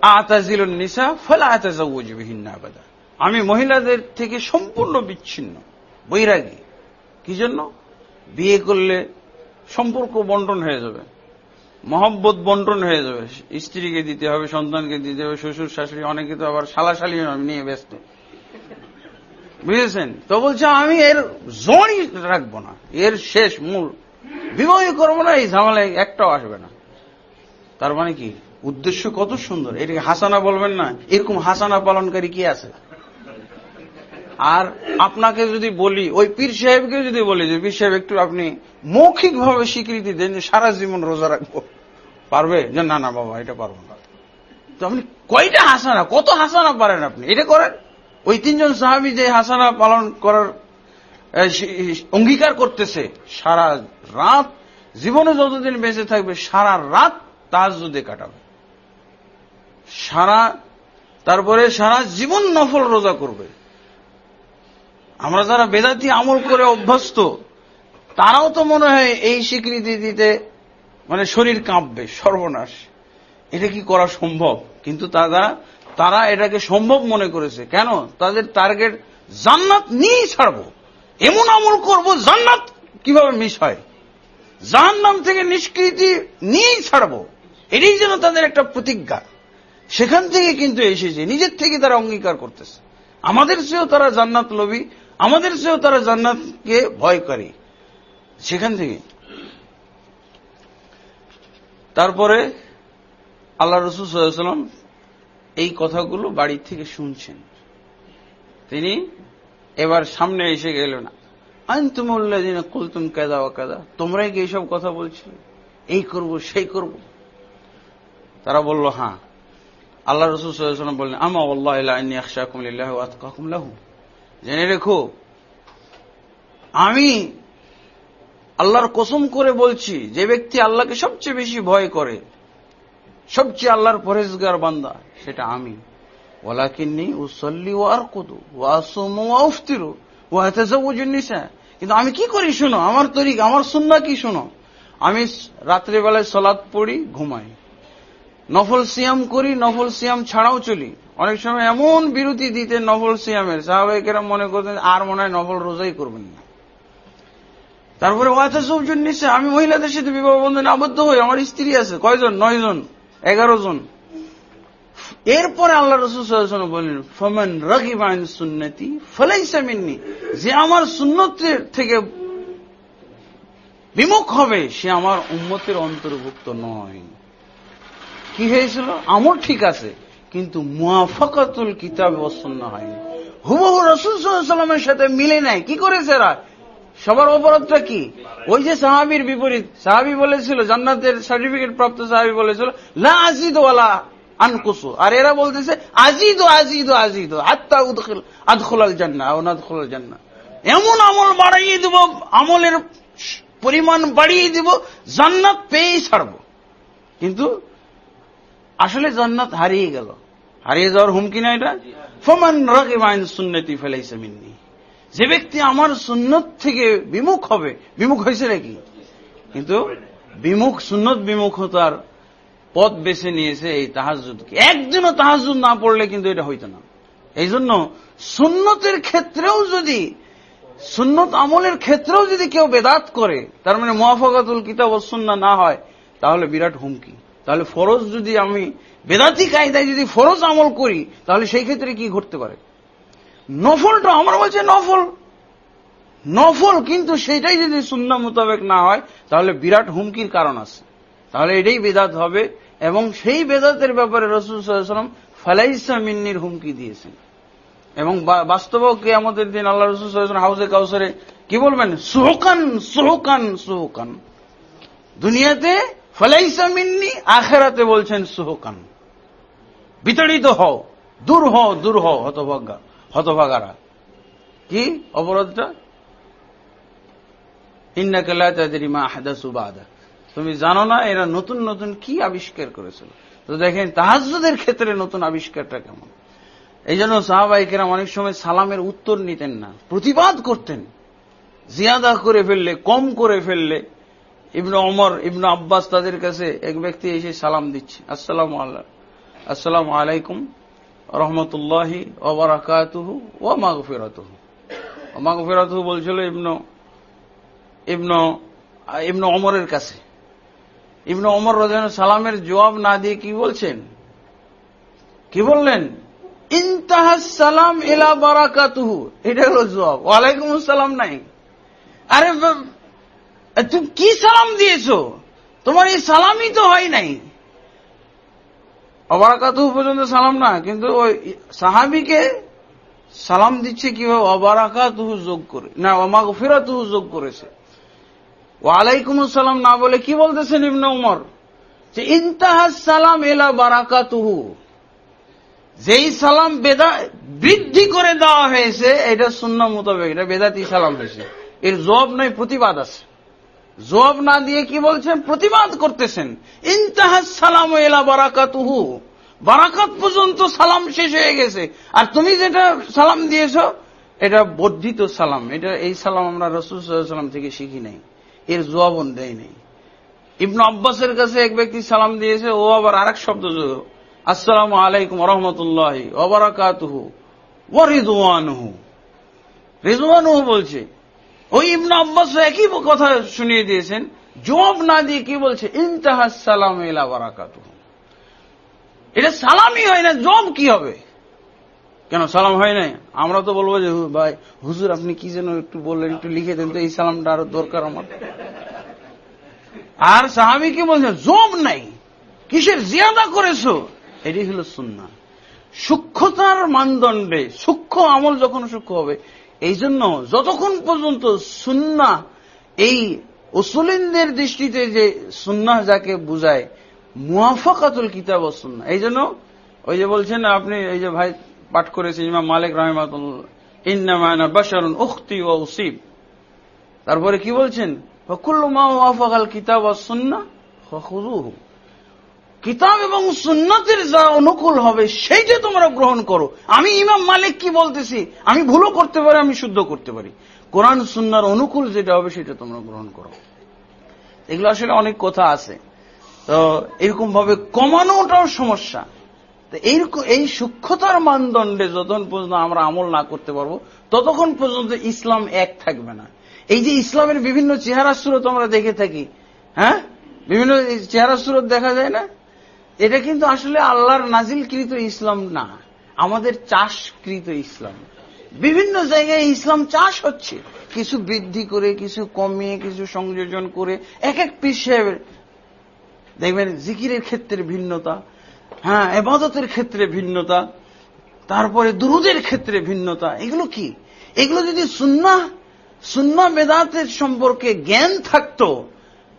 আতাজিল নিসা ফলে আবাদা। আমি মহিলাদের থেকে সম্পূর্ণ বিচ্ছিন্ন, বৈরাগী। কি জন্য? বিয়ে করলে সম্পর্ক বন্টন হয়ে যাবে। মহব্বত বন্টন হয়ে যাবে। স্ত্রীকে দিতে হবে, সন্তানকে দিতে হবে, শ্বশুর, শাশুড়ি, অনেকে তো আবার শালাশালি নিয়ে ব্যস্ত। বুঝেছেন? তো বলছে, আমি এর জড়ই রাখব না। এর শেষ মূল। বিবাহ করব না, এই ঝামেলায় একটাও আসবে না। তার মানে কি? উদ্দেশ্য কত সুন্দর। এটাকে হাসানা বলবেন না? এরকম হাসানা পালনকারী কি আছে? আর আপনাকে যদি বলি, ওই পীর সাহেবকে যদি বলি যে, পীর সাহেব, একটু আপনি মৌখিকভাবে স্বীকৃতি দেন যে, সারা জীবন রোজা রাখব। পারবে? যে, না না, বাবা, এটা পারব না। তো আপনি কয়টা হাসানা, কত হাসানা পারেন আপনি? এটা করেন? ওই তিনজন সাহাবি যে হাসানা পালন করার অঙ্গীকার করতেছে, সারা রাত, জীবনে যতদিন বেঁচে থাকবে, সারা রাত তাজ যদি কাটাবে। সারা, তারপরে সারা জীবন নফল রোজা করবে। আমরা যারা বেদাতি আমল করে অভ্যস্ত, তারাও তো মনে হয় এই স্বীকৃতি দিতে মানে শরীর কাঁপবে, সর্বনাশ। এটা কি করা সম্ভব? কিন্তু তারা তারা এটাকে সম্ভব মনে করেছে। কেন? তাদের টার্গেট, জান্নাত নিয়েই ছাড়বো। এমন আমল করব, জান্নাত কীভাবে মিস হয়? জাহান্নাম থেকে নিষ্কৃতি নিয়েই ছাড়বো। এটাই যেন তাদের একটা প্রতিজ্ঞা। সেখান থেকে কিন্তু এসেছে। নিজের থেকে তারা অঙ্গীকার করতেছে। আমাদের চেয়েও তারা জান্নাত লোভী। আমাদের চেয়েও তারা জান্নাতকে ভয় করে। সেখান থেকে। তারপরে আল্লাহ রসুল সাল্লাম এই কথাগুলো বাড়ির থেকে শুনছেন। তিনি এবার সামনে এসে গেল গেলেন আনতুমুল্লাদিন কুলতুম কাদা ও কাদা তোমরাই কি এইসব কথা বলছিলে? এই করব, সেই করব। তারা বলল হ্যাঁ। আল্লাহ রসুল সাল্লাম বললেন, আমা আল্লাহ ওয়া আতকাকুম লাহু। জেনে রেখো। আমি আল্লাহর কসম করে বলছি, যে ব্যক্তি আল্লাহকে সবচেয়ে বেশি ভয় করে, সবচেয়ে আল্লাহর পরেজগার বান্দা, সেটা আমি। ওয়ালাকিন্নি উসল্লি ও আর কুদু ওয়াসুমু ওয়াফতিরু ওয়াতাজাউজুন নিসা। কিন্তু আমি কি করি শোনো? আমার তরিক, আমার সুন্নাহ কি শোনো? আমি রাত্রেবেলায় সলাদ পড়ি, ঘুমাই। নফল সিয়াম করি, নফল সিয়াম ছাড়াও চলি। অনেক সময় এমন বিরতি দিতে নফল সিয়ামের সাহাবাহিকেরা মনে করতেন, আর মনে হয় নফল রোজাই করবেন না। তারপরে ওয়াতাজাউজুন নিসা আমি মহিলাদের সাথে বিবাহ বন্ধনে আবদ্ধ হই, আমার স্ত্রী আছে, কয়জন? নয় জন, এগারো জন। এরপরে আল্লাহ রসুল বললেন, ফমান রাগিবান সুন্নতি ফলাইসা মিন্নি যে আমার সুন্নতের থেকে বিমুখ হবে, সে আমার উম্মতের অন্তর্ভুক্ত নয়। কি হয়েছিল? আমার ঠিক আছে কিন্তু মুয়াফাকাতুল কিতাব অসন্ন হয়নি। হুবহু রসুল সাল্লামের সাথে মিলে নাই। কি করেছে এরা? সবার অপরাধটা কি? ওই যে সাহাবির বিপরীত, সাহাবি বলেছিল, জান্নাতের সার্টিফিকেট প্রাপ্ত সাহাবি বলেছিল, লা আজিদ ওয়ালা আনকুসু। আর এরা বলতেছে আজিদ আজিদ আজিদ আত্মা উদখিল, আদখুলাল জান্না আদখুলাল জান্না এমন আমল বাড়িয়ে দেব, আমলের পরিমাণ বাড়িয়ে দিব, জান্নাত পেয়েই ছাড়ব। কিন্তু আসলে জান্নাত হারিয়ে গেল। হারিয়ে যাওয়ার হুমকি না এটা? ফমান মাইন সুন্নতি ফেলাইছে মিন্নি। যে ব্যক্তি আমার সুন্নত থেকে বিমুখ হবে, বিমুখ হয়েছে নাকি? কিন্তু বিমুখ, সুন্নত বিমুখতার পথ বেছে নিয়েছে এই তাহাজুদকে একদিনও তাহাজুদ না পড়লে কিন্তু এটা হইত না। এই জন্য সুন্নতের ক্ষেত্রেও যদি, সুন্নত আমলের ক্ষেত্রেও যদি কেউ বেদাত করে, তার মানে মোয়াফাকাতুল কিতাব সুন্না না হয়, তাহলে বিরাট হুমকি। তাহলে ফরজ যদি আমি, বেদাতি কায়দায় যদি ফরজ আমল করি, তাহলে সেই ক্ষেত্রে কি ঘটতে পারে? নফলটা আমার বলছে নফল। নফল, কিন্তু সেটাই যদি সুন্না মোতাবেক না হয়, তাহলে বিরাট হুমকির কারণ আছে। তাহলে এটাই বেদাত হবে, এবং সেই বেদাতের ব্যাপারে রসুল সাল্লাম ফালাইসা মিন্নির হুমকি দিয়েছেন। এবং বাস্তবেও কে আমাদের দিন আল্লাহ রসুল সাল্লাম হাউসে কাউসারে কি বলবেন? সোহকান সোহকান সোহকান। দুনিয়াতে ফালাইসা মিন্নি আখেরাতে বলছেন, সোহকান। বিতাড়িত হও। দূর হও দূর হও, হতভাগা, হতভাগারা। কি অপরাধটা? তুমি জানো না, এরা নতুন নতুন কি আবিষ্কার করেছিল? তো দেখেন তাহাজুদের ক্ষেত্রে নতুন আবিষ্কারটা কেমন? এই জন্য সাহাবাহিকেরা অনেক সময় সালামের উত্তর নিতেন না, প্রতিবাদ করতেন। জিয়াদা করে ফেললে, কম করে ফেললে ইবনু অমর ইবনু আব্বাস তাদের কাছে এক ব্যক্তি এসে সালাম দিচ্ছে। আসসালাম আল্লাহ আসসালাম আলাইকুম রহমতুল্লাহি ওবরাকাতুহু ও মাগফিরাতুহু। মাগফিরাতুহু বলছিল ইবনু ইবনু ইবনু অমরের কাছে। ইবনু অমর রাজন সালামের জবাব না দিয়ে কি বলছেন? কি বললেন? ইন্তাহাস সালাম এলা বারাকাতুহু। এটা হলো জবাব। ওয়ালাইকুম আসসালাম নাই। আরে তুমি কি সালাম দিয়েছ? তোমার এই সালামই তো হয় নাই। অবারাকাতুহু পর্যন্ত সালাম না, কিন্তু ওই সাহাবিকে সালাম দিচ্ছে কীভাবে? অবারাকাতুহু যোগ করে না অমাগ ফেরাতুহু যোগ করেছে। ওয়ালাইকুম আসসালাম না বলে কি বলতেছেন ইবন উমর? যে ইন্তাহাস সালাম এলা বারাকাতুহু যেই সালাম বেদা বৃদ্ধি করে দেওয়া হয়েছে, এটা শূন্য মোতাবেক, এটা বেদাতি সালাম হয়েছে এর জবাব নয়, প্রতিবাদ আছে। জবাব না দিয়ে কি বলছেন? প্রতিবাদ করতেছেন। ইন্তাহাস সালাম এলা বারাকাতুহু। বারাকাত পর্যন্ত সালাম শেষ হয়ে গেছে। আর তুমি যেটা সালাম দিয়েছ, এটা বর্ধিত সালাম। এটা এই সালাম আমরা রসুল সাল্লাম থেকে শিখি নাই। এর জবাবও দেয় নাই। ইবনু আব্বাসের কাছে এক ব্যক্তি সালাম দিয়েছে, ও আবার আরেক শব্দ আসসালাম আলাইকুম রহমতুল্লাহ ওবরাকাতুহু ও রিজওয়ানুহু রিজওয়ানুহু বলছে ওই ইবনু আব্বাস একই কথা শুনিয়ে দিয়েছেন। জবাব না দিয়ে কি বলছে? ইন্তাহাস সালাম ইলা বারাকাতুহু। এটা সালামই হয় না জব কি হবে? কেন সালাম হয় নাই? আমরা তো বলব যে ভাই, হুজুর, আপনি কি যেন একটু বললেন, একটু লিখে দেন তো এই সালামটা আরও দরকার আমার। আর সাহাবি কি বলছে? জব নাই। কিসের জিয়াদা করেছ? এটি হলো সুন্না সূক্ষ্মতার মানদণ্ডে, সূক্ষ্ম আমল যখন সূক্ষ্ম হবে এই জন্য যতক্ষণ পর্যন্ত সুন্না এই ওসুলিনদের দৃষ্টিতে যে সুন্না যাকে বুঝায়, মুয়াফাকাতুল কিতাব ও সুন্না এই জন্য ওই যে বলছেন আপনি, এই যে ভাই পাঠ করেছেন, ইমাম মালিক রহমাতুল্লাহ ইন্নামানা বাশারুন উখতি ও উসিব। তারপরে কি বলছেন? কুল্লু মা ওয়াফাকাল কিতাব ও সুন্না খুযুহু কিতাব এবং সুন্নতের যা অনুকূল হবে সেইটা তোমরা গ্রহণ করো। আমি ইমাম মালিক কি বলতেছি? আমি ভুলও করতে পারি, আমি শুদ্ধ করতে পারি। কোরআন সুন্নার অনুকূল যেটা হবে, সেটা তোমরা গ্রহণ করো। এগুলো আসলে অনেক কথা আছে। তো এরকম ভাবে কমানোটাও সমস্যা। এই সূক্ষ্মতার মানদণ্ডে যতক্ষণ পর্যন্ত আমরা আমল না করতে পারব, ততক্ষণ পর্যন্ত ইসলাম এক থাকবে না। এই যে ইসলামের বিভিন্ন চেহারা সুরত আমরা দেখে থাকি হ্যাঁ? বিভিন্ন চেহারা সুরত দেখা যায় না? এটা কিন্তু আসলে আল্লাহর নাজিলকৃত ইসলাম না। আমাদের চাষকৃত ইসলাম। বিভিন্ন জায়গায় ইসলাম চাষ হচ্ছে। কিছু বৃদ্ধি করে, কিছু কমিয়ে, কিছু সংযোজন করে এক এক পিস দেখবেন জিকিরের ক্ষেত্রে ভিন্নতা হ্যাঁ এবাদতের ক্ষেত্রে ভিন্নতা, তারপরে দুরুদের ক্ষেত্রে ভিন্নতা। এগুলো কি? এগুলো যদি সুন্না সুন্না বেদাতের সম্পর্কে জ্ঞান থাকতো,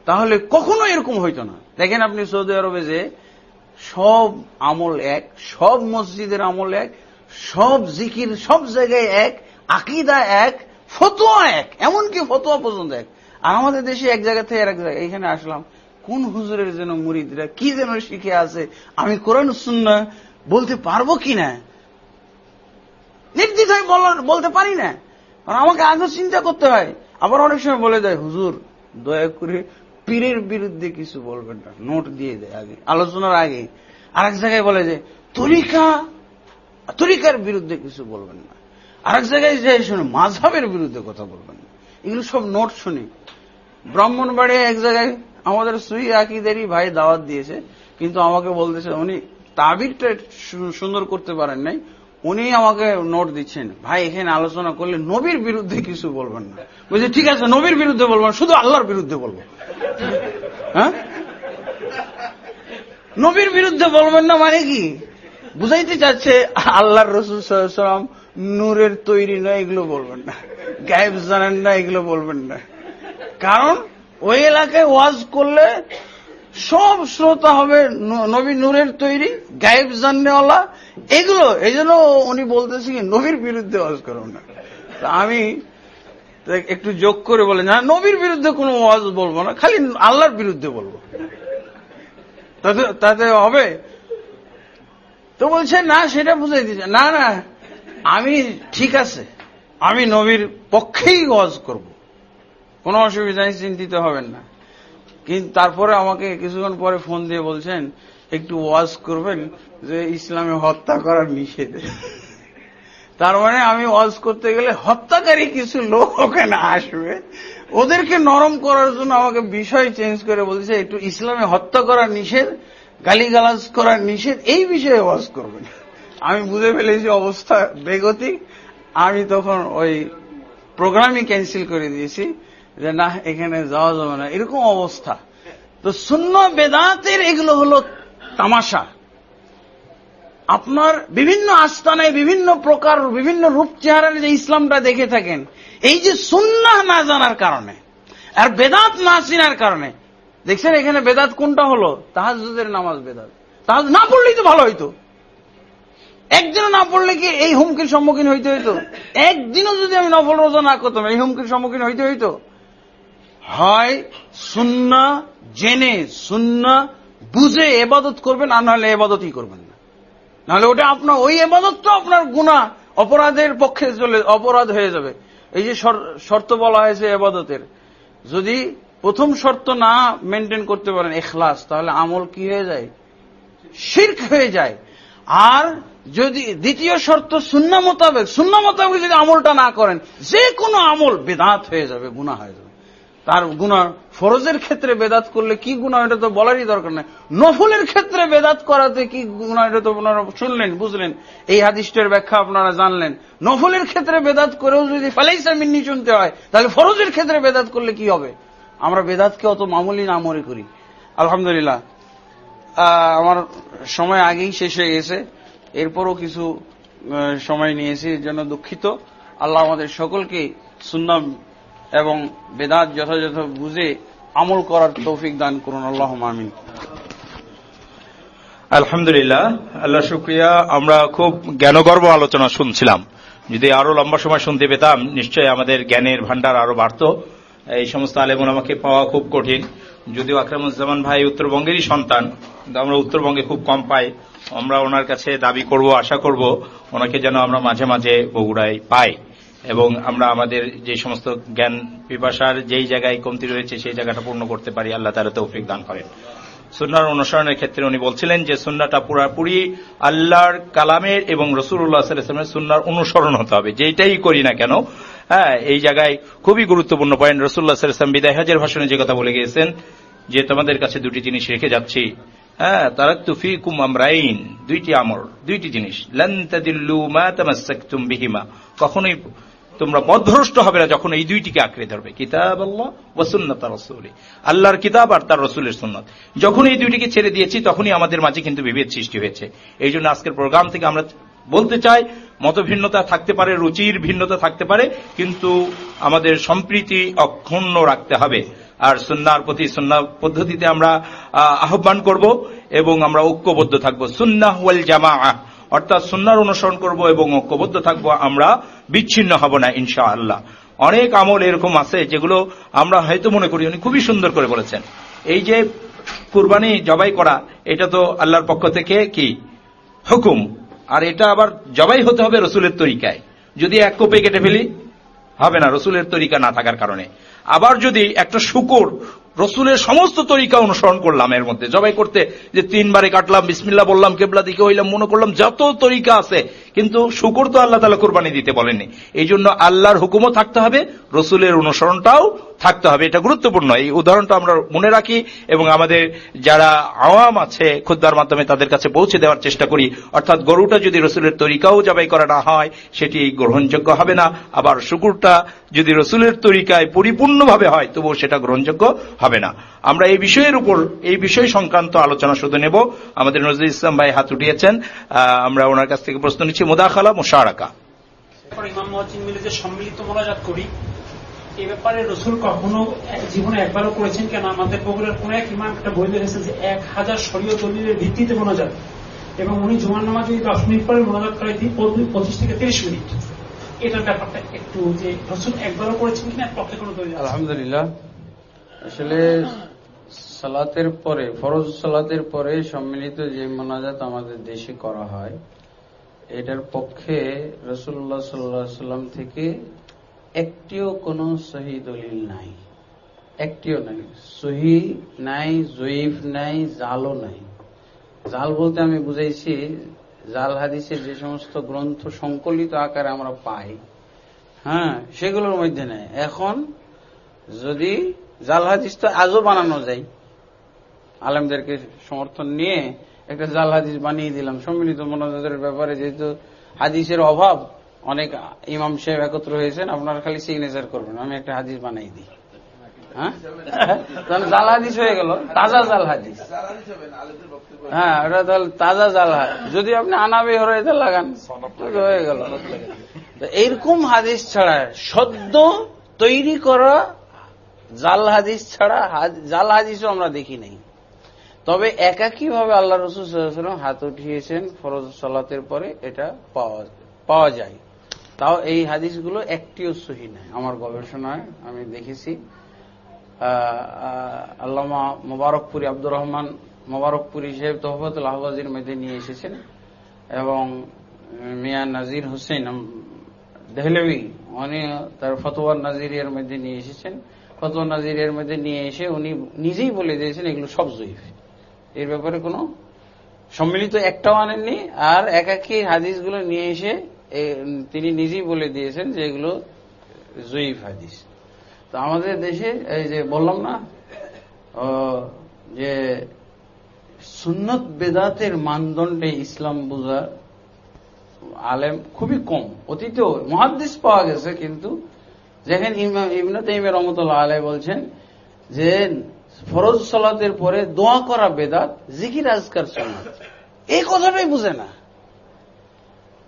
তাহলে কখনো এরকম হইতো না। দেখেন আপনি সৌদি আরবে যে সব আমল এক, সব মসজিদের আমল এক, সব জিকির সব জায়গায় এক, আকিদা এক, ফতোয়া এক, এমনকি ফতোয়া পর্যন্ত এক। আর আমাদের দেশে এক জায়গা থেকে এক জায়গায় এখানে আসলাম, কোন হুজুরের যেন মুরিদরা কি যেন শিখে আছে, আমি কোরআন সুন্না বলতে পারব কি না নির্দ্বিধায় বলতে পারি না। কারণ আমাকে আগে চিন্তা করতে হয়। আবার অনেক সময় বলে দেয়, হুজুর, দয়া করে পীরের বিরুদ্ধে কিছু বলবেন না। নোট দিয়ে দেয় আগে। আলোচনার আগে আর এক জায়গায় বলে যে, তরিকা, তরিকার বিরুদ্ধে কিছু বলবেন না। আর এক জায়গায় যে শুনে মাঝহের বিরুদ্ধে কথা বলবেন না। এগুলো সব নোট শুনি। ব্রাহ্মণবাড়ি এক জায়গায় আমাদের সুই আকিদেরই ভাই দাওয়াত দিয়েছে, কিন্তু আমাকে বলতেছে উনি তাবিরটা সুন্দর করতে পারেন নাই। উনি আমাকে নোট দিচ্ছেন, ভাই, এখানে আলোচনা করলে নবীর বিরুদ্ধে কিছু বলবেন না। বলছে, ঠিক আছে, নবীর বিরুদ্ধে বলবেন শুধু আল্লাহর বিরুদ্ধে বলব। হ্যাঁ? নবীর বিরুদ্ধে বলবেন না মানে কি? বুঝাইতে চাচ্ছে, আল্লাহর রসুল সাল্লাম নূরের তৈরি নয় এগুলো বলবেন না। গায়েব জানেন না, এগুলো বলবেন না। কারণ ওই এলাকায় ওয়াজ করলে সব শ্রোতা হবে নবী নূরের তৈরি, গায়েব জাননেওয়ালা। এগুলো, এই জন্য উনি বলতেছি কি, নবীর বিরুদ্ধে ওয়াজ করো না। আমি একটু যোগ করে বলে না, নবীর বিরুদ্ধে কোনো ওয়াজ বলব না, খালি আল্লাহর বিরুদ্ধে বলব। তাতে তাতে হবে? তো বলছে, না, সেটা বুঝাই দিচ্ছে না না, আমি ঠিক আছে, আমি নবীর পক্ষেই ওয়াজ করব। কোনো অসুবিধা নেই চিন্তিত হবেন না। কিন্তু তারপরে আমাকে কিছুক্ষণ পরে ফোন দিয়ে বলছেন, একটু ওয়াজ করবেন যে ইসলামে হত্যা করার নিষেধ। তার মানে আমি ওয়াজ করতে গেলে হত্যাকারী কিছু লোক ওখানে আসবে। ওদেরকে নরম করার জন্য আমাকে বিষয় চেঞ্জ করে বলছে, একটু ইসলামে হত্যা করার নিষেধ, গালিগালাজ করার নিষেধ, এই বিষয়ে ওয়াজ করবেন। আমি বুঝে ফেলেছি অবস্থা বেগতিক। আমি তখন ওই প্রোগ্রামই ক্যান্সেল করে দিয়েছি। যে না এখানে যাওয়া যাবে না। এরকম অবস্থা। তো শূন্য বেদাতের এগুলো হল তামাশা। আপনার বিভিন্ন আস্তানায় বিভিন্ন প্রকার, বিভিন্ন রূপ চেহারার যে ইসলামটা দেখে থাকেন, এই যে সুন্নাহ না জানার কারণে, আর বেদাত না চিনার কারণে, দেখছেন এখানে বেদাত কোনটা হলো? তাহাজুদের নামাজ বেদাত। তাহাজ না পড়লেই তো ভালো হইতো। একদিনও না পড়লে কি এই হুমকির সম্মুখীন হইতে হইতো? একদিনও যদি আমি নফল রোজা না করতাম, এই হুমকির সম্মুখীন হইতে হইতো? হয় সুন্না জেনে, সুন্না বুঝে এবাদত করবেন, আর নাহলে এবাদতই করবেন না। নাহলে ওটা আপনার, ওই এবাদত তো আপনার গুণা অপরাধের পক্ষে চলে, অপরাধ হয়ে যাবে। এই যে শর্ত বলা হয়েছে এবাদতের। যদি প্রথম শর্ত না মেনটেন করতে পারেন এখলাস তাহলে আমল কি হয়ে যায়? শির্ক হয়ে যায়। আর যদি দ্বিতীয় শর্ত শূন্য মোতাবেক শূন্য মোতাবেক যদি আমলটা না করেন, যে কোনো আমল বেদাত হয়ে যাবে গুণা হয়ে যাবে। তার গুণা ফরজের ক্ষেত্রে বেদাত করলে কি গুণা এটা তো বলারই দরকার নেই। নফলের ক্ষেত্রে বেদাত করাতে কি গুণা এটা তো আপনারা শুনলেন, বুঝলেন। এই হাদিসটার ব্যাখ্যা আপনারা জানলেন। নফলের ক্ষেত্রে বেদাত করেও যদি ফালাইসা মিন্নি শুনতে হয়, তাহলে ফরজের ক্ষেত্রে বেদাত করলে কি হবে? আমরা বেদাতকে অত মামুলি না মনে করি। আলহামদুলিল্লাহ। আমার সময় আগেই শেষ হয়ে গেছে। এরপরও কিছু সময় নিয়েছি, এর জন্য দুঃখিত। আল্লাহ আমাদের সকলকে সুন্নাম এবং বেদাত যথাযথ বুঝে আমল করার তৌফিক দান করুন। আল্লাহ আমিন। আলহামদুলিল্লাহ, আল্লাহ শুক্রিয়া। আমরা খুব জ্ঞানগর্ব আলোচনা শুনছিলাম। যদি আরও লম্বা সময় শুনতে পেতাম, নিশ্চয়ই আমাদের জ্ঞানের ভান্ডার আরও বাড়ত। এই সমস্ত আলেমন আমাকে পাওয়া খুব কঠিন। যদিও আকরামুজ্জামান ভাই উত্তরবঙ্গেরই সন্তান আমরা উত্তরবঙ্গে খুব কম পাই। আমরা ওনার কাছে দাবি করব, আশা করব ওনাকে যেন আমরা মাঝে মাঝে বগুড়ায় পাই। এবং আমরা আমাদের যে সমস্ত জ্ঞান পিপাসার যেই জায়গায় কমতি রয়েছে, সেই জায়গাটা পূর্ণ করতে পারি। আল্লাহ তারা তৌফিক দান করেন। সুন্নার অনুসরণের ক্ষেত্রে উনি বলছিলেন যে, সুন্নাটা পুরাপুরি আল্লাহর কালামের এবং রসুল্লাহ সাল্লামের সুন্নার অনুসরণ হতে হবে। যেটাই করি না কেন হ্যাঁ এই জায়গায় খুবই গুরুত্বপূর্ণ পয়েন্ট রসুল্লাহ সাল্লাম বিদায় হাজের ভাষণে যে কথা বলে গিয়েছেন, যে তোমাদের কাছে দুটি জিনিস রেখে যাচ্ছি। হ্যাঁ তারাক তুফি কুম দুইটি আমর দুইটি জিনিস। লন্তাদিল্লু মা তামাসাকুম বিহিমা। কখনোই তোমরা পথভ্রষ্ট হবে না যখন এই দুইটিকে আঁকড়ে ধরবে। কিতাব আল্লাহ ওসুন্নত রসুলি। আল্লাহর কিতাব আর তার রসুলের সুন্নত। যখন এই দুইটিকে ছেড়ে দিয়েছি, তখনই আমাদের মাঝে কিন্তু বিভেদ সৃষ্টি হয়েছে। এই জন্য আজকের প্রোগ্রাম থেকে আমরা বলতে চাই, মতভিন্নতা থাকতে পারে, রুচির ভিন্নতা থাকতে পারে, কিন্তু আমাদের সম্প্রীতি অক্ষুণ্ণ রাখতে হবে। আর সুন্নার প্রতি সুন্না পদ্ধতিতে আমরা আহ্বান করব এবং আমরা ঐক্যবদ্ধ থাকব। সুন্নাহ ওয়াল জামা অর্থাৎ সুন্নার অনুসরণ করব এবং ঐক্যবদ্ধ থাকব আমরা, বিচ্ছিন্ন হব না ইনশা আল্লাহ অনেক আমল এরকম আছে যেগুলো আমরা হয়তো মনে করি, উনি খুবই সুন্দর করে বলেছেন। এই যে কুরবানি জবাই করা, এটা তো আল্লাহর পক্ষ থেকে কি? হুকুম। আর এটা আবার জবাই হতে হবে রসুলের তরিকায়। যদি এক কোপে কেটে ফেলি, হবে না, রসুলের তরিকা না থাকার কারণে। আবার যদি একটা শুকুর রসুলের সমস্ত তরিকা অনুসরণ করলাম এর মধ্যে। জবাই করতে যে তিনবারে কাটলাম বিসমিল্লা বললাম, কেবলা দিকে হইলাম, মনে করলাম যত তরিকা আছে, কিন্তু শুকুর তো আল্লাহ তালা কোরবানি দিতে বলেননি। এই জন্য আল্লাহর হুকুমও থাকতে হবে, রসুলের অনুসরণটাও থাকতে হবে। এটা গুরুত্বপূর্ণ। এই উদাহরণটা আমরা মনে রাখি এবং আমাদের যারা আওয়াম আছে খুদ্ার মাধ্যমে তাদের কাছে পৌঁছে দেওয়ার চেষ্টা করি। অর্থাৎ গরুটা যদি রসুলের তরিকাও জবাই করা না হয়, সেটি গ্রহণযোগ্য হবে না। আবার শুকুরটা যদি রসুলের তরিকায় পরিপূর্ণভাবে হয়, তবুও সেটা গ্রহণযোগ্য হবে না। আমরা এই বিষয়ের উপর এই বিষয় সংক্রান্ত আলোচনা শুধু নেব। আমাদের নজরুল ইসলাম ভাই হাত উঠিয়েছেন। আমরা ওনার কাছ থেকে প্রশ্ন নিচ্ছি মোদাখালা মোশারাকা। ইমাম মহাজিন মিলে যে সম্মিলিত মোনাজাত করি এ ব্যাপারে রসুল কখনো জীবনে একবারও করেছেন কেন? আমাদের বগুড়ার কোন এক ইমাম একটা বই লিখেছেন যে এক হাজার শরীয় দলিলের ভিত্তিতে মোনাজাত। এবং উনি জুমার নামাজ যদি দশ মিনিট পরে মোনাজাত করে দিই পঁচিশ থেকে তিরিশ মিনিট। এটার ব্যাপারটা একটু যে রসুল একবারও করেছেন কিনা পক্ষে কোনো দলিল আলহামদুলিল্লাহ। আসলে সালাতের পরে, ফরজ সালাতের পরে সম্মিলিত যে মোনাজাত আমাদের দেশে করা হয়, এটার পক্ষে রসুল্লাহ সাল্লাহ সাল্লাম থেকে একটিও কোনো সহি দলিল নাই। একটিও নাই। সহি নাই, জয়ীফ নাই, জালও নাই। জাল বলতে আমি বুঝাইছি, জাল হাদিসের যে সমস্ত গ্রন্থ সংকলিত আকারে আমরা পাই হ্যাঁ সেগুলোর মধ্যে নেই। এখন যদি জাল হাদিস তো আজও বানানো যায়। আলেমদেরকে সমর্থন নিয়ে একটা জাল হাদিস বানিয়ে দিলাম। সম্মিলিত মনোজাতের ব্যাপারে যেহেতু হাদিসের অভাব অনেক ইমাম সাহেব একত্র হয়েছেন আপনারা খালি সিগনেচার করবেন আমি একটা হাদিস বানাই দিই। হ্যাঁ? জাল হাদিস হয়ে গেল তাজা জাল হাদিস। হ্যাঁ ওটা তাহলে তাজা জাল হাদিস। যদি আপনি আনাবি হরাইতে লাগান হয়ে গেল। এইরকম হাদিস ছাড়া সদ্য তৈরি করা জাল হাদিস ছাড়া জাল হাদিসও আমরা দেখি নাই। তবে একাকী ভাবে আল্লাহ রসুল সাল্লাল্লাহু হাত উঠিয়েছেন ফরজ সালাতের পরে এটা পাওয়া পাওয়া যায়। তাও এই হাদিসগুলো একটিও সহি নাই। আমার গবেষণায় আমি দেখেছি আল্লামা মোবারকপুরি আব্দুর রহমান মোবারকপুরি সাহেব তহফতুল আহবাজির মধ্যে নিয়ে এসেছেন এবং মিয়া নাজির হোসেন উম, দেহলভি উনি তার ফতোয়ার নাজিরের মধ্যে নিয়ে এসেছেন। ফতোয়া নাজিরের মধ্যে নিয়ে এসে উনি নিজেই বলে দিয়েছেন এগুলো সব জয়ীফ। এর ব্যাপারে কোনো সম্মিলিত একটাও আনেননি, আর একাকি হাদিসগুলো নিয়ে এসে তিনি নিজেই বলে দিয়েছেন যে এগুলো জয়ীফ হাদিস। তো আমাদের দেশে, এই যে বললাম না যে সুন্নত বেদাতের মানদণ্ডে ইসলাম বোঝা আলেম খুবই কম। অতীতেও মহাদ্দিস পাওয়া গেছে, কিন্তু যেখানে ইবনে তাইমিয়া রহমতুল্লাহ আলাই বলছেন যে ফরজ সালাতের পরে দোয়া করা বেদাত, জিকির, আজকার সুন্নাত। এই কথাটাই বুঝে না।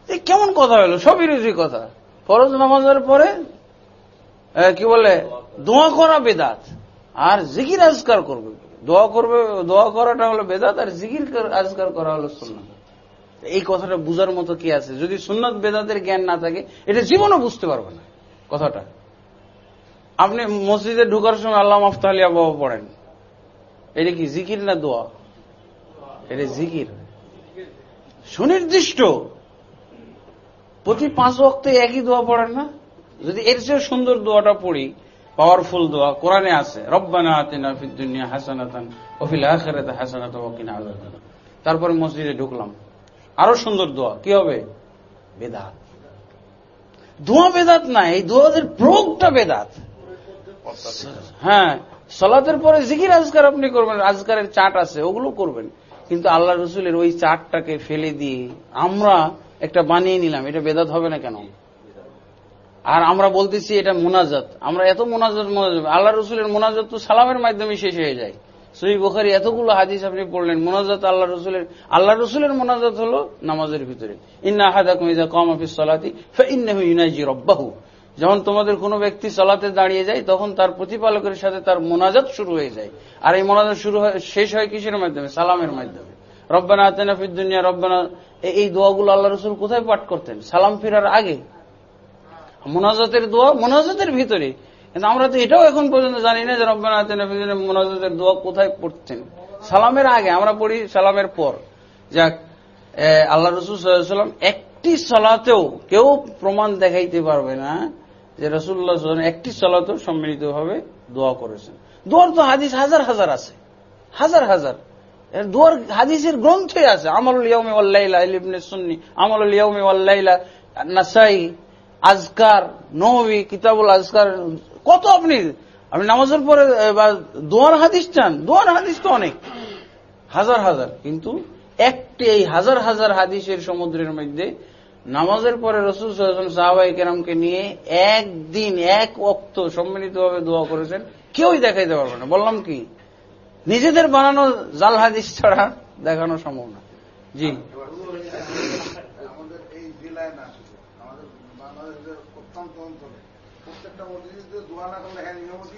এ কেমন কথা হলো? সবই রুজি কথা। ফরজ নামাজের পরে কি বলে? দোয়া করা বেদাত আর জিকির, আজকার করবে। দোয়া করবে, দোয়া করাটা হলো বেদাত আর জিকির, আজকার করা হলো সুন্নাত। এই কথাটা বুঝার মতো কি আছে? যদি সুন্নত বেদাতের জ্ঞান না থাকে, এটা জীবনও বুঝতে পারবে না কথাটা। আপনি মসজিদে ঢুকার সময় আল্লাহ মাফতালিয়া বাবা পড়েন। এটা কি জিকির না দোয়া? এটা জিকির। সুনির্দিষ্ট। প্রতি পাঁচ ওয়াক্তে একই দোয়া পড়েন না? যদি এর চেয়ে সুন্দর দোয়াটা পড়ি পাওয়ারফুল দোয়া, কোরআনে আছে, রব্বানা আতিনা ফিদ দুনিয়া হাসানাতান ওয়া ফিল আখিরাতি হাসানাতান ওয়া কিনা আযাবান তারপরে মসজিদে ঢুকলাম। আরও সুন্দর দোয়া, কি হবে? বেদাত। দোয়া বেদাত না, এই দোয়াদের প্রয়োগটা বেদাত। হ্যাঁ সলাতের পরে জিকির আজকার আপনি করবেন, আজকারের চাট আছে, ওগুলো করবেন। কিন্তু আল্লাহ রসুলের ওই চাটটাকে ফেলে দিয়ে আমরা একটা বানিয়ে নিলাম, এটা বেদাত হবে না কেন? আর আমরা বলতেছি এটা মোনাজাত। আমরা এত মোনাজাত মোনাজাত, আল্লাহ রসুলের মোনাজাত তো সালামের মাধ্যমে শেষ হয়ে যায়। সহি বোখারি এতগুলো হাদিস আপনি পড়লেন, মোনাজাত আল্লাহ রসুলের আল্লাহ রসুলের মোনাজাত হলো নামাজের ভিতরে। ইন্না হাদা কমিজা কাম অফিস সালাতি ফাইন্নাহু ইউনাজি রব্বাহু। যেমন তোমাদের কোনো ব্যক্তি চলাতে দাঁড়িয়ে যায়, তখন তার প্রতিপালকের সাথে তার মোনাজাত শুরু হয়ে যায়। আর এই মোনাজাত শুরু হয়, শেষ হয় কিসের মাধ্যমে? সালামের মাধ্যমে। রব্বানা আতেনা ফিদ রব্বানা এই দোয়াগুলো আল্লাহ রসুল কোথায় পাঠ করতেন? সালাম ফেরার আগে। মোনাজাতের দোয়া মোনাজাতের ভিতরে। কিন্তু আমরা তো এটাও এখন পর্যন্ত জানি না যে রব্বানা আতেনা ফিদ দুনিয়া মোনাজাতের দোয়া কোথায় পড়তেন। সালামের আগে, আমরা পড়ি সালামের পর। যাক আল্লাহ রসুল সাল্লাম একটি সলাতেও কেউ প্রমাণ দেখাইতে পারবে না। যে রসুল্লাহ একটি সলাতেও সম্মিলিত ভাবে দোয়া করেছেন। দোয়ার তো হাদিস হাজার হাজার আছে। হাজার হাজার। দোয়ার হাদিসের গ্রন্থই আছে। আমলুল ইয়মে ওয়াল্লাইলা ইবনে সুন্নি, আমলুল ইয়মে ওয়াল্লাইলা নাসাই, আজকার, নবী, কিতাবুল আজকার। কত আপনি আপনি নামাজের পরে দোয়ার হাদিস চান? দোয়ার হাদিস তো অনেক। হাজার হাজার। কিন্তু একটি এই হাজার হাজার হাদিসের সমুদ্রের মধ্যে নামাজের পরে রসুল সাহাবাই কেরামকে নিয়ে একদিন এক অক্ত সম্মিলিতভাবে দোয়া করেছেন। কেউই দেখাইতে পারবে না। বললাম কি? নিজেদের বানানো জাল হাদিস ছাড়া দেখানো সম্ভব না। জি। আমাদের এই জেলায় না শুধু আমাদের বাংলাদেশের প্রত্যন্ত অঞ্চলে প্রত্যেকটা মসজিদে দোয়া না করলে হ্যাঁ ইমামতি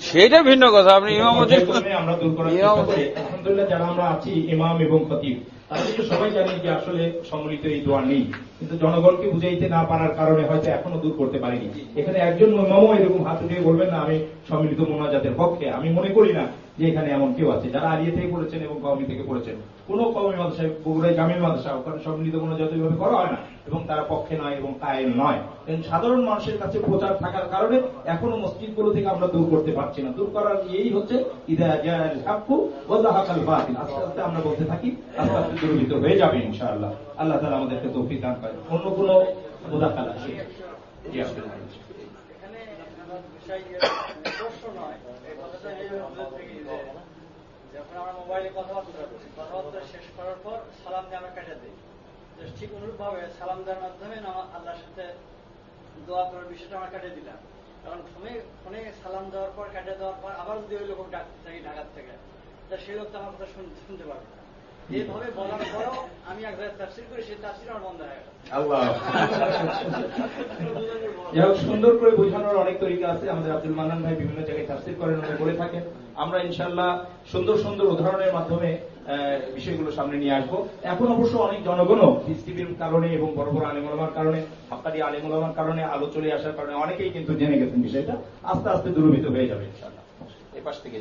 সেটা ভিন্ন কথা। আপনি ইমামতি করি। আলহামদুলিল্লাহ যারা আমরা আছি ইমাম এবং খতিব তারা কিন্তু সবাই জানেন যে আসলে সম্মিলিত এই দোয়া নেই। কিন্তু জনগণকে বুঝাইতে না পারার কারণে হয়তো এখনও দূর করতে পারেনি। এখানে একজন মামাও এরকম হাত উঠিয়ে বলবেন না, আমি সম্মিলিত মোনাজাতের পক্ষে, আমি মনে করি না যে এখানে এমন কেউ আছে, যারা আলিয়া থেকে পড়েছেন এবং কমি থেকে পড়েছেন। কোন কমি মাদ্রাসায়, বগুড়ায় জামি মাদ্রাসা, ওখানে সম্মিলিত মোনাজাত ওইভাবে করা হয় না, এবং তারা পক্ষে নয় এবং কায়েম নয়। কিন্তু সাধারণ মানুষের কাছে প্রচার থাকার কারণে এখনও মসজিদগুলো থেকে আমরা দূর করতে পারছি না। দূর করার এই হচ্ছে আস্তে আস্তে আমরা বলতে থাকি, আস্তে আস্তে দূরীভূত হয়ে যাবে ইনশাআল্লাহ। আল্লাহ তাআলা আমাদেরকে তৌফিক দান করেন। অন্য কোনো আছে? জি আসলে এখানে আমার বিষয় প্রশ্ন নয় এই কথাটা এইভাবে বুঝতে থাকি যে যখন আমরা মোবাইলে কথাবার্তা কথাবার্তা শেষ করার পর সালাম দিয়ে আমরা কেটে দিই। ঠিক অনুরূপভাবে সালাম দেওয়ার মাধ্যমে আল্লাহর সাথে দোয়া করার বিষয়টা আমরা কেটে দিলাম। কারণ ফোনে ফোনে সালাম দেওয়ার পর, কেটে দেওয়ার পর আবার যদি ওই লোক ডাকতে থাকি ঢাকার থেকে, তা সেই লোক তো আমার কথা শুনতে পারবে না। যাই সুন্দর করে বোঝানোর অনেক তরিকা আছে। আমাদের আব্দুল মান্নান ভাই বিভিন্ন জায়গায় তাফসির করেন, উনি বলে থাকেন। আমরা ইনশাল্লাহ সুন্দর সুন্দর উদাহরণের মাধ্যমে বিষয়গুলো সামনে নিয়ে আসব। এখন অবশ্য অনেক জনগণও টিভির কারণে এবং বড় বড় আলিমুলামার কারণে হকারি আলিমুলামার কারণে আলো চলে আসার কারণে অনেকেই কিন্তু জেনে গেছেন বিষয়টা। আস্তে আস্তে দূরীভূত হয়ে যাবে ইনশাল্লাহ এপাশ থেকে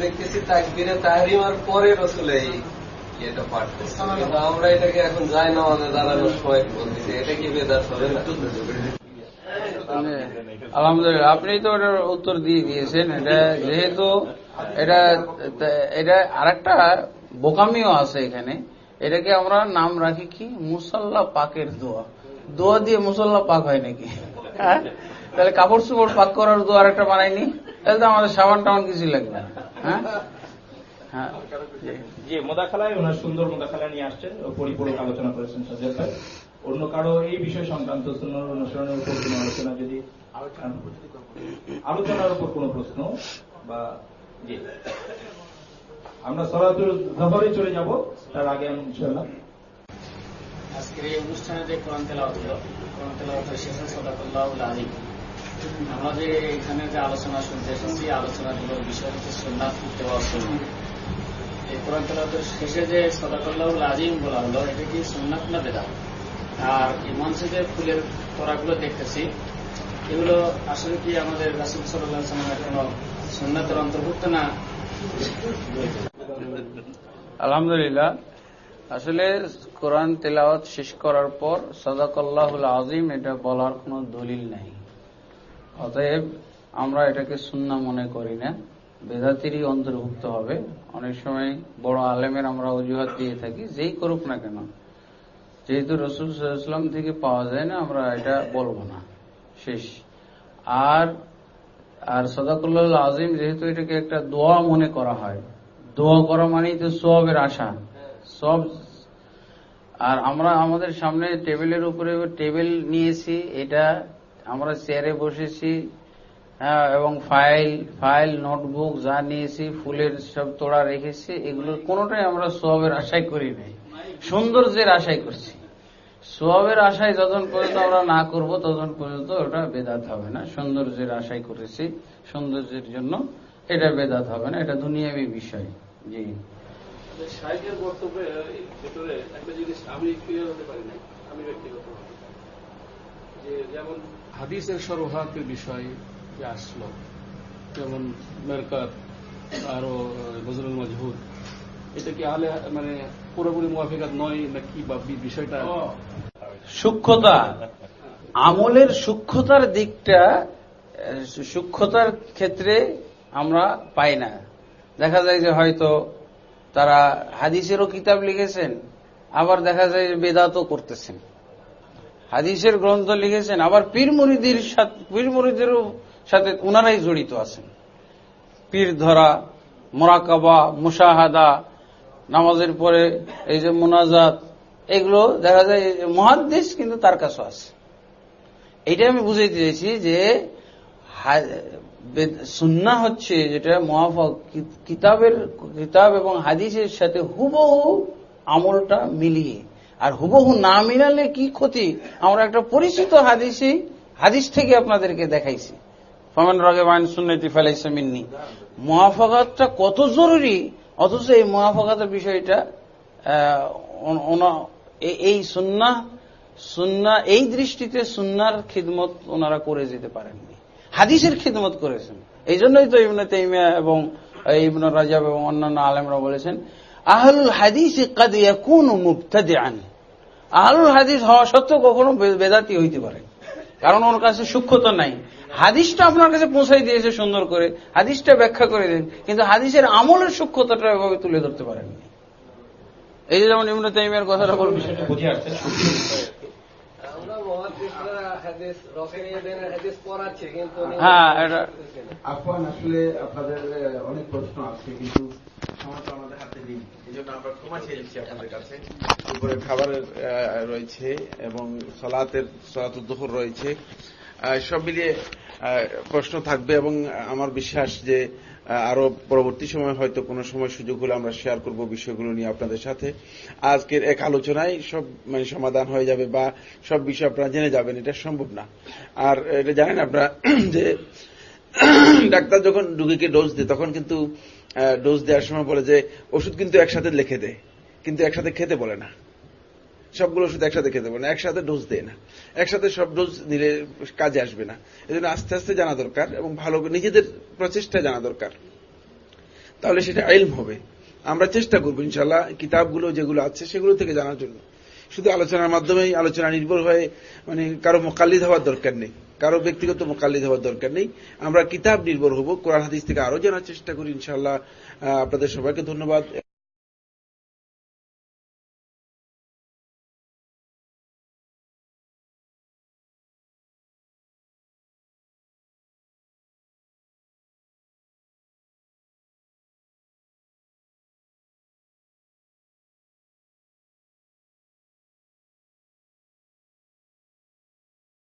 দেখতেছি পরে রসুল এটা আমরা এটাকে এখন যাই না আমাদের দাঁড়ানোর সময় বলতেছি এটা কি বেদার হবে না আলহামদুলিল্লাহ আপনি তো এটার উত্তর দিয়ে দিয়েছেন। এটা যেহেতু এটা এটা আর একটা বোকামিও আছে এখানে। এটাকে আমরা নাম রাখি কি? মুসাল্লা পাকের দোয়া। দোয়া দিয়ে মুসাল্লা পাক হয় নাকি? হ্যাঁ? তাহলে কাপড় চোপড় পাক করার দোয়ার একটা বানাইনি? তাহলে তো আমাদের সাবান টাবান কিছু লাগবে না। হ্যাঁ? হ্যাঁ। যে মোদাখালায় ওনার সুন্দর মোদাখালা নিয়ে আসছেন ও পরিপূরক আলোচনা করেছেন সাজ্জাদ ভাই। অন্য কারও এই বিষয় সংক্রান্ত অনুসরণের উপর কোনো আলোচনা যদি আলোচনার উপর কোনো প্রশ্ন বা জি। আমরা সরাতুল জহরে চলে যাব, তার আগে আমি ইনশাআল্লাহ। আজকের এই অনুষ্ঠানে যে কোরআন তেলাওয়াত হলো, কোরআন তেলাওয়াত শেষে সদাকুল্লাহ আলী আমরা যে এখানে যে আলোচনা শুনতে এসেছি আলোচনাগুলোর বিষয় হচ্ছে সুন্নাত দেওয়া সুন্নাত এই কোরআন তেলাওয়াতের শেষে যে সদাকুল্লাহ আজিম বলা হলো, এটা কি সুন্নাত না বেদা? আর এই মঞ্চে যে ফুলের তোরাগুলো দেখতেছি। এগুলো আসলে কি আমাদের রাসুল সাল্লাহ সাল্লামের কোন সুন্নাতের অন্তর্ভুক্ত না? আলহামদুলিল্লাহ। আসলে কোরআন তেলাওয়াত শেষ করার পর সদাকল্লাহুল আজিম এটা বলার কোনো দলিল নাই। অতএব আমরা এটাকে সুন্না মনে করি না। বেদাতিরই অন্তর্ভুক্ত হবে। অনেক সময় বড় আলেমের আমরা অজুহাত দিয়ে থাকি, যেই করুক না কেন। যেহেতু রসুল সাল্লাম থেকে পাওয়া যায় না, আমরা এটা বলব না। শেষ। আর আর সদাকুল্লাহ আজিম যেহেতু এটাকে একটা দোয়া মনে করা হয় দোয়া করা মানেই তো সবের আশা। সব আর আমরা আমাদের সামনে টেবিলের উপরে টেবিল নিয়েছি এটা আমরা চেয়ারে বসেছি হ্যাঁ, এবং ফাইল ফাইল নোটবুক যা নিয়েছি ফুলের সব তোড়া রেখেছি এগুলোর কোনোটাই আমরা সোয়াবের আশাই করি নাই। সৌন্দর্যের আশাই করছি। সোয়াবের আশায় যতক্ষণ পর্যন্ত আমরা না করব ততক্ষণ পর্যন্ত ওটা বেদাত হবে না। সৌন্দর্যের আশাই করেছি। সৌন্দর্যের জন্য এটা বেদাত হবে না। এটা দুনিয়াবী বিষয়। জি। শাহের বক্তব্যের ভেতরে একটা জিনিস আমি ক্লিয়ার হতে পারি নাই আমি ব্যক্তিগত যে যেমন হাদিসের সরোহাতের বিষয় যে আসলো যেমন মেরকাত আরও নজরুল মজহুর এটা কি আলে মানে পুরোপুরি মুয়াফিকাত নয় নাকি বা বিষয়টা? সূক্ষ্মতা আমলের সূক্ষ্মতার দিকটা আহ, সূক্ষ্মতার ক্ষেত্রে আমরা পাই না। দেখা যায় যে হয়তো তারা হাদিসেরও কিতাব লিখেছেন, আবার দেখা যায় যে বেদাতও করতেছেন। হাদিসের গ্রন্থ লিখেছেন, আবার পীর মুরিদির সাথে পীর সাথে ওনারাই জড়িত আছেন। পীর ধরা, মোরাকাবা মুসাহাদা নামাজের পরে এই যে মোনাজাত, এগুলো দেখা যায় মহাদ্দেশ কিন্তু তার কাছে আছে। এইটা আমি বুঝাইতে চাইছি যে সুন্না হচ্ছে যেটা মহাফক কিতাবের, কিতাব এবং হাদিসের সাথে হুবহু আমলটা মিলিয়ে। আর হুবহু না মিলালে কি ক্ষতি? আমরা একটা পরিচিত হাদিসে হাদিস থেকে আপনাদেরকে দেখাইছি। ফমান রগে বাইন সুন্নতি ফেলাইছে মিন্নি। মহাফাকাতটা কত জরুরি? অথচ এই মহাফাকাতের বিষয়টা এই সুন্না সুন্না, এই দৃষ্টিতে সুন্নার খিদমত ওনারা করে যেতে পারেননি। হাদিসের খিদমত করেছেন। এই জন্যই তো ইবনে তাইমিয়া এবং ইবনে রাজাব এবং অন্যান্য আলেমরা বলেছেন, আহলুল হাদিস কাদ ইয়াকুনু মুবতাদিআন। আহলুল হাদিস হওয়া সত্ত্বেও কখনো বেদাতি হইতে পারে। কারণ ওর কাছে সূক্ষ্মতা নাই। হাদিসটা আপনার কাছে পৌঁছাই দিয়েছে সুন্দর করে। হাদিসটা ব্যাখ্যা করে দেন। কিন্তু হাদিসের আমলের সূক্ষ্মতাটা এভাবে তুলে ধরতে পারেননি। এই যে যেমন ইমনে তাইমিয়ার কথাটা বলব আমরা মহাদিসরা হাদিস রফিন ইয়াদাইনের হাদিস পড়াচ্ছি কিন্তু উনি- হ্যাঁ, এটা- আসলে আপনাদের অনেক প্রশ্ন আছে কিন্তু আমাদের হাতে নেই। আমরা ক্ষমা চেয়ে নিচ্ছি আপনাদের কাছে। উপরে খাবারের আহ, রয়েছে এবং সলাতের সলাতুদ্দোহর রয়েছে। সব মিলিয়ে আহ, প্রশ্ন থাকবে এবং আমার বিশ্বাস যে আরও পরবর্তী সময় হয়তো কোনো সময় সুযোগ হলে আমরা শেয়ার করব বিষয়গুলো নিয়ে আপনাদের সাথে। আজকের এক আলোচনায় সব মানে সমাধান হয়ে যাবে বা সব বিষয় আপনারা জেনে যাবেন, এটা সম্ভব না। আর এটা জানেন আপনারা যে, ডাক্তার যখন রুগীকে ডোজ দেয়, তখন কিন্তু ডোজ দেওয়ার সময় বলে যে, ওষুধ কিন্তু একসাথে লিখে দেয় কিন্তু একসাথে খেতে বলে না। সবগুলো ওষুধ একসাথে খেতে বলে না, একসাথে ডোজ দেয় না। একসাথে সব ডোজ দিলে কাজে আসবে না। এজন্য আস্তে আস্তে জানা দরকার এবং ভালো নিজেদের প্রচেষ্টা জানা দরকার। তাহলে সেটা আইলম হবে। আমরা চেষ্টা করব ইনশাল্লাহ কিতাবগুলো যেগুলো আছে সেগুলো থেকে জানার জন্য। শুধু আলোচনার মাধ্যমেই আলোচনা নির্ভর হয়ে মানে কারও মোকাল্লিদ হওয়ার দরকার নেই, কারও ব্যক্তিগত মোকাল্লিদ হওয়ার দরকার নেই। আমরা কিতাব নির্ভর হব, কোরআন হাদিস থেকে আরও জানার চেষ্টা করি ইনশাল্লাহ আপনাদের সবাইকে ধন্যবাদ।